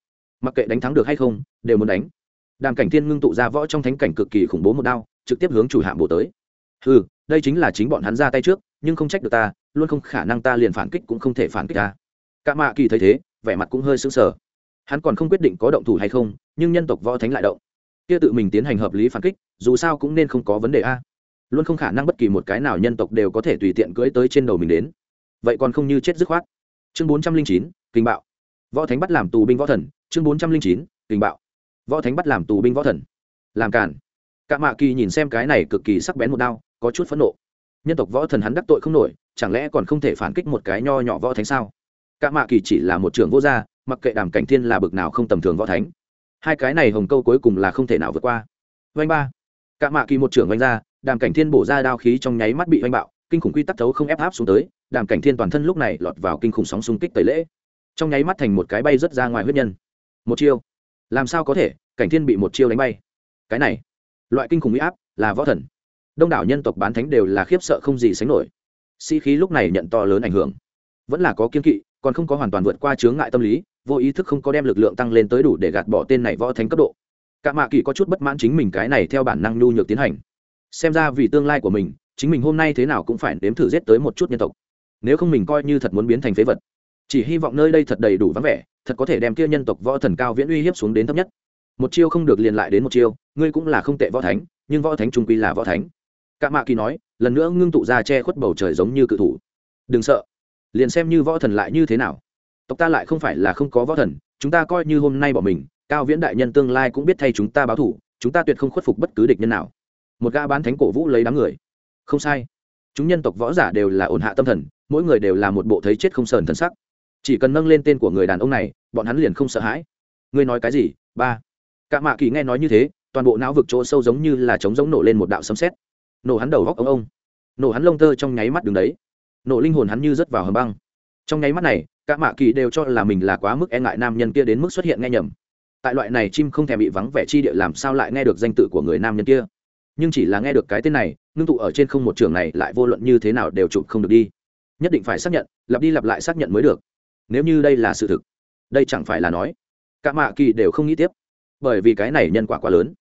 Mặc kệ đánh thắng được hay không, đều muốn đánh. Đàm cảnh thiên ngưng tụ ra võ trong thánh cảnh cực kỳ khủng bố một đao, trực tiếp hướng chủ hạm bổ tới. Ừ đây chính là chính bọn hắn ra tay trước, nhưng không trách được ta, luôn không khả năng ta liền phản kích cũng không thể phản kích ta. Cả mạ kỳ thấy thế, vẻ mặt cũng hơi sững sờ. Hắn còn không quyết định có động thủ hay không, nhưng nhân tộc võ thánh lại động. Kia tự mình tiến hành hợp lý phản kích, dù sao cũng nên không có vấn đề a luôn không khả năng bất kỳ một cái nào nhân tộc đều có thể tùy tiện cưỡi tới trên đầu mình đến. Vậy còn không như chết dứt khoát. Chương bốn trăm linh chín, kinh bạo. Võ thánh bắt làm tù binh võ thần, chương bốn trăm linh chín, kinh bạo. Võ thánh bắt làm tù binh võ thần. Làm cản cả mạ kỳ nhìn xem cái này cực kỳ sắc bén một đao, có chút phẫn nộ. Nhân tộc võ thần hắn đắc tội không nổi, chẳng lẽ còn không thể phản kích một cái nho nhỏ võ thánh sao? Cả mạ kỳ chỉ là một trưởng vô gia, mặc kệ đàm cảnh thiên là bực nào không tầm thường võ thánh. Hai cái này hồng câu cuối cùng là không thể nào vượt qua. Vanh ba. Cả mạ kỳ một trưởng vanh ra đàm cảnh thiên bổ ra đao khí trong nháy mắt bị oanh bạo, kinh khủng quy tắc thấu không ép áp xuống tới, đàm cảnh thiên toàn thân lúc này lọt vào kinh khủng sóng xung kích tẩy lễ. Trong nháy mắt thành một cái bay rớt ra ngoài huyết nhân. Một chiêu. Làm sao có thể? Cảnh thiên bị một chiêu đánh bay. Cái này, loại kinh khủng huy áp là võ thần. Đông đảo nhân tộc bán thánh đều là khiếp sợ không gì sánh nổi. Sĩ、si、khí lúc này nhận to lớn ảnh hưởng. Vẫn là có kiên kỵ, còn không có hoàn toàn vượt qua chướng ngại tâm lý, vô ý thức không có đem lực lượng tăng lên tới đủ để gạt bỏ tên này võ thánh cấp độ. Cả mạ kỳ có chút bất mãn chính mình cái này theo bản năng nhu nhược tiến hành xem ra vì tương lai của mình, chính mình hôm nay thế nào cũng phải nếm thử giết tới một chút nhân tộc. Nếu không mình coi như thật muốn biến thành phế vật. Chỉ hy vọng nơi đây thật đầy đủ vắng vẻ, thật có thể đem kia nhân tộc võ thần cao viễn uy hiếp xuống đến thấp nhất. Một chiêu không được liền lại đến một chiêu, ngươi cũng là không tệ võ thánh, nhưng võ thánh trung quy là võ thánh. Cạ mạ kỳ nói, lần nữa ngưng tụ ra che khuất bầu trời giống như cự thủ. Đừng sợ, liền xem như võ thần lại như thế nào. Tộc ta lại không phải là không có võ thần, chúng ta coi như hôm nay bỏ mình, cao viễn đại nhân tương lai cũng biết thay chúng ta báo thủ, chúng ta tuyệt không khuất phục bất cứ địch nhân nào một ga bán thánh cổ vũ lấy đám người. Không sai. Chúng nhân tộc võ giả đều là ổn hạ tâm thần, mỗi người đều là một bộ thấy chết không sờn thân sắc. Chỉ cần nâng lên tên của người đàn ông này, bọn hắn liền không sợ hãi. Ngươi nói cái gì? Ba. Cạ mạ kỳ nghe nói như thế, toàn bộ não vực chỗ sâu giống như là trống giống nổ lên một đạo sấm sét. Nổ hắn đầu góc ông ông. Nổ hắn lông tơ trong nháy mắt đường đấy. Nổ linh hồn hắn như rớt vào hầm băng. Trong nháy mắt này cạ mạ kỳ đều cho là mình là quá mức e ngại nam nhân kia đến mức xuất hiện nghe nhầm. Tại loại này chim không thèm bị vắng vẻ chi địa làm sao lại nghe được danh tự của người nam nhân kia? Nhưng chỉ là nghe được cái tên này, ngưng tụ ở trên không một trường này lại vô luận như thế nào đều chụp không được đi. Nhất định phải xác nhận, lặp đi lặp lại xác nhận mới được. Nếu như đây là sự thực, đây chẳng phải là nói. Cả mạ kỳ đều không nghĩ tiếp, bởi vì cái này nhân quả quá lớn.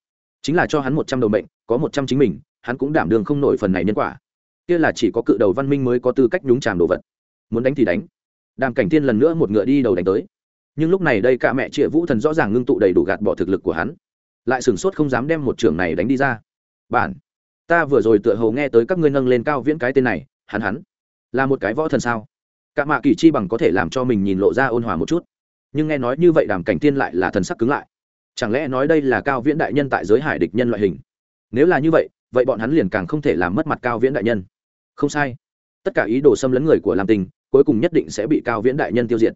Chính là cho hắn một trăm đầu mệnh, có một trăm chính mình, hắn cũng đảm đường không nổi phần này nhân quả. Kia là chỉ có cự đầu văn minh mới có tư cách nhúng tràm đồ vật. Muốn đánh thì đánh. Đàm cảnh thiên lần nữa một ngựa đi đầu đánh tới. Nhưng lúc này đây cả mẹ trịa vũ thần rõ ràng ngưng tụ đầy đủ gạt bỏ thực lực của hắn. Lại sửng sốt không dám đem một trường này đánh đi ra bản. Ta vừa rồi tựa hồ nghe tới các ngươi nâng lên cao viễn cái tên này, hắn hắn, là một cái võ thần sao? Cả mạ kỳ chi bằng có thể làm cho mình nhìn lộ ra ôn hòa một chút. Nhưng nghe nói như vậy đàm cảnh tiên lại là thần sắc cứng lại. Chẳng lẽ nói đây là cao viễn đại nhân tại giới hải địch nhân loại hình? Nếu là như vậy vậy bọn hắn liền càng không thể làm mất mặt cao viễn đại nhân. Không sai. Tất cả ý đồ xâm lấn người của làm tình cuối cùng nhất định sẽ bị cao viễn đại nhân tiêu diệt.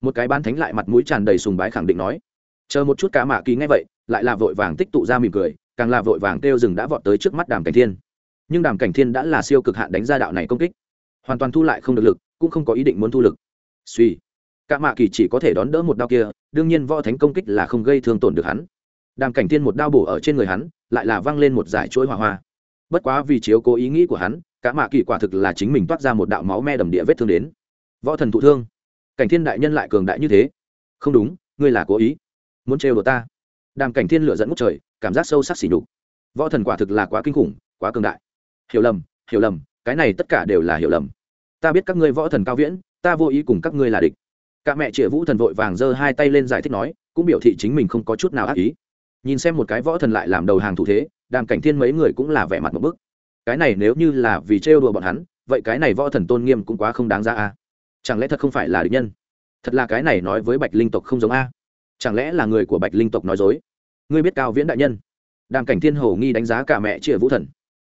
Một cái bán thánh lại mặt mũi tràn đầy sùng bái khẳng định nói. Chờ một chút cá mạ kỳ ngay vậy, lại là vội vàng tích tụ ra mỉm cười càng là vội vàng kêu rừng đã vọt tới trước mắt đàm cảnh thiên. Nhưng đàm cảnh thiên đã là siêu cực hạn đánh ra đạo này công kích. Hoàn toàn thu lại không được lực, cũng không có ý định muốn thu lực. Suy. Cả mạ kỳ chỉ có thể đón đỡ một đao kia, đương nhiên võ thánh công kích là không gây thương tổn được hắn. Đàm cảnh thiên một đao bổ ở trên người hắn, lại là văng lên một giải chuỗi hỏa hoa. Bất quá vì chiếu cố ý nghĩ của hắn, cả mạ kỳ quả thực là chính mình toát ra một đạo máu me đầm địa vết thương đến. Võ thần thụ thương. Cảnh thiên đại nhân lại cường đại như thế. Không đúng, ngươi là cố ý. Muốn trêu đồ ta. Đàm cảnh thiên lựa dẫn ngút trời cảm giác sâu sắc xỉ nhục. Võ thần quả thực là quá kinh khủng, quá cường đại. Hiểu lầm hiểu lầm, cái này tất cả đều là hiểu lầm. Ta biết các ngươi võ thần cao viễn, ta vô ý cùng các ngươi là địch. Cả mẹ chĩa vũ thần vội vàng giơ hai tay lên giải thích nói, cũng biểu thị chính mình không có chút nào ác ý. Nhìn xem một cái võ thần lại làm đầu hàng thủ thế, đàm cảnh thiên mấy người cũng là vẻ mặt một bức. Cái này nếu như là vì trêu đùa bọn hắn, vậy cái này võ thần tôn nghiêm cũng quá không đáng ra a. Chẳng lẽ thật không phải là địch nhân? Thật là cái này nói với bạch linh tộc không giống a? Chẳng lẽ là người của bạch linh tộc nói dối? Ngươi biết cao viễn đại nhân. Đàm cảnh thiên hồ nghi đánh giá cả mẹ chĩa vũ thần.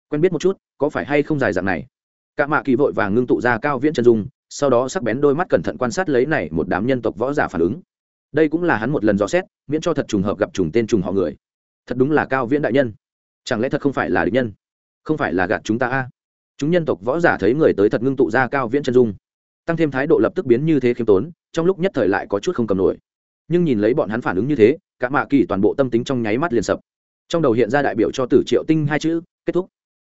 Quen biết một chút, có phải hay không dài dạng này? Cả mạ kỳ vội vàng ngưng tụ ra cao viễn chân dung, sau đó sắc bén đôi mắt cẩn thận quan sát lấy này một đám nhân tộc võ giả phản ứng. Đây cũng là hắn một lần dò xét, miễn cho thật trùng hợp gặp trùng tên trùng họ người. Thật đúng là cao viễn đại nhân. Chẳng lẽ thật không phải là địch nhân? Không phải là gạt chúng ta a? Chúng nhân tộc võ giả thấy người tới thật ngưng tụ ra cao viễn chân dung. Tăng thêm thái độ lập tức biến như thế khiêm tốn, trong lúc nhất thời lại có chút không cầm nổi. Nhưng nhìn lấy bọn hắn phản ứng như thế cả mạ kỳ toàn bộ tâm tính trong nháy mắt liền sập. Trong đầu hiện ra đại biểu cho tử triệu tinh hai chữ, kết thúc.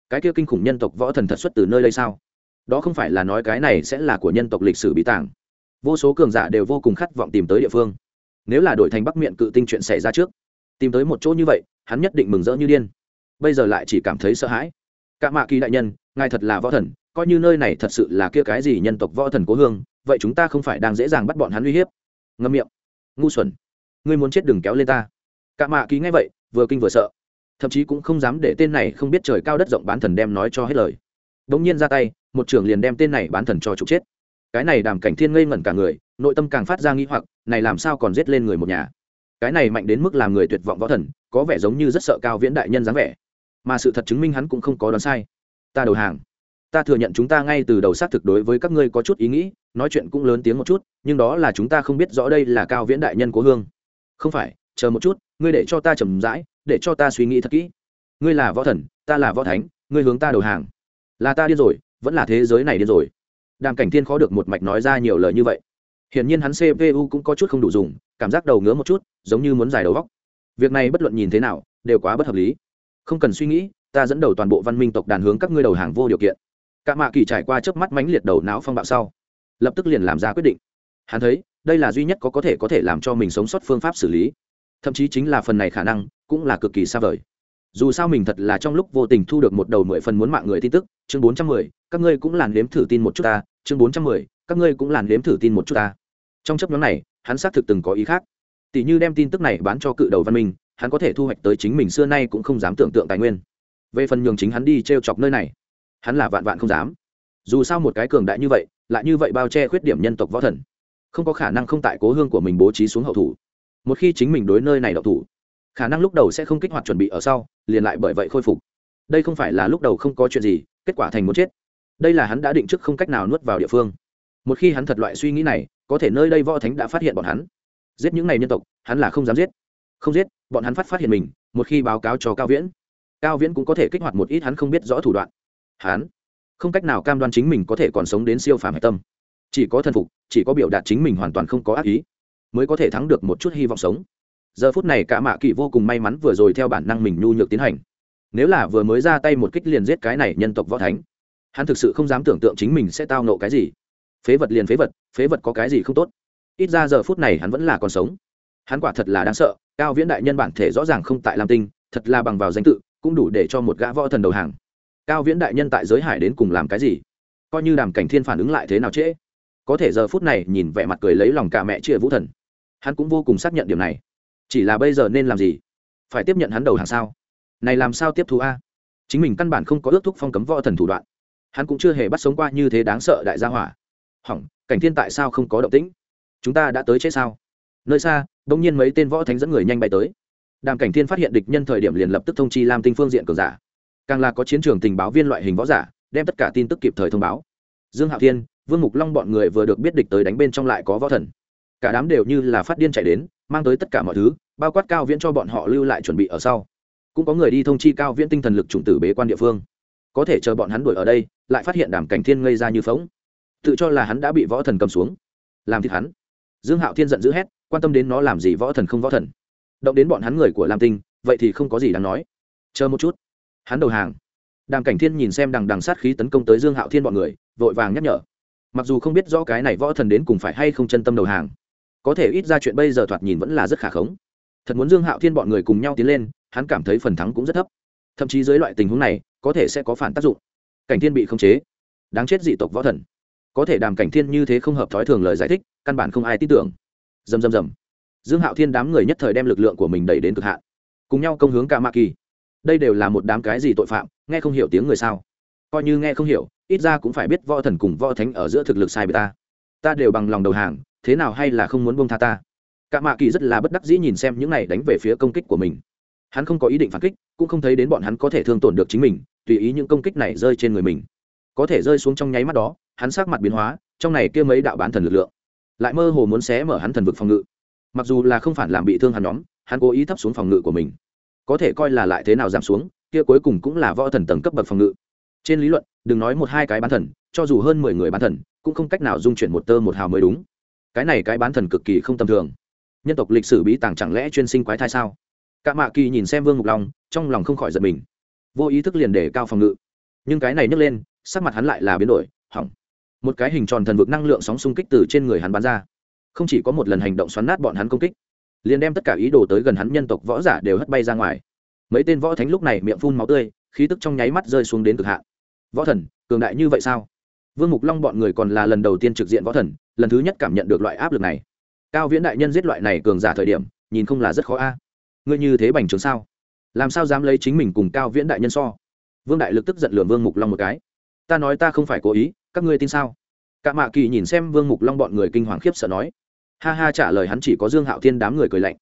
Cái kia kinh khủng nhân tộc võ thần thật xuất từ nơi đây sao? Đó không phải là nói cái này sẽ là của nhân tộc lịch sử bí tàng. Vô số cường giả đều vô cùng khát vọng tìm tới địa phương. Nếu là đổi thành bắc miệng cự tinh chuyện xảy ra trước, tìm tới một chỗ như vậy, hắn nhất định mừng rỡ như điên. Bây giờ lại chỉ cảm thấy sợ hãi. Cả mạ kỳ đại nhân, ngài thật là võ thần, coi như nơi này thật sự là kia cái gì nhân tộc võ thần cố hương, vậy chúng ta không phải đang dễ dàng bắt bọn hắn uy hiếp. Ngâm miệng. Ngu xuẩn ngươi muốn chết đừng kéo lên ta. Cả mạ kỳ nghe vậy, vừa kinh vừa sợ. Thậm chí cũng không dám để tên này không biết trời cao đất rộng bán thần đem nói cho hết lời. Đ ỗ n g nhiên ra tay, một trưởng liền đem tên này bán thần cho trục chết. Cái này đàm cảnh thiên ngây ngẩn cả người, nội tâm càng phát ra nghĩ hoặc, này làm sao còn giết lên người một nhà? Cái này mạnh đến mức làm người tuyệt vọng võ thần, có vẻ giống như rất sợ cao viễn đại nhân dáng vẻ. Mà sự thật chứng minh hắn cũng không có đoán sai. Ta đầu hàng. Ta thừa nhận chúng ta ngay từ đầu xác thực đối với các ngươi có chút ý nghĩ, nói chuyện cũng lớn tiếng một chút, nhưng đó là chúng ta không biết rõ đây là cao viễn đại nhân của hương không phải, chờ một chút, ngươi để cho ta trầm rãi, để cho ta suy nghĩ thật kỹ. Ngươi là võ thần, ta là võ thánh, ngươi hướng ta đầu hàng. Là ta điên rồi, vẫn là thế giới này điên rồi. Đàm cảnh thiên khó được một mạch nói ra nhiều lời như vậy. Hiển nhiên hắn cpu cũng có chút không đủ dùng, cảm giác đầu ngứa một chút, giống như muốn giải đầu góc việc này bất luận nhìn thế nào, đều quá bất hợp lý. Không cần suy nghĩ, ta dẫn đầu toàn bộ văn minh tộc đàn hướng các ngươi đầu hàng vô điều kiện. Cả mạ kỳ trải qua chớp mắt mánh liệt đầu não phong bạo sau, lập tức liền làm ra quyết định hắn thấy, đây là duy nhất có có thể có thể làm cho mình sống sót phương pháp xử lý. Thậm chí chính là phần này khả năng, cũng là cực kỳ xa vời. Dù sao mình thật là trong lúc vô tình thu được một đầu mười phần muốn mạng người tin tức, chương bốn trăm mười, các ngươi cũng làn đếm thử tin một chút ta, chương bốn trăm mười, các ngươi cũng làn đếm thử tin một chút ta. Trong chấp nhóm này, hắn xác thực từng có ý khác. Tỷ như đem tin tức này bán cho cự đầu văn minh, hắn có thể thu hoạch tới chính mình xưa nay cũng không dám tưởng tượng tài nguyên. Về phần nhường chính hắn đi t r e o chọc nơi này, hắn là vạn vạn không dám. Dù sao một cái cường đại như vậy, lại như vậy bao che khuyết điểm nhân tộc võ thần không có khả năng không tại cố hương của mình bố trí xuống hậu thủ. Một khi chính mình đối nơi này đậu thủ, khả năng lúc đầu sẽ không kích hoạt chuẩn bị ở sau, liền lại bởi vậy khôi phục. Đây không phải là lúc đầu không có chuyện gì, kết quả thành muốn chết. Đây là hắn đã định trước không cách nào nuốt vào địa phương. Một khi hắn thật loại suy nghĩ này, có thể nơi đây võ thánh đã phát hiện bọn hắn. Giết những n à y nhân tộc, hắn là không dám giết. Không giết, bọn hắn phát phát hiện mình, một khi báo cáo cho cao viễn cao viễn cũng có thể kích hoạt một ít hắn không biết rõ thủ đoạn. Hắn không cách nào cam đoan chính mình có thể còn sống đến siêu phàm hạch tâm chỉ có thân phục, chỉ có biểu đạt chính mình hoàn toàn không có ác ý, mới có thể thắng được một chút hy vọng sống. Giờ phút này cả mạ kỵ vô cùng may mắn vừa rồi theo bản năng mình nhu nhược tiến hành. Nếu là vừa mới ra tay một kích liền giết cái này nhân tộc võ thánh, hắn thực sự không dám tưởng tượng chính mình sẽ tao nộ cái gì. Phế vật liền phế vật phế vật có cái gì không tốt. Ít ra giờ phút này hắn vẫn là còn sống. Hắn quả thật là đáng sợ, cao viễn đại nhân bản thể rõ ràng không tại lam tinh, thật là bằng vào danh tự, cũng đủ để cho một gã võ thần đầu hàng. Cao viễn đại nhân tại giới hải đến cùng làm cái gì? Coi như đàm cảnh thiên phản ứng lại thế nào trễ? Có thể giờ phút này nhìn vẻ mặt cười lấy lòng cả mẹ chia vũ thần. Hắn cũng vô cùng xác nhận điểm này. Chỉ là bây giờ nên làm gì? Phải tiếp nhận hắn đầu hàng sao? Này làm sao tiếp thu a? Chính mình căn bản không có ước thúc phong cấm võ thần thủ đoạn. Hắn cũng chưa hề bắt sống qua như thế đáng sợ đại gia hỏa. Hỏng, cảnh thiên tại sao không có động tĩnh? Chúng ta đã tới chết sao? Nơi xa đông nhiên mấy tên võ thánh dẫn người nhanh bay tới. Đàm cảnh thiên phát hiện địch nhân thời điểm liền lập tức thông chi lam tinh phương diện cường giả. Càng là có chiến trường tình báo viên loại hình võ giả, đem tất cả tin tức kịp thời thông báo. Dương hạo thiên vương mục long bọn người vừa được biết địch tới đánh bên trong lại có võ thần. Cả đám đều như là phát điên chạy đến, mang tới tất cả mọi thứ, bao quát cao viễn cho bọn họ lưu lại chuẩn bị ở sau. Cũng có người đi thông chi cao viễn tinh thần lực chủng tử bế quan địa phương. Có thể chờ bọn hắn đuổi ở đây, lại phát hiện đàm cảnh thiên ngây ra như phóng tự cho là hắn đã bị võ thần cầm xuống. Làm thịt hắn. Dương hạo thiên giận dữ hét, quan tâm đến nó làm gì võ thần không võ thần. Động đến bọn hắn người của lam tinh, vậy thì không có gì đáng nói. Chờ một chút. Hắn đầu hàng. Đàm cảnh thiên nhìn xem đằng đằng sát khí tấn công tới dương hạo thiên bọn người, vội vàng nhắc nhở mặc dù không biết rõ cái này võ thần đến cùng phải hay không chân tâm đầu hàng, có thể ít ra chuyện bây giờ thoạt nhìn vẫn là rất khả khống. Thật muốn dương hạo thiên bọn người cùng nhau tiến lên, hắn cảm thấy phần thắng cũng rất thấp. Thậm chí dưới loại tình huống này, có thể sẽ có phản tác dụng. Cảnh thiên bị khống chế. Đáng chết dị tộc võ thần. Có thể đàm cảnh thiên như thế không hợp thói thường lời giải thích, căn bản không ai tin tưởng. Dầm dầm dầm dương hạo thiên đám người nhất thời đem lực lượng của mình đẩy đến cực hạn. Cùng nhau công hướng ca ma kỳ. Đây đều là một đám cái gì tội phạm, nghe không hiểu tiếng người sao coi như nghe không hiểu, ít ra cũng phải biết võ thần cùng võ thánh ở giữa thực lực sai với ta. Ta đều bằng lòng đầu hàng, thế nào hay là không muốn bông tha ta? Cả mạ kỳ rất là bất đắc dĩ nhìn xem những này đánh về phía công kích của mình. Hắn không có ý định phản kích, cũng không thấy đến bọn hắn có thể thương tổn được chính mình, tùy ý những công kích này rơi trên người mình. Có thể rơi xuống trong nháy mắt đó, hắn sắc mặt biến hóa, trong này kia mấy đạo bán thần lực lượng. Lại mơ hồ muốn xé mở hắn thần vực phòng ngự. Mặc dù là không phản làm bị thương hắn nhóm, hắn cố ý thấp xuống phòng ngự của mình. Có thể coi là lại thế nào giảm xuống, kia cuối cùng cũng là võ thần tầng cấp bậc phòng ngự trên lý luận, đừng nói một hai cái bán thần, cho dù hơn mười người bán thần, cũng không cách nào dung chuyển một tơ một hào mới đúng. Cái này cái bán thần cực kỳ không tầm thường. Nhân tộc lịch sử bí tàng chẳng lẽ chuyên sinh quái thai sao? Cả mạ kỳ nhìn xem vương mục long, trong lòng không khỏi giật mình. Vô ý thức liền để cao phòng ngự. Nhưng cái này nhấc lên, sắc mặt hắn lại là biến đổi, hỏng. Một cái hình tròn thần vực năng lượng sóng xung kích từ trên người hắn bắn ra. Không chỉ có một lần hành động xoắn nát bọn hắn công kích, liền đem tất cả ý đồ tới gần hắn nhân tộc võ giả đều hất bay ra ngoài. Mấy tên võ thánh lúc này miệng phun máu tươi, khí tức trong nháy mắt rơi xuống đến cực hạn võ thần, cường đại như vậy sao? Vương mục long bọn người còn là lần đầu tiên trực diện võ thần, lần thứ nhất cảm nhận được loại áp lực này. Cao viễn đại nhân giết loại này cường giả thời điểm, nhìn không là rất khó a. Ngươi như thế bành trướng sao? Làm sao dám lấy chính mình cùng cao viễn đại nhân so? Vương đại lực tức giận lường vương mục long một cái. Ta nói ta không phải cố ý, các ngươi tin sao? Cả mạ kỳ nhìn xem vương mục long bọn người kinh hoàng khiếp sợ nói. Ha ha trả lời hắn chỉ có dương hạo thiên đám người cười lạnh.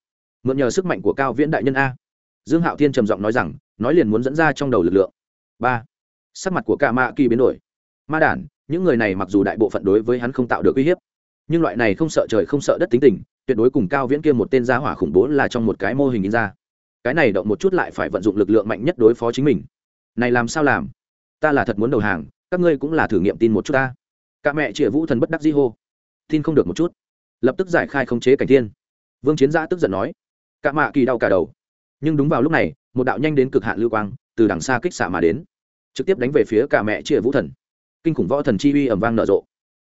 Mượn nhờ sức mạnh của cao viễn đại nhân a. Dương hạo thiên trầm giọng nói rằng, nói liền muốn dẫn ra trong đầu lực lượng. Ba sắc mặt của cả mạ kỳ biến đổi. Ma đản, những người này mặc dù đại bộ phận đối với hắn không tạo được uy hiếp, nhưng loại này không sợ trời không sợ đất tính tình, tuyệt đối cùng cao viễn kia một tên gia hỏa khủng bố là trong một cái mô hình in ra. Cái này động một chút lại phải vận dụng lực lượng mạnh nhất đối phó chính mình. Này làm sao làm? Ta là thật muốn đầu hàng, các ngươi cũng là thử nghiệm tin một chút ta. Cả mẹ chĩa vũ thần bất đắc di hô. Tin không được một chút. Lập tức giải khai khống chế cảnh thiên. Vương chiến giã tức giận nói. Cả mạ kỳ đau cả đầu. Nhưng đúng vào lúc này, một đạo nhanh đến cực hạn lưu quang, từ đằng xa kích xạ mà đến trực tiếp đánh về phía cả mẹ chia vũ thần. Kinh khủng võ thần chi uy ẩm vang nở rộ.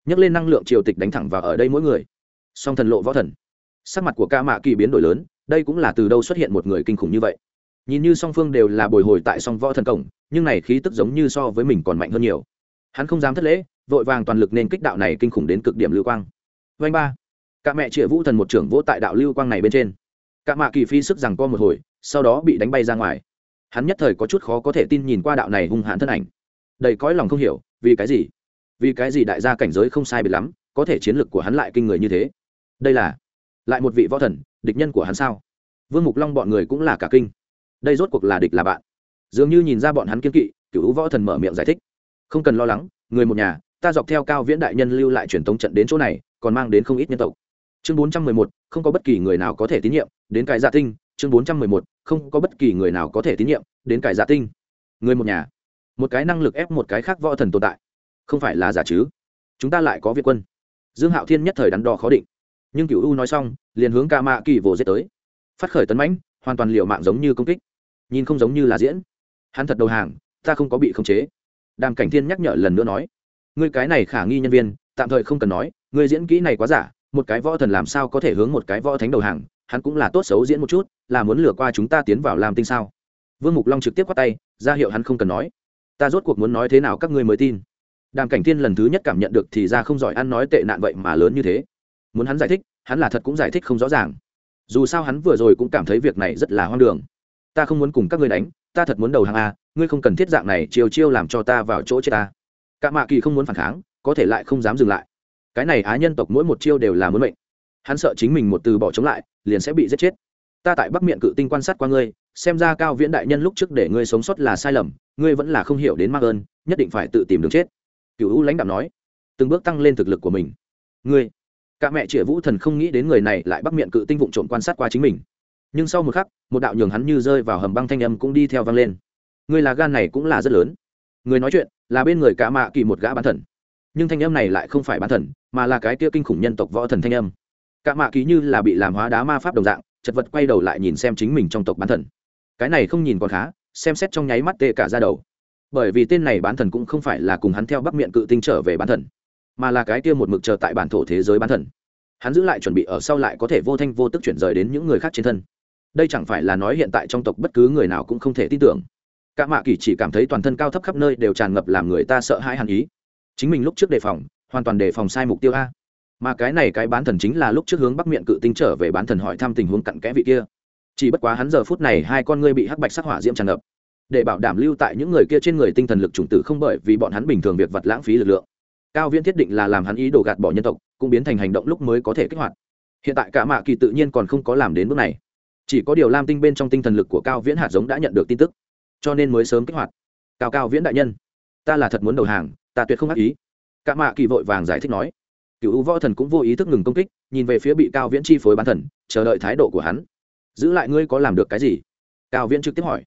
Nhấc lên năng lượng triều tịch đánh thẳng vào ở đây mỗi người. Song thần lộ võ thần. Sắc mặt của ca mạ kỳ biến đổi lớn, đây cũng là từ đâu xuất hiện một người kinh khủng như vậy? Nhìn như song phương đều là bồi hồi tại song võ thần cổng, nhưng này khí tức giống như so với mình còn mạnh hơn nhiều. Hắn không dám thất lễ, vội vàng toàn lực nên kích đạo này kinh khủng đến cực điểm lưu quang. Vanh ba. Cả mẹ chĩa vũ thần một trưởng vỗ tại đạo lưu quang này bên trên. Cả mạ kỳ phi sức rằng co một hồi, sau đó bị đánh bay ra ngoài hắn nhất thời có chút khó có thể tin nhìn qua đạo này hung hãn thân ảnh. Đầy cõi lòng không hiểu, vì cái gì? Vì cái gì đại gia cảnh giới không sai biệt lắm, có thể chiến lược của hắn lại kinh người như thế? Đây là, lại một vị võ thần, địch nhân của hắn sao? Vương mục long bọn người cũng là cả kinh. Đây rốt cuộc là địch là bạn. Dường như nhìn ra bọn hắn kiên kỵ, cựu võ thần mở miệng giải thích. Không cần lo lắng, người một nhà, ta dọc theo cao viễn đại nhân lưu lại truyền tống trận đến chỗ này, còn mang đến không ít nhân tộc. Chương bốn trăm mười một, không có bất kỳ người nào có thể tín nhiệm, đến cái gia tinh chương bốn trăm mười một, không có bất kỳ người nào có thể tín nhiệm, đến cải giả tinh. Người một nhà. Một cái năng lực ép một cái khác võ thần tồn tại. Không phải là giả chứ. Chúng ta lại có việt quân. Dương hạo thiên nhất thời đắn đo khó định. Nhưng cựu u nói xong, liền hướng ca mạ kỳ vồ giết tới. Phát khởi tấn mãnh, hoàn toàn liệu mạng giống như công kích. Nhìn không giống như là diễn. Hắn thật đầu hàng, ta không có bị khống chế. Đàm cảnh thiên nhắc nhở lần nữa nói. Ngươi cái này khả nghi nhân viên, tạm thời không cần nói, ngươi diễn kỹ này quá giả, một cái võ thần làm sao có thể hướng một cái võ thánh đầu hàng hắn cũng là tốt xấu diễn một chút, là muốn lừa qua chúng ta tiến vào làm tinh sao? Vương mục long trực tiếp quát tay, ra hiệu hắn không cần nói. Ta rốt cuộc muốn nói thế nào các ngươi mới tin? Đàm cảnh thiên lần thứ nhất cảm nhận được thì ra không giỏi ăn nói tệ nạn vậy mà lớn như thế. Muốn hắn giải thích, hắn là thật cũng giải thích không rõ ràng. Dù sao hắn vừa rồi cũng cảm thấy việc này rất là hoang đường. Ta không muốn cùng các ngươi đánh, ta thật muốn đầu hàng a, ngươi không cần thiết dạng này chiều chiêu làm cho ta vào chỗ chết ta. Cả mạ kỳ không muốn phản kháng, có thể lại không dám dừng lại. Cái này á nhân tộc mỗi một chiêu đều là muốn mệnh. Hắn sợ chính mình một từ bỏ chống lại liền sẽ bị giết chết. Ta tại bắc miệng cự tinh quan sát qua ngươi, xem ra cao viễn đại nhân lúc trước để ngươi sống sót là sai lầm, ngươi vẫn là không hiểu đến mắc ơn nhất định phải tự tìm đường chết. Cựu u lãnh đạo nói. Từng bước tăng lên thực lực của mình. Ngươi. Cả mẹ chĩa vũ thần không nghĩ đến người này lại bắc miệng cự tinh vụng trộm quan sát qua chính mình. Nhưng sau một khắc, một đạo nhường hắn như rơi vào hầm băng thanh âm cũng đi theo vang lên. Ngươi là gan này cũng là rất lớn. Người nói chuyện, là bên người cả mạ kỳ một gã bán thần. Nhưng thanh âm này lại không phải bán thần, mà là cái kia kinh khủng nhân tộc võ thần thanh âm cả mạ kỳ như là bị làm hóa đá ma pháp đồng dạng, chật vật quay đầu lại nhìn xem chính mình trong tộc bán thần. Cái này không nhìn còn khá, xem xét trong nháy mắt tê cả ra đầu. Bởi vì tên này bán thần cũng không phải là cùng hắn theo bắc miệng cự tinh trở về bán thần, mà là cái kia một mực chờ tại bản thổ thế giới bán thần. Hắn giữ lại chuẩn bị ở sau lại có thể vô thanh vô tức chuyển rời đến những người khác trên thân. Đây chẳng phải là nói hiện tại trong tộc bất cứ người nào cũng không thể tin tưởng. Cả mạ kỳ chỉ cảm thấy toàn thân cao thấp khắp nơi đều tràn ngập làm người ta sợ hãi hàn ý. Chính mình lúc trước đề phòng, hoàn toàn đề phòng sai mục tiêu a mà cái này cái bán thần chính là lúc trước hướng bắc miệng cự tinh trở về bán thần hỏi thăm tình huống cặn kẽ vị kia. Chỉ bất quá hắn giờ phút này hai con ngươi bị hắc bạch sắc hỏa diễm tràn ngập. Để bảo đảm lưu tại những người kia trên người tinh thần lực chủng tử không bởi vì bọn hắn bình thường việc vật lãng phí lực lượng. Cao viễn thiết định là làm hắn ý đồ gạt bỏ nhân tộc, cũng biến thành hành động lúc mới có thể kích hoạt. Hiện tại cả mạ kỳ tự nhiên còn không có làm đến bước này. Chỉ có điều lam tinh bên trong tinh thần lực của cao viễn hạt giống đã nhận được tin tức, cho nên mới sớm kích hoạt. Cao cao viễn đại nhân, ta là thật muốn đầu hàng, ta tuyệt không ác ý. Cả mạ kỳ vội vàng giải thích nói cựu võ thần cũng vô ý thức ngừng công kích, nhìn về phía bị cao viễn chi phối bán thần, chờ đợi thái độ của hắn. Giữ lại ngươi có làm được cái gì? Cao viễn trực tiếp hỏi.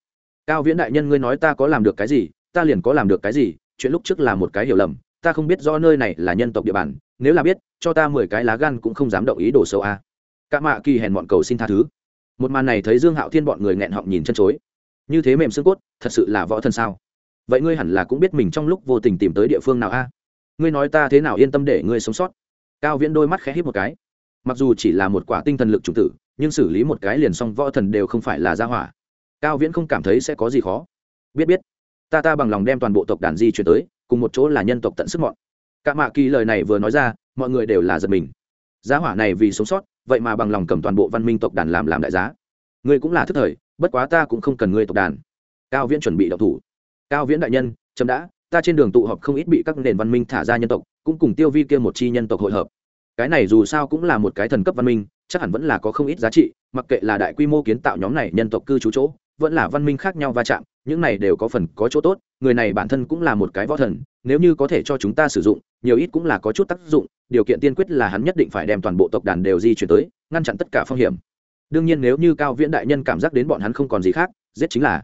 Cao viễn đại nhân ngươi nói ta có làm được cái gì, ta liền có làm được cái gì, chuyện lúc trước là một cái hiểu lầm, ta không biết do nơi này là nhân tộc địa bàn, nếu là biết, cho ta mười cái lá gan cũng không dám động ý đồ sâu a. À. cả mạ kỳ hèn bọn cầu xin tha thứ. Một màn này thấy dương hạo thiên bọn người nghẹn họng nhìn chân chối. Như thế mềm xương cốt, thật sự là võ thân sao? Vậy ngươi hẳn là cũng biết mình trong lúc vô tình tìm tới địa phương nào a? Ngươi nói ta thế nào yên tâm để ngươi sống sót? Cao viễn đôi mắt khẽ hít một cái. Mặc dù chỉ là một quả tinh thần lực chủng tử, nhưng xử lý một cái liền xong võ thần đều không phải là gia hỏa. Cao viễn không cảm thấy sẽ có gì khó. Biết biết. Ta ta bằng lòng đem toàn bộ tộc đàn di chuyển tới, cùng một chỗ là nhân tộc tận sức mọn. Cả mạ kỳ lời này vừa nói ra, mọi người đều là giật mình. Gia hỏa này vì sống sót, vậy mà bằng lòng cầm toàn bộ văn minh tộc đàn làm làm đại giá. Ngươi cũng là thức thời, bất quá ta cũng không cần ngươi tộc đàn. Cao viễn chuẩn bị đậu thủ. Cao viễn đại nhân chấm đã, ta trên đường tụ họp không ít bị các nền văn minh thả ra nhân tộc cũng cùng tiêu vi kia một chi nhân tộc hội hợp. Cái này dù sao cũng là một cái thần cấp văn minh, chắc hẳn vẫn là có không ít giá trị, mặc kệ là đại quy mô kiến tạo nhóm này nhân tộc cư trú chỗ, vẫn là văn minh khác nhau va chạm, những này đều có phần có chỗ tốt, người này bản thân cũng là một cái võ thần, nếu như có thể cho chúng ta sử dụng, nhiều ít cũng là có chút tác dụng, điều kiện tiên quyết là hắn nhất định phải đem toàn bộ tộc đàn đều di chuyển tới, ngăn chặn tất cả phong hiểm. Đương nhiên nếu như cao viễn đại nhân cảm giác đến bọn hắn không còn gì khác, giết chính là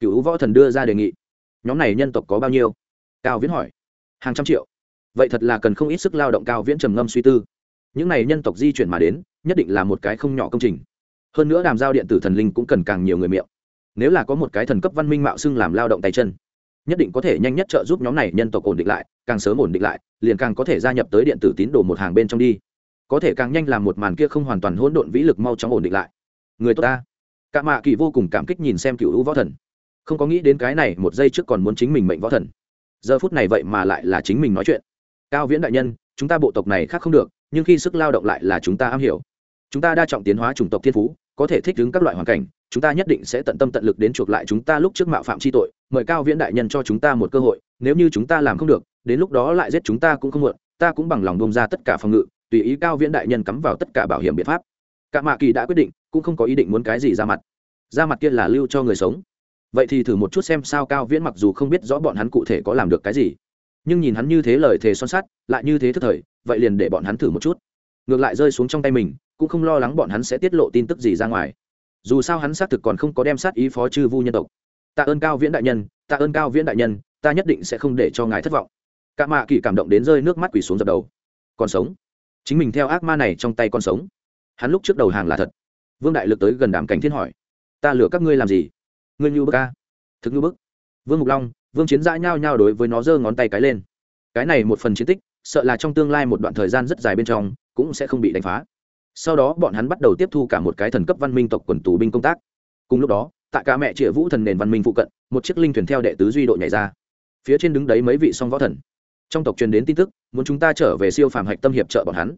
cựu võ thần đưa ra đề nghị. Nhóm này nhân tộc có bao nhiêu? Cao viễn hỏi. Hàng trăm triệu vậy thật là cần không ít sức lao động cao viễn trầm ngâm suy tư. Những này nhân tộc di chuyển mà đến, nhất định là một cái không nhỏ công trình. Hơn nữa đàm giao điện tử thần linh cũng cần càng nhiều người miệng. Nếu là có một cái thần cấp văn minh mạo xưng làm lao động tay chân, nhất định có thể nhanh nhất trợ giúp nhóm này nhân tộc ổn định lại, càng sớm ổn định lại, liền càng có thể gia nhập tới điện tử tín đồ một hàng bên trong đi. Có thể càng nhanh làm một màn kia không hoàn toàn hỗn độn vĩ lực mau chóng ổn định lại. Người tốt ta. Cả mạ kỳ vô cùng cảm kích nhìn xem cựu hữu võ thần. Không có nghĩ đến cái này, một giây trước còn muốn chính mình mệnh võ thần. Giờ phút này vậy mà lại là chính mình nói chuyện cao viễn đại nhân, chúng ta bộ tộc này khác không được, nhưng khi sức lao động lại là chúng ta am hiểu. Chúng ta đa trọng tiến hóa chủng tộc thiên phú, có thể thích ứng các loại hoàn cảnh, chúng ta nhất định sẽ tận tâm tận lực đến chuộc lại chúng ta lúc trước mạo phạm chi tội, mời cao viễn đại nhân cho chúng ta một cơ hội, nếu như chúng ta làm không được, đến lúc đó lại giết chúng ta cũng không muộn, ta cũng bằng lòng bông ra tất cả phòng ngự, tùy ý cao viễn đại nhân cắm vào tất cả bảo hiểm biện pháp. Cả mạ kỳ đã quyết định, cũng không có ý định muốn cái gì ra mặt. Ra mặt kia là lưu cho người sống. Vậy thì thử một chút xem sao cao viễn mặc dù không biết rõ bọn hắn cụ thể có làm được cái gì nhưng nhìn hắn như thế lời thề son sắt, lại như thế thức thời, vậy liền để bọn hắn thử một chút. Ngược lại rơi xuống trong tay mình, cũng không lo lắng bọn hắn sẽ tiết lộ tin tức gì ra ngoài. Dù sao hắn xác thực còn không có đem sát ý phó chư vu nhân tộc. Tạ ơn cao viễn đại nhân, tạ ơn cao viễn đại nhân, ta nhất định sẽ không để cho ngài thất vọng. Cả mạ kỳ cảm động đến rơi nước mắt quỳ xuống dập đầu. Còn sống. Chính mình theo ác ma này trong tay còn sống. Hắn lúc trước đầu hàng là thật. Vương đại lực tới gần đàm cảnh thiên hỏi, ta lừa các ngươi làm gì? Ngươi như bức ca thực như bức. Vương mục long vương chiến dã nhao nhao đối với nó giơ ngón tay cái lên. Cái này một phần chiến tích, sợ là trong tương lai một đoạn thời gian rất dài bên trong, cũng sẽ không bị đánh phá. Sau đó bọn hắn bắt đầu tiếp thu cả một cái thần cấp văn minh tộc quần tù binh công tác. Cùng lúc đó, tại cả mẹ trịa vũ thần nền văn minh phụ cận, một chiếc linh thuyền theo đệ tứ duy đội nhảy ra. Phía trên đứng đấy mấy vị song võ thần. Trong tộc truyền đến tin tức, muốn chúng ta trở về siêu phàm hạch tâm hiệp trợ bọn hắn.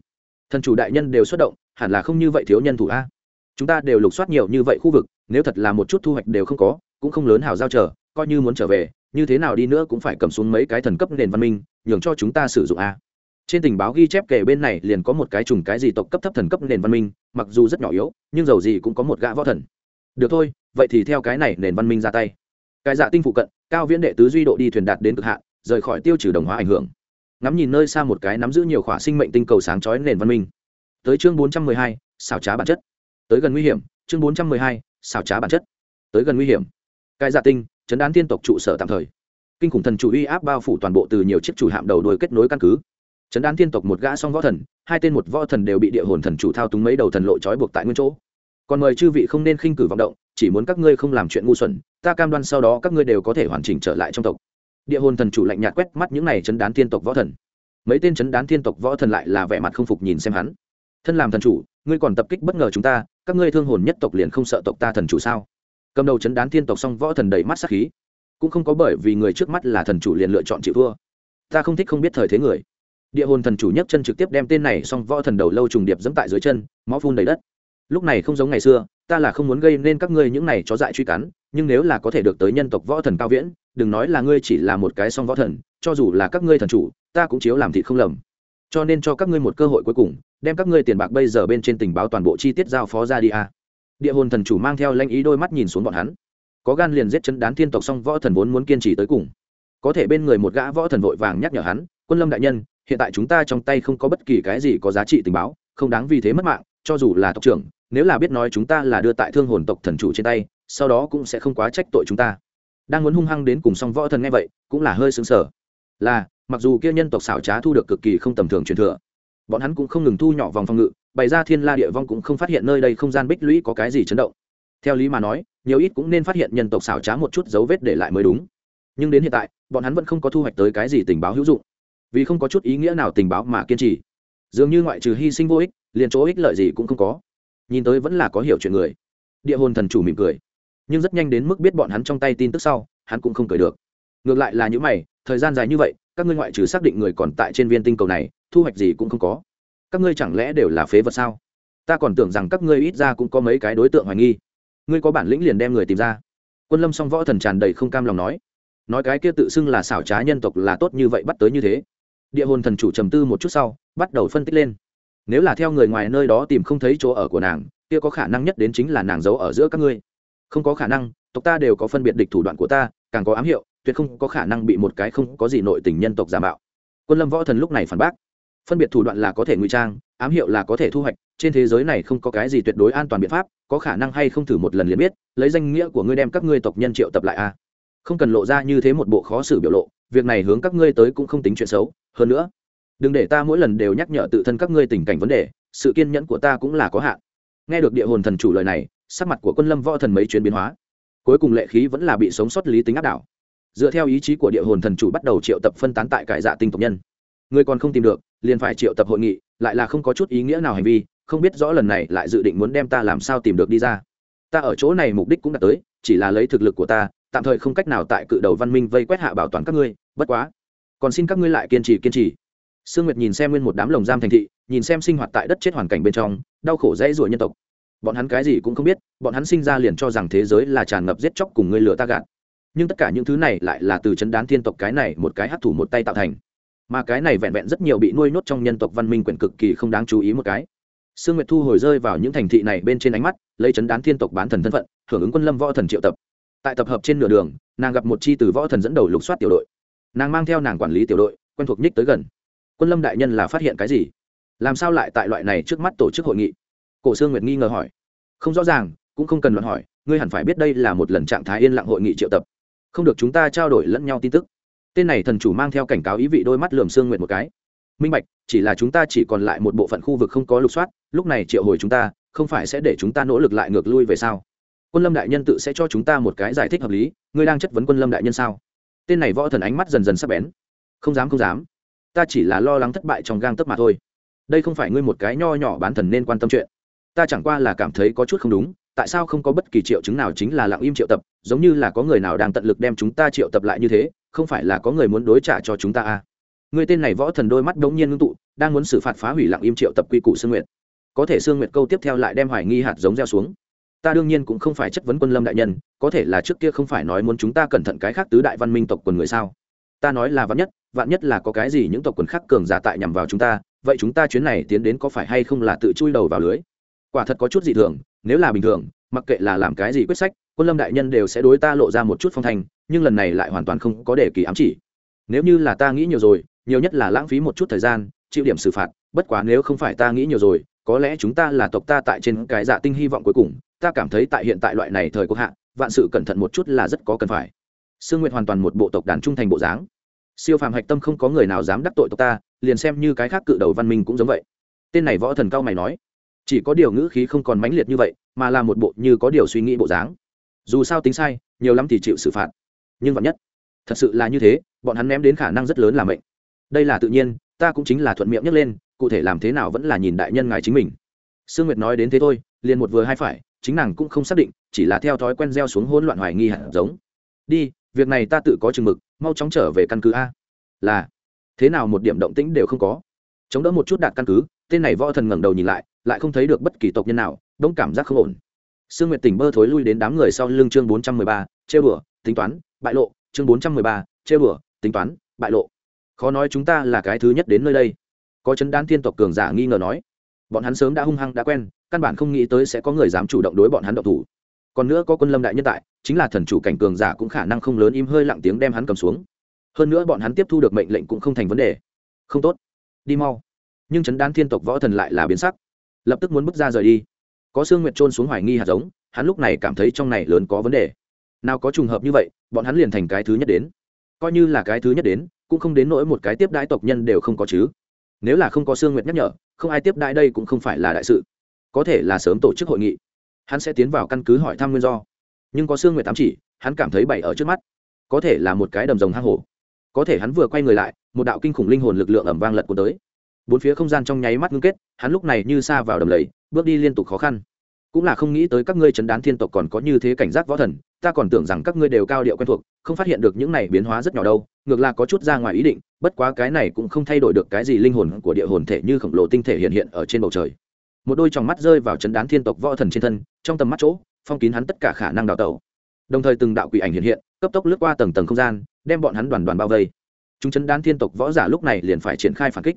Thần chủ đại nhân đều xuất động, hẳn là không như vậy thiếu nhân thủ a. Chúng ta đều lục soát nhiều như vậy khu vực, nếu thật là một chút thu hoạch đều không có, cũng không lớn hào giao chờ, coi như muốn trở về như thế nào đi nữa cũng phải cầm xuống mấy cái thần cấp nền văn minh, nhường cho chúng ta sử dụng a. Trên tình báo ghi chép kể bên này liền có một cái trùng cái gì tộc cấp thấp thần cấp nền văn minh, mặc dù rất nhỏ yếu, nhưng dầu gì cũng có một gã võ thần. Được thôi, vậy thì theo cái này nền văn minh ra tay. Cái dạ tinh phụ cận, cao viễn đệ tứ duy độ đi thuyền đạt đến cực hạn, rời khỏi tiêu trừ đồng hóa ảnh hưởng. Ngắm nhìn nơi xa một cái nắm giữ nhiều khỏa sinh mệnh tinh cầu sáng chói nền văn minh. Tới chương bốn trăm mười hai, xảo trá bản chất. Tới gần nguy hiểm, chương bốn trăm mười hai, xảo trá bản chất. Tới gần nguy hiểm. Cái dạ tinh chấn đán tiên tộc trụ sở tạm thời. Kinh khủng thần chủ uy áp bao phủ toàn bộ từ nhiều chiếc chủ hạm đầu đuôi kết nối căn cứ. Chấn đán thiên tộc một gã song võ thần, hai tên một võ thần đều bị địa hồn thần chủ thao túng mấy đầu thần lộ trói buộc tại nguyên chỗ. Còn mời chư vị không nên khinh cử vọng động, chỉ muốn các ngươi không làm chuyện ngu xuẩn, ta cam đoan sau đó các ngươi đều có thể hoàn chỉnh trở lại trong tộc. Địa hồn thần chủ lạnh nhạt quét mắt những này chấn đán thiên tộc võ thần. Mấy tên chấn đán thiên tộc võ thần lại là vẻ mặt không phục nhìn xem hắn. Thân làm thần chủ, ngươi còn tập kích bất ngờ chúng ta, các ngươi thương hồn nhất tộc liền không sợ tộc ta thần chủ sao? Cầm đầu chấn đán thiên tộc xong võ thần đầy mắt sắc khí. Cũng không có bởi vì người trước mắt là thần chủ liền lựa chọn chịu thua. Ta không thích không biết thời thế người. Địa hồn thần chủ nhấc chân trực tiếp đem tên này xong võ thần đầu lâu trùng điệp dẫm tại dưới chân, máu phun đầy đất. Lúc này không giống ngày xưa, ta là không muốn gây nên các ngươi những này chó dại truy cắn, nhưng nếu là có thể được tới nhân tộc võ thần cao viễn, đừng nói là ngươi chỉ là một cái song võ thần, cho dù là các ngươi thần chủ, ta cũng chiếu làm thịt không lầm. Cho nên cho các ngươi một cơ hội cuối cùng, đem các ngươi tiền bạc bây giờ bên trên tình báo toàn bộ chi tiết giao phó ra đi a địa hồn thần chủ mang theo lanh ý đôi mắt nhìn xuống bọn hắn. Có gan liền giết chân đán thiên tộc song võ thần vốn muốn kiên trì tới cùng. Có thể bên người một gã võ thần vội vàng nhắc nhở hắn, quân lâm đại nhân, hiện tại chúng ta trong tay không có bất kỳ cái gì có giá trị tình báo, không đáng vì thế mất mạng, cho dù là tộc trưởng, nếu là biết nói chúng ta là đưa tại thương hồn tộc thần chủ trên tay, sau đó cũng sẽ không quá trách tội chúng ta. Đang muốn hung hăng đến cùng song võ thần nghe vậy, cũng là hơi xứng sở là, mặc dù kia nhân tộc xảo trá thu được cực kỳ không tầm thường truyền thừa, bọn hắn cũng không ngừng thu nhỏ vòng phòng ngự bày ra thiên la địa vong cũng không phát hiện nơi đây không gian bích lũy có cái gì chấn động. Theo lý mà nói, nhiều ít cũng nên phát hiện nhân tộc xảo trá một chút dấu vết để lại mới đúng. Nhưng đến hiện tại, bọn hắn vẫn không có thu hoạch tới cái gì tình báo hữu dụng. Vì không có chút ý nghĩa nào tình báo mà kiên trì. Dường như ngoại trừ hy sinh vô ích, liền chỗ ích lợi gì cũng không có. Nhìn tới vẫn là có hiểu chuyện người. Địa hồn thần chủ mỉm cười. Nhưng rất nhanh đến mức biết bọn hắn trong tay tin tức sau, hắn cũng không cười được. Ngược lại là những mày, thời gian dài như vậy, các ngươi ngoại trừ xác định người còn tại trên viên tinh cầu này, thu hoạch gì cũng không có các ngươi chẳng lẽ đều là phế vật sao? Ta còn tưởng rằng các ngươi ít ra cũng có mấy cái đối tượng hoài nghi. Ngươi có bản lĩnh liền đem người tìm ra. Quân lâm song võ thần tràn đầy không cam lòng nói. Nói cái kia tự xưng là xảo trá nhân tộc là tốt như vậy bắt tới như thế. Địa hồn thần chủ trầm tư một chút sau, bắt đầu phân tích lên. Nếu là theo người ngoài nơi đó tìm không thấy chỗ ở của nàng, kia có khả năng nhất đến chính là nàng giấu ở giữa các ngươi. Không có khả năng, tộc ta đều có phân biệt địch thủ đoạn của ta, càng có ám hiệu, tuyệt không có khả năng bị một cái không có gì nội tình nhân tộc giả mạo. Quân lâm võ thần lúc này phản bác phân biệt thủ đoạn là có thể ngụy trang, ám hiệu là có thể thu hoạch, trên thế giới này không có cái gì tuyệt đối an toàn biện pháp, có khả năng hay không thử một lần liền biết, lấy danh nghĩa của ngươi đem các ngươi tộc nhân triệu tập lại a. À. không cần lộ ra như thế một bộ khó xử biểu lộ, việc này hướng các ngươi tới cũng không tính chuyện xấu, hơn nữa, đừng để ta mỗi lần đều nhắc nhở tự thân các ngươi tình cảnh vấn đề, sự kiên nhẫn của ta cũng là có hạn. Nghe được địa hồn thần chủ lời này, sắc mặt của quân lâm võ thần mấy chuyến biến hóa. Cuối cùng lệ khí vẫn là bị sống sót lý tính áp đảo. Dựa theo ý chí của địa hồn thần chủ bắt đầu triệu tập phân tán tại cải dạ tinh tộc nhân. Người còn không tìm được liền phải triệu tập hội nghị, lại là không có chút ý nghĩa nào hành vi, không biết rõ lần này lại dự định muốn đem ta làm sao tìm được đi ra. Ta ở chỗ này mục đích cũng đã tới, chỉ là lấy thực lực của ta, tạm thời không cách nào tại cự đầu văn minh vây quét hạ bảo toàn các ngươi, bất quá. Còn xin các ngươi lại kiên trì kiên trì. Sương nguyệt nhìn xem nguyên một đám lồng giam thành thị, nhìn xem sinh hoạt tại đất chết hoàn cảnh bên trong, đau khổ dễ ruổi nhân tộc. Bọn hắn cái gì cũng không biết, bọn hắn sinh ra liền cho rằng thế giới là tràn ngập giết chóc cùng ngươi lửa ta gạt. Nhưng tất cả những thứ này lại là từ chấn đán thiên tộc cái này một cái hấp thủ một tay tạo thành mà cái này vẹn vẹn rất nhiều bị nuôi nhốt trong nhân tộc văn minh quyển cực kỳ không đáng chú ý một cái. Sương nguyệt thu hồi rơi vào những thành thị này bên trên ánh mắt, lấy chấn đán thiên tộc bán thần thân phận, hưởng ứng quân lâm võ thần triệu tập. Tại tập hợp trên nửa đường, nàng gặp một chi từ võ thần dẫn đầu lục soát tiểu đội. Nàng mang theo nàng quản lý tiểu đội, quen thuộc nhích tới gần. Quân lâm đại nhân là phát hiện cái gì? Làm sao lại tại loại này trước mắt tổ chức hội nghị? Cổ sương nguyệt nghi ngờ hỏi. Không rõ ràng, cũng không cần luận hỏi, ngươi hẳn phải biết đây là một lần trạng thái yên lặng hội nghị triệu tập. Không được chúng ta trao đổi lẫn nhau tin tức tên này thần chủ mang theo cảnh cáo ý vị đôi mắt lườm sương nguyệt một cái. Minh bạch, chỉ là chúng ta chỉ còn lại một bộ phận khu vực không có lục soát, lúc này triệu hồi chúng ta, không phải sẽ để chúng ta nỗ lực lại ngược lui về sao? Quân lâm đại nhân tự sẽ cho chúng ta một cái giải thích hợp lý, ngươi đang chất vấn quân lâm đại nhân sao? Tên này võ thần ánh mắt dần dần sắp bén. Không dám không dám. Ta chỉ là lo lắng thất bại trong gang tấc mà thôi. Đây không phải ngươi một cái nho nhỏ bán thần nên quan tâm chuyện. Ta chẳng qua là cảm thấy có chút không đúng, tại sao không có bất kỳ triệu chứng nào chính là lặng im triệu tập, giống như là có người nào đang tận lực đem chúng ta triệu tập lại như thế không phải là có người muốn đối trả cho chúng ta à? Người tên này võ thần đôi mắt đống nhiên ngưng tụ, đang muốn xử phạt phá hủy lặng im triệu tập quy củ sương nguyệt. Có thể sương nguyệt câu tiếp theo lại đem hoài nghi hạt giống gieo xuống. Ta đương nhiên cũng không phải chất vấn quân lâm đại nhân, có thể là trước kia không phải nói muốn chúng ta cẩn thận cái khác tứ đại văn minh tộc quần người sao? Ta nói là vạn nhất vạn nhất là có cái gì những tộc quần khác cường giả tại nhằm vào chúng ta, vậy chúng ta chuyến này tiến đến có phải hay không là tự chui đầu vào lưới? Quả thật có chút dị thường, nếu là bình thường mặc kệ là làm cái gì quyết sách quân lâm đại nhân đều sẽ đối ta lộ ra một chút phong thành, nhưng lần này lại hoàn toàn không có đề kỳ ám chỉ. Nếu như là ta nghĩ nhiều rồi nhiều nhất là lãng phí một chút thời gian chịu điểm xử phạt bất quá nếu không phải ta nghĩ nhiều rồi có lẽ chúng ta là tộc ta tại trên cái dạ tinh hy vọng cuối cùng ta cảm thấy tại hiện tại loại này thời quốc hạ vạn sự cẩn thận một chút là rất có cần phải. Sương nguyệt hoàn toàn một bộ tộc đàn trung thành bộ dáng. Siêu phàm hạch tâm không có người nào dám đắc tội tộc ta liền xem như cái khác cự đầu văn minh cũng giống vậy. Tên này võ thần cao mày nói chỉ có điều ngữ khí không còn mãnh liệt như vậy, mà là một bộ như có điều suy nghĩ bộ dáng. Dù sao tính sai, nhiều lắm thì chịu xử phạt. Nhưng vạn nhất, thật sự là như thế, bọn hắn ném đến khả năng rất lớn là mệnh. Đây là tự nhiên, ta cũng chính là thuận miệng nhấc lên, cụ thể làm thế nào vẫn là nhìn đại nhân ngài chính mình. Sương nguyệt nói đến thế thôi, liền một vừa hai phải, chính nàng cũng không xác định, chỉ là theo thói quen gieo xuống hỗn loạn hoài nghi hẳn giống. Đi, việc này ta tự có chừng mực, mau chóng trở về căn cứ a. Là, thế nào một điểm động tĩnh đều không có. Chống đỡ một chút đạt căn cứ, tên này võ thần ngẩng đầu nhìn lại lại không thấy được bất kỳ tộc nhân nào, đông cảm giác không ổn. Sương nguyệt tỉnh bơ thối lui đến đám người sau lưng chương bốn trăm mười ba chê bửa tính toán, bại lộ, chương bốn trăm mười ba chê bửa tính toán, bại lộ. Khó nói chúng ta là cái thứ nhất đến nơi đây. Có chấn đan thiên tộc cường giả nghi ngờ nói. Bọn hắn sớm đã hung hăng đã quen, căn bản không nghĩ tới sẽ có người dám chủ động đối bọn hắn động thủ. Còn nữa có quân lâm đại nhân tại, chính là thần chủ cảnh cường giả cũng khả năng không lớn im hơi lặng tiếng đem hắn cầm xuống. Hơn nữa bọn hắn tiếp thu được mệnh lệnh cũng không thành vấn đề. Không tốt. Đi mau. Nhưng chấn đan thiên tộc võ thần lại là biến sắc lập tức muốn bước ra rời đi. Có xương nguyệt trôn xuống hoài nghi hạt giống, hắn lúc này cảm thấy trong này lớn có vấn đề. Nào có trùng hợp như vậy, bọn hắn liền thành cái thứ nhất đến. Coi như là cái thứ nhất đến, cũng không đến nỗi một cái tiếp đãi tộc nhân đều không có chứ. Nếu là không có xương nguyệt nhắc nhở, không ai tiếp đãi đây cũng không phải là đại sự. Có thể là sớm tổ chức hội nghị. Hắn sẽ tiến vào căn cứ hỏi thăm nguyên do. Nhưng có xương nguyệt tám chỉ, hắn cảm thấy bảy ở trước mắt. Có thể là một cái đầm rồng hang hổ. Có thể hắn vừa quay người lại, một đạo kinh khủng linh hồn lực lượng ẩm vang lật của tới bốn phía không gian trong nháy mắt ngưng kết, hắn lúc này như xa vào đầm lầy, bước đi liên tục khó khăn. Cũng là không nghĩ tới các ngươi chấn đán thiên tộc còn có như thế cảnh giác võ thần, ta còn tưởng rằng các ngươi đều cao điệu quen thuộc, không phát hiện được những này biến hóa rất nhỏ đâu, ngược là có chút ra ngoài ý định, bất quá cái này cũng không thay đổi được cái gì linh hồn của địa hồn thể như khổng lồ tinh thể hiện hiện ở trên bầu trời. Một đôi tròng mắt rơi vào chấn đán thiên tộc võ thần trên thân, trong tầm mắt chỗ, phong kín hắn tất cả khả năng đào tẩu. Đồng thời từng đạo quỷ ảnh hiện hiện, cấp tốc lướt qua tầng tầng không gian, đem bọn hắn đoàn đoàn bao vây. Chúng chấn đán thiên tộc võ giả lúc này liền phải triển khai phản kích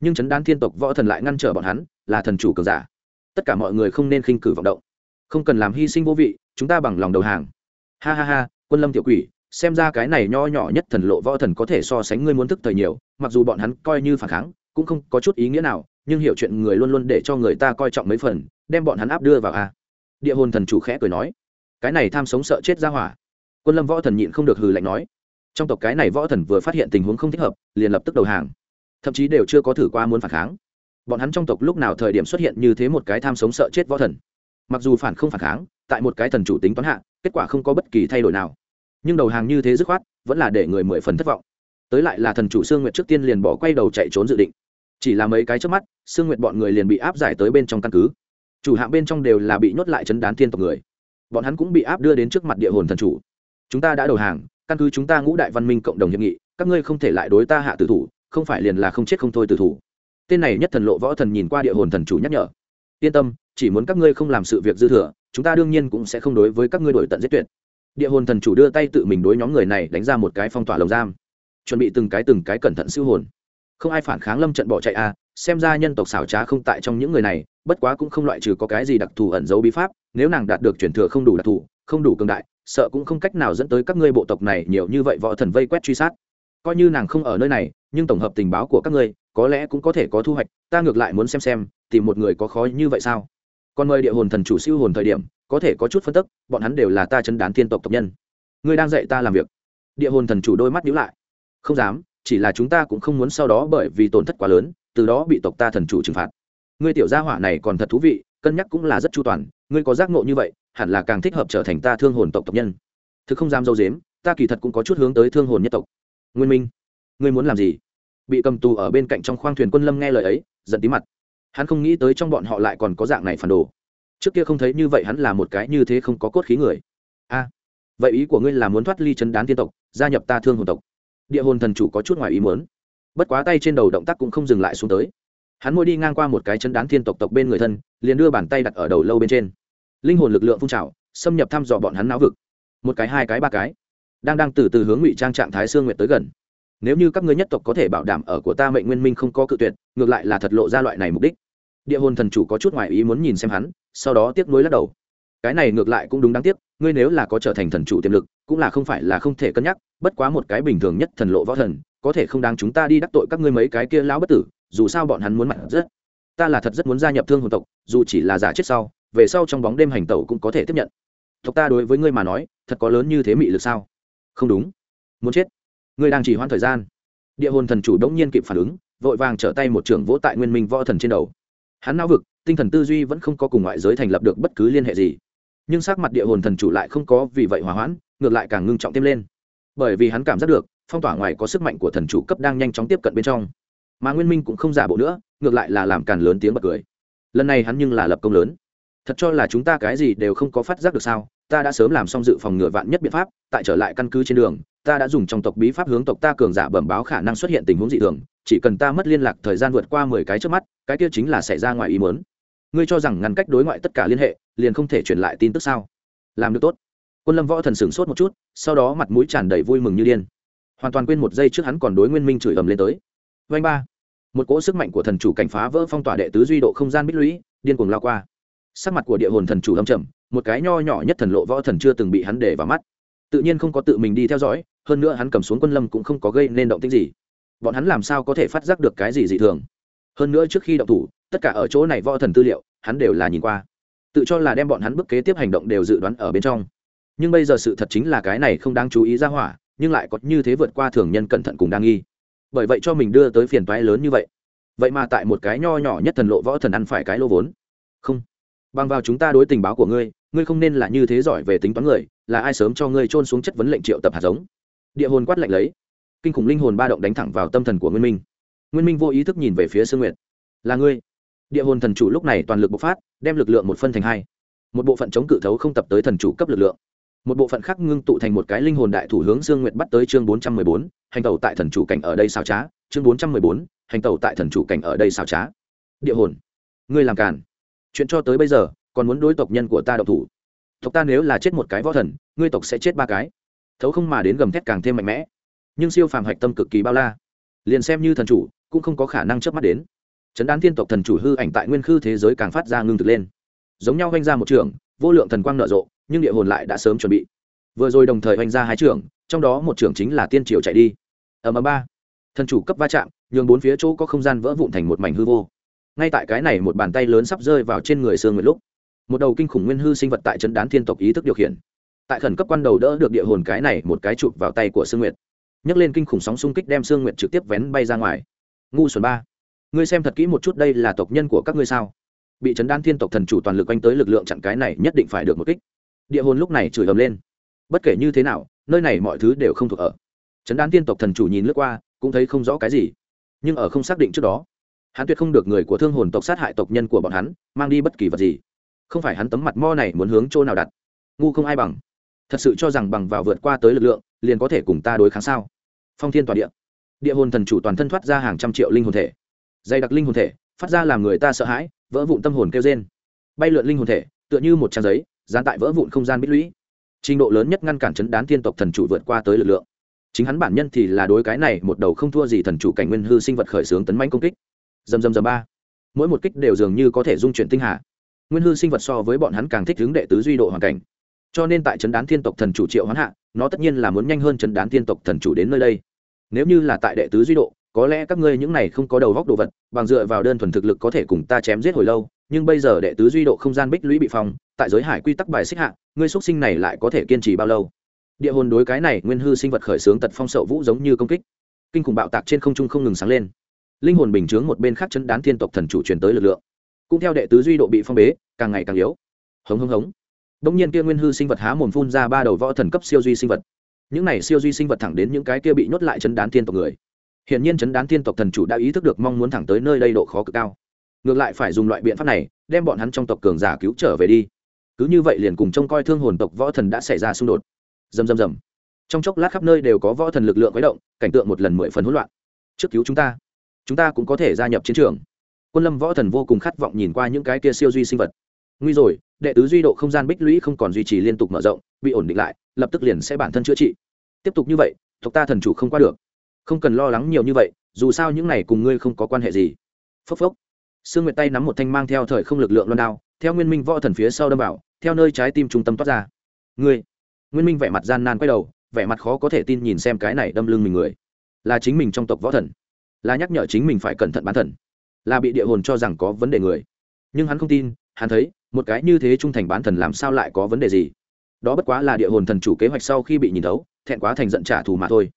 nhưng chấn đán thiên tộc võ thần lại ngăn trở bọn hắn, là thần chủ cường giả. Tất cả mọi người không nên khinh cử vọng động. Không cần làm hy sinh vô vị, chúng ta bằng lòng đầu hàng. Ha ha ha, quân lâm tiểu quỷ, xem ra cái này nho nhỏ nhất thần lộ võ thần có thể so sánh ngươi muốn thức thời nhiều, mặc dù bọn hắn coi như phản kháng, cũng không có chút ý nghĩa nào, nhưng hiểu chuyện người luôn luôn để cho người ta coi trọng mấy phần, đem bọn hắn áp đưa vào a. Địa hồn thần chủ khẽ cười nói, cái này tham sống sợ chết ra hỏa. Quân lâm võ thần nhịn không được hừ lạnh nói, trong tộc cái này võ thần vừa phát hiện tình huống không thích hợp, liền lập tức đầu hàng thậm chí đều chưa có thử qua muốn phản kháng. Bọn hắn trong tộc lúc nào thời điểm xuất hiện như thế một cái tham sống sợ chết võ thần? Mặc dù phản không phản kháng, tại một cái thần chủ tính toán hạ, kết quả không có bất kỳ thay đổi nào. Nhưng đầu hàng như thế dứt khoát, vẫn là để người mười phần thất vọng. Tới lại là thần chủ sương nguyệt trước tiên liền bỏ quay đầu chạy trốn dự định. Chỉ là mấy cái trước mắt, sương nguyệt bọn người liền bị áp giải tới bên trong căn cứ. Chủ hạng bên trong đều là bị nhốt lại chấn đán thiên tộc người. Bọn hắn cũng bị áp đưa đến trước mặt địa hồn thần chủ. Chúng ta đã đầu hàng, căn cứ chúng ta ngũ đại văn minh cộng đồng hiệp nghị, các ngươi không thể lại đối ta hạ tử thủ không phải liền là không chết không thôi tử thủ. Tên này nhất thần lộ võ thần nhìn qua địa hồn thần chủ nhắc nhở. Yên tâm, chỉ muốn các ngươi không làm sự việc dư thừa, chúng ta đương nhiên cũng sẽ không đối với các ngươi đổi tận giết tuyệt. Địa hồn thần chủ đưa tay tự mình đối nhóm người này đánh ra một cái phong tỏa lồng giam. Chuẩn bị từng cái từng cái cẩn thận siêu hồn. Không ai phản kháng lâm trận bỏ chạy à xem ra nhân tộc xảo trá không tại trong những người này, bất quá cũng không loại trừ có cái gì đặc thù ẩn giấu bí pháp, nếu nàng đạt được truyền thừa không đủ đặc thù, không đủ cường đại, sợ cũng không cách nào dẫn tới các ngươi bộ tộc này nhiều như vậy võ thần vây quét truy sát coi như nàng không ở nơi này, nhưng tổng hợp tình báo của các ngươi, có lẽ cũng có thể có thu hoạch, ta ngược lại muốn xem xem, tìm một người có khó như vậy sao? Còn mời địa hồn thần chủ siêu hồn thời điểm, có thể có chút phân tức, bọn hắn đều là ta chân đán thiên tộc tộc nhân. Ngươi đang dạy ta làm việc. Địa hồn thần chủ đôi mắt nhíu lại. Không dám, chỉ là chúng ta cũng không muốn sau đó bởi vì tổn thất quá lớn, từ đó bị tộc ta thần chủ trừng phạt. Ngươi tiểu gia hỏa này còn thật thú vị, cân nhắc cũng là rất chu toàn, ngươi có giác ngộ như vậy, hẳn là càng thích hợp trở thành ta thương hồn tộc tộc nhân. Thực không dám dâu dếm, ta kỳ thật cũng có chút hướng tới thương hồn nhất tộc nguyên minh, ngươi muốn làm gì? Bị cầm tù ở bên cạnh trong khoang thuyền quân lâm nghe lời ấy, giận tí mặt. Hắn không nghĩ tới trong bọn họ lại còn có dạng này phản đồ. Trước kia không thấy như vậy hắn là một cái như thế không có cốt khí người. A, vậy ý của ngươi là muốn thoát ly chân đán tiên tộc, gia nhập ta thương hồn tộc. Địa hồn thần chủ có chút ngoài ý muốn. Bất quá tay trên đầu động tác cũng không dừng lại xuống tới. Hắn môi đi ngang qua một cái chân đán thiên tộc tộc bên người thân, liền đưa bàn tay đặt ở đầu lâu bên trên. Linh hồn lực lượng phun trào, xâm nhập thăm dò bọn hắn não vực. Một cái, hai cái, ba cái đang đang từ từ hướng ngụy trang trạng thái xương nguyện tới gần. Nếu như các ngươi nhất tộc có thể bảo đảm ở của ta mệnh nguyên minh không có cự tuyệt, ngược lại là thật lộ ra loại này mục đích. Địa hồn thần chủ có chút ngoại ý muốn nhìn xem hắn, sau đó tiếc nuối lắc đầu. Cái này ngược lại cũng đúng đáng tiếc, ngươi nếu là có trở thành thần chủ tiềm lực, cũng là không phải là không thể cân nhắc, bất quá một cái bình thường nhất thần lộ võ thần, có thể không đáng chúng ta đi đắc tội các ngươi mấy cái kia lão bất tử, dù sao bọn hắn muốn mặt rất. Ta là thật rất muốn gia nhập thương hồn tộc, dù chỉ là giả chết sau, về sau trong bóng đêm hành tẩu cũng có thể tiếp nhận. Tộc ta đối với ngươi mà nói, thật có lớn như thế mị lực sao? Không đúng. Muốn chết. Ngươi đang chỉ hoãn thời gian. Địa hồn thần chủ đống nhiên kịp phản ứng, vội vàng trở tay một trưởng vỗ tại nguyên minh võ thần trên đầu. Hắn não vực, tinh thần tư duy vẫn không có cùng ngoại giới thành lập được bất cứ liên hệ gì. Nhưng sắc mặt địa hồn thần chủ lại không có vì vậy hòa hoãn, ngược lại càng ngưng trọng thêm lên. Bởi vì hắn cảm giác được, phong tỏa ngoài có sức mạnh của thần chủ cấp đang nhanh chóng tiếp cận bên trong. Mà nguyên minh cũng không giả bộ nữa, ngược lại là làm càn lớn tiếng bật cười. Lần này hắn nhưng là lập công lớn. Thật cho là chúng ta cái gì đều không có phát giác được sao ta đã sớm làm xong dự phòng ngừa vạn nhất biện pháp, tại trở lại căn cứ trên đường, ta đã dùng trong tộc bí pháp hướng tộc ta cường giả bẩm báo khả năng xuất hiện tình huống dị thường, chỉ cần ta mất liên lạc thời gian vượt qua mười cái trước mắt, cái kia chính là xảy ra ngoài ý mớn ngươi cho rằng ngăn cách đối ngoại tất cả liên hệ, liền không thể truyền lại tin tức sao? Làm được tốt. Quân lâm võ thần sửng sốt một chút, sau đó mặt mũi tràn đầy vui mừng như điên. Hoàn toàn quên một giây trước hắn còn đối nguyên minh chửi ầm lên tới. Vanh ba. Một cỗ sức mạnh của thần chủ cảnh phá vỡ phong tỏa đệ tứ duy độ không gian bích lũy, điên cuồng lao qua. Sắc mặt của địa hồn thần chủ lâm trầm một cái nho nhỏ nhất thần lộ võ thần chưa từng bị hắn để vào mắt. Tự nhiên không có tự mình đi theo dõi, hơn nữa hắn cầm xuống quân lâm cũng không có gây nên động tĩnh gì. Bọn hắn làm sao có thể phát giác được cái gì dị thường? Hơn nữa trước khi động thủ, tất cả ở chỗ này võ thần tư liệu, hắn đều là nhìn qua. Tự cho là đem bọn hắn bước kế tiếp hành động đều dự đoán ở bên trong. Nhưng bây giờ sự thật chính là cái này không đáng chú ý ra hỏa, nhưng lại có như thế vượt qua thường nhân cẩn thận cùng đang nghi. Bởi vậy cho mình đưa tới phiền toái lớn như vậy. Vậy mà tại một cái nho nhỏ nhất thần lộ võ thần ăn phải cái lô vốn. Không. Bằng vào chúng ta đối tình báo của ngươi ngươi không nên là như thế giỏi về tính toán người, là ai sớm cho ngươi trôn xuống chất vấn lệnh triệu tập hạt giống? Địa hồn quát lạnh lấy. Kinh khủng linh hồn ba động đánh thẳng vào tâm thần của nguyên minh. Nguyên minh vô ý thức nhìn về phía sương nguyệt. Là ngươi. Địa hồn thần chủ lúc này toàn lực bộc phát, đem lực lượng một phân thành hai. Một bộ phận chống cự thấu không tập tới thần chủ cấp lực lượng. Một bộ phận khác ngưng tụ thành một cái linh hồn đại thủ hướng dương nguyệt bắt tới chương bốn trăm mười bốn, hành tàu tại thần chủ cảnh ở đây sao trá. Chương bốn trăm mười bốn, hành tàu tại thần chủ cảnh ở đây sao trá. Địa hồn. Ngươi làm càn. Chuyện cho tới bây giờ còn muốn đối tộc nhân của ta đậu thủ. Tộc ta nếu là chết một cái võ thần, ngươi tộc sẽ chết ba cái. Thấu không mà đến gầm thét càng thêm mạnh mẽ. Nhưng siêu phàm hạch tâm cực kỳ bao la. Liền xem như thần chủ, cũng không có khả năng chớp mắt đến. Chấn đán thiên tộc thần chủ hư ảnh tại nguyên khư thế giới càng phát ra ngưng thực lên. Giống nhau oanh ra một trường, vô lượng thần quang nở rộ, nhưng địa hồn lại đã sớm chuẩn bị. Vừa rồi đồng thời oanh ra hai trường, trong đó một trường chính là tiên triều chạy đi. Ở mà ba. Thần chủ cấp va chạm, nhường bốn phía chỗ có không gian vỡ vụn thành một mảnh hư vô. Ngay tại cái này một bàn tay lớn sắp rơi vào trên người sương nguyệt lúc một đầu kinh khủng nguyên hư sinh vật tại trấn đán thiên tộc ý thức điều khiển. Tại khẩn cấp quan đầu đỡ được địa hồn cái này, một cái chụp vào tay của sương nguyệt. Nhấc lên kinh khủng sóng xung kích đem sương nguyệt trực tiếp vén bay ra ngoài. Ngu xuẩn ba, ngươi xem thật kỹ một chút đây là tộc nhân của các ngươi sao? Bị trấn đan thiên tộc thần chủ toàn lực quanh tới lực lượng chặn cái này nhất định phải được một kích. Địa hồn lúc này chửi ầm lên. Bất kể như thế nào, nơi này mọi thứ đều không thuộc ở. Trấn đan thiên tộc thần chủ nhìn lướt qua, cũng thấy không rõ cái gì. Nhưng ở không xác định trước đó, hắn tuyệt không được người của thương hồn tộc sát hại tộc nhân của bọn hắn, mang đi bất kỳ vật gì không phải hắn tấm mặt mo này muốn hướng chỗ nào đặt. Ngu không ai bằng. Thật sự cho rằng bằng vào vượt qua tới lực lượng, liền có thể cùng ta đối kháng sao? Phong thiên tòa địa. Địa hồn thần chủ toàn thân thoát ra hàng trăm triệu linh hồn thể. Dày đặc linh hồn thể, phát ra làm người ta sợ hãi, vỡ vụn tâm hồn kêu trên bay lượn linh hồn thể, tựa như một trang giấy, dán tại vỡ vụn không gian bích lũy. Trình độ lớn nhất ngăn cản chấn đán thiên tộc thần chủ vượt qua tới lực lượng. Chính hắn bản nhân thì là đối cái này một đầu không thua gì thần chủ cảnh nguyên hư sinh vật khởi xướng tấn manh công kích. Dầm dầm dầm ba. Mỗi một kích đều dường như có thể dung chuyển tinh hà nguyên hư sinh vật so với bọn hắn càng thích hướng đệ tứ duy độ hoàn cảnh. Cho nên tại trấn đán thiên tộc thần chủ triệu hoán hạ, nó tất nhiên là muốn nhanh hơn trấn đán thiên tộc thần chủ đến nơi đây. Nếu như là tại đệ tứ duy độ, có lẽ các ngươi những này không có đầu góc đồ vật, bằng dựa vào đơn thuần thực lực có thể cùng ta chém giết hồi lâu, nhưng bây giờ đệ tứ duy độ không gian bích lũy bị phong, tại giới hải quy tắc bài xích hạ, ngươi xuất sinh này lại có thể kiên trì bao lâu? Địa hồn đối cái này, nguyên hư sinh vật khởi xướng tật phong sậu vũ giống như công kích. Kinh khủng bạo tạc trên không trung không ngừng sáng lên. Linh hồn bình chướng một bên khác chấn đán thiên tộc thần chủ truyền tới lực lượng cũng theo đệ tứ duy độ bị phong bế, càng ngày càng yếu. Hống hống hống. Đông nhiên kia nguyên hư sinh vật há mồm phun ra ba đầu võ thần cấp siêu duy sinh vật. Những này siêu duy sinh vật thẳng đến những cái kia bị nhốt lại chấn đán thiên tộc người. Hiện nhiên chấn đán thiên tộc thần chủ đã ý thức được mong muốn thẳng tới nơi đây độ khó cực cao. Ngược lại phải dùng loại biện pháp này, đem bọn hắn trong tộc cường giả cứu trở về đi. Cứ như vậy liền cùng trông coi thương hồn tộc võ thần đã xảy ra xung đột. Dầm dầm dầm trong chốc lát khắp nơi đều có võ thần lực lượng khuấy động, cảnh tượng một lần mười phần hỗn loạn. Trước cứu chúng ta chúng ta cũng có thể gia nhập chiến trường quân lâm võ thần vô cùng khát vọng nhìn qua những cái kia siêu duy sinh vật. Nguy rồi, đệ tứ duy độ không gian bích lũy không còn duy trì liên tục mở rộng, bị ổn định lại, lập tức liền sẽ bản thân chữa trị. Tiếp tục như vậy, tộc ta thần chủ không qua được. Không cần lo lắng nhiều như vậy, dù sao những này cùng ngươi không có quan hệ gì. Phốc phốc. Sương nguyệt tay nắm một thanh mang theo thời không lực lượng loan đao, theo nguyên minh võ thần phía sau đâm vào, theo nơi trái tim trung tâm toát ra. Ngươi. Nguyên minh vẻ mặt gian nan quay đầu, vẻ mặt khó có thể tin nhìn xem cái này đâm lưng mình người. Là chính mình trong tộc võ thần. Là nhắc nhở chính mình phải cẩn thận bán thần là bị địa hồn cho rằng có vấn đề người. Nhưng hắn không tin, hắn thấy, một cái như thế trung thành bán thần làm sao lại có vấn đề gì? Đó bất quá là địa hồn thần chủ kế hoạch sau khi bị nhìn thấu, thẹn quá thành giận trả thù mà thôi.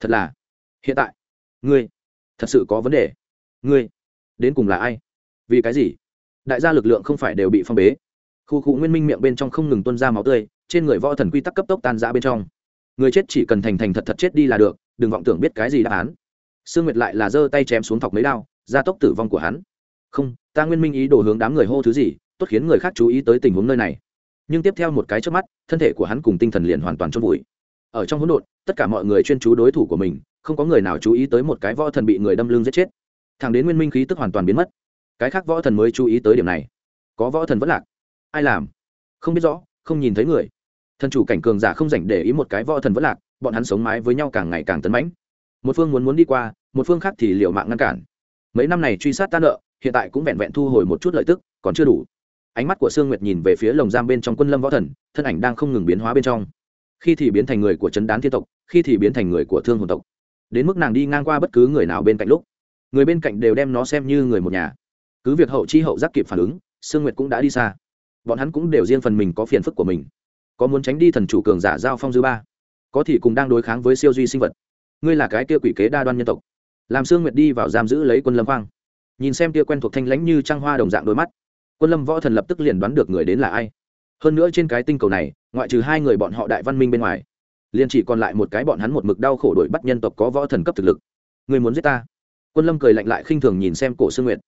Thật là, hiện tại, ngươi, thật sự có vấn đề. Ngươi, đến cùng là ai? Vì cái gì? Đại gia lực lượng không phải đều bị phong bế. Khu khu nguyên minh miệng bên trong không ngừng tuân ra máu tươi, trên người võ thần quy tắc cấp tốc tan ra bên trong. Người chết chỉ cần thành thành thật thật chết đi là được, đừng vọng tưởng biết cái gì đáp án. Sương nguyệt lại là giơ tay chém xuống thọc mấy đao gia tốc tử vong của hắn. Không, ta nguyên minh ý đồ hướng đám người hô thứ gì, tốt khiến người khác chú ý tới tình huống nơi này. Nhưng tiếp theo một cái trước mắt, thân thể của hắn cùng tinh thần liền hoàn toàn chôn vùi. Ở trong hỗn độn, tất cả mọi người chuyên chú đối thủ của mình, không có người nào chú ý tới một cái võ thần bị người đâm lưng giết chết. Thằng đến nguyên minh khí tức hoàn toàn biến mất. Cái khác võ thần mới chú ý tới điểm này. Có võ thần vẫn lạc. Ai làm? Không biết rõ, không nhìn thấy người. Thần chủ cảnh cường giả không dành để ý một cái võ thần vẫn lạc, bọn hắn sống mái với nhau càng ngày càng tấn mãnh. Một phương muốn muốn đi qua, một phương khác thì liệu mạng ngăn cản mấy năm này truy sát ta nợ, hiện tại cũng vẹn vẹn thu hồi một chút lợi tức, còn chưa đủ. Ánh mắt của sương nguyệt nhìn về phía lồng giam bên trong quân lâm võ thần, thân ảnh đang không ngừng biến hóa bên trong. Khi thì biến thành người của trấn đán thiên tộc, khi thì biến thành người của thương hồn tộc. Đến mức nàng đi ngang qua bất cứ người nào bên cạnh lúc, người bên cạnh đều đem nó xem như người một nhà. Cứ việc hậu chi hậu giác kịp phản ứng, sương nguyệt cũng đã đi xa. Bọn hắn cũng đều riêng phần mình có phiền phức của mình. Có muốn tránh đi thần chủ cường giả giao phong dư ba, có thì cùng đang đối kháng với siêu duy sinh vật. Ngươi là cái kia quỷ kế đa đoan nhân tộc làm sương nguyệt đi vào giam giữ lấy quân lâm khoang. Nhìn xem kia quen thuộc thanh lãnh như trăng hoa đồng dạng đôi mắt, quân lâm võ thần lập tức liền đoán được người đến là ai. Hơn nữa trên cái tinh cầu này, ngoại trừ hai người bọn họ đại văn minh bên ngoài, liền chỉ còn lại một cái bọn hắn một mực đau khổ đổi bắt nhân tộc có võ thần cấp thực lực. Người muốn giết ta? Quân lâm cười lạnh lại khinh thường nhìn xem cổ sương nguyệt.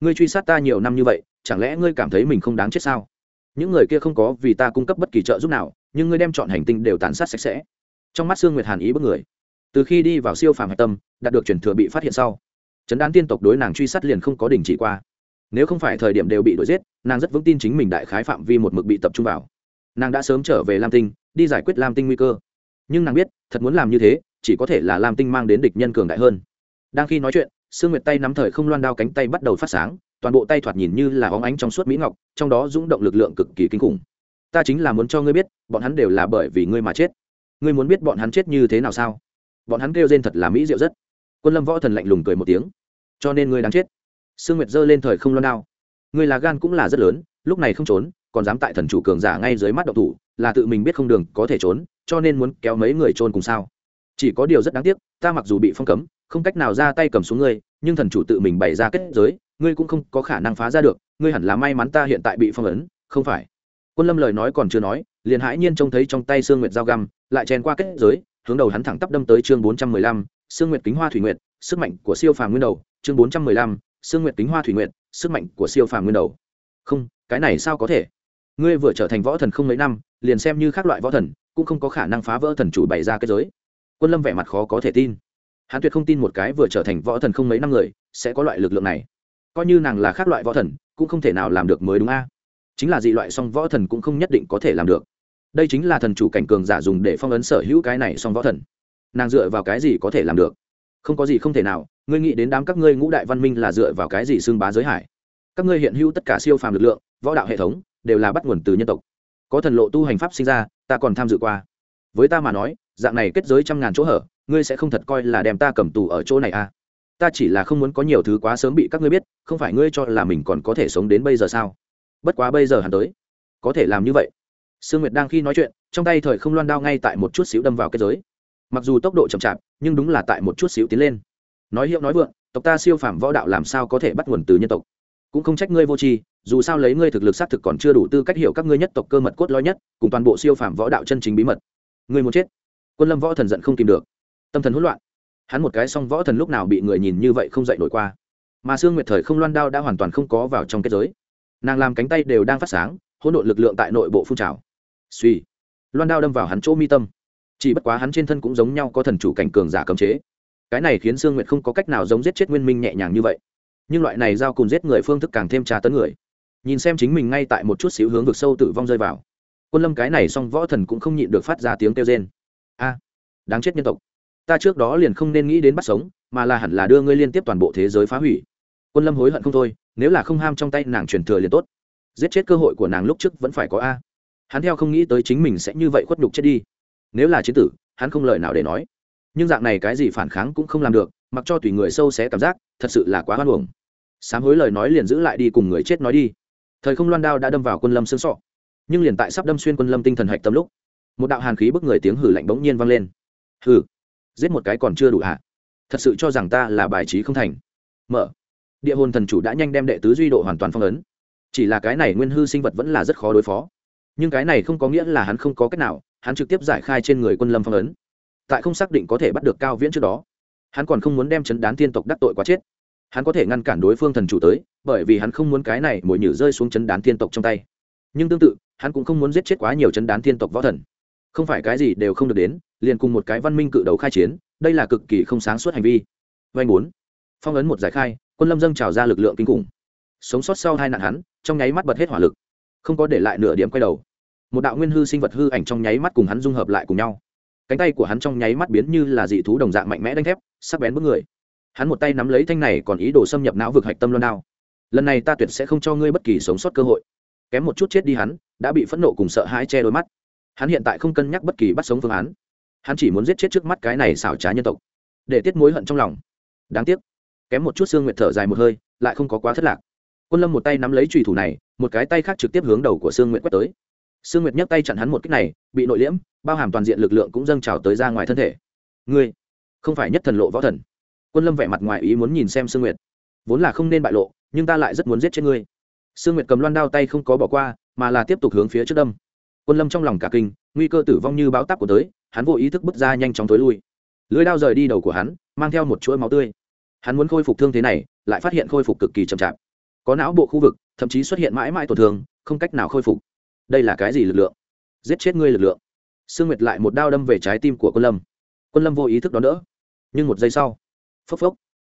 Ngươi truy sát ta nhiều năm như vậy, chẳng lẽ ngươi cảm thấy mình không đáng chết sao? Những người kia không có vì ta cung cấp bất kỳ trợ giúp nào, nhưng ngươi đem chọn hành tinh đều tàn sát sạch sẽ. Trong mắt sương nguyệt hàn ý bức người từ khi đi vào siêu phàm hạch tâm, đạt được chuyển thừa bị phát hiện sau chấn đán tiên tộc đối nàng truy sát liền không có đình chỉ qua. Nếu không phải thời điểm đều bị đuổi giết, nàng rất vững tin chính mình đại khái phạm vi một mực bị tập trung vào. Nàng đã sớm trở về lam tinh, đi giải quyết lam tinh nguy cơ. Nhưng nàng biết, thật muốn làm như thế, chỉ có thể là lam tinh mang đến địch nhân cường đại hơn. Đang khi nói chuyện, sương nguyệt tay nắm thời không loan đao cánh tay bắt đầu phát sáng, toàn bộ tay thoạt nhìn như là óng ánh trong suốt mỹ ngọc, trong đó rung động lực lượng cực kỳ kinh khủng. Ta chính là muốn cho ngươi biết, bọn hắn đều là bởi vì ngươi mà chết. Ngươi muốn biết bọn hắn chết như thế nào sao? Bọn hắn kêu rên thật là mỹ diệu rất. Quân lâm võ thần lạnh lùng cười một tiếng. Cho nên ngươi đáng chết. Sương nguyệt giơ lên thời không lo nao ngươi là gan cũng là rất lớn, lúc này không trốn, còn dám tại thần chủ cường giả ngay dưới mắt độc thủ, là tự mình biết không đường có thể trốn, cho nên muốn kéo mấy người trôn cùng sao? Chỉ có điều rất đáng tiếc, ta mặc dù bị phong cấm, không cách nào ra tay cầm xuống ngươi, nhưng thần chủ tự mình bày ra kết giới, ngươi cũng không có khả năng phá ra được, ngươi hẳn là may mắn ta hiện tại bị phong ấn, không phải. Quân lâm lời nói còn chưa nói, liền hãi nhiên trông thấy trong tay sương nguyệt dao găm, lại chen qua kết giới hướng đầu hắn thẳng tắp đâm tới chương bốn trăm mười lăm, sương nguyệt kính hoa thủy nguyệt, sức mạnh của siêu phàm nguyên đầu. Chương bốn trăm mười lăm, sương nguyệt kính hoa thủy nguyệt, sức mạnh của siêu phàm nguyên đầu. Không, cái này sao có thể? Ngươi vừa trở thành võ thần không mấy năm, liền xem như các loại võ thần, cũng không có khả năng phá vỡ thần chủ bày ra cái giới. Quân lâm vẻ mặt khó có thể tin. Hắn tuyệt không tin một cái vừa trở thành võ thần không mấy năm người sẽ có loại lực lượng này. Coi như nàng là khác loại võ thần, cũng không thể nào làm được mới đúng a. Chính là dị loại song võ thần cũng không nhất định có thể làm được đây chính là thần chủ cảnh cường giả dùng để phong ấn sở hữu cái này song võ thần. Nàng dựa vào cái gì có thể làm được? Không có gì không thể nào, ngươi nghĩ đến đám các ngươi ngũ đại văn minh là dựa vào cái gì xưng bá giới hải? Các ngươi hiện hữu tất cả siêu phàm lực lượng, võ đạo hệ thống, đều là bắt nguồn từ nhân tộc. Có thần lộ tu hành pháp sinh ra, ta còn tham dự qua. Với ta mà nói, dạng này kết giới trăm ngàn chỗ hở, ngươi sẽ không thật coi là đem ta cầm tù ở chỗ này à? Ta chỉ là không muốn có nhiều thứ quá sớm bị các ngươi biết, không phải ngươi cho là mình còn có thể sống đến bây giờ sao? Bất quá bây giờ hắn tới, có thể làm như vậy sương nguyệt đang khi nói chuyện, trong tay thời không loan đao ngay tại một chút xíu đâm vào kết giới. Mặc dù tốc độ chậm chạp, nhưng đúng là tại một chút xíu tiến lên. Nói hiệu nói vượng, tộc ta siêu phàm võ đạo làm sao có thể bắt nguồn từ nhân tộc? Cũng không trách ngươi vô tri, dù sao lấy ngươi thực lực xác thực còn chưa đủ tư cách hiểu các ngươi nhất tộc cơ mật cốt lõi nhất, cùng toàn bộ siêu phàm võ đạo chân chính bí mật. Ngươi muốn chết? Quân lâm võ thần giận không tìm được. Tâm thần hỗn loạn. Hắn một cái song võ thần lúc nào bị người nhìn như vậy không dậy nổi qua. Mà sương nguyệt thời không loan đao đã hoàn toàn không có vào trong kết giới. Nàng làm cánh tay đều đang phát sáng, hỗn độn lực lượng tại nội bộ phun trào suy. Loan đao đâm vào hắn chỗ mi tâm. Chỉ bất quá hắn trên thân cũng giống nhau có thần chủ cảnh cường giả cấm chế. Cái này khiến sương nguyệt không có cách nào giống giết chết nguyên minh nhẹ nhàng như vậy. Nhưng loại này giao cùng giết người phương thức càng thêm tra tấn người. Nhìn xem chính mình ngay tại một chút xíu hướng vực sâu tử vong rơi vào. Quân lâm cái này song võ thần cũng không nhịn được phát ra tiếng kêu rên. A, đáng chết nhân tộc. Ta trước đó liền không nên nghĩ đến bắt sống, mà là hẳn là đưa ngươi liên tiếp toàn bộ thế giới phá hủy. Quân lâm hối hận không thôi, nếu là không ham trong tay nàng truyền thừa liền tốt. Giết chết cơ hội của nàng lúc trước vẫn phải có a hắn theo không nghĩ tới chính mình sẽ như vậy khuất nhục chết đi. Nếu là chiến tử, hắn không lời nào để nói. Nhưng dạng này cái gì phản kháng cũng không làm được, mặc cho tùy người sâu xé cảm giác, thật sự là quá hoan hồng sám hối lời nói liền giữ lại đi cùng người chết nói đi. Thời không loan đao đã đâm vào quân lâm xương sọ. Nhưng liền tại sắp đâm xuyên quân lâm tinh thần hạch tâm lúc, một đạo hàn khí bức người tiếng hử lạnh bỗng nhiên vang lên. Hừ, giết một cái còn chưa đủ hạ thật sự cho rằng ta là bài trí không thành. Mở. Địa hồn thần chủ đã nhanh đem đệ tứ duy độ hoàn toàn phong ấn. Chỉ là cái này nguyên hư sinh vật vẫn là rất khó đối phó nhưng cái này không có nghĩa là hắn không có cách nào, hắn trực tiếp giải khai trên người quân lâm phong ấn. Tại không xác định có thể bắt được cao viễn trước đó, hắn còn không muốn đem chấn đán tiên tộc đắc tội quá chết. Hắn có thể ngăn cản đối phương thần chủ tới, bởi vì hắn không muốn cái này mồi nhử rơi xuống chấn đán tiên tộc trong tay. Nhưng tương tự, hắn cũng không muốn giết chết quá nhiều chấn đán tiên tộc võ thần. Không phải cái gì đều không được đến, liền cùng một cái văn minh cự đấu khai chiến, đây là cực kỳ không sáng suốt hành vi. Vanh bốn. Phong ấn một giải khai, quân lâm dâng trào ra lực lượng kinh khủng. Sống sót sau hai nạn hắn, trong nháy mắt bật hết hỏa lực. Không có để lại nửa điểm quay đầu một đạo nguyên hư sinh vật hư ảnh trong nháy mắt cùng hắn dung hợp lại cùng nhau. Cánh tay của hắn trong nháy mắt biến như là dị thú đồng dạng mạnh mẽ đánh thép, sắc bén bước người. Hắn một tay nắm lấy thanh này còn ý đồ xâm nhập não vực hạch tâm loan đao. Lần này ta tuyệt sẽ không cho ngươi bất kỳ sống sót cơ hội. Kém một chút chết đi hắn, đã bị phẫn nộ cùng sợ hãi che đôi mắt. Hắn hiện tại không cân nhắc bất kỳ bắt sống phương án. Hắn chỉ muốn giết chết trước mắt cái này xảo trá nhân tộc. Để tiết mối hận trong lòng. Đáng tiếc. Kém một chút xương nguyệt thở dài một hơi, lại không có quá thất lạc. Quân lâm một tay nắm lấy trùy thủ này, một cái tay khác trực tiếp hướng đầu của xương nguyệt quét tới sương nguyệt nhấc tay chặn hắn một cách này, bị nội liễm, bao hàm toàn diện lực lượng cũng dâng trào tới ra ngoài thân thể. Ngươi, không phải nhất thần lộ võ thần. Quân lâm vẻ mặt ngoài ý muốn nhìn xem sương nguyệt. Vốn là không nên bại lộ, nhưng ta lại rất muốn giết chết ngươi. Sương nguyệt cầm loan đao tay không có bỏ qua, mà là tiếp tục hướng phía trước đâm. Quân lâm trong lòng cả kinh, nguy cơ tử vong như báo táp của tới, hắn vô ý thức bước ra nhanh chóng tối lui. Lưới đao rời đi đầu của hắn, mang theo một chuỗi máu tươi. Hắn muốn khôi phục thương thế này, lại phát hiện khôi phục cực kỳ chậm chạp. Có não bộ khu vực, thậm chí xuất hiện mãi mãi tổn thương, không cách nào khôi phục đây là cái gì lực lượng? Giết chết ngươi lực lượng. Sương nguyệt lại một đao đâm về trái tim của quân lâm. Quân lâm vô ý thức đón đỡ. Nhưng một giây sau, phốc phốc,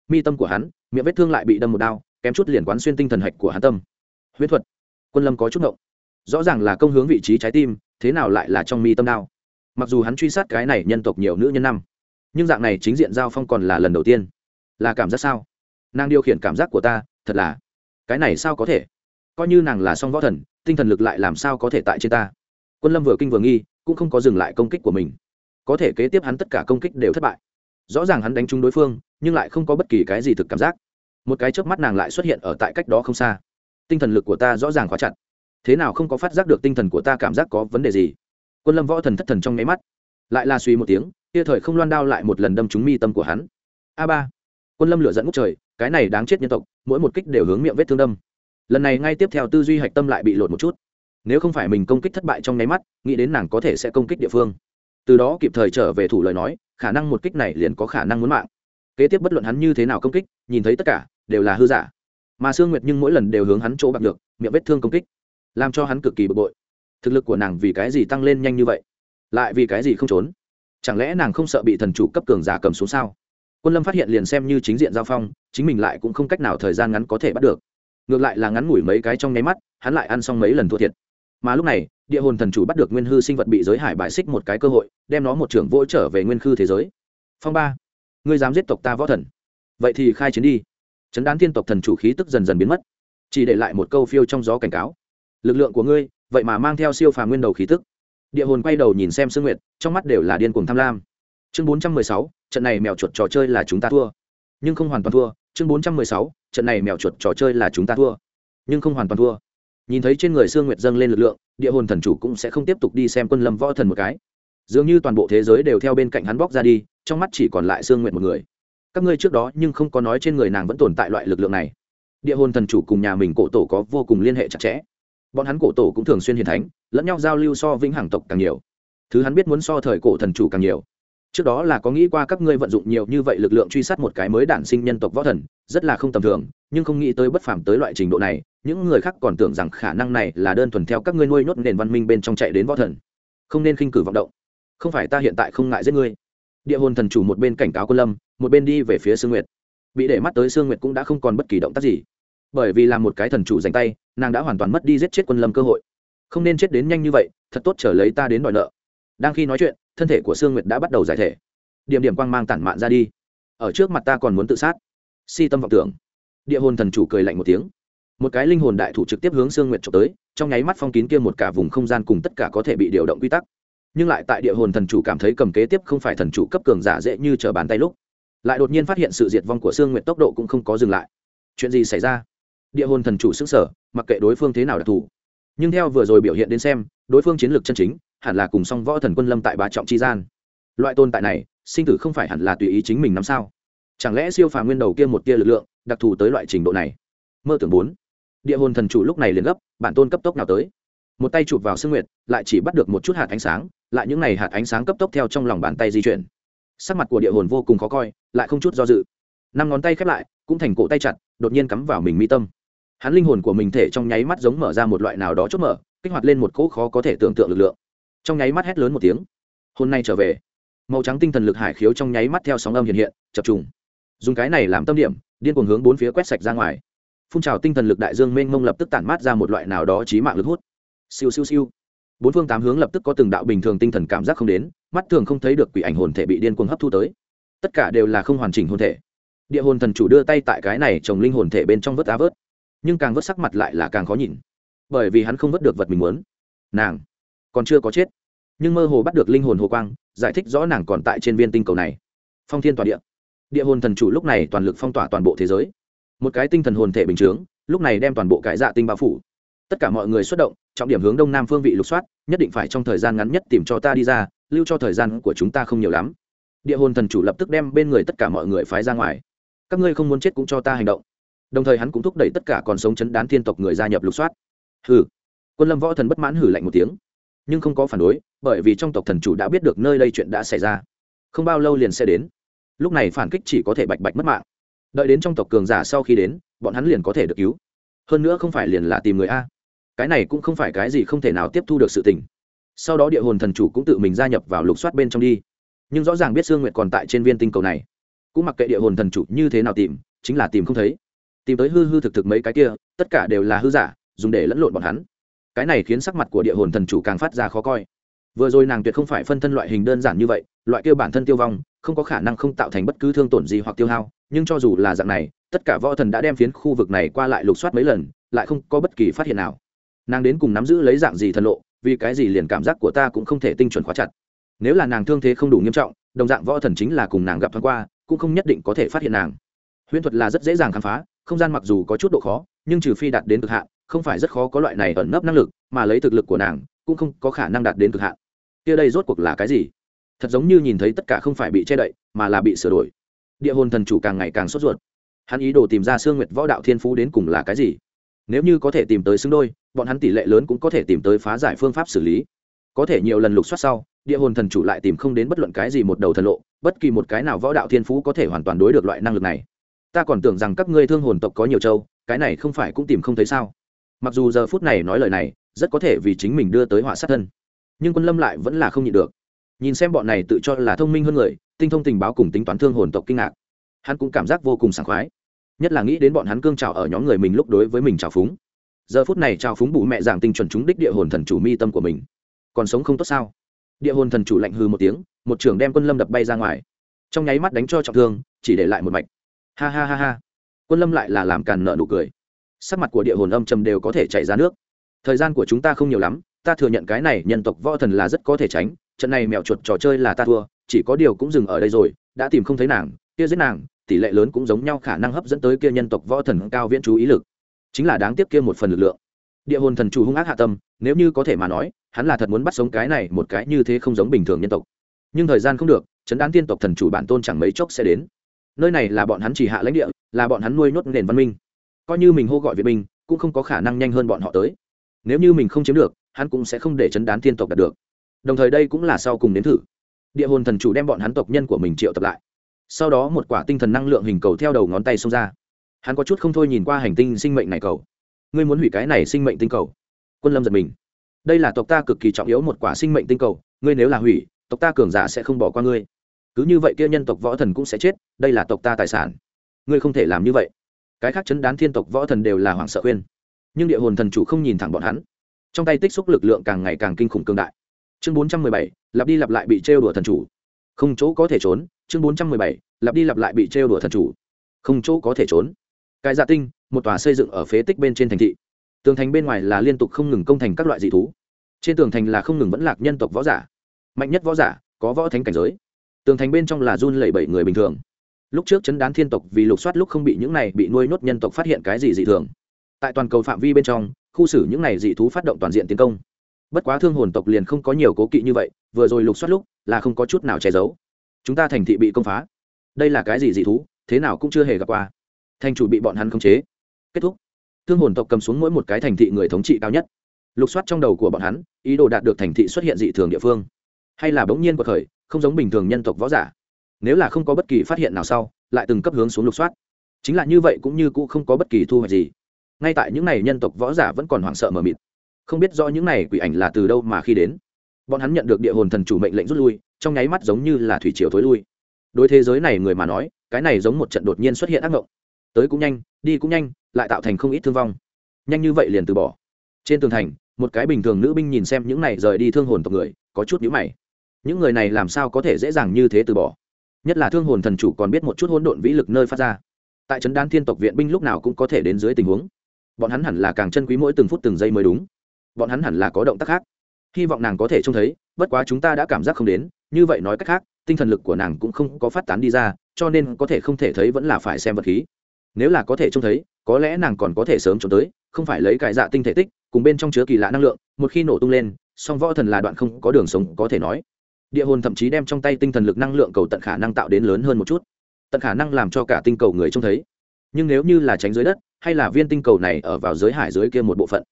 mi tâm của hắn, miệng vết thương lại bị đâm một đao, kém chút liền quán xuyên tinh thần hạch của hắn tâm. Huyết thuật. Quân lâm có chút ngộng. Rõ ràng là công hướng vị trí trái tim, thế nào lại là trong mi tâm đao? Mặc dù hắn truy sát cái này nhân tộc nhiều nữ nhân năm, nhưng dạng này chính diện giao phong còn là lần đầu tiên. Là cảm giác sao? Nàng điều khiển cảm giác của ta, thật là. Cái này sao có thể? Coi như nàng là song võ thần, tinh thần lực lại làm sao có thể tại trên ta? Quân lâm vừa kinh vừa nghi, cũng không có dừng lại công kích của mình. Có thể kế tiếp hắn tất cả công kích đều thất bại. Rõ ràng hắn đánh trúng đối phương, nhưng lại không có bất kỳ cái gì thực cảm giác. Một cái chớp mắt nàng lại xuất hiện ở tại cách đó không xa. Tinh thần lực của ta rõ ràng khóa chặt. Thế nào không có phát giác được tinh thần của ta cảm giác có vấn đề gì? Quân lâm võ thần thất thần trong nháy mắt. Lại là suy một tiếng, kia thời không loan đao lại một lần đâm trúng mi tâm của hắn. A ba. Quân lâm lửa dẫn ngút trời, cái này đáng chết nhân tộc, mỗi một kích đều hướng miệng vết thương đâm lần này ngay tiếp theo tư duy hạch tâm lại bị lột một chút. Nếu không phải mình công kích thất bại trong nháy mắt, nghĩ đến nàng có thể sẽ công kích địa phương. Từ đó kịp thời trở về thủ lời nói, khả năng một kích này liền có khả năng muốn mạng. Kế tiếp bất luận hắn như thế nào công kích, nhìn thấy tất cả, đều là hư giả. Mà sương nguyệt nhưng mỗi lần đều hướng hắn chỗ bạc được, miệng vết thương công kích, làm cho hắn cực kỳ bực bội. Thực lực của nàng vì cái gì tăng lên nhanh như vậy? Lại vì cái gì không trốn? Chẳng lẽ nàng không sợ bị thần chủ cấp cường giả cầm xuống sao? Quân lâm phát hiện liền xem như chính diện giao phong, chính mình lại cũng không cách nào thời gian ngắn có thể bắt được ngược lại là ngắn ngủi mấy cái trong nháy mắt, hắn lại ăn xong mấy lần thua thiệt. Mà lúc này, địa hồn thần chủ bắt được nguyên hư sinh vật bị giới hải bại xích một cái cơ hội, đem nó một trưởng vỗ trở về nguyên khư thế giới. Phong ba, ngươi dám giết tộc ta võ thần? Vậy thì khai chiến đi. Chấn đán thiên tộc thần chủ khí tức dần dần biến mất. Chỉ để lại một câu phiêu trong gió cảnh cáo. Lực lượng của ngươi, vậy mà mang theo siêu phàm nguyên đầu khí tức. Địa hồn quay đầu nhìn xem sương nguyệt, trong mắt đều là điên cuồng tham lam. Chương bốn trăm mười sáu, trận này mèo chuột trò chơi là chúng ta thua. Nhưng không hoàn toàn thua, chương bốn trăm mười sáu trận này mèo chuột trò chơi là chúng ta thua, nhưng không hoàn toàn thua. Nhìn thấy trên người sương nguyệt dâng lên lực lượng, địa hồn thần chủ cũng sẽ không tiếp tục đi xem quân lâm võ thần một cái. Dường như toàn bộ thế giới đều theo bên cạnh hắn bóc ra đi, trong mắt chỉ còn lại sương nguyệt một người. Các ngươi trước đó nhưng không có nói trên người nàng vẫn tồn tại loại lực lượng này. Địa hồn thần chủ cùng nhà mình cổ tổ có vô cùng liên hệ chặt chẽ. Bọn hắn cổ tổ cũng thường xuyên hiền thánh, lẫn nhau giao lưu so vĩnh hằng tộc càng nhiều. Thứ hắn biết muốn so thời cổ thần chủ càng nhiều trước đó là có nghĩ qua các ngươi vận dụng nhiều như vậy lực lượng truy sát một cái mới đản sinh nhân tộc võ thần, rất là không tầm thường, nhưng không nghĩ tới bất phàm tới loại trình độ này, những người khác còn tưởng rằng khả năng này là đơn thuần theo các ngươi nuôi nhốt nền văn minh bên trong chạy đến võ thần. Không nên khinh cử vọng động. Không phải ta hiện tại không ngại giết ngươi. Địa hồn thần chủ một bên cảnh cáo quân lâm, một bên đi về phía sương nguyệt. Bị để mắt tới sương nguyệt cũng đã không còn bất kỳ động tác gì. Bởi vì là một cái thần chủ dành tay, nàng đã hoàn toàn mất đi giết chết quân lâm cơ hội. Không nên chết đến nhanh như vậy, thật tốt trở lấy ta đến đòi nợ. Đang khi nói chuyện thân thể của sương nguyệt đã bắt đầu giải thể. Điểm điểm quang mang tản mạn ra đi. Ở trước mặt ta còn muốn tự sát. Si tâm vọng tưởng. Địa hồn thần chủ cười lạnh một tiếng. Một cái linh hồn đại thủ trực tiếp hướng sương nguyệt trộm tới, trong nháy mắt phong kín kia một cả vùng không gian cùng tất cả có thể bị điều động quy tắc. Nhưng lại tại địa hồn thần chủ cảm thấy cầm kế tiếp không phải thần chủ cấp cường giả dễ như chờ bàn tay lúc, lại đột nhiên phát hiện sự diệt vong của sương nguyệt tốc độ cũng không có dừng lại. Chuyện gì xảy ra? Địa hồn thần chủ xứng sở mặc kệ đối phương thế nào đặc thù. Nhưng theo vừa rồi biểu hiện đến xem, đối phương chiến lược chân chính hẳn là cùng song võ thần quân lâm tại bá trọng chi gian. Loại tồn tại này, sinh tử không phải hẳn là tùy ý chính mình nắm sao? Chẳng lẽ siêu phàm nguyên đầu kia một tia lực lượng, đặc thù tới loại trình độ này? Mơ tưởng bốn. Địa hồn thần chủ lúc này liền gấp, bản tôn cấp tốc nào tới. Một tay chụp vào sương nguyệt, lại chỉ bắt được một chút hạt ánh sáng, lại những n à y hạt ánh sáng cấp tốc theo trong lòng bàn tay di chuyển. Sắc mặt của địa hồn vô cùng khó coi, lại không chút do dự. Năm ngón tay khép lại, cũng thành cổ tay chặt, đột nhiên cắm vào mình mi tâm. Hắn linh hồn của mình thể trong nháy mắt giống mở ra một loại nào đó chốt mở, kích hoạt lên một cỗ khó có thể tưởng tượng lực lượng trong nháy mắt hét lớn một tiếng. Hôm nay trở về. Màu trắng tinh thần lực hải khiếu trong nháy mắt theo sóng âm hiện hiện, chập trùng. Dùng cái này làm tâm điểm, điên cuồng hướng bốn phía quét sạch ra ngoài. Phun trào tinh thần lực đại dương mênh mông lập tức tản mát ra một loại nào đó trí mạng lực hút. Siêu siêu siêu. Bốn phương tám hướng lập tức có từng đạo bình thường tinh thần cảm giác không đến, mắt thường không thấy được quỷ ảnh hồn thể bị điên cuồng hấp thu tới. Tất cả đều là không hoàn chỉnh hồn thể. Địa hồn thần chủ đưa tay tại cái này trồng linh hồn thể bên trong vớt á vớt. Nhưng càng vớt sắc mặt lại là càng khó nhìn. Bởi vì hắn không vớt được vật mình muốn. Nàng còn chưa có chết. Nhưng mơ hồ bắt được linh hồn hồ quang, giải thích rõ nàng còn tại trên viên tinh cầu này. Phong thiên tòa địa. Địa hồn thần chủ lúc này toàn lực phong tỏa toàn bộ thế giới. Một cái tinh thần hồn thể bình chướng, lúc này đem toàn bộ cải dạ tinh bao phủ. Tất cả mọi người xuất động, trọng điểm hướng đông nam phương vị lục soát, nhất định phải trong thời gian ngắn nhất tìm cho ta đi ra, lưu cho thời gian của chúng ta không nhiều lắm. Địa hồn thần chủ lập tức đem bên người tất cả mọi người phái ra ngoài. Các ngươi không muốn chết cũng cho ta hành động. Đồng thời hắn cũng thúc đẩy tất cả còn sống chấn đán thiên tộc người gia nhập lục soát. Hừ. Quân lâm võ thần bất mãn hử lạnh một tiếng nhưng không có phản đối, bởi vì trong tộc thần chủ đã biết được nơi đây chuyện đã xảy ra. Không bao lâu liền sẽ đến. Lúc này phản kích chỉ có thể bạch bạch mất mạng. Đợi đến trong tộc cường giả sau khi đến, bọn hắn liền có thể được cứu. Hơn nữa không phải liền là tìm người a. Cái này cũng không phải cái gì không thể nào tiếp thu được sự tình. Sau đó địa hồn thần chủ cũng tự mình gia nhập vào lục soát bên trong đi. Nhưng rõ ràng biết sương nguyệt còn tại trên viên tinh cầu này. Cũng mặc kệ địa hồn thần chủ như thế nào tìm, chính là tìm không thấy. Tìm tới hư hư thực thực mấy cái kia, tất cả đều là hư giả, dùng để lẫn lộn bọn hắn cái này khiến sắc mặt của địa hồn thần chủ càng phát ra khó coi. Vừa rồi nàng tuyệt không phải phân thân loại hình đơn giản như vậy, loại kia bản thân tiêu vong, không có khả năng không tạo thành bất cứ thương tổn gì hoặc tiêu hao, nhưng cho dù là dạng này, tất cả võ thần đã đem phiến khu vực này qua lại lục soát mấy lần, lại không có bất kỳ phát hiện nào. Nàng đến cùng nắm giữ lấy dạng gì thần lộ, vì cái gì liền cảm giác của ta cũng không thể tinh chuẩn khóa chặt. Nếu là nàng thương thế không đủ nghiêm trọng, đồng dạng võ thần chính là cùng nàng gặp thoáng qua, cũng không nhất định có thể phát hiện nàng. Huyễn thuật là rất dễ dàng khám phá không gian mặc dù có chút độ khó, nhưng trừ phi đạt đến cực hạn, không phải rất khó có loại này ẩn nấp năng lực, mà lấy thực lực của nàng, cũng không có khả năng đạt đến cực hạn. Kia đây rốt cuộc là cái gì? Thật giống như nhìn thấy tất cả không phải bị che đậy, mà là bị sửa đổi. Địa hồn thần chủ càng ngày càng sốt ruột. Hắn ý đồ tìm ra sương nguyệt võ đạo thiên phú đến cùng là cái gì? Nếu như có thể tìm tới xứng đôi, bọn hắn tỷ lệ lớn cũng có thể tìm tới phá giải phương pháp xử lý. Có thể nhiều lần lục soát sau, địa hồn thần chủ lại tìm không đến bất luận cái gì một đầu thần lộ, bất kỳ một cái nào võ đạo thiên phú có thể hoàn toàn đối được loại năng lực này ta còn tưởng rằng các ngươi thương hồn tộc có nhiều châu cái này không phải cũng tìm không thấy sao? Mặc dù giờ phút này nói lời này, rất có thể vì chính mình đưa tới họa sát thân. Nhưng quân lâm lại vẫn là không nhịn được. Nhìn xem bọn này tự cho là thông minh hơn người, tinh thông tình báo cùng tính toán thương hồn tộc kinh ngạc. Hắn cũng cảm giác vô cùng sảng khoái. Nhất là nghĩ đến bọn hắn cương trào ở nhóm người mình lúc đối với mình trào phúng. Giờ phút này trào phúng bù mẹ giảng tinh chuẩn chúng đích địa hồn thần chủ mi tâm của mình. Còn sống không tốt sao? Địa hồn thần chủ lạnh hư một tiếng, một trưởng đem quân lâm đập bay ra ngoài. Trong nháy mắt đánh cho trọng thương, chỉ để lại một mạch ha ha ha ha. Quân lâm lại là làm càn nợ nụ cười. Sắc mặt của địa hồn âm trầm đều có thể chảy ra nước. Thời gian của chúng ta không nhiều lắm, ta thừa nhận cái này nhân tộc võ thần là rất có thể tránh, trận này mèo chuột trò chơi là ta thua, chỉ có điều cũng dừng ở đây rồi, đã tìm không thấy nàng, kia giết nàng, tỷ lệ lớn cũng giống nhau khả năng hấp dẫn tới kia nhân tộc võ thần cao viễn chú ý lực. Chính là đáng tiếc kia một phần lực lượng. Địa hồn thần chủ hung ác hạ tâm, nếu như có thể mà nói, hắn là thật muốn bắt sống cái này một cái như thế không giống bình thường nhân tộc. Nhưng thời gian không được, chấn đán tiên tộc thần chủ bản tôn chẳng mấy chốc sẽ đến nơi này là bọn hắn chỉ hạ lãnh địa, là bọn hắn nuôi nhốt nền văn minh. Coi như mình hô gọi việt binh, cũng không có khả năng nhanh hơn bọn họ tới. Nếu như mình không chiếm được, hắn cũng sẽ không để chấn đán tiên tộc đạt được. Đồng thời đây cũng là sau cùng đến thử. Địa hồn thần chủ đem bọn hắn tộc nhân của mình triệu tập lại. Sau đó một quả tinh thần năng lượng hình cầu theo đầu ngón tay xông ra. Hắn có chút không thôi nhìn qua hành tinh sinh mệnh này cầu. Ngươi muốn hủy cái này sinh mệnh tinh cầu? Quân lâm giật mình. Đây là tộc ta cực kỳ trọng yếu một quả sinh mệnh tinh cầu. Ngươi nếu là hủy, tộc ta cường giả sẽ không bỏ qua ngươi cứ như vậy kia nhân tộc võ thần cũng sẽ chết, đây là tộc ta tài sản. Ngươi không thể làm như vậy. Cái khác chấn đán thiên tộc võ thần đều là hoảng sợ khuyên. Nhưng địa hồn thần chủ không nhìn thẳng bọn hắn. Trong tay tích xúc lực lượng càng ngày càng kinh khủng cương đại. Chương bốn trăm mười bảy, lặp đi lặp lại bị trêu đùa thần chủ. Không chỗ có thể trốn, chương bốn trăm mười bảy, lặp đi lặp lại bị trêu đùa thần chủ. Không chỗ có thể trốn. Cái dạ tinh, một tòa xây dựng ở phế tích bên trên thành thị. Tường thành bên ngoài là liên tục không ngừng công thành các loại dị thú. Trên tường thành là không ngừng vẫn lạc nhân tộc võ giả. Mạnh nhất võ giả, có võ thánh cảnh giới tường thành bên trong là run lẩy bẩy người bình thường. Lúc trước chấn đán thiên tộc vì lục soát lúc không bị những này bị nuôi nhốt nhân tộc phát hiện cái gì dị thường. Tại toàn cầu phạm vi bên trong, khu xử những này dị thú phát động toàn diện tiến công. Bất quá thương hồn tộc liền không có nhiều cố kỵ như vậy, vừa rồi lục soát lúc là không có chút nào che giấu. Chúng ta thành thị bị công phá. Đây là cái gì dị thú, thế nào cũng chưa hề gặp qua. Thành chủ bị bọn hắn khống chế. Kết thúc. Thương hồn tộc cầm xuống mỗi một cái thành thị người thống trị cao nhất. Lục soát trong đầu của bọn hắn, ý đồ đạt được thành thị xuất hiện dị thường địa phương. Hay là bỗng nhiên cuộc khởi không giống bình thường nhân tộc võ giả. Nếu là không có bất kỳ phát hiện nào sau, lại từng cấp hướng xuống lục soát. Chính là như vậy cũng như cũ không có bất kỳ thu hoạch gì. Ngay tại những n à y nhân tộc võ giả vẫn còn hoảng sợ mờ mịt. Không biết do những n à y quỷ ảnh là từ đâu mà khi đến. Bọn hắn nhận được địa hồn thần chủ mệnh lệnh rút lui, trong nháy mắt giống như là thủy triều thối lui. Đối thế giới này người mà nói, cái này giống một trận đột nhiên xuất hiện ác mộng. Tới cũng nhanh, đi cũng nhanh, lại tạo thành không ít thương vong. Nhanh như vậy liền từ bỏ. Trên tường thành, một cái bình thường nữ binh nhìn xem những này rời đi thương hồn tộc người, có chút nhữ mày những người này làm sao có thể dễ dàng như thế từ bỏ? Nhất là thương hồn thần chủ còn biết một chút hỗn độn vĩ lực nơi phát ra. Tại trấn đan thiên tộc viện binh lúc nào cũng có thể đến dưới tình huống. Bọn hắn hẳn là càng chân quý mỗi từng phút từng giây mới đúng. Bọn hắn hẳn là có động tác khác. Hy vọng nàng có thể trông thấy, bất quá chúng ta đã cảm giác không đến, như vậy nói cách khác, tinh thần lực của nàng cũng không có phát tán đi ra, cho nên có thể không thể thấy vẫn là phải xem vật khí. Nếu là có thể trông thấy, có lẽ nàng còn có thể sớm trốn tới, không phải lấy cải dạ tinh thể tích, cùng bên trong chứa kỳ lạ năng lượng, một khi nổ tung lên, song võ thần là đoạn không có đường sống có thể nói địa hồn thậm chí đem trong tay tinh thần lực năng lượng cầu tận khả năng tạo đến lớn hơn một chút. Tận khả năng làm cho cả tinh cầu người trông thấy. Nhưng nếu như là tránh dưới đất, hay là viên tinh cầu này ở vào giới hải dưới kia một bộ phận,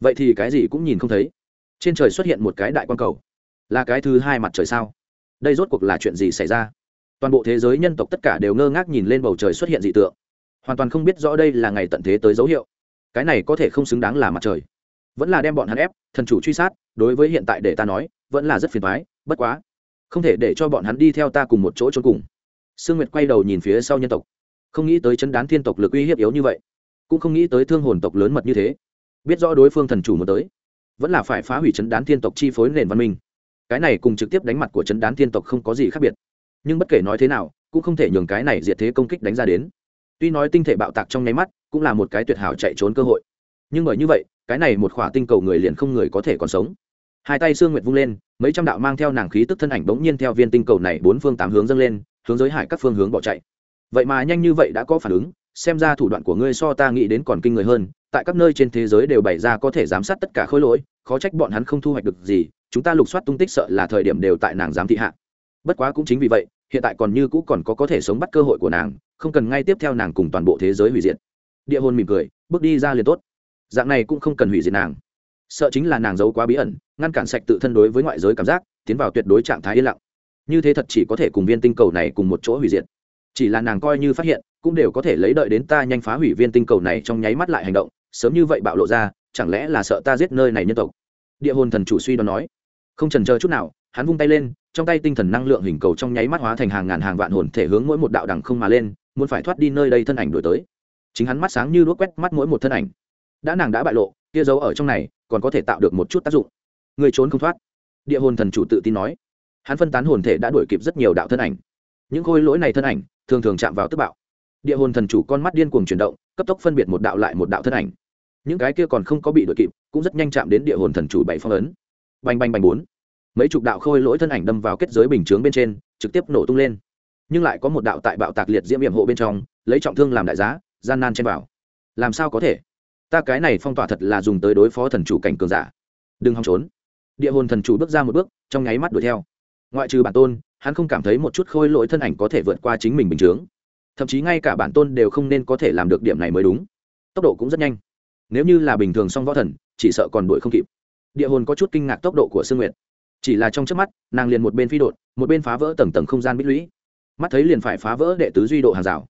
vậy thì cái gì cũng nhìn không thấy. Trên trời xuất hiện một cái đại quan cầu. Là cái thứ hai mặt trời sao? Đây rốt cuộc là chuyện gì xảy ra? Toàn bộ thế giới nhân tộc tất cả đều ngơ ngác nhìn lên bầu trời xuất hiện dị tượng. Hoàn toàn không biết rõ đây là ngày tận thế tới dấu hiệu. Cái này có thể không xứng đáng là mặt trời. Vẫn là đem bọn hắn ép, thần chủ truy sát, đối với hiện tại để ta nói, vẫn là rất phiền thoái bất quá không thể để cho bọn hắn đi theo ta cùng một chỗ trốn cùng. Sương nguyệt quay đầu nhìn phía sau nhân tộc, không nghĩ tới chấn đán thiên tộc lực uy hiếp yếu như vậy, cũng không nghĩ tới thương hồn tộc lớn mật như thế. Biết rõ đối phương thần chủ muốn tới, vẫn là phải phá hủy chấn đán thiên tộc chi phối nền văn minh. Cái này cùng trực tiếp đánh mặt của chấn đán thiên tộc không có gì khác biệt. Nhưng bất kể nói thế nào, cũng không thể nhường cái này diệt thế công kích đánh ra đến. Tuy nói tinh thể bạo tạc trong nháy mắt, cũng là một cái tuyệt hảo chạy trốn cơ hội. Nhưng bởi như vậy, cái này một khỏa tinh cầu người liền không người có thể còn sống hai tay sương nguyệt vung lên, mấy trăm đạo mang theo nàng khí tức thân ảnh bỗng nhiên theo viên tinh cầu này bốn phương tám hướng dâng lên, hướng giới hải các phương hướng bỏ chạy. Vậy mà nhanh như vậy đã có phản ứng, xem ra thủ đoạn của ngươi so ta nghĩ đến còn kinh người hơn, tại các nơi trên thế giới đều bày ra có thể giám sát tất cả khối lỗi, khó trách bọn hắn không thu hoạch được gì, chúng ta lục soát tung tích sợ là thời điểm đều tại nàng giám thị hạ. Bất quá cũng chính vì vậy, hiện tại còn như cũ còn có có thể sống bắt cơ hội của nàng, không cần ngay tiếp theo nàng cùng toàn bộ thế giới hủy diệt. Địa hồn mỉm cười, bước đi ra liền tốt. Dạng này cũng không cần hủy diệt nàng sợ chính là nàng giấu quá bí ẩn, ngăn cản sạch tự thân đối với ngoại giới cảm giác, tiến vào tuyệt đối trạng thái yên lặng. Như thế thật chỉ có thể cùng viên tinh cầu này cùng một chỗ hủy diệt. Chỉ là nàng coi như phát hiện, cũng đều có thể lấy đợi đến ta nhanh phá hủy viên tinh cầu này trong nháy mắt lại hành động, sớm như vậy bạo lộ ra, chẳng lẽ là sợ ta giết nơi này nhân tộc? Địa hồn thần chủ suy đoán nói. Không trần chờ chút nào, hắn vung tay lên, trong tay tinh thần năng lượng hình cầu trong nháy mắt hóa thành hàng ngàn hàng vạn hồn thể hướng mỗi một đạo đằng không mà lên, muốn phải thoát đi nơi đây thân ảnh đổi tới. Chính hắn mắt sáng như đuốc quét mắt mỗi một thân ảnh. Đã nàng đã bại lộ, kia giấu ở trong này còn có thể tạo được một chút tác dụng. Người trốn không thoát. Địa hồn thần chủ tự tin nói. Hắn phân tán hồn thể đã đuổi kịp rất nhiều đạo thân ảnh. Những khôi lỗi này thân ảnh, thường thường chạm vào tức bạo. Địa hồn thần chủ con mắt điên cuồng chuyển động, cấp tốc phân biệt một đạo lại một đạo thân ảnh. Những cái kia còn không có bị đuổi kịp, cũng rất nhanh chạm đến địa hồn thần chủ bảy phong ấn. Bành bành bành bốn. Mấy chục đạo khôi lỗi thân ảnh đâm vào kết giới bình chướng bên trên, trực tiếp nổ tung lên. Nhưng lại có một đạo tại bạo tạc liệt diễm hiểm hộ bên trong, lấy trọng thương làm đại giá, gian nan chen vào. Làm sao có thể? Ta cái này phong tỏa thật là dùng tới đối phó thần chủ cảnh cường giả. Đừng hòng trốn. Địa hồn thần chủ bước ra một bước, trong nháy mắt đuổi theo. Ngoại trừ bản tôn, hắn không cảm thấy một chút khôi lỗi thân ảnh có thể vượt qua chính mình bình chướng thậm chí ngay cả bản tôn đều không nên có thể làm được điểm này mới đúng. Tốc độ cũng rất nhanh. Nếu như là bình thường song võ thần, chỉ sợ còn đuổi không kịp. Địa hồn có chút kinh ngạc tốc độ của sương nguyệt. Chỉ là trong trước mắt, nàng liền một bên phi đột một bên phá vỡ tầng tầng không gian bích lũy. Mắt thấy liền phải phá vỡ đệ tứ duy độ hàng rào.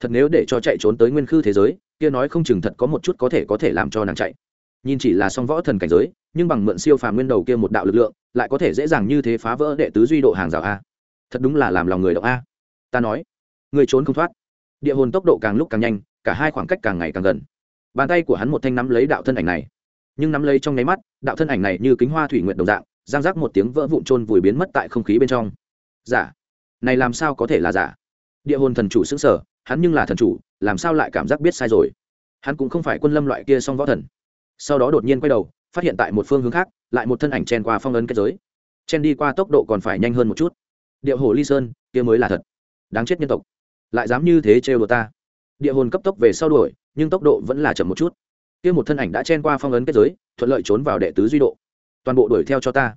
Thật nếu để cho chạy trốn tới nguyên khư thế giới kia nói không chừng thật có một chút có thể có thể làm cho nàng chạy. Nhìn chỉ là song võ thần cảnh giới, nhưng bằng mượn siêu phàm nguyên đầu kia một đạo lực lượng, lại có thể dễ dàng như thế phá vỡ đệ tứ duy độ hàng rào a. Thật đúng là làm lòng người động a. Ta nói, người trốn không thoát. Địa hồn tốc độ càng lúc càng nhanh, cả hai khoảng cách càng ngày càng gần. Bàn tay của hắn một thanh nắm lấy đạo thân ảnh này. Nhưng nắm lấy trong nháy mắt, đạo thân ảnh này như kính hoa thủy nguyện đồng dạng, giang giác một tiếng vỡ vụn trôn vùi biến mất tại không khí bên trong. Giả. Này làm sao có thể là giả? Địa hồn thần chủ xứng sở hắn nhưng là thần chủ làm sao lại cảm giác biết sai rồi? Hắn cũng không phải quân lâm loại kia song võ thần. Sau đó đột nhiên quay đầu, phát hiện tại một phương hướng khác, lại một thân ảnh chen qua phong ấn kết giới. Chen đi qua tốc độ còn phải nhanh hơn một chút. Địa hồ ly sơn, kia mới là thật. Đáng chết nhân tộc. Lại dám như thế trêu đồ ta. Địa hồn cấp tốc về sau đuổi, nhưng tốc độ vẫn là chậm một chút. Kia một thân ảnh đã chen qua phong ấn kết giới, thuận lợi trốn vào đệ tứ duy độ. Toàn bộ đuổi theo cho ta.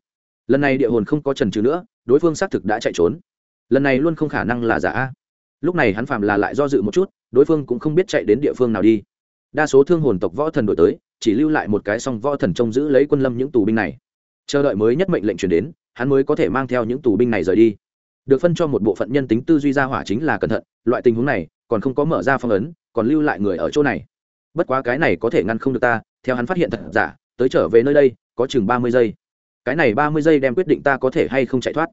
Lần này địa hồn không có trần trừ nữa, đối phương xác thực đã chạy trốn. Lần này luôn không khả năng là giả lúc này hắn phạm là lại do dự một chút, đối phương cũng không biết chạy đến địa phương nào đi. Đa số thương hồn tộc võ thần đổi tới, chỉ lưu lại một cái song võ thần trông giữ lấy quân lâm những tù binh này. Chờ đợi mới nhất mệnh lệnh chuyển đến, hắn mới có thể mang theo những tù binh này rời đi. Được phân cho một bộ phận nhân tính tư duy ra hỏa chính là cẩn thận, loại tình huống này, còn không có mở ra phong ấn, còn lưu lại người ở chỗ này. Bất quá cái này có thể ngăn không được ta, theo hắn phát hiện thật giả, tới trở về nơi đây, có chừng ba mươi giây. Cái này ba mươi giây đem quyết định ta có thể hay không chạy thoát.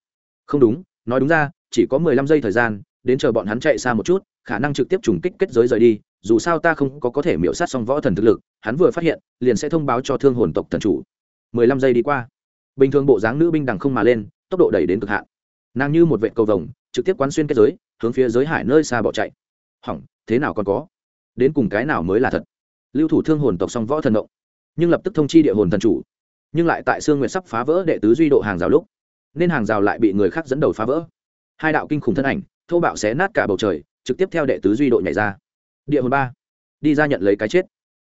Không đúng, nói đúng ra, chỉ có mười lăm giây thời gian đến chờ bọn hắn chạy xa một chút, khả năng trực tiếp trùng kích kết giới rời đi, dù sao ta không có có thể miễu sát xong võ thần thực lực, hắn vừa phát hiện, liền sẽ thông báo cho thương hồn tộc thần chủ. Mười lăm giây đi qua, bình thường bộ dáng nữ binh đằng không mà lên, tốc độ đẩy đến cực hạn. Nàng như một vệ cầu vồng, trực tiếp quán xuyên kết giới, hướng phía giới hải nơi xa bỏ chạy. Hỏng, thế nào còn có? Đến cùng cái nào mới là thật? Lưu thủ thương hồn tộc song võ thần động nhưng lập tức thông chi địa hồn thần chủ. Nhưng lại tại sương nguyệt sắp phá vỡ đệ tứ duy độ hàng rào lúc, nên hàng rào lại bị người khác dẫn đầu phá vỡ. Hai đạo kinh khủng thân ảnh thô bạo xé nát cả bầu trời, trực tiếp theo đệ tứ duy đội nhảy ra. Địa hồn ba. Đi ra nhận lấy cái chết.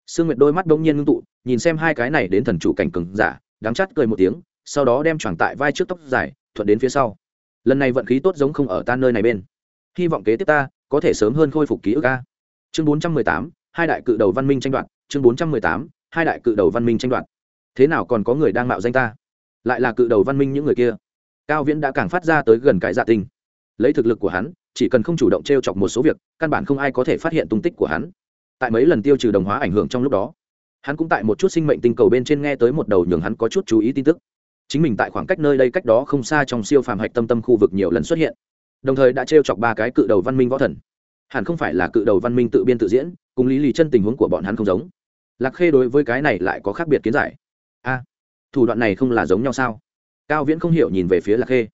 Sương nguyệt đôi mắt bỗng nhiên ngưng tụ, nhìn xem hai cái này đến thần chủ cảnh cừng giả đắng chắt cười một tiếng, sau đó đem choàng tại vai trước tóc dài, thuận đến phía sau. Lần này vận khí tốt giống không ở tan nơi này bên. Hy vọng kế tiếp ta có thể sớm hơn khôi phục ký ức ca chương bốn trăm mười tám, hai đại cự đầu văn minh tranh đoạt. Chương bốn trăm mười tám, hai đại cự đầu văn minh tranh đoạt. Thế nào còn có người đang mạo danh ta? Lại là cự đầu văn minh những người kia. Cao viễn đã càng phát ra tới gần cái dạ tinh lấy thực lực của hắn, chỉ cần không chủ động t r e o chọc một số việc, căn bản không ai có thể phát hiện tung tích của hắn. Tại mấy lần tiêu trừ đồng hóa ảnh hưởng trong lúc đó, hắn cũng tại một chút sinh mệnh tinh cầu bên trên nghe tới một đầu nhường hắn có chút chú ý tin tức. Chính mình tại khoảng cách nơi đây cách đó không xa trong siêu phàm hạch tâm tâm khu vực nhiều lần xuất hiện, đồng thời đã t r e o chọc ba cái cự đầu văn minh võ thần. Hẳn không phải là cự đầu văn minh tự biên tự diễn, cùng lý lì chân tình huống của bọn hắn không giống. Lạc khê đối với cái này lại có khác biệt kiến giải. A, thủ đoạn này không là giống nhau sao? Cao viễn không hiểu nhìn về phía lạc khê.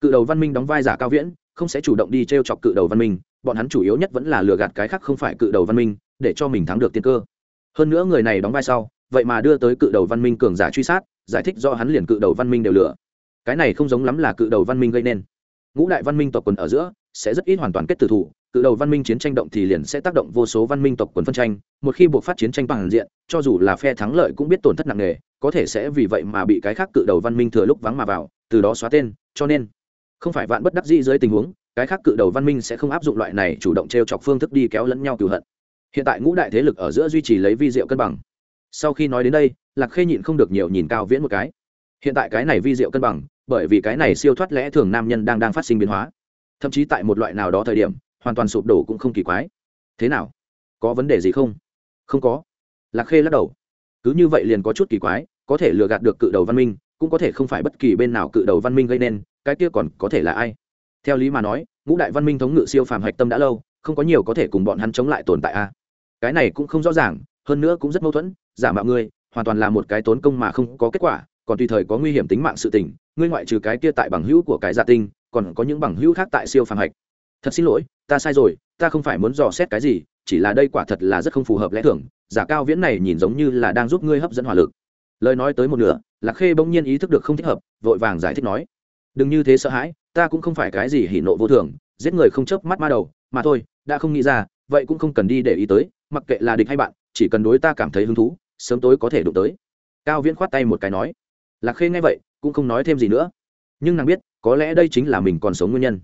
Cự đầu văn minh đóng vai giả cao viễn không sẽ chủ động đi t r e o chọc cự đầu văn minh, bọn hắn chủ yếu nhất vẫn là lừa gạt cái khác không phải cự đầu văn minh, để cho mình thắng được tiên cơ hơn nữa người này đóng vai sau, vậy mà đưa tới cự đầu văn minh cường giả truy sát, giải thích do hắn liền cự đầu văn minh đều lừa. cái này không giống lắm là cự đầu văn minh gây nên ngũ đại văn minh tộc quần ở giữa, sẽ rất ít hoàn toàn kết tử thủ, cự đầu văn minh chiến tranh động thì liền sẽ tác động vô số văn minh tộc quần phân tranh, một khi buộc phát chiến tranh bằng diện, cho dù là phe thắng lợi cũng biết tổn thất nặng nề, có thể sẽ vì vậy mà bị cái khác cự đầu văn minh thừa lúc vắng mà vào, từ đó xóa tên, cho nên không phải vạn bất đắc dĩ dưới tình huống, cái khác cự đầu văn minh sẽ không áp dụng loại này chủ động t r e o chọc phương thức đi kéo lẫn nhau cựu hận. Hiện tại ngũ đại thế lực ở giữa duy trì lấy vi diệu cân bằng. Sau khi nói đến đây, lạc khê nhịn không được nhiều nhìn cao viễn một cái. Hiện tại cái này vi diệu cân bằng, bởi vì cái này siêu thoát lẽ thường nam nhân đang đang phát sinh biến hóa. Thậm chí tại một loại nào đó thời điểm, hoàn toàn sụp đổ cũng không kỳ quái. Thế nào? Có vấn đề gì không? Không có. Lạc khê lắc đầu. Cứ như vậy liền có chút kỳ quái, có thể lừa gạt được cự đầu văn minh, cũng có thể không phải bất kỳ bên nào cự đầu văn minh gây nên cái kia còn có thể là ai? Theo lý mà nói, ngũ đại văn minh thống ngự siêu phàm hạch tâm đã lâu, không có nhiều có thể cùng bọn hắn chống lại tồn tại a. Cái này cũng không rõ ràng, hơn nữa cũng rất mâu thuẫn, giả mạo ngươi, hoàn toàn là một cái tốn công mà không có kết quả, còn tùy thời có nguy hiểm tính mạng sự tình, ngươi ngoại trừ cái kia tại bằng hữu của cái gia tinh, còn có những bằng hữu khác tại siêu phàm hạch. Thật xin lỗi, ta sai rồi, ta không phải muốn dò xét cái gì, chỉ là đây quả thật là rất không phù hợp lẽ thường, giả cao viễn này nhìn giống như là đang giúp ngươi hấp dẫn hỏa lực. Lời nói tới một nửa, lạc khê bỗng nhiên ý thức được không thích hợp, vội vàng giải thích nói đừng như thế sợ hãi, ta cũng không phải cái gì hỉ nộ vô thường, giết người không chớp mắt ma đầu, mà thôi, đã không nghĩ ra, vậy cũng không cần đi để ý tới, mặc kệ là địch hay bạn, chỉ cần đối ta cảm thấy hứng thú, sớm tối có thể đụng tới. Cao viễn khoát tay một cái nói. Lạc khê nghe vậy, cũng không nói thêm gì nữa. Nhưng nàng biết, có lẽ đây chính là mình còn sống nguyên nhân.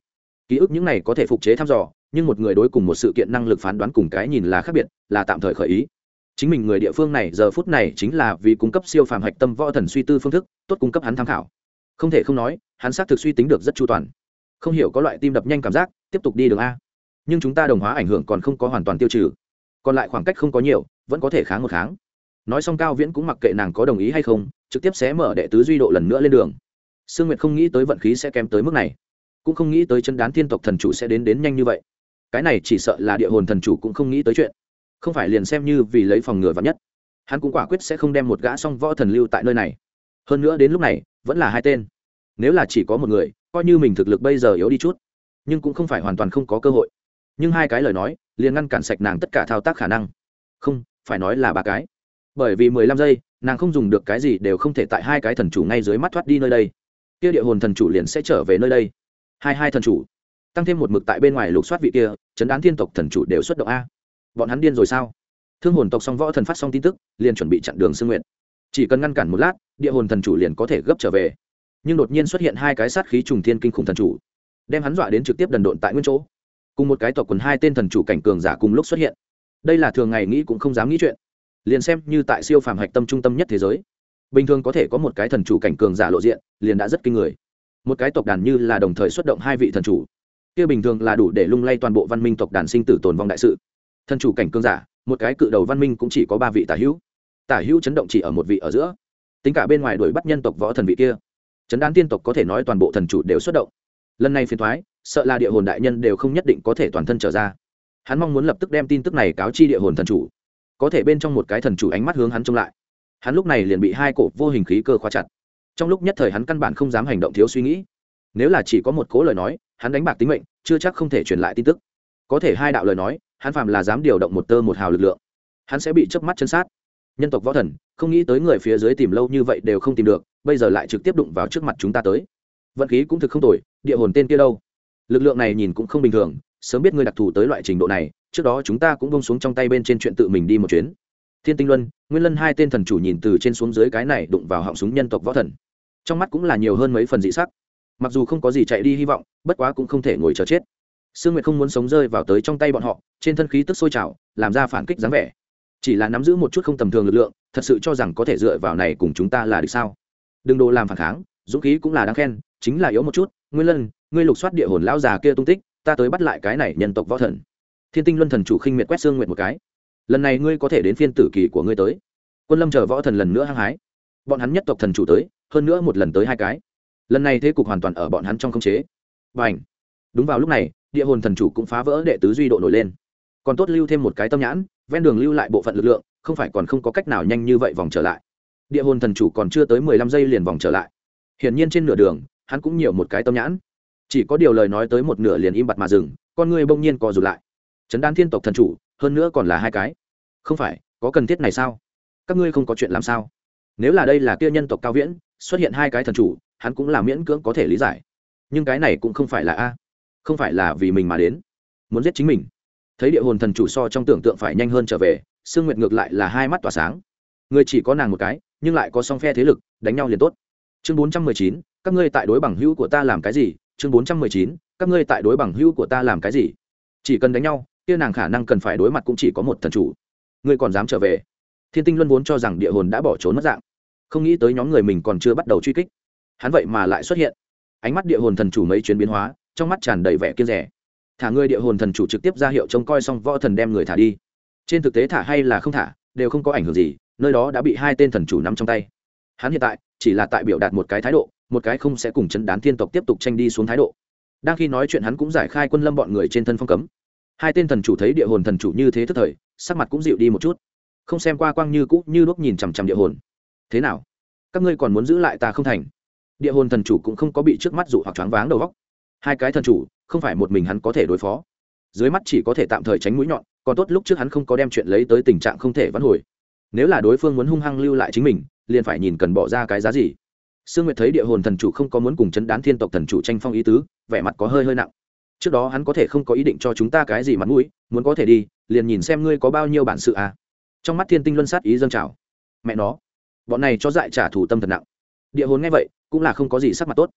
Ký ức những này có thể phục chế thăm dò, nhưng một người đối cùng một sự kiện năng lực phán đoán cùng cái nhìn là khác biệt, là tạm thời khởi ý. Chính mình người địa phương này giờ phút này chính là vì cung cấp siêu phàm hạch tâm võ thần suy tư phương thức, tốt cung cấp hắn tham khảo. Không thể không nói hắn xác thực suy tính được rất chu toàn. Không hiểu có loại tim đập nhanh cảm giác, tiếp tục đi đường a. Nhưng chúng ta đồng hóa ảnh hưởng còn không có hoàn toàn tiêu trừ. Còn lại khoảng cách không có nhiều, vẫn có thể kháng một kháng. Nói xong cao viễn cũng mặc kệ nàng có đồng ý hay không, trực tiếp xé mở đệ tứ duy độ lần nữa lên đường. Sương nguyệt không nghĩ tới vận khí sẽ kém tới mức này, cũng không nghĩ tới chân đán thiên tộc thần chủ sẽ đến đến nhanh như vậy. Cái này chỉ sợ là địa hồn thần chủ cũng không nghĩ tới chuyện. Không phải liền xem như vì lấy phòng ngừa vắn nhất, hắn cũng quả quyết sẽ không đem một gã song võ thần lưu tại nơi này. Hơn nữa đến lúc này, vẫn là hai tên nếu là chỉ có một người, coi như mình thực lực bây giờ yếu đi chút, nhưng cũng không phải hoàn toàn không có cơ hội. Nhưng hai cái lời nói, liền ngăn cản sạch nàng tất cả thao tác khả năng. Không, phải nói là ba cái. Bởi vì mười lăm giây, nàng không dùng được cái gì đều không thể tại hai cái thần chủ ngay dưới mắt thoát đi nơi đây. Kia địa hồn thần chủ liền sẽ trở về nơi đây. Hai hai thần chủ. Tăng thêm một mực tại bên ngoài lục soát vị kia, chấn án thiên tộc thần chủ đều xuất động a. Bọn hắn điên rồi sao? Thương hồn tộc song võ thần phát xong tin tức, liền chuẩn bị chặn đường sương nguyện chỉ cần ngăn cản một lát, địa hồn thần chủ liền có thể gấp trở về nhưng đột nhiên xuất hiện hai cái sát khí trùng thiên kinh khủng thần chủ, đem hắn dọa đến trực tiếp đần độn tại nguyên chỗ. Cùng một cái tộc quần hai tên thần chủ cảnh cường giả cùng lúc xuất hiện. Đây là thường ngày nghĩ cũng không dám nghĩ chuyện. Liền xem như tại siêu phàm hạch tâm trung tâm nhất thế giới, bình thường có thể có một cái thần chủ cảnh cường giả lộ diện, liền đã rất kinh người. Một cái tộc đàn như là đồng thời xuất động hai vị thần chủ. Kia bình thường là đủ để lung lay toàn bộ văn minh tộc đàn sinh tử tồn vong đại sự. Thần chủ cảnh cường giả, một cái cự đầu văn minh cũng chỉ có ba vị tả hữu. Tả hữu chấn động chỉ ở một vị ở giữa. Tính cả bên ngoài đuổi bắt nhân tộc võ thần vị kia chấn đán tiên tộc có thể nói toàn bộ thần chủ đều xuất động. Lần này phiền thoái sợ là địa hồn đại nhân đều không nhất định có thể toàn thân trở ra. Hắn mong muốn lập tức đem tin tức này cáo chi địa hồn thần chủ. Có thể bên trong một cái thần chủ ánh mắt hướng hắn trông lại. Hắn lúc này liền bị hai cổ vô hình khí cơ khóa chặt. Trong lúc nhất thời hắn căn bản không dám hành động thiếu suy nghĩ. Nếu là chỉ có một cố lời nói, hắn đánh bạc tính mệnh, chưa chắc không thể truyền lại tin tức. Có thể hai đạo lời nói, hắn phạm là dám điều động một tơ một hào lực lượng, hắn sẽ bị chớp mắt chân sát. Nhân tộc võ thần, không nghĩ tới người phía dưới tìm lâu như vậy đều không tìm được bây giờ lại trực tiếp đụng vào trước mặt chúng ta tới. Vận khí cũng thực không tồi, địa hồn tên kia đâu? Lực lượng này nhìn cũng không bình thường, sớm biết ngươi đặc thù tới loại trình độ này, trước đó chúng ta cũng bông xuống trong tay bên trên chuyện tự mình đi một chuyến. Thiên tinh luân, nguyên lân hai tên thần chủ nhìn từ trên xuống dưới cái này đụng vào họng súng nhân tộc võ thần. Trong mắt cũng là nhiều hơn mấy phần dị sắc. Mặc dù không có gì chạy đi hy vọng, bất quá cũng không thể ngồi chờ chết. Sương nguyệt không muốn sống rơi vào tới trong tay bọn họ, trên thân khí tức sôi trào, làm ra phản kích dáng vẻ. Chỉ là nắm giữ một chút không tầm thường lực lượng, thật sự cho rằng có thể dựa vào này cùng chúng ta là được sao? Đừng đồ làm phản kháng, dũng khí cũng là đáng khen, chính là yếu một chút. Nguyên lân, ngươi lục soát địa hồn lão già kia tung tích, ta tới bắt lại cái này nhân tộc võ thần. Thiên tinh luân thần chủ khinh miệt quét xương nguyệt một cái. Lần này ngươi có thể đến phiên tử kỳ của ngươi tới. Quân lâm chờ võ thần lần nữa hăng hái. Bọn hắn nhất tộc thần chủ tới, hơn nữa một lần tới hai cái. Lần này thế cục hoàn toàn ở bọn hắn trong khống chế. Và ảnh đúng vào lúc này, địa hồn thần chủ cũng phá vỡ đệ tứ duy độ nổi lên. Còn tốt lưu thêm một cái tâm nhãn, ven đường lưu lại bộ phận lực lượng, không phải còn không có cách nào nhanh như vậy vòng trở lại địa hồn thần chủ còn chưa tới mười lăm giây liền vòng trở lại. Hiển nhiên trên nửa đường, hắn cũng nhiều một cái tâm nhãn. Chỉ có điều lời nói tới một nửa liền im bặt mà dừng, con người bỗng nhiên co rụt lại. Chấn đan thiên tộc thần chủ, hơn nữa còn là hai cái. Không phải, có cần thiết này sao? Các ngươi không có chuyện làm sao? Nếu là đây là kia nhân tộc cao viễn, xuất hiện hai cái thần chủ, hắn cũng là miễn cưỡng có thể lý giải. Nhưng cái này cũng không phải là a. Không phải là vì mình mà đến. Muốn giết chính mình. Thấy địa hồn thần chủ so trong tưởng tượng phải nhanh hơn trở về, sương nguyệt ngược lại là hai mắt tỏa sáng. Người chỉ có nàng một cái nhưng lại có song phe thế lực, đánh nhau liền tốt. Chương bốn trăm mười chín, các ngươi tại đối bằng hữu của ta làm cái gì? Chương bốn trăm mười chín, các ngươi tại đối bằng hữu của ta làm cái gì? Chỉ cần đánh nhau, kia nàng khả năng cần phải đối mặt cũng chỉ có một thần chủ. Ngươi còn dám trở về? Thiên tinh luân vốn cho rằng địa hồn đã bỏ trốn mất dạng. Không nghĩ tới nhóm người mình còn chưa bắt đầu truy kích. Hắn vậy mà lại xuất hiện. Ánh mắt địa hồn thần chủ mấy chuyến biến hóa, trong mắt tràn đầy vẻ kiên rẻ. Thả ngươi địa hồn thần chủ trực tiếp ra hiệu trông coi xong võ thần đem người thả đi. Trên thực tế thả hay là không thả, đều không có ảnh hưởng gì nơi đó đã bị hai tên thần chủ nắm trong tay. Hắn hiện tại chỉ là tại biểu đạt một cái thái độ, một cái không sẽ cùng chấn đán thiên tộc tiếp tục tranh đi xuống thái độ. Đang khi nói chuyện hắn cũng giải khai quân lâm bọn người trên thân phong cấm. Hai tên thần chủ thấy địa hồn thần chủ như thế thức thời, sắc mặt cũng dịu đi một chút. Không xem qua quang như cũ, như đuốc nhìn chằm chằm địa hồn. Thế nào? Các ngươi còn muốn giữ lại ta không thành? Địa hồn thần chủ cũng không có bị trước mắt dụ hoặc choáng váng đầu góc hai cái thần chủ, không phải một mình hắn có thể đối phó. Dưới mắt chỉ có thể tạm thời tránh mũi nhọn, còn tốt lúc trước hắn không có đem chuyện lấy tới tình trạng không thể vãn hồi nếu là đối phương muốn hung hăng lưu lại chính mình, liền phải nhìn cần bỏ ra cái giá gì. Sương nguyệt thấy địa hồn thần chủ không có muốn cùng chấn đán thiên tộc thần chủ tranh phong ý tứ, vẻ mặt có hơi hơi nặng. Trước đó hắn có thể không có ý định cho chúng ta cái gì mặt mũi, muốn có thể đi, liền nhìn xem ngươi có bao nhiêu bản sự à. Trong mắt thiên tinh luân sát ý dâng trào. Mẹ nó, bọn này cho dại trả thù tâm thật nặng. Địa hồn nghe vậy, cũng là không có gì sắc mặt tốt.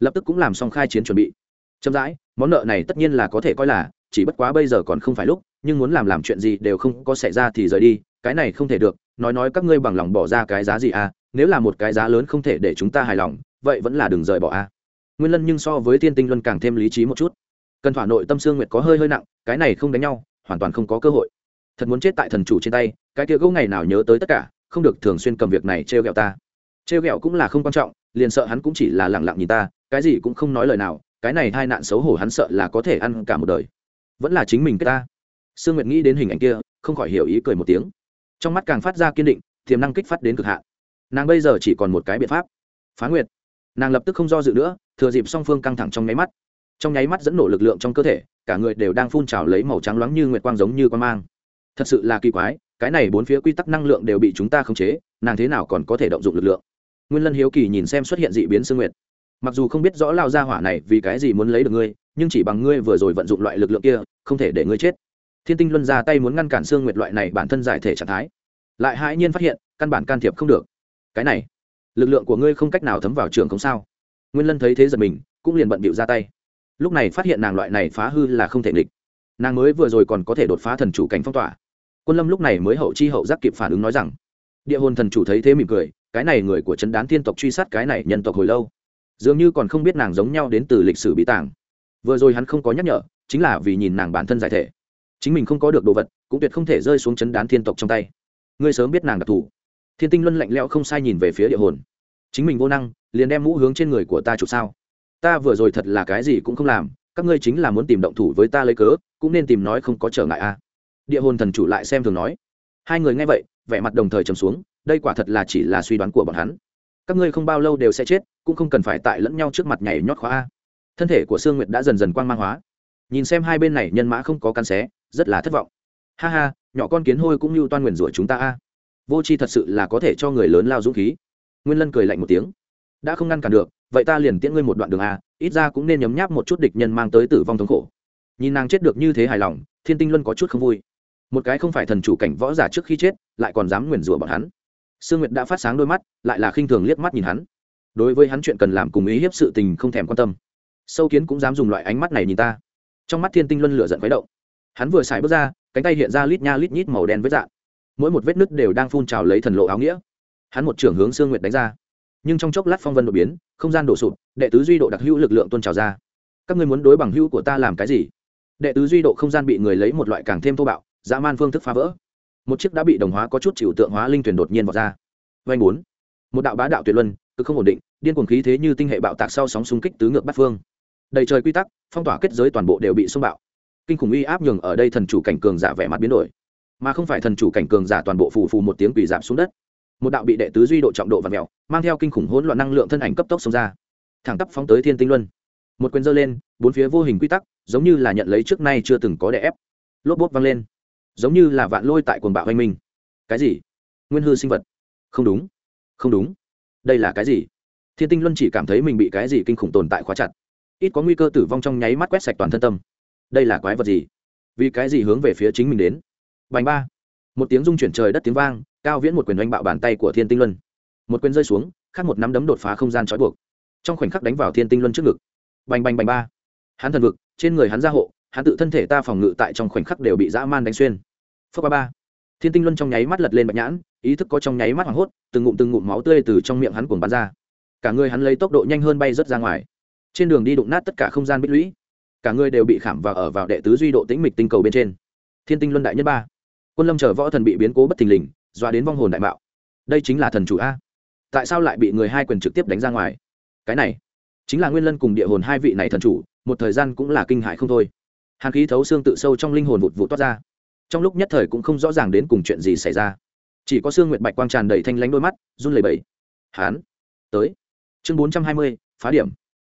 Lập tức cũng làm xong khai chiến chuẩn bị. Chậm rãi, món nợ này tất nhiên là có thể coi là, chỉ bất quá bây giờ còn không phải lúc, nhưng muốn làm làm chuyện gì đều không có xảy ra thì rời đi cái này không thể được, nói nói các ngươi bằng lòng bỏ ra cái giá gì à nếu là một cái giá lớn không thể để chúng ta hài lòng, vậy vẫn là đừng rời bỏ à. Nguyên lân nhưng so với tiên tinh luân càng thêm lý trí một chút. Cần thỏa nội tâm xương nguyệt có hơi hơi nặng, cái này không đánh nhau, hoàn toàn không có cơ hội. Thật muốn chết tại thần chủ trên tay, cái kia gỗ ngày nào nhớ tới tất cả, không được thường xuyên cầm việc này trêu ghẹo ta. Trêu ghẹo cũng là không quan trọng, liền sợ hắn cũng chỉ là lẳng lặng nhìn ta, cái gì cũng không nói lời nào, cái này hai nạn xấu hổ hắn sợ là có thể ăn cả một đời. Vẫn là chính mình cái ta. Sương nguyệt nghĩ đến hình ảnh kia, không khỏi hiểu ý cười một tiếng trong mắt càng phát ra kiên định, tiềm năng kích phát đến cực hạn. Nàng bây giờ chỉ còn một cái biện pháp, phá nguyệt. Nàng lập tức không do dự nữa, thừa dịp song phương căng thẳng trong nháy mắt. Trong nháy mắt dẫn nổ lực lượng trong cơ thể, cả người đều đang phun trào lấy màu trắng loáng như nguyệt quang giống như quan mang. Thật sự là kỳ quái, cái này bốn phía quy tắc năng lượng đều bị chúng ta khống chế, nàng thế nào còn có thể động dụng lực lượng? Nguyên lân hiếu kỳ nhìn xem xuất hiện dị biến sương nguyệt. Mặc dù không biết rõ lao ra hỏa này vì cái gì muốn lấy được ngươi, nhưng chỉ bằng ngươi vừa rồi vận dụng loại lực lượng kia, không thể để ngươi chết thiên tinh luân ra tay muốn ngăn cản sương nguyệt loại này bản thân giải thể trạng thái, lại hãi nhiên phát hiện, căn bản can thiệp không được. Cái này, lực lượng của ngươi không cách nào thấm vào trường không sao? Nguyên lân thấy thế giật mình, cũng liền bận bịu ra tay. Lúc này phát hiện nàng loại này phá hư là không thể nghịch. Nàng mới vừa rồi còn có thể đột phá thần chủ cảnh phong tỏa. Quân lâm lúc này mới hậu chi hậu giác kịp phản ứng nói rằng, địa hồn thần chủ thấy thế mỉm cười, cái này người của trấn đán thiên tộc truy sát cái này nhân tộc hồi lâu, dường như còn không biết nàng giống nhau đến từ lịch sử bí tàng. Vừa rồi hắn không có nhắc nhở, chính là vì nhìn nàng bản thân giải thể chính mình không có được đồ vật, cũng tuyệt không thể rơi xuống chấn đán thiên tộc trong tay. Ngươi sớm biết nàng đặc thù. Thiên tinh luân lạnh lẽo không sai nhìn về phía địa hồn. Chính mình vô năng, liền đem mũ hướng trên người của ta chủ sao? Ta vừa rồi thật là cái gì cũng không làm, các ngươi chính là muốn tìm động thủ với ta lấy cớ, cũng nên tìm nói không có trở ngại a địa hồn thần chủ lại xem thường nói. Hai người nghe vậy, vẻ mặt đồng thời trầm xuống, đây quả thật là chỉ là suy đoán của bọn hắn. Các ngươi không bao lâu đều sẽ chết, cũng không cần phải tại lẫn nhau trước mặt nhảy nhót khóa a. Thân thể của sương nguyệt đã dần dần quang mang hóa. Nhìn xem hai bên này nhân mã không có căn xé rất là thất vọng. Ha ha, nhỏ con kiến hôi cũng như toan nguyền rủa chúng ta a. Vô c h i thật sự là có thể cho người lớn lao dũng khí. Nguyên lân cười lạnh một tiếng. Đã không ngăn cản được, vậy ta liền tiễn ngươi một đoạn đường a, ít ra cũng nên nhấm nháp một chút địch nhân mang tới tử vong thống khổ. Nhìn nàng chết được như thế hài lòng, thiên tinh luân có chút không vui. Một cái không phải thần chủ cảnh võ giả trước khi chết, lại còn dám nguyền rủa bọn hắn. Sương nguyệt đã phát sáng đôi mắt, lại là khinh thường liếc mắt nhìn hắn. Đối với hắn chuyện cần làm cùng ý hiếp sự tình không thèm quan tâm. Sâu kiến cũng dám dùng loại ánh mắt này nhìn ta. Trong mắt thiên tinh luân lửa giận khuấy động hắn vừa xài bước ra, cánh tay hiện ra lít nha lít nhít màu đen với dạng mỗi một vết nứt đều đang phun trào lấy thần lộ áo nghĩa. Hắn một trưởng hướng sương nguyệt đánh ra. Nhưng trong chốc lát phong vân đột biến, không gian đổ sụp, đệ tứ duy độ đặc hữu lực lượng tôn trào ra. Các ngươi muốn đối bằng hữu của ta làm cái gì? Đệ tứ duy độ không gian bị người lấy một loại càng thêm thô bạo, dã man phương thức phá vỡ. Một chiếc đã bị đồng hóa có chút chịu tượng hóa linh thuyền đột nhiên vào ra. Vanh bốn. Một đạo bá đạo tuyệt luân cứ không ổn định, điên cuồng khí thế như tinh hệ bạo tạc sau sóng xung kích tứ ngược bắt phương. Đầy trời quy tắc, phong tỏa kết giới toàn bộ đều bị xung bạo kinh khủng uy áp nhường ở đây thần chủ cảnh cường giả vẻ mặt biến đổi. Mà không phải thần chủ cảnh cường giả toàn bộ phù phù một tiếng quỷ giảm xuống đất. Một đạo bị đệ tứ duy độ trọng độ và mèo, mang theo kinh khủng hỗn loạn năng lượng thân ảnh cấp tốc xông ra. Thẳng tắp phóng tới thiên tinh luân. Một quyền giơ lên, bốn phía vô hình quy tắc, giống như là nhận lấy trước nay chưa từng có đè ép. Lốp bốt văng lên, giống như là vạn lôi tại quần bạo hoành minh. Cái gì? Nguyên hư sinh vật. Không đúng. Không đúng. Đây là cái gì? Thiên tinh luân chỉ cảm thấy mình bị cái gì kinh khủng tồn tại khóa chặt. Ít có nguy cơ tử vong trong nháy mắt quét sạch toàn thân tâm đây là quái vật gì? Vì cái gì hướng về phía chính mình đến? Bành ba. Một tiếng rung chuyển trời đất tiếng vang, cao viễn một quyền oanh bạo bàn tay của thiên tinh luân. Một quyền rơi xuống, khác một nắm đấm đột phá không gian trói buộc. Trong khoảnh khắc đánh vào thiên tinh luân trước ngực. Bành bành bành ba. Hắn thần vực, trên người hắn ra hộ, hắn tự thân thể ta phòng ngự tại trong khoảnh khắc đều bị dã man đánh xuyên. Phước ba ba. Thiên tinh luân trong nháy mắt lật lên bạch nhãn, ý thức có trong nháy mắt hoảng hốt, từng ngụm từng ngụm máu tươi từ trong miệng hắn cuồng bắn ra. Cả người hắn lấy tốc độ nhanh hơn bay rớt ra ngoài. Trên đường đi đụng nát tất cả không gian bích lũy cả người đều bị khảm vào ở vào đệ tứ duy độ tĩnh mịch tinh cầu bên trên. Thiên tinh luân đại nhân ba. Quân lâm chờ võ thần bị biến cố bất thình lình, dọa đến vong hồn đại mạo. Đây chính là thần chủ a. Tại sao lại bị người hai quyền trực tiếp đánh ra ngoài? Cái này chính là nguyên lân cùng địa hồn hai vị này thần chủ, một thời gian cũng là kinh hại không thôi. Hàn khí thấu xương tự sâu trong linh hồn vụt vụt toát ra. Trong lúc nhất thời cũng không rõ ràng đến cùng chuyện gì xảy ra. Chỉ có xương nguyệt bạch quang tràn đầy thanh lánh đôi mắt, run lẩy bẩy. Hán, tới. Chương bốn trăm hai mươi, phá điểm.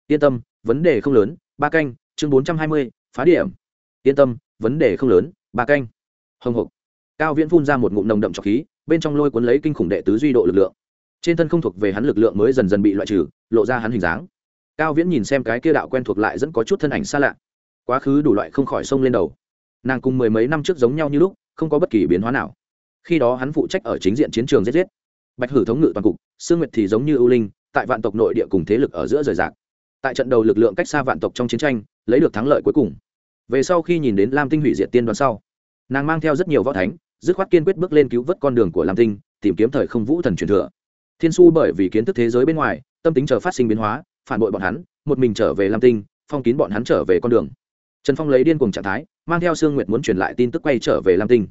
Yên tâm, vấn đề không lớn, ba canh chương bốn trăm hai mươi, phá điểm. Yên tâm, vấn đề không lớn, ba canh. Hồng hộc. Cao viễn phun ra một ngụm nồng đậm trọc khí, bên trong lôi cuốn lấy kinh khủng đệ tứ duy độ lực lượng. Trên thân không thuộc về hắn lực lượng mới dần dần bị loại trừ, lộ ra hắn hình dáng. Cao viễn nhìn xem cái kia đạo quen thuộc lại dẫn có chút thân ảnh xa lạ. Quá khứ đủ loại không khỏi sông lên đầu. Nàng cùng mười mấy năm trước giống nhau như lúc, không có bất kỳ biến hóa nào. Khi đó hắn phụ trách ở chính diện chiến trường giết giết. Bạch hử thống ngự toàn cục, sương nguyệt thì giống như ưu linh, tại vạn tộc nội địa cùng thế lực ở giữa rời rạc tại trận đầu lực lượng cách xa vạn tộc trong chiến tranh, lấy được thắng lợi cuối cùng. Về sau khi nhìn đến lam tinh hủy diệt tiên đoàn sau, nàng mang theo rất nhiều võ thánh, dứt khoát kiên quyết bước lên cứu vớt con đường của lam tinh, tìm kiếm thời không vũ thần truyền thừa. Thiên su bởi vì kiến thức thế giới bên ngoài, tâm tính chờ phát sinh biến hóa, phản bội bọn hắn, một mình trở về lam tinh, phong kín bọn hắn trở về con đường. Trần phong lấy điên cùng trạng thái, mang theo sương nguyệt muốn truyền lại tin tức quay trở về lam tinh.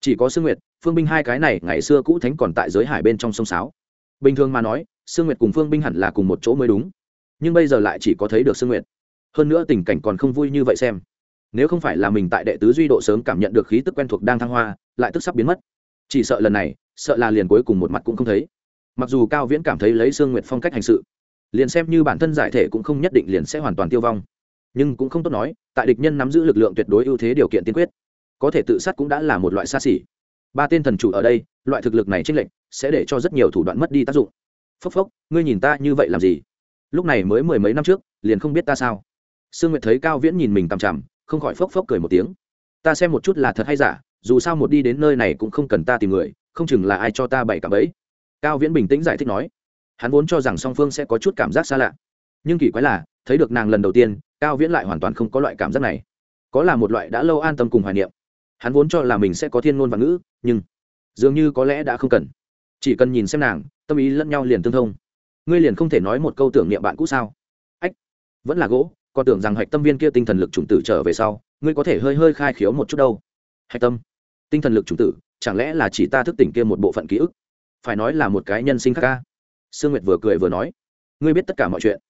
Chỉ có sương nguyệt, phương binh hai cái này ngày xưa cũ thánh còn tại giới hải bên trong sông sáo. Bình thường mà nói, sương nguyệt cùng phương binh hẳn là cùng một chỗ mới đúng nhưng bây giờ lại chỉ có thấy được sương nguyệt. Hơn nữa tình cảnh còn không vui như vậy xem. Nếu không phải là mình tại đệ tứ duy độ sớm cảm nhận được khí tức quen thuộc đang thăng hoa, lại tức sắp biến mất. Chỉ sợ lần này, sợ là liền cuối cùng một mặt cũng không thấy. Mặc dù cao viễn cảm thấy lấy sương nguyệt phong cách hành sự, liền xem như bản thân giải thể cũng không nhất định liền sẽ hoàn toàn tiêu vong. Nhưng cũng không tốt nói, tại địch nhân nắm giữ lực lượng tuyệt đối ưu thế điều kiện tiên quyết, có thể tự sát cũng đã là một loại xa xỉ. Ba tên thần chủ ở đây, loại thực lực này tranh lệch sẽ để cho rất nhiều thủ đoạn mất đi tác dụng. Phốc phốc, ngươi nhìn ta như vậy làm gì? Lúc này mới mười mấy năm trước, liền không biết ta sao. Sương nguyệt thấy cao viễn nhìn mình tằm chằm, không khỏi phốc phốc cười một tiếng. Ta xem một chút là thật hay giả, dù sao một đi đến nơi này cũng không cần ta tìm người, không chừng là ai cho ta bày cả bẫy. Cao viễn bình tĩnh giải thích nói. Hắn vốn cho rằng song phương sẽ có chút cảm giác xa lạ. Nhưng kỳ quái là, thấy được nàng lần đầu tiên, cao viễn lại hoàn toàn không có loại cảm giác này. Có là một loại đã lâu an tâm cùng hoài niệm. Hắn vốn cho là mình sẽ có thiên ngôn và ngữ, nhưng dường như có lẽ đã không cần. Chỉ cần nhìn xem nàng, tâm ý lẫn nhau liền tương thông ngươi liền không thể nói một câu tưởng niệm bạn cũ sao? Ách, vẫn là gỗ, còn tưởng rằng hạch tâm viên kia tinh thần lực chủng tử trở về sau, ngươi có thể hơi hơi khai khiếu một chút đâu. Hạch tâm, tinh thần lực chủng tử, chẳng lẽ là chỉ ta thức tỉnh kia một bộ phận ký ức? Phải nói là một cái nhân sinh khác ca. Sương nguyệt vừa cười vừa nói, ngươi biết tất cả mọi chuyện.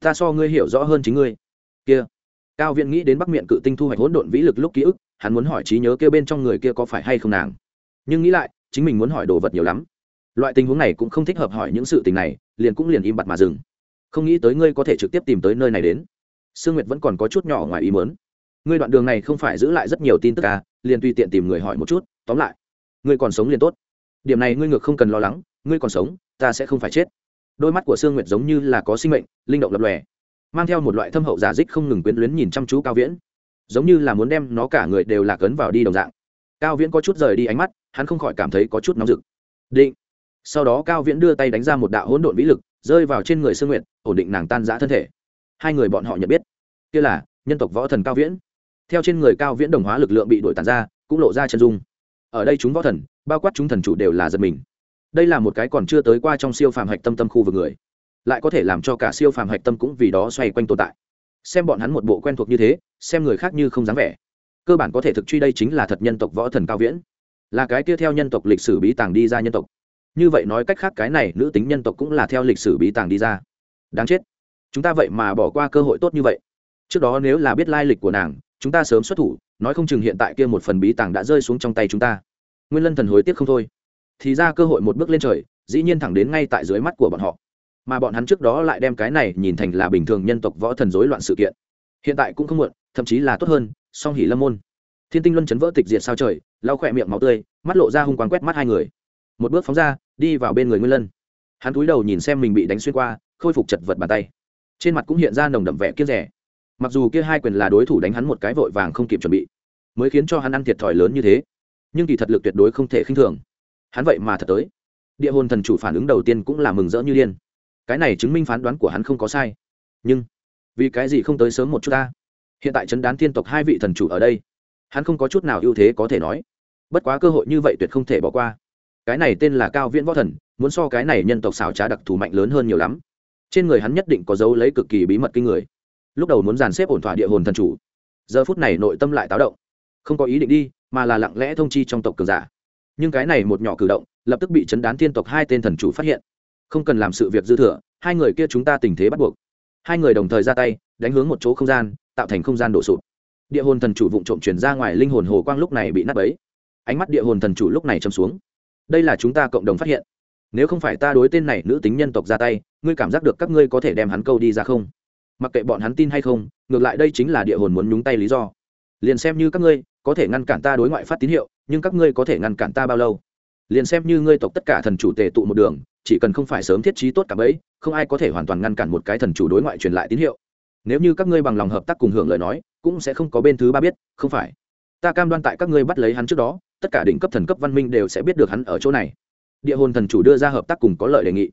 Ta so ngươi hiểu rõ hơn chính ngươi. Kia, cao viện nghĩ đến bắc miệng cự tinh thu hoạch hỗn độn vĩ lực lúc ký ức, hắn muốn hỏi trí nhớ kia bên trong người kia có phải hay không nàng. Nhưng nghĩ lại, chính mình muốn hỏi đồ vật nhiều lắm loại tình huống này cũng không thích hợp hỏi những sự tình này, liền cũng liền im bặt mà dừng. Không nghĩ tới ngươi có thể trực tiếp tìm tới nơi này đến. Sương nguyệt vẫn còn có chút nhỏ ngoài ý mớn ngươi đoạn đường này không phải giữ lại rất nhiều tin tức à liền tùy tiện tìm người hỏi một chút, tóm lại, ngươi còn sống liền tốt. Điểm này ngươi ngược không cần lo lắng, ngươi còn sống, ta sẽ không phải chết. Đôi mắt của sương nguyệt giống như là có sinh mệnh, linh động lập lòe, mang theo một loại thâm hậu giả dích không ngừng quyến luyến nhìn chăm chú cao viễn. Giống như là muốn đem nó cả người đều lạc ấn vào đi đồng dạng. Cao viễn có chút rời đi ánh mắt, hắn không khỏi cảm thấy có chút nóng rực. Định sau đó cao viễn đưa tay đánh ra một đạo hỗn độn vĩ lực, rơi vào trên người sương nguyệt, ổn định nàng tan giã thân thể. Hai người bọn họ nhận biết. Kia là nhân tộc võ thần cao viễn. Theo trên người cao viễn đồng hóa lực lượng bị đổi tàn ra, cũng lộ ra chân dung. Ở đây chúng võ thần, bao quát chúng thần chủ đều là giật mình. Đây là một cái còn chưa tới qua trong siêu phàm hạch tâm tâm khu vực người. Lại có thể làm cho cả siêu phàm hạch tâm cũng vì đó xoay quanh tồn tại. Xem bọn hắn một bộ quen thuộc như thế, xem người khác như không dám vẻ. Cơ bản có thể thực truy đây chính là thật nhân tộc võ thần cao viễn. Là cái kia theo nhân tộc lịch sử bí tàng đi ra nhân tộc như vậy nói cách khác cái này nữ tính nhân tộc cũng là theo lịch sử bí tàng đi ra. Đáng chết. Chúng ta vậy mà bỏ qua cơ hội tốt như vậy. Trước đó nếu là biết lai lịch của nàng, chúng ta sớm xuất thủ, nói không chừng hiện tại kia một phần bí tàng đã rơi xuống trong tay chúng ta. Nguyên lân thần hối tiếc không thôi. Thì ra cơ hội một bước lên trời, dĩ nhiên thẳng đến ngay tại dưới mắt của bọn họ. Mà bọn hắn trước đó lại đem cái này nhìn thành là bình thường nhân tộc võ thần rối loạn sự kiện. Hiện tại cũng không muộn, thậm chí là tốt hơn, song hỉ lâm môn. Thiên tinh luân chấn vỡ tịch diệt sao trời, lau khỏe miệng máu tươi, mắt lộ ra hung quán quét mắt hai người một bước phóng ra, đi vào bên người nguyên lân. Hắn cúi đầu nhìn xem mình bị đánh xuyên qua, khôi phục chật vật bàn tay. Trên mặt cũng hiện ra nồng đậm vẻ kiếp rẻ. Mặc dù kia hai quyền là đối thủ đánh hắn một cái vội vàng không kịp chuẩn bị, mới khiến cho hắn ăn thiệt thòi lớn như thế, nhưng kỳ thật lực tuyệt đối không thể khinh thường. Hắn vậy mà thật tới. Địa hồn thần chủ phản ứng đầu tiên cũng là mừng rỡ như điên. Cái này chứng minh phán đoán của hắn không có sai. Nhưng, vì cái gì không tới sớm một chút ta? Hiện tại chấn đán thiên tộc hai vị thần chủ ở đây, hắn không có chút nào ưu thế có thể nói. Bất quá cơ hội như vậy tuyệt không thể bỏ qua cái này tên là cao viễn võ thần, muốn so cái này nhân tộc xảo trá đặc thù mạnh lớn hơn nhiều lắm. Trên người hắn nhất định có dấu lấy cực kỳ bí mật kinh người. Lúc đầu muốn dàn xếp ổn thỏa địa hồn thần chủ. Giờ phút này nội tâm lại táo động. Không có ý định đi, mà là lặng lẽ thông chi trong tộc cường giả. Nhưng cái này một nhỏ cử động, lập tức bị chấn đán thiên tộc hai tên thần chủ phát hiện. Không cần làm sự việc dư thừa, hai người kia chúng ta tình thế bắt buộc. Hai người đồng thời ra tay, đánh hướng một chỗ không gian, tạo thành không gian đổ sụp. Địa hồn thần chủ vụng trộm chuyển ra ngoài linh hồn hồ quang lúc này bị nát bấy. Ánh mắt địa hồn thần chủ lúc này châm xuống đây là chúng ta cộng đồng phát hiện. Nếu không phải ta đối tên này nữ tính nhân tộc ra tay, ngươi cảm giác được các ngươi có thể đem hắn câu đi ra không? Mặc kệ bọn hắn tin hay không, ngược lại đây chính là địa hồn muốn nhúng tay lý do. Liền xem như các ngươi, có thể ngăn cản ta đối ngoại phát tín hiệu, nhưng các ngươi có thể ngăn cản ta bao lâu? Liền xem như ngươi tộc tất cả thần chủ tề tụ một đường, chỉ cần không phải sớm thiết trí tốt cả bấy không ai có thể hoàn toàn ngăn cản một cái thần chủ đối ngoại truyền lại tín hiệu. Nếu như các ngươi bằng lòng hợp tác cùng hưởng lời nói, cũng sẽ không có bên thứ ba biết, không phải. Ta cam đoan tại các ngươi bắt lấy hắn trước đó tất cả đỉnh cấp thần cấp văn minh đều sẽ biết được hắn ở chỗ này. Địa hồn thần chủ đưa ra hợp tác cùng có lợi đề nghị.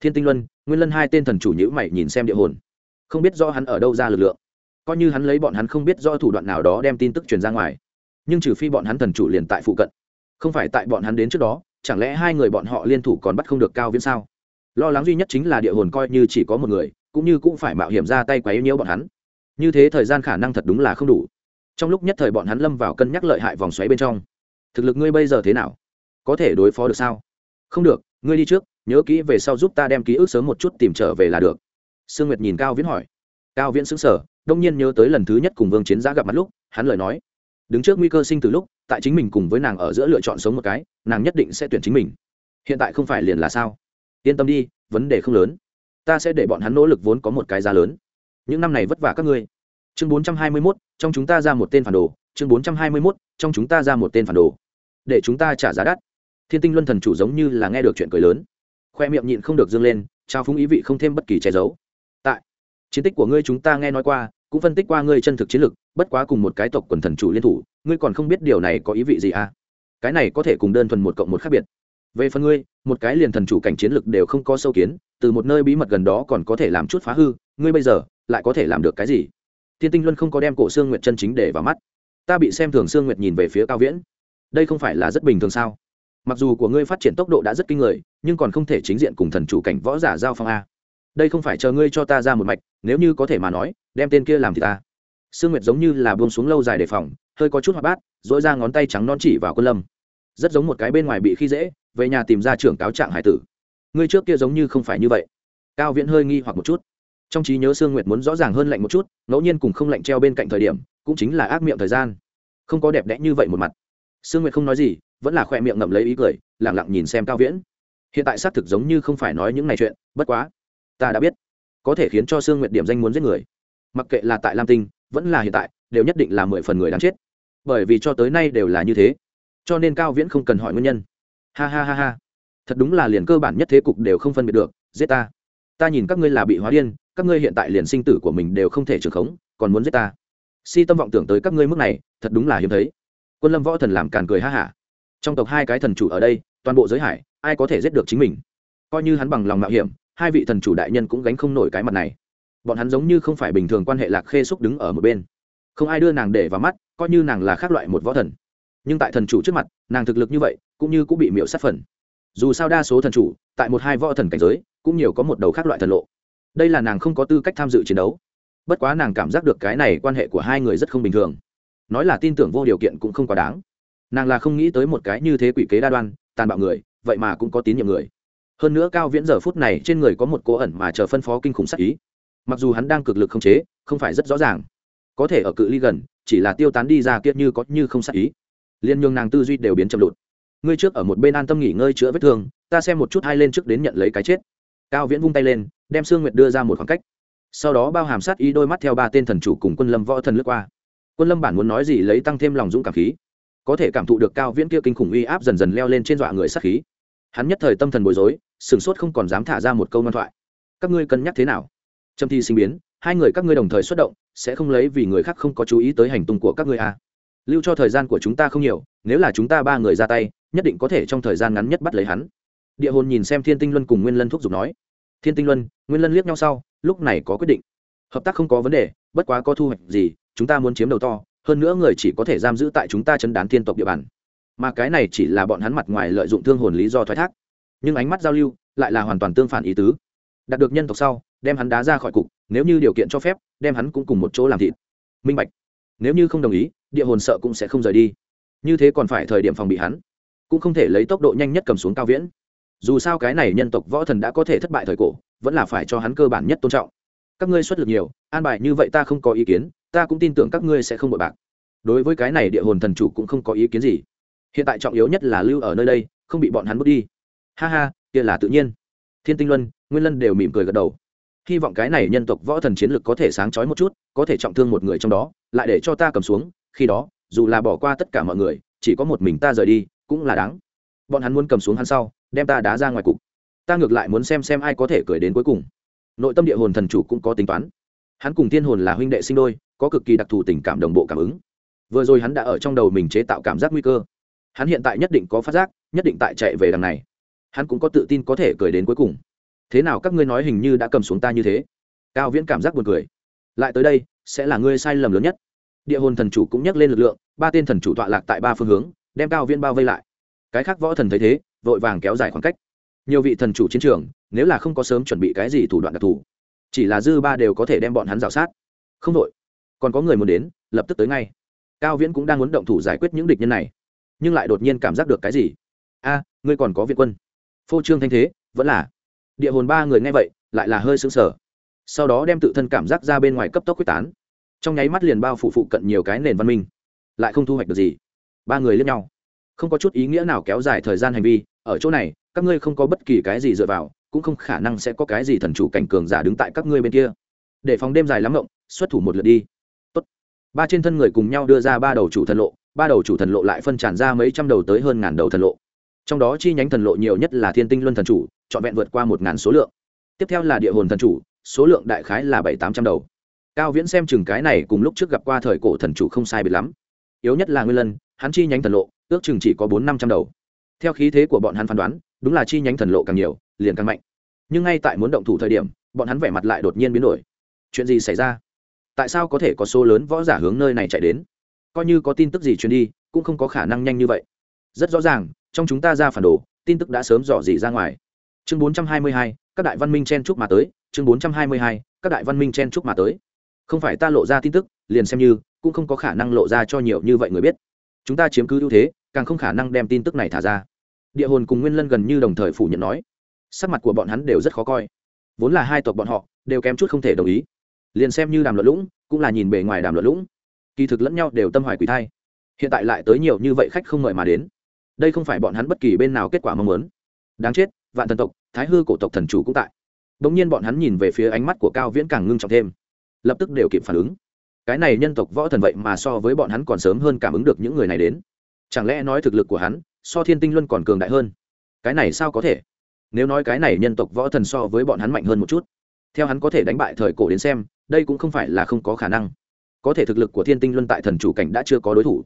Thiên tinh luân, nguyên lân hai tên thần chủ nhữ mày nhìn xem địa hồn. Không biết do hắn ở đâu ra lực lượng. Coi như hắn lấy bọn hắn không biết do thủ đoạn nào đó đem tin tức truyền ra ngoài. Nhưng trừ phi bọn hắn thần chủ liền tại phụ cận. Không phải tại bọn hắn đến trước đó, chẳng lẽ hai người bọn họ liên thủ còn bắt không được cao viễn sao? Lo lắng duy nhất chính là địa hồn coi như chỉ có một người, cũng như cũng phải mạo hiểm ra tay quấy nhiễu bọn hắn. Như thế thời gian khả năng thật đúng là không đủ. Trong lúc nhất thời bọn hắn lâm vào cân nhắc lợi hại vòng xoáy bên trong thực lực ngươi bây giờ thế nào? Có thể đối phó được sao? Không được, ngươi đi trước, nhớ kỹ về sau giúp ta đem ký ức sớm một chút tìm trở về là được. Sương nguyệt nhìn cao viễn hỏi. Cao viễn xứng sở đông nhiên nhớ tới lần thứ nhất cùng vương chiến giã gặp mặt lúc, hắn lời nói. Đứng trước nguy cơ sinh từ lúc, tại chính mình cùng với nàng ở giữa lựa chọn sống một cái, nàng nhất định sẽ tuyển chính mình. Hiện tại không phải liền là sao? Yên tâm đi, vấn đề không lớn. Ta sẽ để bọn hắn nỗ lực vốn có một cái giá lớn. Những năm này vất vả các ngươi. Chương bốn trăm hai mươi mốt, trong chúng ta ra một tên phản đồ. Chương bốn trăm hai mươi mốt, trong chúng ta ra một tên phản đồ để chúng ta trả giá đắt. Thiên tinh luân thần chủ giống như là nghe được chuyện cười lớn. Khoe miệng nhịn không được dâng lên, trao phúng ý vị không thêm bất kỳ che giấu. Tại, chiến tích của ngươi chúng ta nghe nói qua, cũng phân tích qua ngươi chân thực chiến lực bất quá cùng một cái tộc quần thần chủ liên thủ, ngươi còn không biết điều này có ý vị gì à? Cái này có thể cùng đơn thuần một cộng một khác biệt. Về phần ngươi, một cái liền thần chủ cảnh chiến lực đều không có sâu kiến, từ một nơi bí mật gần đó còn có thể làm chút phá hư, ngươi bây giờ lại có thể làm được cái gì? Thiên tinh luân không có đem cổ xương nguyệt chân chính để vào mắt. Ta bị xem thường xương nguyệt nhìn về phía cao viễn đây không phải là rất bình thường sao? Mặc dù của ngươi phát triển tốc độ đã rất kinh người, nhưng còn không thể chính diện cùng thần chủ cảnh võ giả giao phong a. Đây không phải chờ ngươi cho ta ra một mạch, nếu như có thể mà nói, đem tên kia làm thì ta. Sương nguyệt giống như là buông xuống lâu dài đề phòng, hơi có chút hoạt bát dỗi ra ngón tay trắng non chỉ vào quân lâm. Rất giống một cái bên ngoài bị khi dễ, về nhà tìm ra trưởng cáo trạng hải tử. Ngươi trước kia giống như không phải như vậy. Cao viễn hơi nghi hoặc một chút. Trong trí nhớ sương nguyệt muốn rõ ràng hơn lạnh một chút, ngẫu nhiên cùng không lạnh treo bên cạnh thời điểm, cũng chính là ác miệng thời gian. Không có đẹp đẽ như vậy một mặt sương nguyệt không nói gì, vẫn là khoe miệng ngậm lấy ý cười lẳng lặng nhìn xem cao viễn. Hiện tại xác thực giống như không phải nói những này chuyện, bất quá, ta đã biết, có thể khiến cho sương nguyệt điểm danh muốn giết người. Mặc kệ là tại lam tinh, vẫn là hiện tại, đều nhất định là mười phần người đáng chết. Bởi vì cho tới nay đều là như thế, cho nên cao viễn không cần hỏi nguyên nhân. Ha ha ha ha. Thật đúng là liền cơ bản nhất thế cục đều không phân biệt được, giết ta. Ta nhìn các ngươi là bị hóa điên, các ngươi hiện tại liền sinh tử của mình đều không thể trường khống, còn muốn giết ta. Si tâm vọng tưởng tới các ngươi mức này, thật đúng là hiếm thấy quân lâm võ thần làm càn cười ha hả. Trong tộc hai cái thần chủ ở đây, toàn bộ giới hải, ai có thể giết được chính mình? Coi như hắn bằng lòng mạo hiểm, hai vị thần chủ đại nhân cũng gánh không nổi cái mặt này. Bọn hắn giống như không phải bình thường quan hệ lạc khê xúc đứng ở một bên. Không ai đưa nàng để vào mắt, coi như nàng là khác loại một võ thần. Nhưng tại thần chủ trước mặt, nàng thực lực như vậy, cũng như cũng bị miễu sát phần. Dù sao đa số thần chủ, tại một hai võ thần cảnh giới, cũng nhiều có một đầu khác loại thần lộ. Đây là nàng không có tư cách tham dự chiến đấu. Bất quá nàng cảm giác được cái này quan hệ của hai người rất không bình thường nói là tin tưởng vô điều kiện cũng không quá đáng. Nàng là không nghĩ tới một cái như thế quỷ kế đa đoan, tàn bạo người, vậy mà cũng có tín nhiệm người. Hơn nữa cao viễn giờ phút này trên người có một cố ẩn mà chờ phân phó kinh khủng sắc ý. Mặc dù hắn đang cực lực không chế, không phải rất rõ ràng. Có thể ở cự ly gần, chỉ là tiêu tán đi ra kia như có như không sắc ý. Liên nhường nàng tư duy đều biến chậm lụt. Ngươi trước ở một bên an tâm nghỉ ngơi chữa vết thương, ta xem một chút hai lên trước đến nhận lấy cái chết. Cao viễn vung tay lên, đem sương nguyệt đưa ra một khoảng cách. Sau đó bao hàm sát ý đôi mắt theo ba tên thần chủ cùng quân lâm võ thần lướt qua quân lâm bản muốn nói gì lấy tăng thêm lòng dũng cảm khí. Có thể cảm thụ được cao viễn kia kinh khủng uy áp dần dần leo lên trên dọa người sát khí. Hắn nhất thời tâm thần bối rối sửng sốt không còn dám thả ra một câu ngoan thoại. Các ngươi cân nhắc thế nào? Trâm thi sinh biến, hai người các ngươi đồng thời xuất động, sẽ không lấy vì người khác không có chú ý tới hành tung của các ngươi à. lưu cho thời gian của chúng ta không nhiều, nếu là chúng ta ba người ra tay, nhất định có thể trong thời gian ngắn nhất bắt lấy hắn. Địa hồn nhìn xem thiên tinh luân cùng nguyên lân thúc giục nói. Thiên tinh luân, nguyên lân liếc nhau sau, lúc này có quyết định hợp tác không có vấn đề, bất quá có thu hoạch gì, chúng ta muốn chiếm đầu to, hơn nữa người chỉ có thể giam giữ tại chúng ta chấn đán thiên tộc địa bàn. Mà cái này chỉ là bọn hắn mặt ngoài lợi dụng thương hồn lý do thoái thác. Nhưng ánh mắt giao lưu lại là hoàn toàn tương phản ý tứ. Đạt được nhân tộc sau, đem hắn đá ra khỏi cục, nếu như điều kiện cho phép, đem hắn cũng cùng một chỗ làm thịt. Minh bạch. Nếu như không đồng ý, địa hồn sợ cũng sẽ không rời đi. Như thế còn phải thời điểm phòng bị hắn. Cũng không thể lấy tốc độ nhanh nhất cầm xuống cao viễn. Dù sao cái này nhân tộc võ thần đã có thể thất bại thời cổ, vẫn là phải cho hắn cơ bản nhất tôn trọng các ngươi xuất lực nhiều, an bài như vậy ta không có ý kiến, ta cũng tin tưởng các ngươi sẽ không bội bạc. Đối với cái này địa hồn thần chủ cũng không có ý kiến gì. Hiện tại trọng yếu nhất là lưu ở nơi đây, không bị bọn hắn bước đi. Ha ha, kia là tự nhiên. Thiên tinh luân, nguyên lân đều mỉm cười gật đầu. Hy vọng cái này nhân tộc võ thần chiến lực có thể sáng trói một chút, có thể trọng thương một người trong đó, lại để cho ta cầm xuống, khi đó, dù là bỏ qua tất cả mọi người, chỉ có một mình ta rời đi, cũng là đáng. Bọn hắn muốn cầm xuống hắn sau, đem ta đá ra ngoài cục. Ta ngược lại muốn xem xem ai có thể cười đến cuối cùng nội tâm địa hồn thần chủ cũng có tính toán. Hắn cùng thiên hồn là huynh đệ sinh đôi, có cực kỳ đặc thù tình cảm đồng bộ cảm ứng. Vừa rồi hắn đã ở trong đầu mình chế tạo cảm giác nguy cơ. Hắn hiện tại nhất định có phát giác, nhất định tại chạy về đằng này. Hắn cũng có tự tin có thể cười đến cuối cùng. Thế nào các ngươi nói hình như đã cầm xuống ta như thế? Cao viễn cảm giác buồn cười. Lại tới đây, sẽ là ngươi sai lầm lớn nhất. Địa hồn thần chủ cũng nhắc lên lực lượng, ba tên thần chủ tọa lạc tại ba phương hướng, đem cao viễn bao vây lại. Cái khác võ thần thấy thế, vội vàng kéo dài khoảng cách. Nhiều vị thần chủ chiến trường nếu là không có sớm chuẩn bị cái gì thủ đoạn đặc thù, chỉ là dư ba đều có thể đem bọn hắn rào sát. Không đội. Còn có người muốn đến, lập tức tới ngay. Cao viễn cũng đang muốn động thủ giải quyết những địch nhân này, nhưng lại đột nhiên cảm giác được cái gì? A, ngươi còn có viện quân. Phô trương thanh thế, vẫn là. Địa hồn ba người nghe vậy, lại là hơi sững sờ. Sau đó đem tự thân cảm giác ra bên ngoài cấp tốc quyết tán. Trong nháy mắt liền bao phủ phụ cận nhiều cái nền văn minh. Lại không thu hoạch được gì. Ba người liếc nhau. Không có chút ý nghĩa nào kéo dài thời gian hành vi, ở chỗ này, các ngươi không có bất kỳ cái gì dựa vào cũng không khả năng sẽ có cái gì thần chủ cảnh cường giả đứng tại các ngươi bên kia. Để phòng đêm dài lắm rộng xuất thủ một lượt đi. Tốt. ba trên thân người cùng nhau đưa ra ba đầu chủ thần lộ, ba đầu chủ thần lộ lại phân tràn ra mấy trăm đầu tới hơn ngàn đầu thần lộ. Trong đó chi nhánh thần lộ nhiều nhất là thiên tinh luân thần chủ, trọn vẹn vượt qua một ngàn số lượng. Tiếp theo là địa hồn thần chủ, số lượng đại khái là bảy tám trăm đầu. Cao viễn xem chừng cái này cùng lúc trước gặp qua thời cổ thần chủ không sai biệt lắm. Yếu nhất là nguyên lân, hắn chi nhánh thần lộ, ước chừng chỉ có bốn năm trăm đầu. Theo khí thế của bọn hắn phán đoán, đúng là chi nhánh thần lộ càng nhiều, liền càng mạnh nhưng ngay tại muốn động thủ thời điểm bọn hắn vẻ mặt lại đột nhiên biến đổi. Chuyện gì xảy ra? Tại sao có thể có số lớn võ giả hướng nơi này chạy đến? Coi như có tin tức gì truyền đi cũng không có khả năng nhanh như vậy. Rất rõ ràng trong chúng ta ra phản đồ tin tức đã sớm dò dỉ ra ngoài. Chương 422, các đại văn minh chen chúc mà tới. Chương 422, các đại văn minh chen chúc mà tới. Không phải ta lộ ra tin tức liền xem như cũng không có khả năng lộ ra cho nhiều như vậy người biết. Chúng ta chiếm cứ ưu thế càng không khả năng đem tin tức này thả ra. Địa hồn cùng nguyên lân gần như đồng thời phủ nhận nói sắc mặt của bọn hắn đều rất khó coi. Vốn là hai tộc bọn họ, đều kém chút không thể đồng ý. Liền xem như đàm luận lũng, cũng là nhìn bề ngoài đàm luận lũng. Kỳ thực lẫn nhau đều tâm hoài quỷ thai. Hiện tại lại tới nhiều như vậy khách không mời mà đến. Đây không phải bọn hắn bất kỳ bên nào kết quả mong muốn. Đáng chết, vạn thần tộc, thái hư cổ tộc thần chủ cũng tại. Đ ỗ n g nhiên bọn hắn nhìn về phía ánh mắt của cao viễn càng ngưng trọng thêm. Lập tức đều kịp phản ứng. Cái này nhân tộc võ thần vậy mà so với bọn hắn còn sớm hơn cảm ứng được những người này đến. Chẳng lẽ nói thực lực của hắn, so thiên tinh luân còn cường đại hơn? Cái này sao có thể? Nếu nói cái này nhân tộc võ thần so với bọn hắn mạnh hơn một chút, theo hắn có thể đánh bại thời cổ đến xem, đây cũng không phải là không có khả năng. Có thể thực lực của thiên tinh luân tại thần chủ cảnh đã chưa có đối thủ.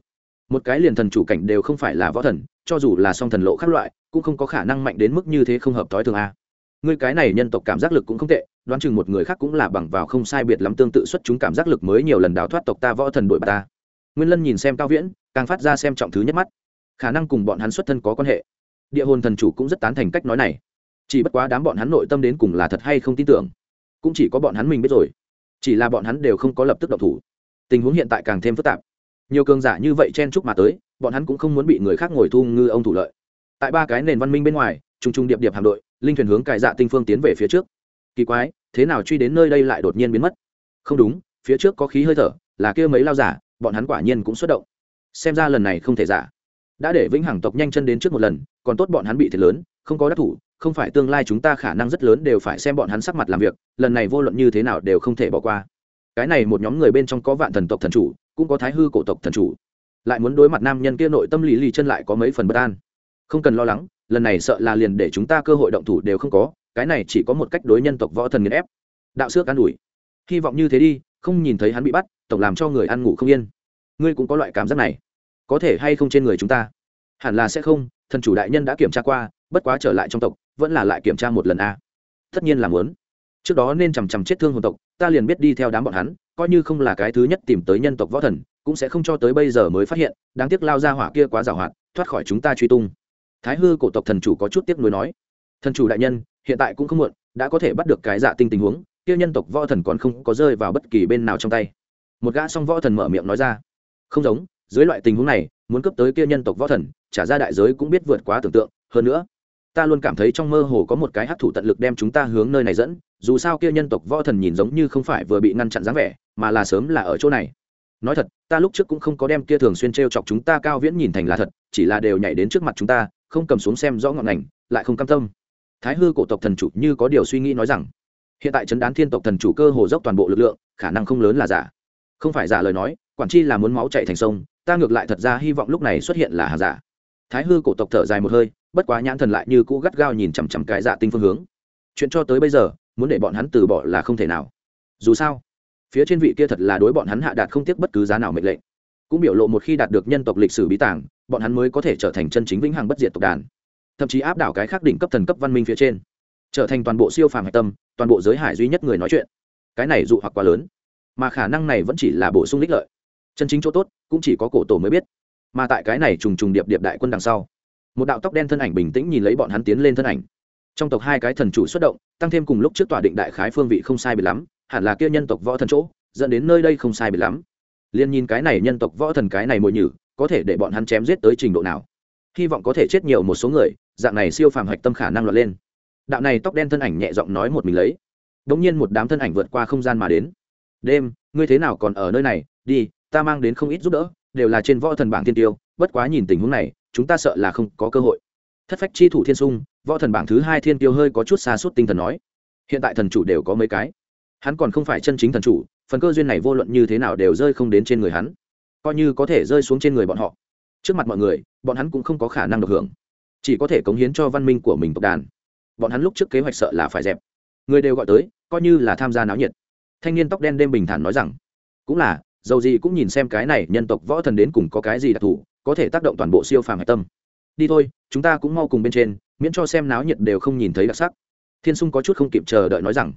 Một cái liền thần chủ cảnh đều không phải là võ thần, cho dù là song thần lộ khác loại, cũng không có khả năng mạnh đến mức như thế không hợp thói thường a. Ngươi cái này nhân tộc cảm giác lực cũng không tệ, đoán chừng một người khác cũng là bằng vào không sai biệt lắm tương tự xuất chúng cảm giác lực mới nhiều lần đào thoát tộc ta võ thần đội bà ta. Nguyên lân nhìn xem cao viễn, càng phát ra xem trọng thứ nhất mắt. Khả năng cùng bọn hắn xuất thân có quan hệ. Địa hồn thần chủ cũng rất tán thành cách nói này chỉ bất quá đám bọn hắn nội tâm đến cùng là thật hay không tin tưởng. Cũng chỉ có bọn hắn mình biết rồi. Chỉ là bọn hắn đều không có lập tức độc thủ. Tình huống hiện tại càng thêm phức tạp. Nhiều cường giả như vậy chen chúc mà tới, bọn hắn cũng không muốn bị người khác ngồi thu ngư ông thủ lợi. Tại ba cái nền văn minh bên ngoài t r u n g t r u n g điệp điệp hạm đội, linh thuyền hướng cài dạ tinh phương tiến về phía trước. Kỳ quái, thế nào truy đến nơi đây lại đột nhiên biến mất? Không đúng, phía trước có khí hơi thở, là kia mấy lao giả, bọn hắn quả nhiên cũng xuất động. Xem ra lần này không thể giả. Đã để vĩnh hằng tộc nhanh chân đến trước một lần, còn tốt bọn hắn bị thiệt lớn, không có đắc thủ không phải tương lai chúng ta khả năng rất lớn đều phải xem bọn hắn sắc mặt làm việc, lần này vô luận như thế nào đều không thể bỏ qua. Cái này một nhóm người bên trong có vạn thần tộc thần chủ, cũng có thái hư cổ tộc thần chủ. Lại muốn đối mặt nam nhân kia nội tâm lý lì chân lại có mấy phần bất an. Không cần lo lắng, lần này sợ là liền để chúng ta cơ hội động thủ đều không có, cái này chỉ có một cách đối nhân tộc võ thần nghiền ép. Đạo xước an ủi. Hy vọng như thế đi, không nhìn thấy hắn bị bắt, tổng làm cho người ăn ngủ không yên. Ngươi cũng có loại cảm giác này. Có thể hay không trên người chúng ta? Hẳn là sẽ không, thần chủ đại nhân đã kiểm tra qua, bất quá trở lại trong tộc vẫn là lại kiểm tra một lần a. Tất nhiên là muốn. Trước đó nên chằm chằm chết thương hồn tộc, ta liền biết đi theo đám bọn hắn, coi như không là cái thứ nhất tìm tới nhân tộc võ thần, cũng sẽ không cho tới bây giờ mới phát hiện, đáng tiếc lao ra hỏa kia quá giảo hoạt, thoát khỏi chúng ta truy tung. Thái hư cổ tộc thần chủ có chút tiếc nuối nói, thần chủ đại nhân, hiện tại cũng không muộn, đã có thể bắt được cái dạ tinh tình huống, kia nhân tộc võ thần còn không có rơi vào bất kỳ bên nào trong tay. Một gã song võ thần mở miệng nói ra, không giống, dưới loại tình huống này, muốn cấp tới kia nhân tộc võ thần, trả ra đại giới cũng biết vượt quá tưởng tượng, hơn nữa ta luôn cảm thấy trong mơ hồ có một cái hấp thụ tận lực đem chúng ta hướng nơi này dẫn, dù sao kia nhân tộc võ thần nhìn giống như không phải vừa bị ngăn chặn dáng vẻ, mà là sớm là ở chỗ này. Nói thật, ta lúc trước cũng không có đem kia thường xuyên t r e o chọc chúng ta cao viễn nhìn thành là thật, chỉ là đều nhảy đến trước mặt chúng ta, không cầm xuống xem rõ ngọn ngành, lại không cam tâm. Thái hư cổ tộc thần chủ như có điều suy nghĩ nói rằng, hiện tại chấn đán thiên tộc thần chủ cơ hồ dốc toàn bộ lực lượng, khả năng không lớn là giả. Không phải giả lời nói, quản chi là muốn máu chạy thành sông, ta ngược lại thật ra hy vọng lúc này xuất hiện là hàng giả. Thái hư cổ tộc thở dài một hơi bất quá nhãn thần lại như cũ gắt gao nhìn chằm chằm cái dạ tinh phương hướng. Chuyện cho tới bây giờ, muốn để bọn hắn từ bỏ là không thể nào. Dù sao, phía trên vị kia thật là đối bọn hắn hạ đạt không tiếc bất cứ giá nào mệnh lệnh. Cũng biểu lộ một khi đạt được nhân tộc lịch sử bí tàng, bọn hắn mới có thể trở thành chân chính vĩnh hằng bất diệt tộc đàn. Thậm chí áp đảo cái khác đỉnh cấp thần cấp văn minh phía trên. Trở thành toàn bộ siêu phàm hạch tâm, toàn bộ giới hải duy nhất người nói chuyện. Cái này dụ hoặc quá lớn. Mà khả năng này vẫn chỉ là bổ sung ích lợi. Chân chính chỗ tốt, cũng chỉ có cổ tổ mới biết. Mà tại cái này trùng trùng điệp điệp đại quân đằng sau một đạo tóc đen thân ảnh bình tĩnh nhìn lấy bọn hắn tiến lên thân ảnh. Trong tộc hai cái thần chủ xuất động, tăng thêm cùng lúc trước tòa định đại khái phương vị không sai biệt lắm, hẳn là kia nhân tộc võ thần chỗ, dẫn đến nơi đây không sai biệt lắm. Liên nhìn cái này nhân tộc võ thần cái này mồi nhử, có thể để bọn hắn chém giết tới trình độ nào? Hy vọng có thể chết nhiều một số người, dạng này siêu phàm hạch tâm khả năng lọt lên. Đạo này tóc đen thân ảnh nhẹ giọng nói một mình lấy. Đ ỗ n g nhiên một đám thân ảnh vượt qua không gian mà đến. Đêm, ngươi thế nào còn ở nơi này? Đi, ta mang đến không ít giúp đỡ, đều là trên võ thần bảng tiên tiêu, bất quá nhìn tình huống này chúng ta sợ là không có cơ hội. Thất phách chi thủ thiên sung, võ thần bảng thứ hai thiên tiêu hơi có chút xa suốt tinh thần nói. Hiện tại thần chủ đều có mấy cái. Hắn còn không phải chân chính thần chủ, phần cơ duyên này vô luận như thế nào đều rơi không đến trên người hắn. Coi như có thể rơi xuống trên người bọn họ. Trước mặt mọi người, bọn hắn cũng không có khả năng được hưởng. Chỉ có thể cống hiến cho văn minh của mình tộc đàn. Bọn hắn lúc trước kế hoạch sợ là phải dẹp. Người đều gọi tới, coi như là tham gia náo nhiệt. Thanh niên tóc đen đêm bình thản nói rằng, cũng là, dầu gì cũng nhìn xem cái này nhân tộc võ thần đến cùng có cái gì đặc thù có thể tác động toàn bộ siêu phàm hạch tâm. Đi thôi, chúng ta cũng mau cùng bên trên, miễn cho xem náo nhiệt đều không nhìn thấy đặc sắc. Thiên sung có chút không kịp chờ đợi nói rằng.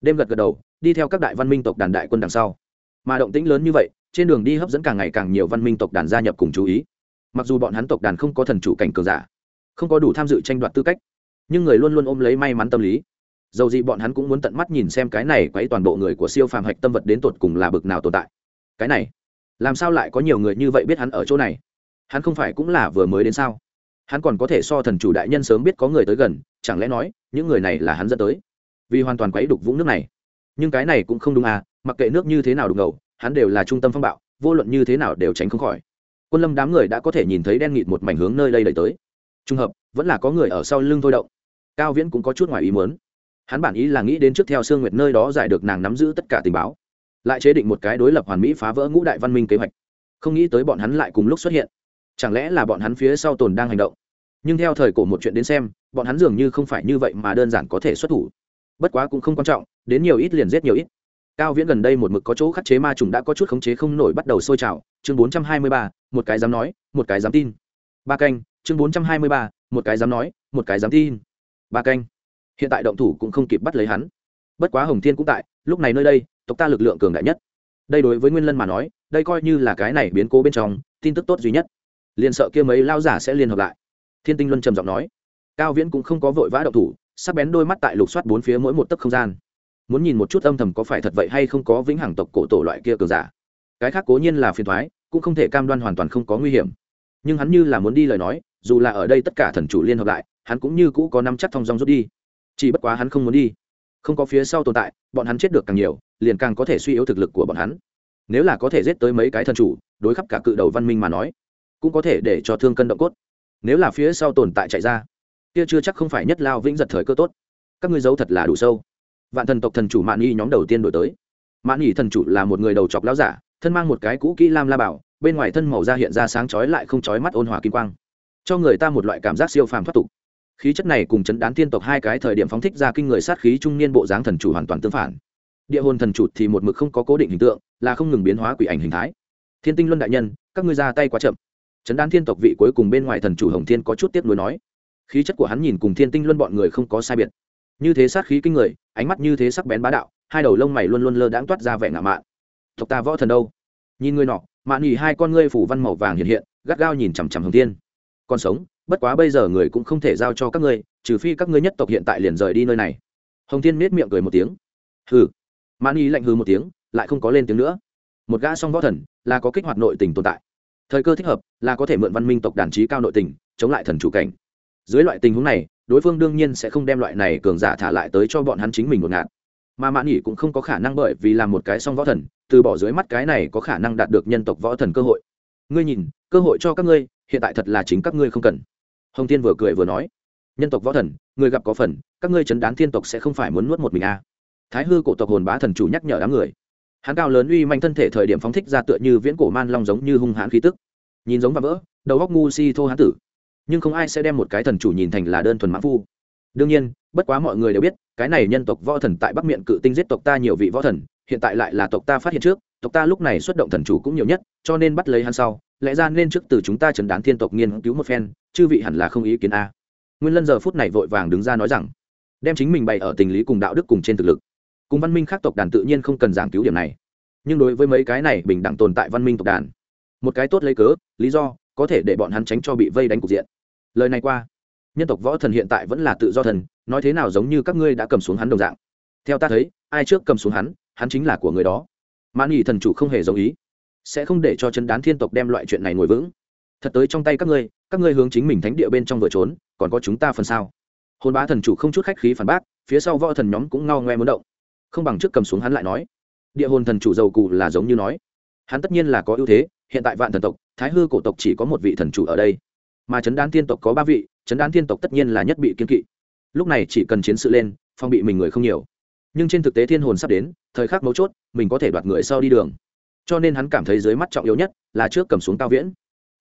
Đêm gật gật đầu, đi theo các đại văn minh tộc đàn đại quân đằng sau. Mà động tĩnh lớn như vậy, trên đường đi hấp dẫn càng ngày càng nhiều văn minh tộc đàn gia nhập cùng chú ý. Mặc dù bọn hắn tộc đàn không có thần chủ cảnh cường giả, không có đủ tham dự tranh đoạt tư cách, nhưng người luôn luôn ôm lấy may mắn tâm lý. Dầu gì bọn hắn cũng muốn tận mắt nhìn xem cái này quấy toàn bộ người của siêu phàm hạch tâm vật đến tột cùng là bực nào tồn tại. Cái này, làm sao lại có nhiều người như vậy biết hắn ở chỗ này? Hắn không phải cũng là vừa mới đến sao? Hắn còn có thể so thần chủ đại nhân sớm biết có người tới gần, chẳng lẽ nói, những người này là hắn dẫn tới? Vì hoàn toàn quấy đục vũng nước này. Nhưng cái này cũng không đúng à mặc kệ nước như thế nào đục ngầu hắn đều là trung tâm phong bạo, vô luận như thế nào đều tránh không khỏi. Quân lâm đám người đã có thể nhìn thấy đen nghịt một mảnh hướng nơi đây đẩy tới. Trùng hợp, vẫn là có người ở sau lưng thôi động. Cao viễn cũng có chút ngoài ý muốn. Hắn bản ý là nghĩ đến trước theo sương nguyệt nơi đó giải được nàng nắm giữ tất cả tình báo. Lại chế định một cái đối lập hoàn mỹ phá vỡ ngũ đại văn minh kế hoạch. Không nghĩ tới bọn hắn lại cùng lúc xuất hiện chẳng lẽ là bọn hắn phía sau tồn đang hành động? Nhưng theo thời cổ một chuyện đến xem, bọn hắn dường như không phải như vậy mà đơn giản có thể xuất thủ. Bất quá cũng không quan trọng, đến nhiều ít liền giết nhiều ít. Cao viễn gần đây một mực có chỗ khắc chế ma trùng đã có chút khống chế không nổi bắt đầu sôi trào. Chương bốn trăm hai mươi ba, một cái dám nói, một cái dám tin. Ba canh, chương bốn trăm hai mươi ba, một cái dám nói, một cái dám tin. Ba canh. Hiện tại động thủ cũng không kịp bắt lấy hắn. Bất quá hồng thiên cũng tại, lúc này nơi đây, tộc ta lực lượng cường đại nhất. Đây đối với nguyên lân mà nói, đây coi như là cái này biến cố bên trong, tin tức tốt duy nhất liền sợ kia mấy lao giả sẽ liên hợp lại. Thiên tinh luân trầm giọng nói. Cao viễn cũng không có vội vã động thủ, sắc bén đôi mắt tại lục soát bốn phía mỗi một tấc không gian. Muốn nhìn một chút âm thầm có phải thật vậy hay không có vĩnh hằng tộc cổ tổ loại kia cường giả. Cái khác cố nhiên là phiền thoái cũng không thể cam đoan hoàn toàn không có nguy hiểm. Nhưng hắn như là muốn đi lời nói, dù là ở đây tất cả thần chủ liên hợp lại, hắn cũng như cũ có năm chắc thong dong rút đi. Chỉ bất quá hắn không muốn đi. Không có phía sau tồn tại, bọn hắn chết được càng nhiều, liền càng có thể suy yếu thực lực của bọn hắn. Nếu là có thể giết tới mấy cái thần chủ, đối khắp cả cự đầu văn minh mà nói cũng có thể để cho thương cân động cốt. Nếu là phía sau tồn tại chạy ra, kia chưa chắc không phải nhất lao vĩnh giật thời cơ tốt. Các ngươi giấu thật là đủ sâu. Vạn thần tộc thần chủ mạn nghi nhóm đầu tiên đổi tới. Mạn nghi thần chủ là một người đầu chọc láo giả, thân mang một cái cũ kỹ lam la bảo, bên ngoài thân màu da hiện ra sáng chói lại không chói mắt ôn hòa kim quang. Cho người ta một loại cảm giác siêu phàm thoát tục. Khí chất này cùng chấn đán tiên tộc hai cái thời điểm phóng thích ra kinh người sát khí trung niên bộ dáng thần chủ hoàn toàn tương phản. Địa hồn thần chủ thì một mực không có cố định hình tượng, là không ngừng biến hóa quỷ ảnh hình thái. Thiên tinh luân đại nhân, các ngươi ra tay quá chậm chấn Đan thiên tộc vị cuối cùng bên ngoài thần chủ hồng thiên có chút tiếc nuối nói, khí chất của hắn nhìn cùng thiên tinh luân bọn người không có sai biệt. Như thế sát khí kinh người, ánh mắt như thế sắc bén bá đạo, hai đầu lông mày luôn luôn lơ đãng toát ra vẻ ngạo mạn. Tộc ta võ thần đâu? Nhìn người nọ, mạn nghỉ hai con ngươi phủ văn màu vàng hiện hiện, gắt gao nhìn chằm chằm hồng thiên. Còn sống, bất quá bây giờ người cũng không thể giao cho các ngươi, trừ phi các ngươi nhất tộc hiện tại liền rời đi nơi này. Hồng thiên nết miệng cười một tiếng. Hừ. Mạn nghỉ lạnh hừ một tiếng, lại không có lên tiếng nữa. Một gã song võ thần, là có kích hoạt nội tình tồn tại thời cơ thích hợp là có thể mượn văn minh tộc đàn trí cao nội tình, chống lại thần chủ cảnh. Dưới loại tình huống này, đối phương đương nhiên sẽ không đem loại này cường giả thả lại tới cho bọn hắn chính mình một ngạt. Mà mãn nghỉ cũng không có khả năng bởi vì làm một cái song võ thần, từ bỏ dưới mắt cái này có khả năng đạt được nhân tộc võ thần cơ hội. Ngươi nhìn, cơ hội cho các ngươi, hiện tại thật là chính các ngươi không cần. Hồng thiên vừa cười vừa nói, nhân tộc võ thần, người gặp có phần, các ngươi chấn đán thiên tộc sẽ không phải muốn nuốt một mình a. À. thái hư cổ tộc hồn bá thần chủ nhắc nhở đám người hắn cao lớn uy manh thân thể thời điểm phóng thích ra tựa như viễn cổ man long giống như hung hãn khí tức. Nhìn giống và vỡ, đầu góc ngu si thô hán tử. Nhưng không ai sẽ đem một cái thần chủ nhìn thành là đơn thuần mãn phu. Đương nhiên, bất quá mọi người đều biết, cái này nhân tộc võ thần tại bắc miệng cự tinh giết tộc ta nhiều vị võ thần, hiện tại lại là tộc ta phát hiện trước, tộc ta lúc này xuất động thần chủ cũng nhiều nhất, cho nên bắt lấy hắn sau, lẽ ra nên trước từ chúng ta chấn đán thiên tộc nghiên cứu một phen, chư vị hẳn là không ý kiến a. Nguyên lân giờ phút này vội vàng đứng ra nói rằng, đem chính mình bày ở tình lý cùng đạo đức cùng trên thực lực cùng văn minh khác tộc đàn tự nhiên không cần giảng cứu điểm này. Nhưng đối với mấy cái này bình đẳng tồn tại văn minh tộc đàn, một cái tốt lấy cớ, lý do, có thể để bọn hắn tránh cho bị vây đánh cục diện. Lời này qua, nhân tộc võ thần hiện tại vẫn là tự do thần, nói thế nào giống như các ngươi đã cầm xuống hắn đồng dạng. Theo ta thấy, ai trước cầm xuống hắn hắn chính là của người đó. Mãn nghị thần chủ không hề giống ý. Sẽ không để cho chân đán thiên tộc đem loại chuyện này ngồi vững. Thật tới trong tay các ngươi các ngươi hướng chính mình thánh địa bên trong vừa trốn, còn có chúng ta phần sao hôn bá thần chủ không chút khách khí phản bác, phía sau võ thần nhóm cũng ngao ngoe muốn động không bằng trước cầm xuống hắn lại nói. Địa hồn thần chủ dầu cụ là giống như nói. Hắn tất nhiên là có ưu thế, hiện tại vạn thần tộc, thái hư cổ tộc chỉ có một vị thần chủ ở đây. Mà chấn đan thiên tộc có ba vị, chấn đan thiên tộc tất nhiên là nhất bị kiên kỵ. Lúc này chỉ cần chiến sự lên, phong bị mình người không nhiều. Nhưng trên thực tế thiên hồn sắp đến, thời khắc mấu chốt, mình có thể đoạt người sau đi đường. Cho nên hắn cảm thấy dưới mắt trọng yếu nhất là trước cầm xuống cao viễn.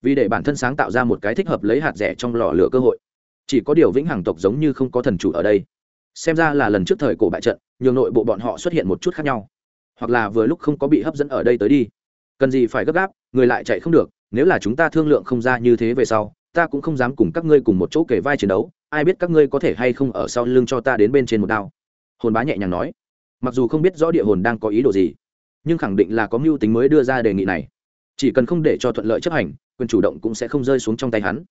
Vì để bản thân sáng tạo ra một cái thích hợp lấy hạt rẻ trong lò lửa cơ hội. Chỉ có điều vĩnh hằng tộc giống như không có thần chủ ở đây xem ra là lần trước thời cổ bại trận, nhường nội bộ bọn họ xuất hiện một chút khác nhau. Hoặc là vừa lúc không có bị hấp dẫn ở đây tới đi. Cần gì phải gấp gáp, người lại chạy không được, nếu là chúng ta thương lượng không ra như thế về sau, ta cũng không dám cùng các ngươi cùng một chỗ kể vai chiến đấu, ai biết các ngươi có thể hay không ở sau lưng cho ta đến bên trên một đao. Hồn bá nhẹ nhàng nói. Mặc dù không biết rõ địa hồn đang có ý đồ gì, nhưng khẳng định là có mưu tính mới đưa ra đề nghị này. Chỉ cần không để cho thuận lợi chấp hành, quyền chủ động cũng sẽ không rơi xuống trong tay hắn.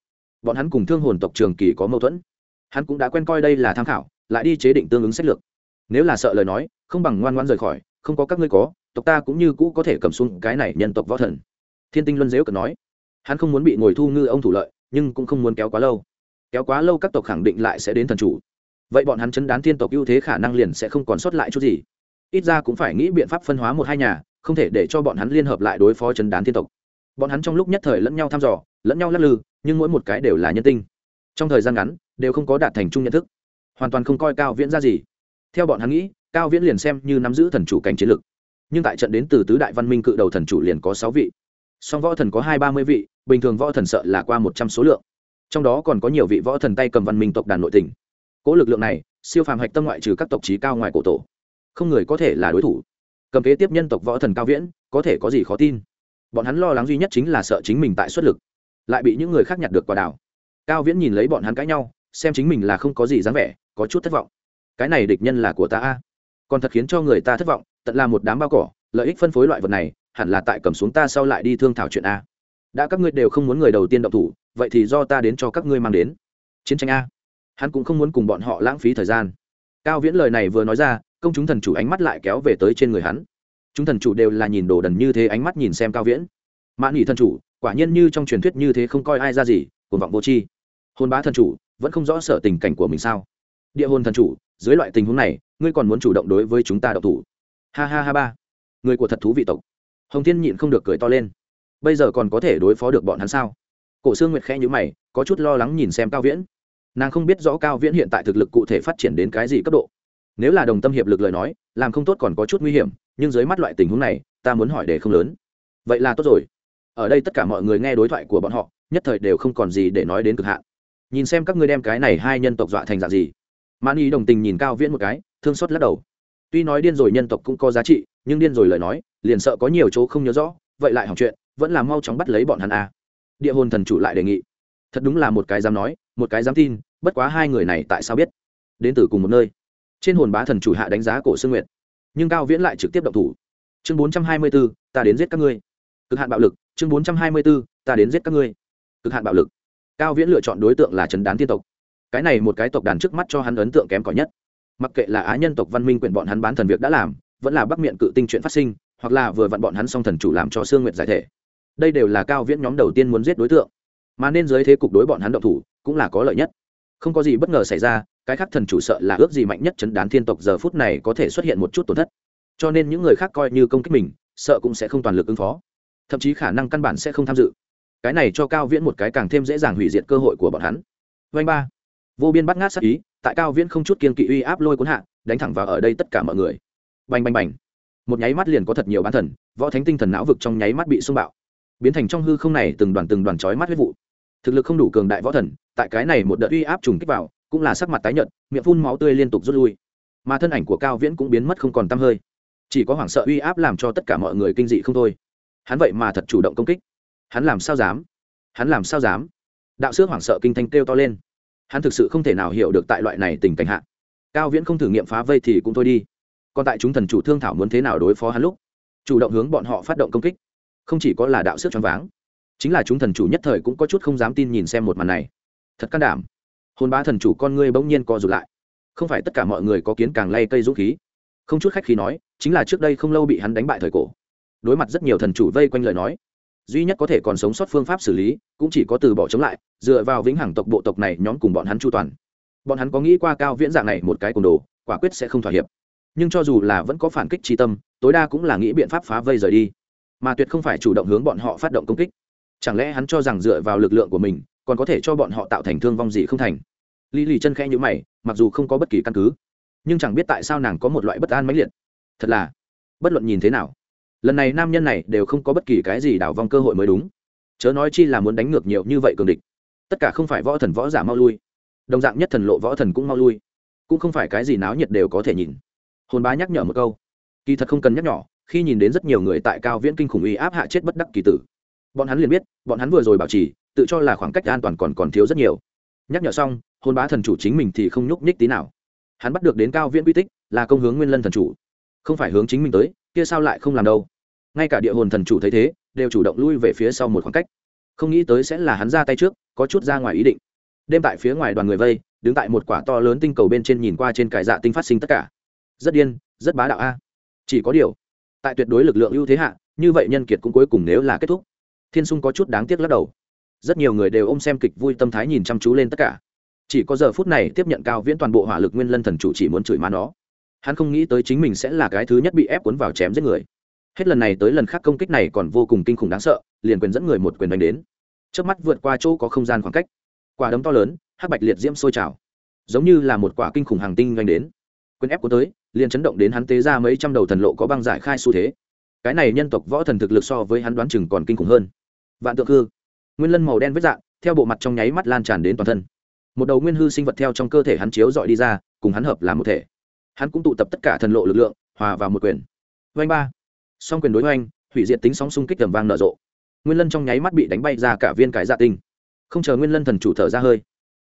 Bọn hắn cùng thương hồn tộc trường kỳ có mâu thuẫn. Hắn cũng đã quen coi đây là tham khảo lại đi chế định tương ứng sách lược. Nếu là sợ lời nói, không bằng ngoan ngoan rời khỏi, không có các ngươi có, tộc ta cũng như cũ có thể cầm xuống cái này nhân tộc võ thần. Thiên tinh luân dếu cần nói. Hắn không muốn bị ngồi thu ngư ông thủ lợi, nhưng cũng không muốn kéo quá lâu. Kéo quá lâu các tộc khẳng định lại sẽ đến thần chủ. Vậy bọn hắn chấn đán thiên tộc ưu thế khả năng liền sẽ không còn sót lại chút gì. Ít ra cũng phải nghĩ biện pháp phân hóa một hai nhà, không thể để cho bọn hắn liên hợp lại đối phó chấn đán thiên tộc. Bọn hắn trong lúc nhất thời lẫn nhau thăm dò, lẫn nhau lắc lư, nhưng mỗi một cái đều là nhân tinh. Trong thời gian ngắn, đều không có đạt thành chung nhận thức hoàn toàn không coi cao viễn ra gì. Theo bọn hắn nghĩ, cao viễn liền xem như nắm giữ thần chủ cảnh chiến lực. Nhưng tại trận đến từ tứ đại văn minh cự đầu thần chủ liền có sáu vị. Song võ thần có hai ba mươi vị, bình thường võ thần sợ là qua một trăm số lượng. Trong đó còn có nhiều vị võ thần tay cầm văn minh tộc đàn nội tỉnh cỗ lực lượng này, siêu phàm hạch tâm ngoại trừ các tộc trí cao ngoài cổ tổ. Không người có thể là đối thủ. Cầm kế tiếp nhân tộc võ thần cao viễn, có thể có gì khó tin? Bọn hắn lo lắng duy nhất chính là sợ chính mình tại xuất lực, lại bị những người khác nhặt được quả đảo cao viễn nhìn lấy bọn hắn cãi nhau, xem chính mình là không có gì dáng vẻ có chút thất vọng. Cái này địch nhân là của ta a. Còn thật khiến cho người ta thất vọng, tận là một đám bao cỏ, lợi ích phân phối loại vật này, hẳn là tại cầm xuống ta sau lại đi thương thảo chuyện a. Đã các ngươi đều không muốn người đầu tiên động thủ, vậy thì do ta đến cho các ngươi mang đến. Chiến tranh a. Hắn cũng không muốn cùng bọn họ lãng phí thời gian. Cao viễn lời này vừa nói ra, công chúng thần chủ ánh mắt lại kéo về tới trên người hắn. Chúng thần chủ đều là nhìn đồ đần như thế ánh mắt nhìn xem cao viễn. Mãn nghỉ thần chủ, quả nhiên như trong truyền thuyết như thế không coi ai ra gì, cuồng vọng vô tri. Hôn bá thần chủ, vẫn không rõ sợ tình cảnh của mình sao? Địa hồn thần chủ, dưới loại tình huống này, ngươi còn muốn chủ động đối với chúng ta đậu thủ. Ha ha ha ba. Người của thật thú vị tộc. Hồng thiên nhịn không được cười to lên. Bây giờ còn có thể đối phó được bọn hắn sao? Cổ xương nguyệt khẽ nhữ mày, có chút lo lắng nhìn xem cao viễn. Nàng không biết rõ cao viễn hiện tại thực lực cụ thể phát triển đến cái gì cấp độ. Nếu là đồng tâm hiệp lực lời nói, làm không tốt còn có chút nguy hiểm, nhưng dưới mắt loại tình huống này, ta muốn hỏi để không lớn. Vậy là tốt rồi. Ở đây tất cả mọi người nghe đối thoại của bọn họ, nhất thời đều không còn gì để nói đến cực hạn. Nhìn xem các ngươi đem cái này hai nhân tộc dọa thành dạng gì mãn ý đồng tình nhìn cao viễn một cái, thương xót lắc đầu. Tuy nói điên rồi nhân tộc cũng có giá trị, nhưng điên rồi lời nói, liền sợ có nhiều chỗ không nhớ rõ, vậy lại hỏng chuyện, vẫn là mau chóng bắt lấy bọn hắn à. địa hồn thần chủ lại đề nghị. Thật đúng là một cái dám nói, một cái dám tin, bất quá hai người này tại sao biết? Đến từ cùng một nơi. Trên hồn bá thần chủ hạ đánh giá cổ sương nguyệt, nhưng cao viễn lại trực tiếp động thủ. Chương bốn trăm hai mươi b ố ta đến giết các ngươi. Cực hạn bạo lực, chương bốn trăm hai mươi b ố ta đến giết các ngươi. Cực hạn bạo lực. Cao viễn lựa chọn đối tượng là trấn đán tiên tộc cái này một cái tộc đàn trước mắt cho hắn ấn tượng kém cỏi nhất. Mặc kệ là á nhân tộc văn minh quyển bọn hắn bán thần việc đã làm, vẫn là bắc miệng cự tinh chuyện phát sinh, hoặc là vừa vặn bọn hắn xong thần chủ làm cho sương nguyệt giải thể. Đây đều là cao viễn nhóm đầu tiên muốn giết đối tượng. Mà nên dưới thế cục đối bọn hắn động thủ, cũng là có lợi nhất. Không có gì bất ngờ xảy ra, cái khác thần chủ sợ là ước gì mạnh nhất chấn đán thiên tộc giờ phút này có thể xuất hiện một chút tổn thất. Cho nên những người khác coi như công kích mình, sợ cũng sẽ không toàn lực ứng phó. Thậm chí khả năng căn bản sẽ không tham dự. Cái này cho cao viễn một cái càng thêm dễ dàng hủy diệt cơ hội của bọn hắn. Vanh ba vô biên bắt ngát sát ý, tại cao viễn không chút kiên kỵ uy áp lôi cuốn hạ, đánh thẳng vào ở đây tất cả mọi người. Bành bành bành. Một nháy mắt liền có thật nhiều bán thần, võ thánh tinh thần não vực trong nháy mắt bị xung bạo. Biến thành trong hư không này từng đoàn từng đoàn chói mắt huyết vụ. Thực lực không đủ cường đại võ thần, tại cái này một đợt uy áp trùng kích vào, cũng là sắc mặt tái nhợt, miệng phun máu tươi liên tục rút lui. Mà thân ảnh của cao viễn cũng biến mất không còn t hơi. Chỉ có hoảng sợ uy áp làm cho tất cả mọi người kinh dị không thôi. Hắn vậy mà thật chủ động công kích. Hắn làm sao dám? Hắn làm sao dám? Đạo sước hoảng sợ kinh thanh kêu to lên hắn thực sự không thể nào hiểu được tại loại này tình cảnh hạ. Cao viễn không thử nghiệm phá vây thì cũng thôi đi. Còn tại chúng thần chủ thương thảo muốn thế nào đối phó hắn lúc, chủ động hướng bọn họ phát động công kích. Không chỉ có là đạo sức choáng váng, chính là chúng thần chủ nhất thời cũng có chút không dám tin nhìn xem một màn này. Thật can đảm. Hồn ba thần chủ con ngươi bỗng nhiên co rụt lại. Không phải tất cả mọi người có kiến càng lay cây dũng khí. Không chút khách khí nói, chính là trước đây không lâu bị hắn đánh bại thời cổ. Đối mặt rất nhiều thần chủ vây quanh lời nói duy nhất có thể còn sống sót phương pháp xử lý cũng chỉ có từ bỏ chống lại, dựa vào vĩnh hằng tộc bộ tộc này nhóm cùng bọn hắn chu toàn. Bọn hắn có nghĩ qua cao viễn dạng này một cái cồn đồ, quả quyết sẽ không thỏa hiệp. Nhưng cho dù là vẫn có phản kích tri tâm, tối đa cũng là nghĩ biện pháp phá vây rời đi. Mà tuyệt không phải chủ động hướng bọn họ phát động công kích. Chẳng lẽ hắn cho rằng dựa vào lực lượng của mình, còn có thể cho bọn họ tạo thành thương vong gì không thành? Lý lì chân khẽ như mày, mặc dù không có bất kỳ căn cứ, nhưng chẳng biết tại sao nàng có một loại bất an mãnh liệt. Thật là, bất luận nhìn thế nào lần này nam nhân này đều không có bất kỳ cái gì đảo vong cơ hội mới đúng. Chớ nói chi là muốn đánh ngược nhiều như vậy cường địch. Tất cả không phải võ thần võ giả mau lui. Đồng dạng nhất thần lộ võ thần cũng mau lui. Cũng không phải cái gì náo nhiệt đều có thể nhìn. Hồn bá nhắc nhở một câu. Kỳ thật không cần nhắc nhỏ, khi nhìn đến rất nhiều người tại cao viễn kinh khủng uy áp hạ chết bất đắc kỳ tử. Bọn hắn liền biết, bọn hắn vừa rồi bảo trì, tự cho là khoảng cách an toàn còn còn thiếu rất nhiều. Nhắc nhở xong hôn bá thần chủ chính mình thì không nhúc nhích tí nào. Hắn bắt được đến cao viễn quy tích, là công hướng nguyên lân thần chủ. Không phải hướng chính mình tới, kia sao lại không làm đâu? Ngay cả địa hồn thần chủ thấy thế, đều chủ động lui về phía sau một khoảng cách. Không nghĩ tới sẽ là hắn ra tay trước, có chút ra ngoài ý định. Đêm tại phía ngoài đoàn người vây, đứng tại một quả to lớn tinh cầu bên trên nhìn qua trên cải dạ tinh phát sinh tất cả. Rất điên, rất bá đạo a. Chỉ có điều, tại tuyệt đối lực lượng ưu thế hạ, như vậy nhân kiệt cũng cuối cùng nếu là kết thúc. Thiên sung có chút đáng tiếc lắc đầu. Rất nhiều người đều ôm xem kịch vui tâm thái nhìn chăm chú lên tất cả. Chỉ có giờ phút này tiếp nhận cao viễn toàn bộ hỏa lực nguyên lân thần chủ chỉ muốn chửi má nó. Hắn không nghĩ tới chính mình sẽ là cái thứ nhất bị ép cuốn vào chém giết người hết lần này tới lần khác công kích này còn vô cùng kinh khủng đáng sợ, liền quyền dẫn người một quyền đánh đến. Trước mắt vượt qua chỗ có không gian khoảng cách. Quả đấm to lớn, hắc bạch liệt diễm sôi trào. Giống như là một quả kinh khủng hàng tinh đánh đến. Quyền ép của tới, liền chấn động đến hắn tế ra mấy trăm đầu thần lộ có băng giải khai xu thế. Cái này nhân tộc võ thần thực lực so với hắn đoán chừng còn kinh khủng hơn. Vạn tượng hư. Nguyên lân màu đen vết dạng, theo bộ mặt trong nháy mắt lan tràn đến toàn thân. Một đầu nguyên hư sinh vật theo trong cơ thể hắn chiếu dọi đi ra, cùng hắn hợp làm một thể. Hắn cũng tụ tập tất cả thần lộ lực lượng, hòa vào một quyền. Vanh ba song quyền đối hoành hủy diệt tính sóng xung kích tầm vang nở rộ. Nguyên lân trong nháy mắt bị đánh bay ra cả viên cải dạ tinh. Không chờ nguyên lân thần chủ thở ra hơi,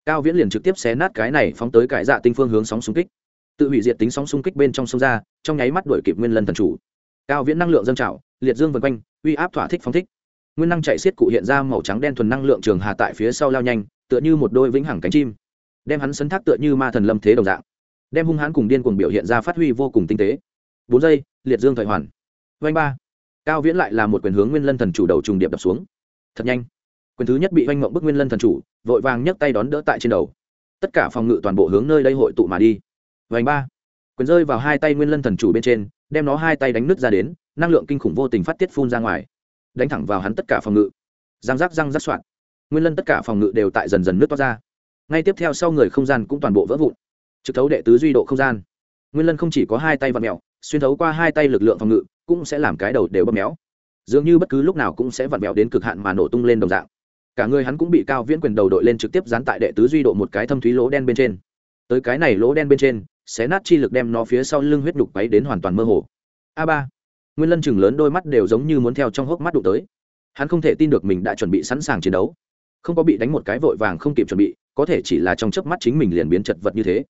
cao viễn liền trực tiếp xé nát cái này phóng tới cải dạ tinh phương hướng sóng xung kích. Tự hủy diệt tính sóng xung kích bên trong sông ra, trong nháy mắt đuổi kịp nguyên lân thần chủ. Cao viễn năng lượng dâng trào, liệt dương vân quanh, uy áp thỏa thích phóng thích. Nguyên năng chạy xiết cụ hiện ra màu trắng đen thuần năng lượng trường hà tại phía sau lao nhanh, tựa như một đôi vĩnh hằng cánh chim, đem hắn sấn thác tựa như ma thần lâm thế đồng dạng, đem hung hãn cùng điên cuồng biểu hiện ra phát huy vô cùng tinh tế. Bốn giây, liệt dương thời hoàn vanh ba. Cao viễn lại là một quyền hướng nguyên lân thần chủ đầu trùng điệp đập xuống. Thật nhanh. Quyền thứ nhất bị oanh mộng bức nguyên lân thần chủ, vội vàng nhấc tay đón đỡ tại trên đầu. Tất cả phòng ngự toàn bộ hướng nơi đây hội tụ mà đi. Vành ba. Quyền rơi vào hai tay nguyên lân thần chủ bên trên, đem nó hai tay đánh nứt ra đến, năng lượng kinh khủng vô tình phát tiết phun ra ngoài. Đánh thẳng vào hắn tất cả phòng ngự. Răng rác răng rắc soạn. Nguyên lân tất cả phòng ngự đều tại dần dần nước toát ra. Ngay tiếp theo sau người không gian cũng toàn bộ vỡ vụn. Trực thấu đệ tứ duy độ không gian. Nguyên lân không chỉ có hai tay và mẹo xuyên thấu qua hai tay lực lượng phòng ngự, cũng sẽ làm cái đầu đều bấm méo. Dường như bất cứ lúc nào cũng sẽ vặn vẹo đến cực hạn mà nổ tung lên đồng dạng. Cả người hắn cũng bị cao viễn quyền đầu đội lên trực tiếp dán tại đệ tứ duy độ một cái thâm thúy lỗ đen bên trên. Tới cái này lỗ đen bên trên, xé nát chi lực đem nó phía sau lưng huyết đục quấy đến hoàn toàn mơ hồ. A ba. Nguyên lân chừng lớn đôi mắt đều giống như muốn theo trong hốc mắt đụng tới. Hắn không thể tin được mình đã chuẩn bị sẵn sàng chiến đấu. Không có bị đánh một cái vội vàng không kịp chuẩn bị, có thể chỉ là trong chớp mắt chính mình liền biến chật vật như thế.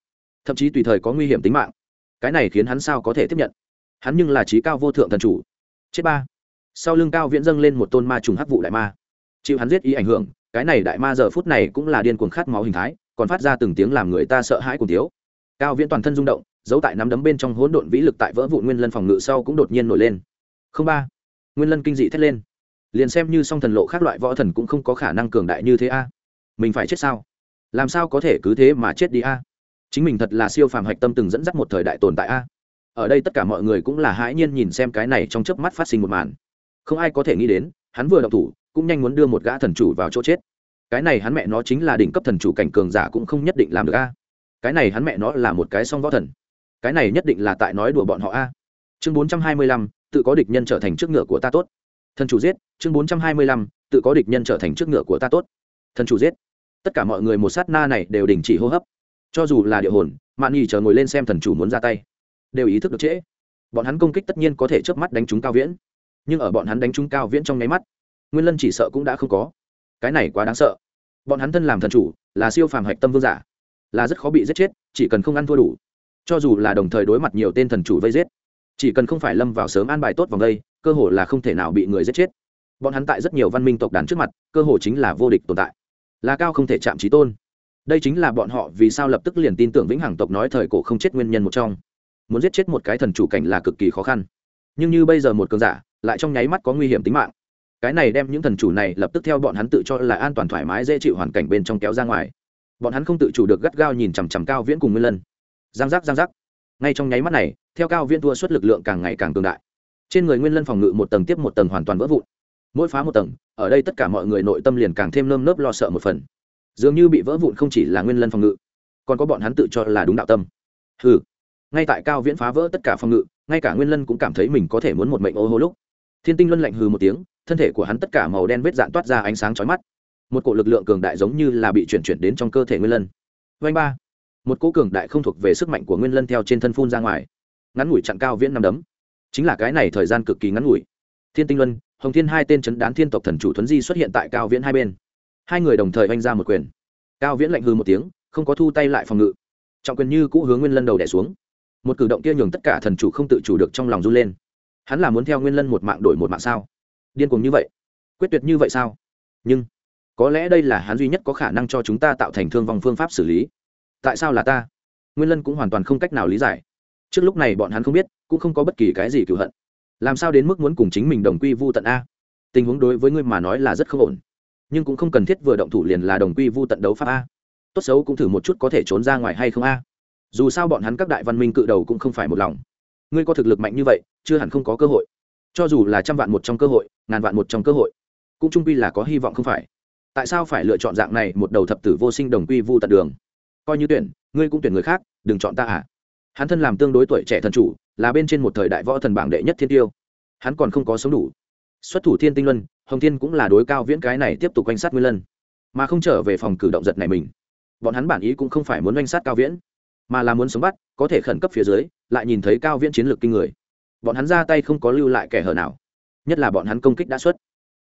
Thậm chí tùy thời có nguy hiểm tính mạng cái này khiến hắn sao có thể tiếp nhận? Hắn nhưng là trí cao vô thượng thần chủ. Chết ba. Sau lưng cao viễn dâng lên một tôn ma trùng hắc vụ đại ma. Chịu hắn giết ý ảnh hưởng, cái này đại ma giờ phút này cũng là điên cuồng khát máu hình thái, còn phát ra từng tiếng làm người ta sợ hãi cùng thiếu cao viễn toàn thân rung động, giấu tại nắm đấm bên trong hỗn độn vĩ lực tại vỡ vụ nguyên lân phòng ngự sau cũng đột nhiên nổi lên. Không ba. Nguyên lân kinh dị thét lên. Liền xem như song thần lộ khác loại võ thần cũng không có khả năng cường đại như thế a. Mình phải chết sao? Làm sao có thể cứ thế mà chết đi a? Chính mình thật là siêu phàm hạch tâm từng dẫn dắt một thời đại tồn tại a. Ở đây tất cả mọi người cũng là hãi nhiên nhìn xem cái này trong chớp mắt phát sinh một màn. Không ai có thể nghĩ đến, hắn vừa đọc thủ, cũng nhanh muốn đưa một gã thần chủ vào chỗ chết. Cái này hắn mẹ nó chính là đỉnh cấp thần chủ cảnh cường giả cũng không nhất định làm được a. Cái này hắn mẹ nó là một cái song võ thần. Cái này nhất định là tại nói đùa bọn họ a. Chương bốn trăm hai mươi lăm, tự có địch nhân trở thành trước ngựa của ta tốt. Thần chủ giết, chương bốn trăm hai mươi lăm, tự có địch nhân trở thành trước ngựa của ta tốt. Thần chủ giết. Tất cả mọi người một sát na này đều đình chỉ hô hấp cho dù là địa hồn, mạn nhì chờ ngồi lên xem thần chủ muốn ra tay, đều ý thức được trễ. Bọn hắn công kích tất nhiên có thể chớp mắt đánh trúng cao viễn, nhưng ở bọn hắn đánh trúng cao viễn trong nháy mắt, nguyên lân chỉ sợ cũng đã không có. Cái này quá đáng sợ. Bọn hắn thân làm thần chủ, là siêu phàm hạch tâm vương giả, là rất khó bị giết chết, chỉ cần không ăn thua đủ. Cho dù là đồng thời đối mặt nhiều tên thần chủ vây giết, chỉ cần không phải lâm vào sớm an bài tốt vòng đây, cơ hồ là không thể nào bị người giết chết. Bọn hắn tại rất nhiều văn minh tộc đàn trước mặt, cơ hồ chính là vô địch tồn tại. Là cao không thể chạm trí tôn đây chính là bọn họ vì sao lập tức liền tin tưởng vĩnh hằng tộc nói thời cổ không chết nguyên nhân một trong. Muốn giết chết một cái thần chủ cảnh là cực kỳ khó khăn. Nhưng như bây giờ một cường giả, lại trong nháy mắt có nguy hiểm tính mạng. Cái này đem những thần chủ này lập tức theo bọn hắn tự cho là an toàn thoải mái dễ chịu hoàn cảnh bên trong kéo ra ngoài. Bọn hắn không tự chủ được gắt gao nhìn chằm chằm cao viễn cùng nguyên lân. Giang giác giang giác. Ngay trong nháy mắt này, theo cao viễn thua suất lực lượng càng ngày càng cường đại. Trên người nguyên lân phòng ngự một tầng tiếp một tầng hoàn toàn vỡ vụn. Mỗi phá một tầng, ở đây tất cả mọi người nội tâm liền càng thêm nơm nớp lo sợ một phần dường như bị vỡ vụn không chỉ là nguyên lân phòng ngự, còn có bọn hắn tự cho là đúng đạo tâm. Ừ ngay tại cao viễn phá vỡ tất cả phòng ngự, ngay cả nguyên lân cũng cảm thấy mình có thể muốn một mệnh ô hô lúc. Thiên tinh luân lạnh hừ một tiếng, thân thể của hắn tất cả màu đen vết dạn toát ra ánh sáng chói mắt. Một cỗ lực lượng cường đại giống như là bị chuyển chuyển đến trong cơ thể nguyên lân. Vanh ba, một cỗ cường đại không thuộc về sức mạnh của nguyên lân theo trên thân phun ra ngoài. Ngắn ngủi chặn cao viễn năm đấm. Chính là cái này thời gian cực kỳ ngắn ngủi. Thiên tinh luân, hồng thiên hai tên chấn đán thiên tộc thần chủ thuấn di xuất hiện tại cao viễn hai bên hai người đồng thời oanh ra một quyền. Cao viễn lạnh hư một tiếng, không có thu tay lại phòng ngự. Trọng quyền như cũ hướng nguyên lân đầu đẻ xuống. Một cử động kia nhường tất cả thần chủ không tự chủ được trong lòng run lên. Hắn là muốn theo nguyên lân một mạng đổi một mạng sao? Điên cuồng như vậy? Quyết tuyệt như vậy sao? Nhưng, có lẽ đây là hắn duy nhất có khả năng cho chúng ta tạo thành thương vong phương pháp xử lý. Tại sao là ta? Nguyên lân cũng hoàn toàn không cách nào lý giải. Trước lúc này bọn hắn không biết, cũng không có bất kỳ cái gì cựu hận. Làm sao đến mức muốn cùng chính mình đồng quy vu tận a? Tình huống đối với ngươi mà nói là rất không ổn nhưng cũng không cần thiết vừa động thủ liền là đồng quy vu tận đấu pháp a. Tốt xấu cũng thử một chút có thể trốn ra ngoài hay không a. Dù sao bọn hắn các đại văn minh cự đầu cũng không phải một lòng. Ngươi có thực lực mạnh như vậy, chưa hẳn không có cơ hội. Cho dù là trăm vạn một trong cơ hội, ngàn vạn một trong cơ hội, cũng trung quy là có hy vọng không phải. Tại sao phải lựa chọn dạng này một đầu thập tử vô sinh đồng quy vu tận đường? Coi như tuyển, ngươi cũng tuyển người khác, đừng chọn ta à? Hắn thân làm tương đối tuổi trẻ thần chủ, là bên trên một thời đại võ thần bảng đệ nhất thiên tiêu. Hắn còn không có sống đủ. Xuất thủ thiên tinh luân hồng thiên cũng là đối cao viễn cái này tiếp tục quanh sát nguyên lân, mà không trở về phòng cử động giật này mình. Bọn hắn bản ý cũng không phải muốn quanh sát cao viễn, mà là muốn sống bắt, có thể khẩn cấp phía dưới, lại nhìn thấy cao viễn chiến lược kinh người. Bọn hắn ra tay không có lưu lại kẻ hở nào, nhất là bọn hắn công kích đã xuất.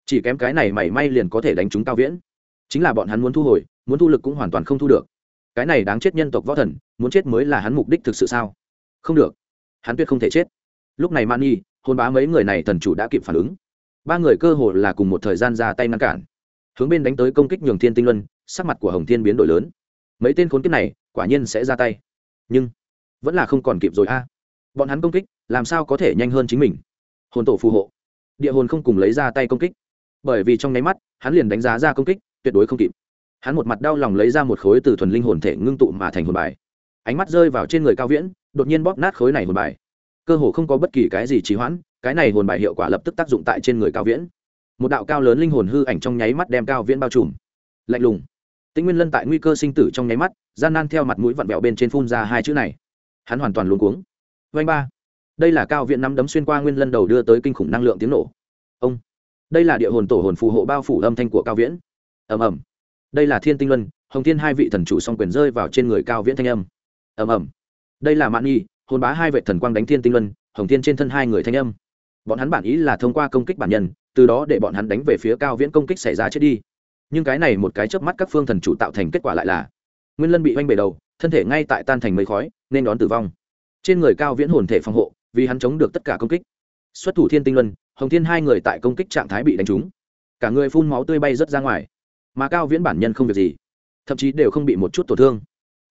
Chỉ kém cái này mảy may liền có thể đánh trúng cao viễn. Chính là bọn hắn muốn thu hồi, muốn thu lực cũng hoàn toàn không thu được. Cái này đáng chết nhân tộc võ thần, muốn chết mới là hắn mục đích thực sự sao? Không được. Hắn tuyệt không thể chết. Lúc này man y hôn bá mấy người này thần chủ đã kịp phản ứng ba người cơ hồ là cùng một thời gian ra tay ngăn cản. Hướng bên đánh tới công kích nhường thiên tinh luân, sắc mặt của hồng thiên biến đổi lớn. Mấy tên khốn kiếp này, quả nhiên sẽ ra tay. Nhưng, vẫn là không còn kịp rồi a. Bọn hắn công kích, làm sao có thể nhanh hơn chính mình? Hồn tổ phù hộ. Địa hồn không cùng lấy ra tay công kích. Bởi vì trong nháy mắt, hắn liền đánh giá ra công kích, tuyệt đối không kịp. Hắn một mặt đau lòng lấy ra một khối từ thuần linh hồn thể ngưng tụ mà thành hồn bài. Ánh mắt rơi vào trên người cao viễn, đột nhiên bóp nát khối này hồn bài. Cơ hồ không có bất kỳ cái gì trì hoãn cái này hồn bài hiệu quả lập tức tác dụng tại trên người cao viễn. Một đạo cao lớn linh hồn hư ảnh trong nháy mắt đem cao viễn bao trùm. Lạnh lùng. Tĩnh nguyên lân tại nguy cơ sinh tử trong nháy mắt, gian nan theo mặt mũi vặn vẹo bên trên phun ra hai chữ này. Hắn hoàn toàn luống cuống. Vanh ba. Đây là cao viễn nắm đấm xuyên qua nguyên lân đầu đưa tới kinh khủng năng lượng tiếng nổ. Ông. Đây là địa hồn tổ hồn phù hộ bao phủ âm thanh của cao viễn. Ầm ầm. Đây là thiên tinh luân, hồng thiên hai vị thần chủ song quyền rơi vào trên người cao viễn thanh âm. Ầm ầm. Đây là mạn nhi, hồn bá hai vệ thần quang đánh thiên tinh luân, hồng thiên trên thân hai người thanh âm bọn hắn bản ý là thông qua công kích bản nhân, từ đó để bọn hắn đánh về phía cao viễn công kích xảy ra chết đi. Nhưng cái này một cái chớp mắt các phương thần chủ tạo thành kết quả lại là, nguyên lân bị oanh bể đầu, thân thể ngay tại tan thành mây khói, nên đón tử vong. Trên người cao viễn hồn thể phòng hộ, vì hắn chống được tất cả công kích. Xuất thủ thiên tinh luân, hồng thiên hai người tại công kích trạng thái bị đánh trúng. Cả người phun máu tươi bay rớt ra ngoài. Mà cao viễn bản nhân không việc gì, thậm chí đều không bị một chút tổn thương.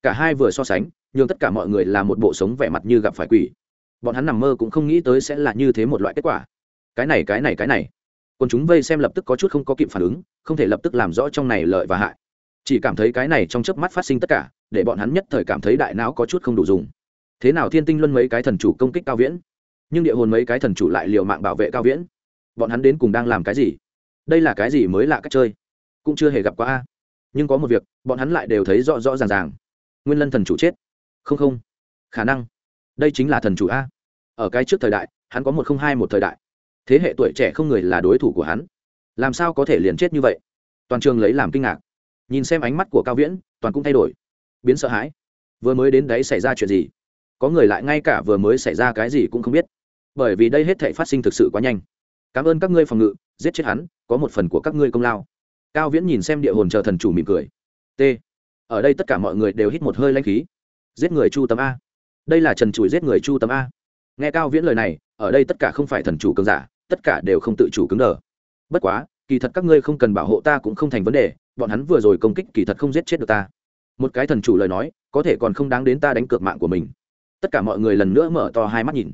Cả hai vừa so sánh nhưng tất cả mọi người là một bộ sống vẻ mặt như gặp phải quỷ bọn hắn nằm mơ cũng không nghĩ tới sẽ là như thế một loại kết quả. Cái này cái này cái này. Còn chúng vây xem lập tức có chút không có kịp phản ứng, không thể lập tức làm rõ trong này lợi và hại. Chỉ cảm thấy cái này trong chớp mắt phát sinh tất cả, để bọn hắn nhất thời cảm thấy đại não có chút không đủ dùng. Thế nào thiên tinh luân mấy cái thần chủ công kích cao viễn? Nhưng địa hồn mấy cái thần chủ lại liều mạng bảo vệ cao viễn. Bọn hắn đến cùng đang làm cái gì? Đây là cái gì mới lạ cách chơi? Cũng chưa hề gặp qua a. Nhưng có một việc, bọn hắn lại đều thấy rõ rõ ràng ràng. Nguyên lân thần chủ chết. Không không. Khả năng đây chính là thần chủ a. Ở cái trước thời đại, hắn có một không hai một thời đại. Thế hệ tuổi trẻ không người là đối thủ của hắn. Làm sao có thể liền chết như vậy? Toàn trường lấy làm kinh ngạc. Nhìn xem ánh mắt của cao viễn, toàn cũng thay đổi. Biến sợ hãi. Vừa mới đến đấy xảy ra chuyện gì? Có người lại ngay cả vừa mới xảy ra cái gì cũng không biết. Bởi vì đây hết thể phát sinh thực sự quá nhanh. Cảm ơn các ngươi phòng ngự, giết chết hắn, có một phần của các ngươi công lao. Cao viễn nhìn xem địa hồn chờ thần chủ mỉm cười. T. Ở đây tất cả mọi người đều hít một hơi lanh khí. Giết người chu tấm a đây là trần trụi giết người chu tấm a nghe cao viễn lời này ở đây tất cả không phải thần chủ cường giả tất cả đều không tự chủ cứng đờ bất quá kỳ thật các ngươi không cần bảo hộ ta cũng không thành vấn đề bọn hắn vừa rồi công kích kỳ thật không giết chết được ta một cái thần chủ lời nói có thể còn không đáng đến ta đánh cược mạng của mình tất cả mọi người lần nữa mở to hai mắt nhìn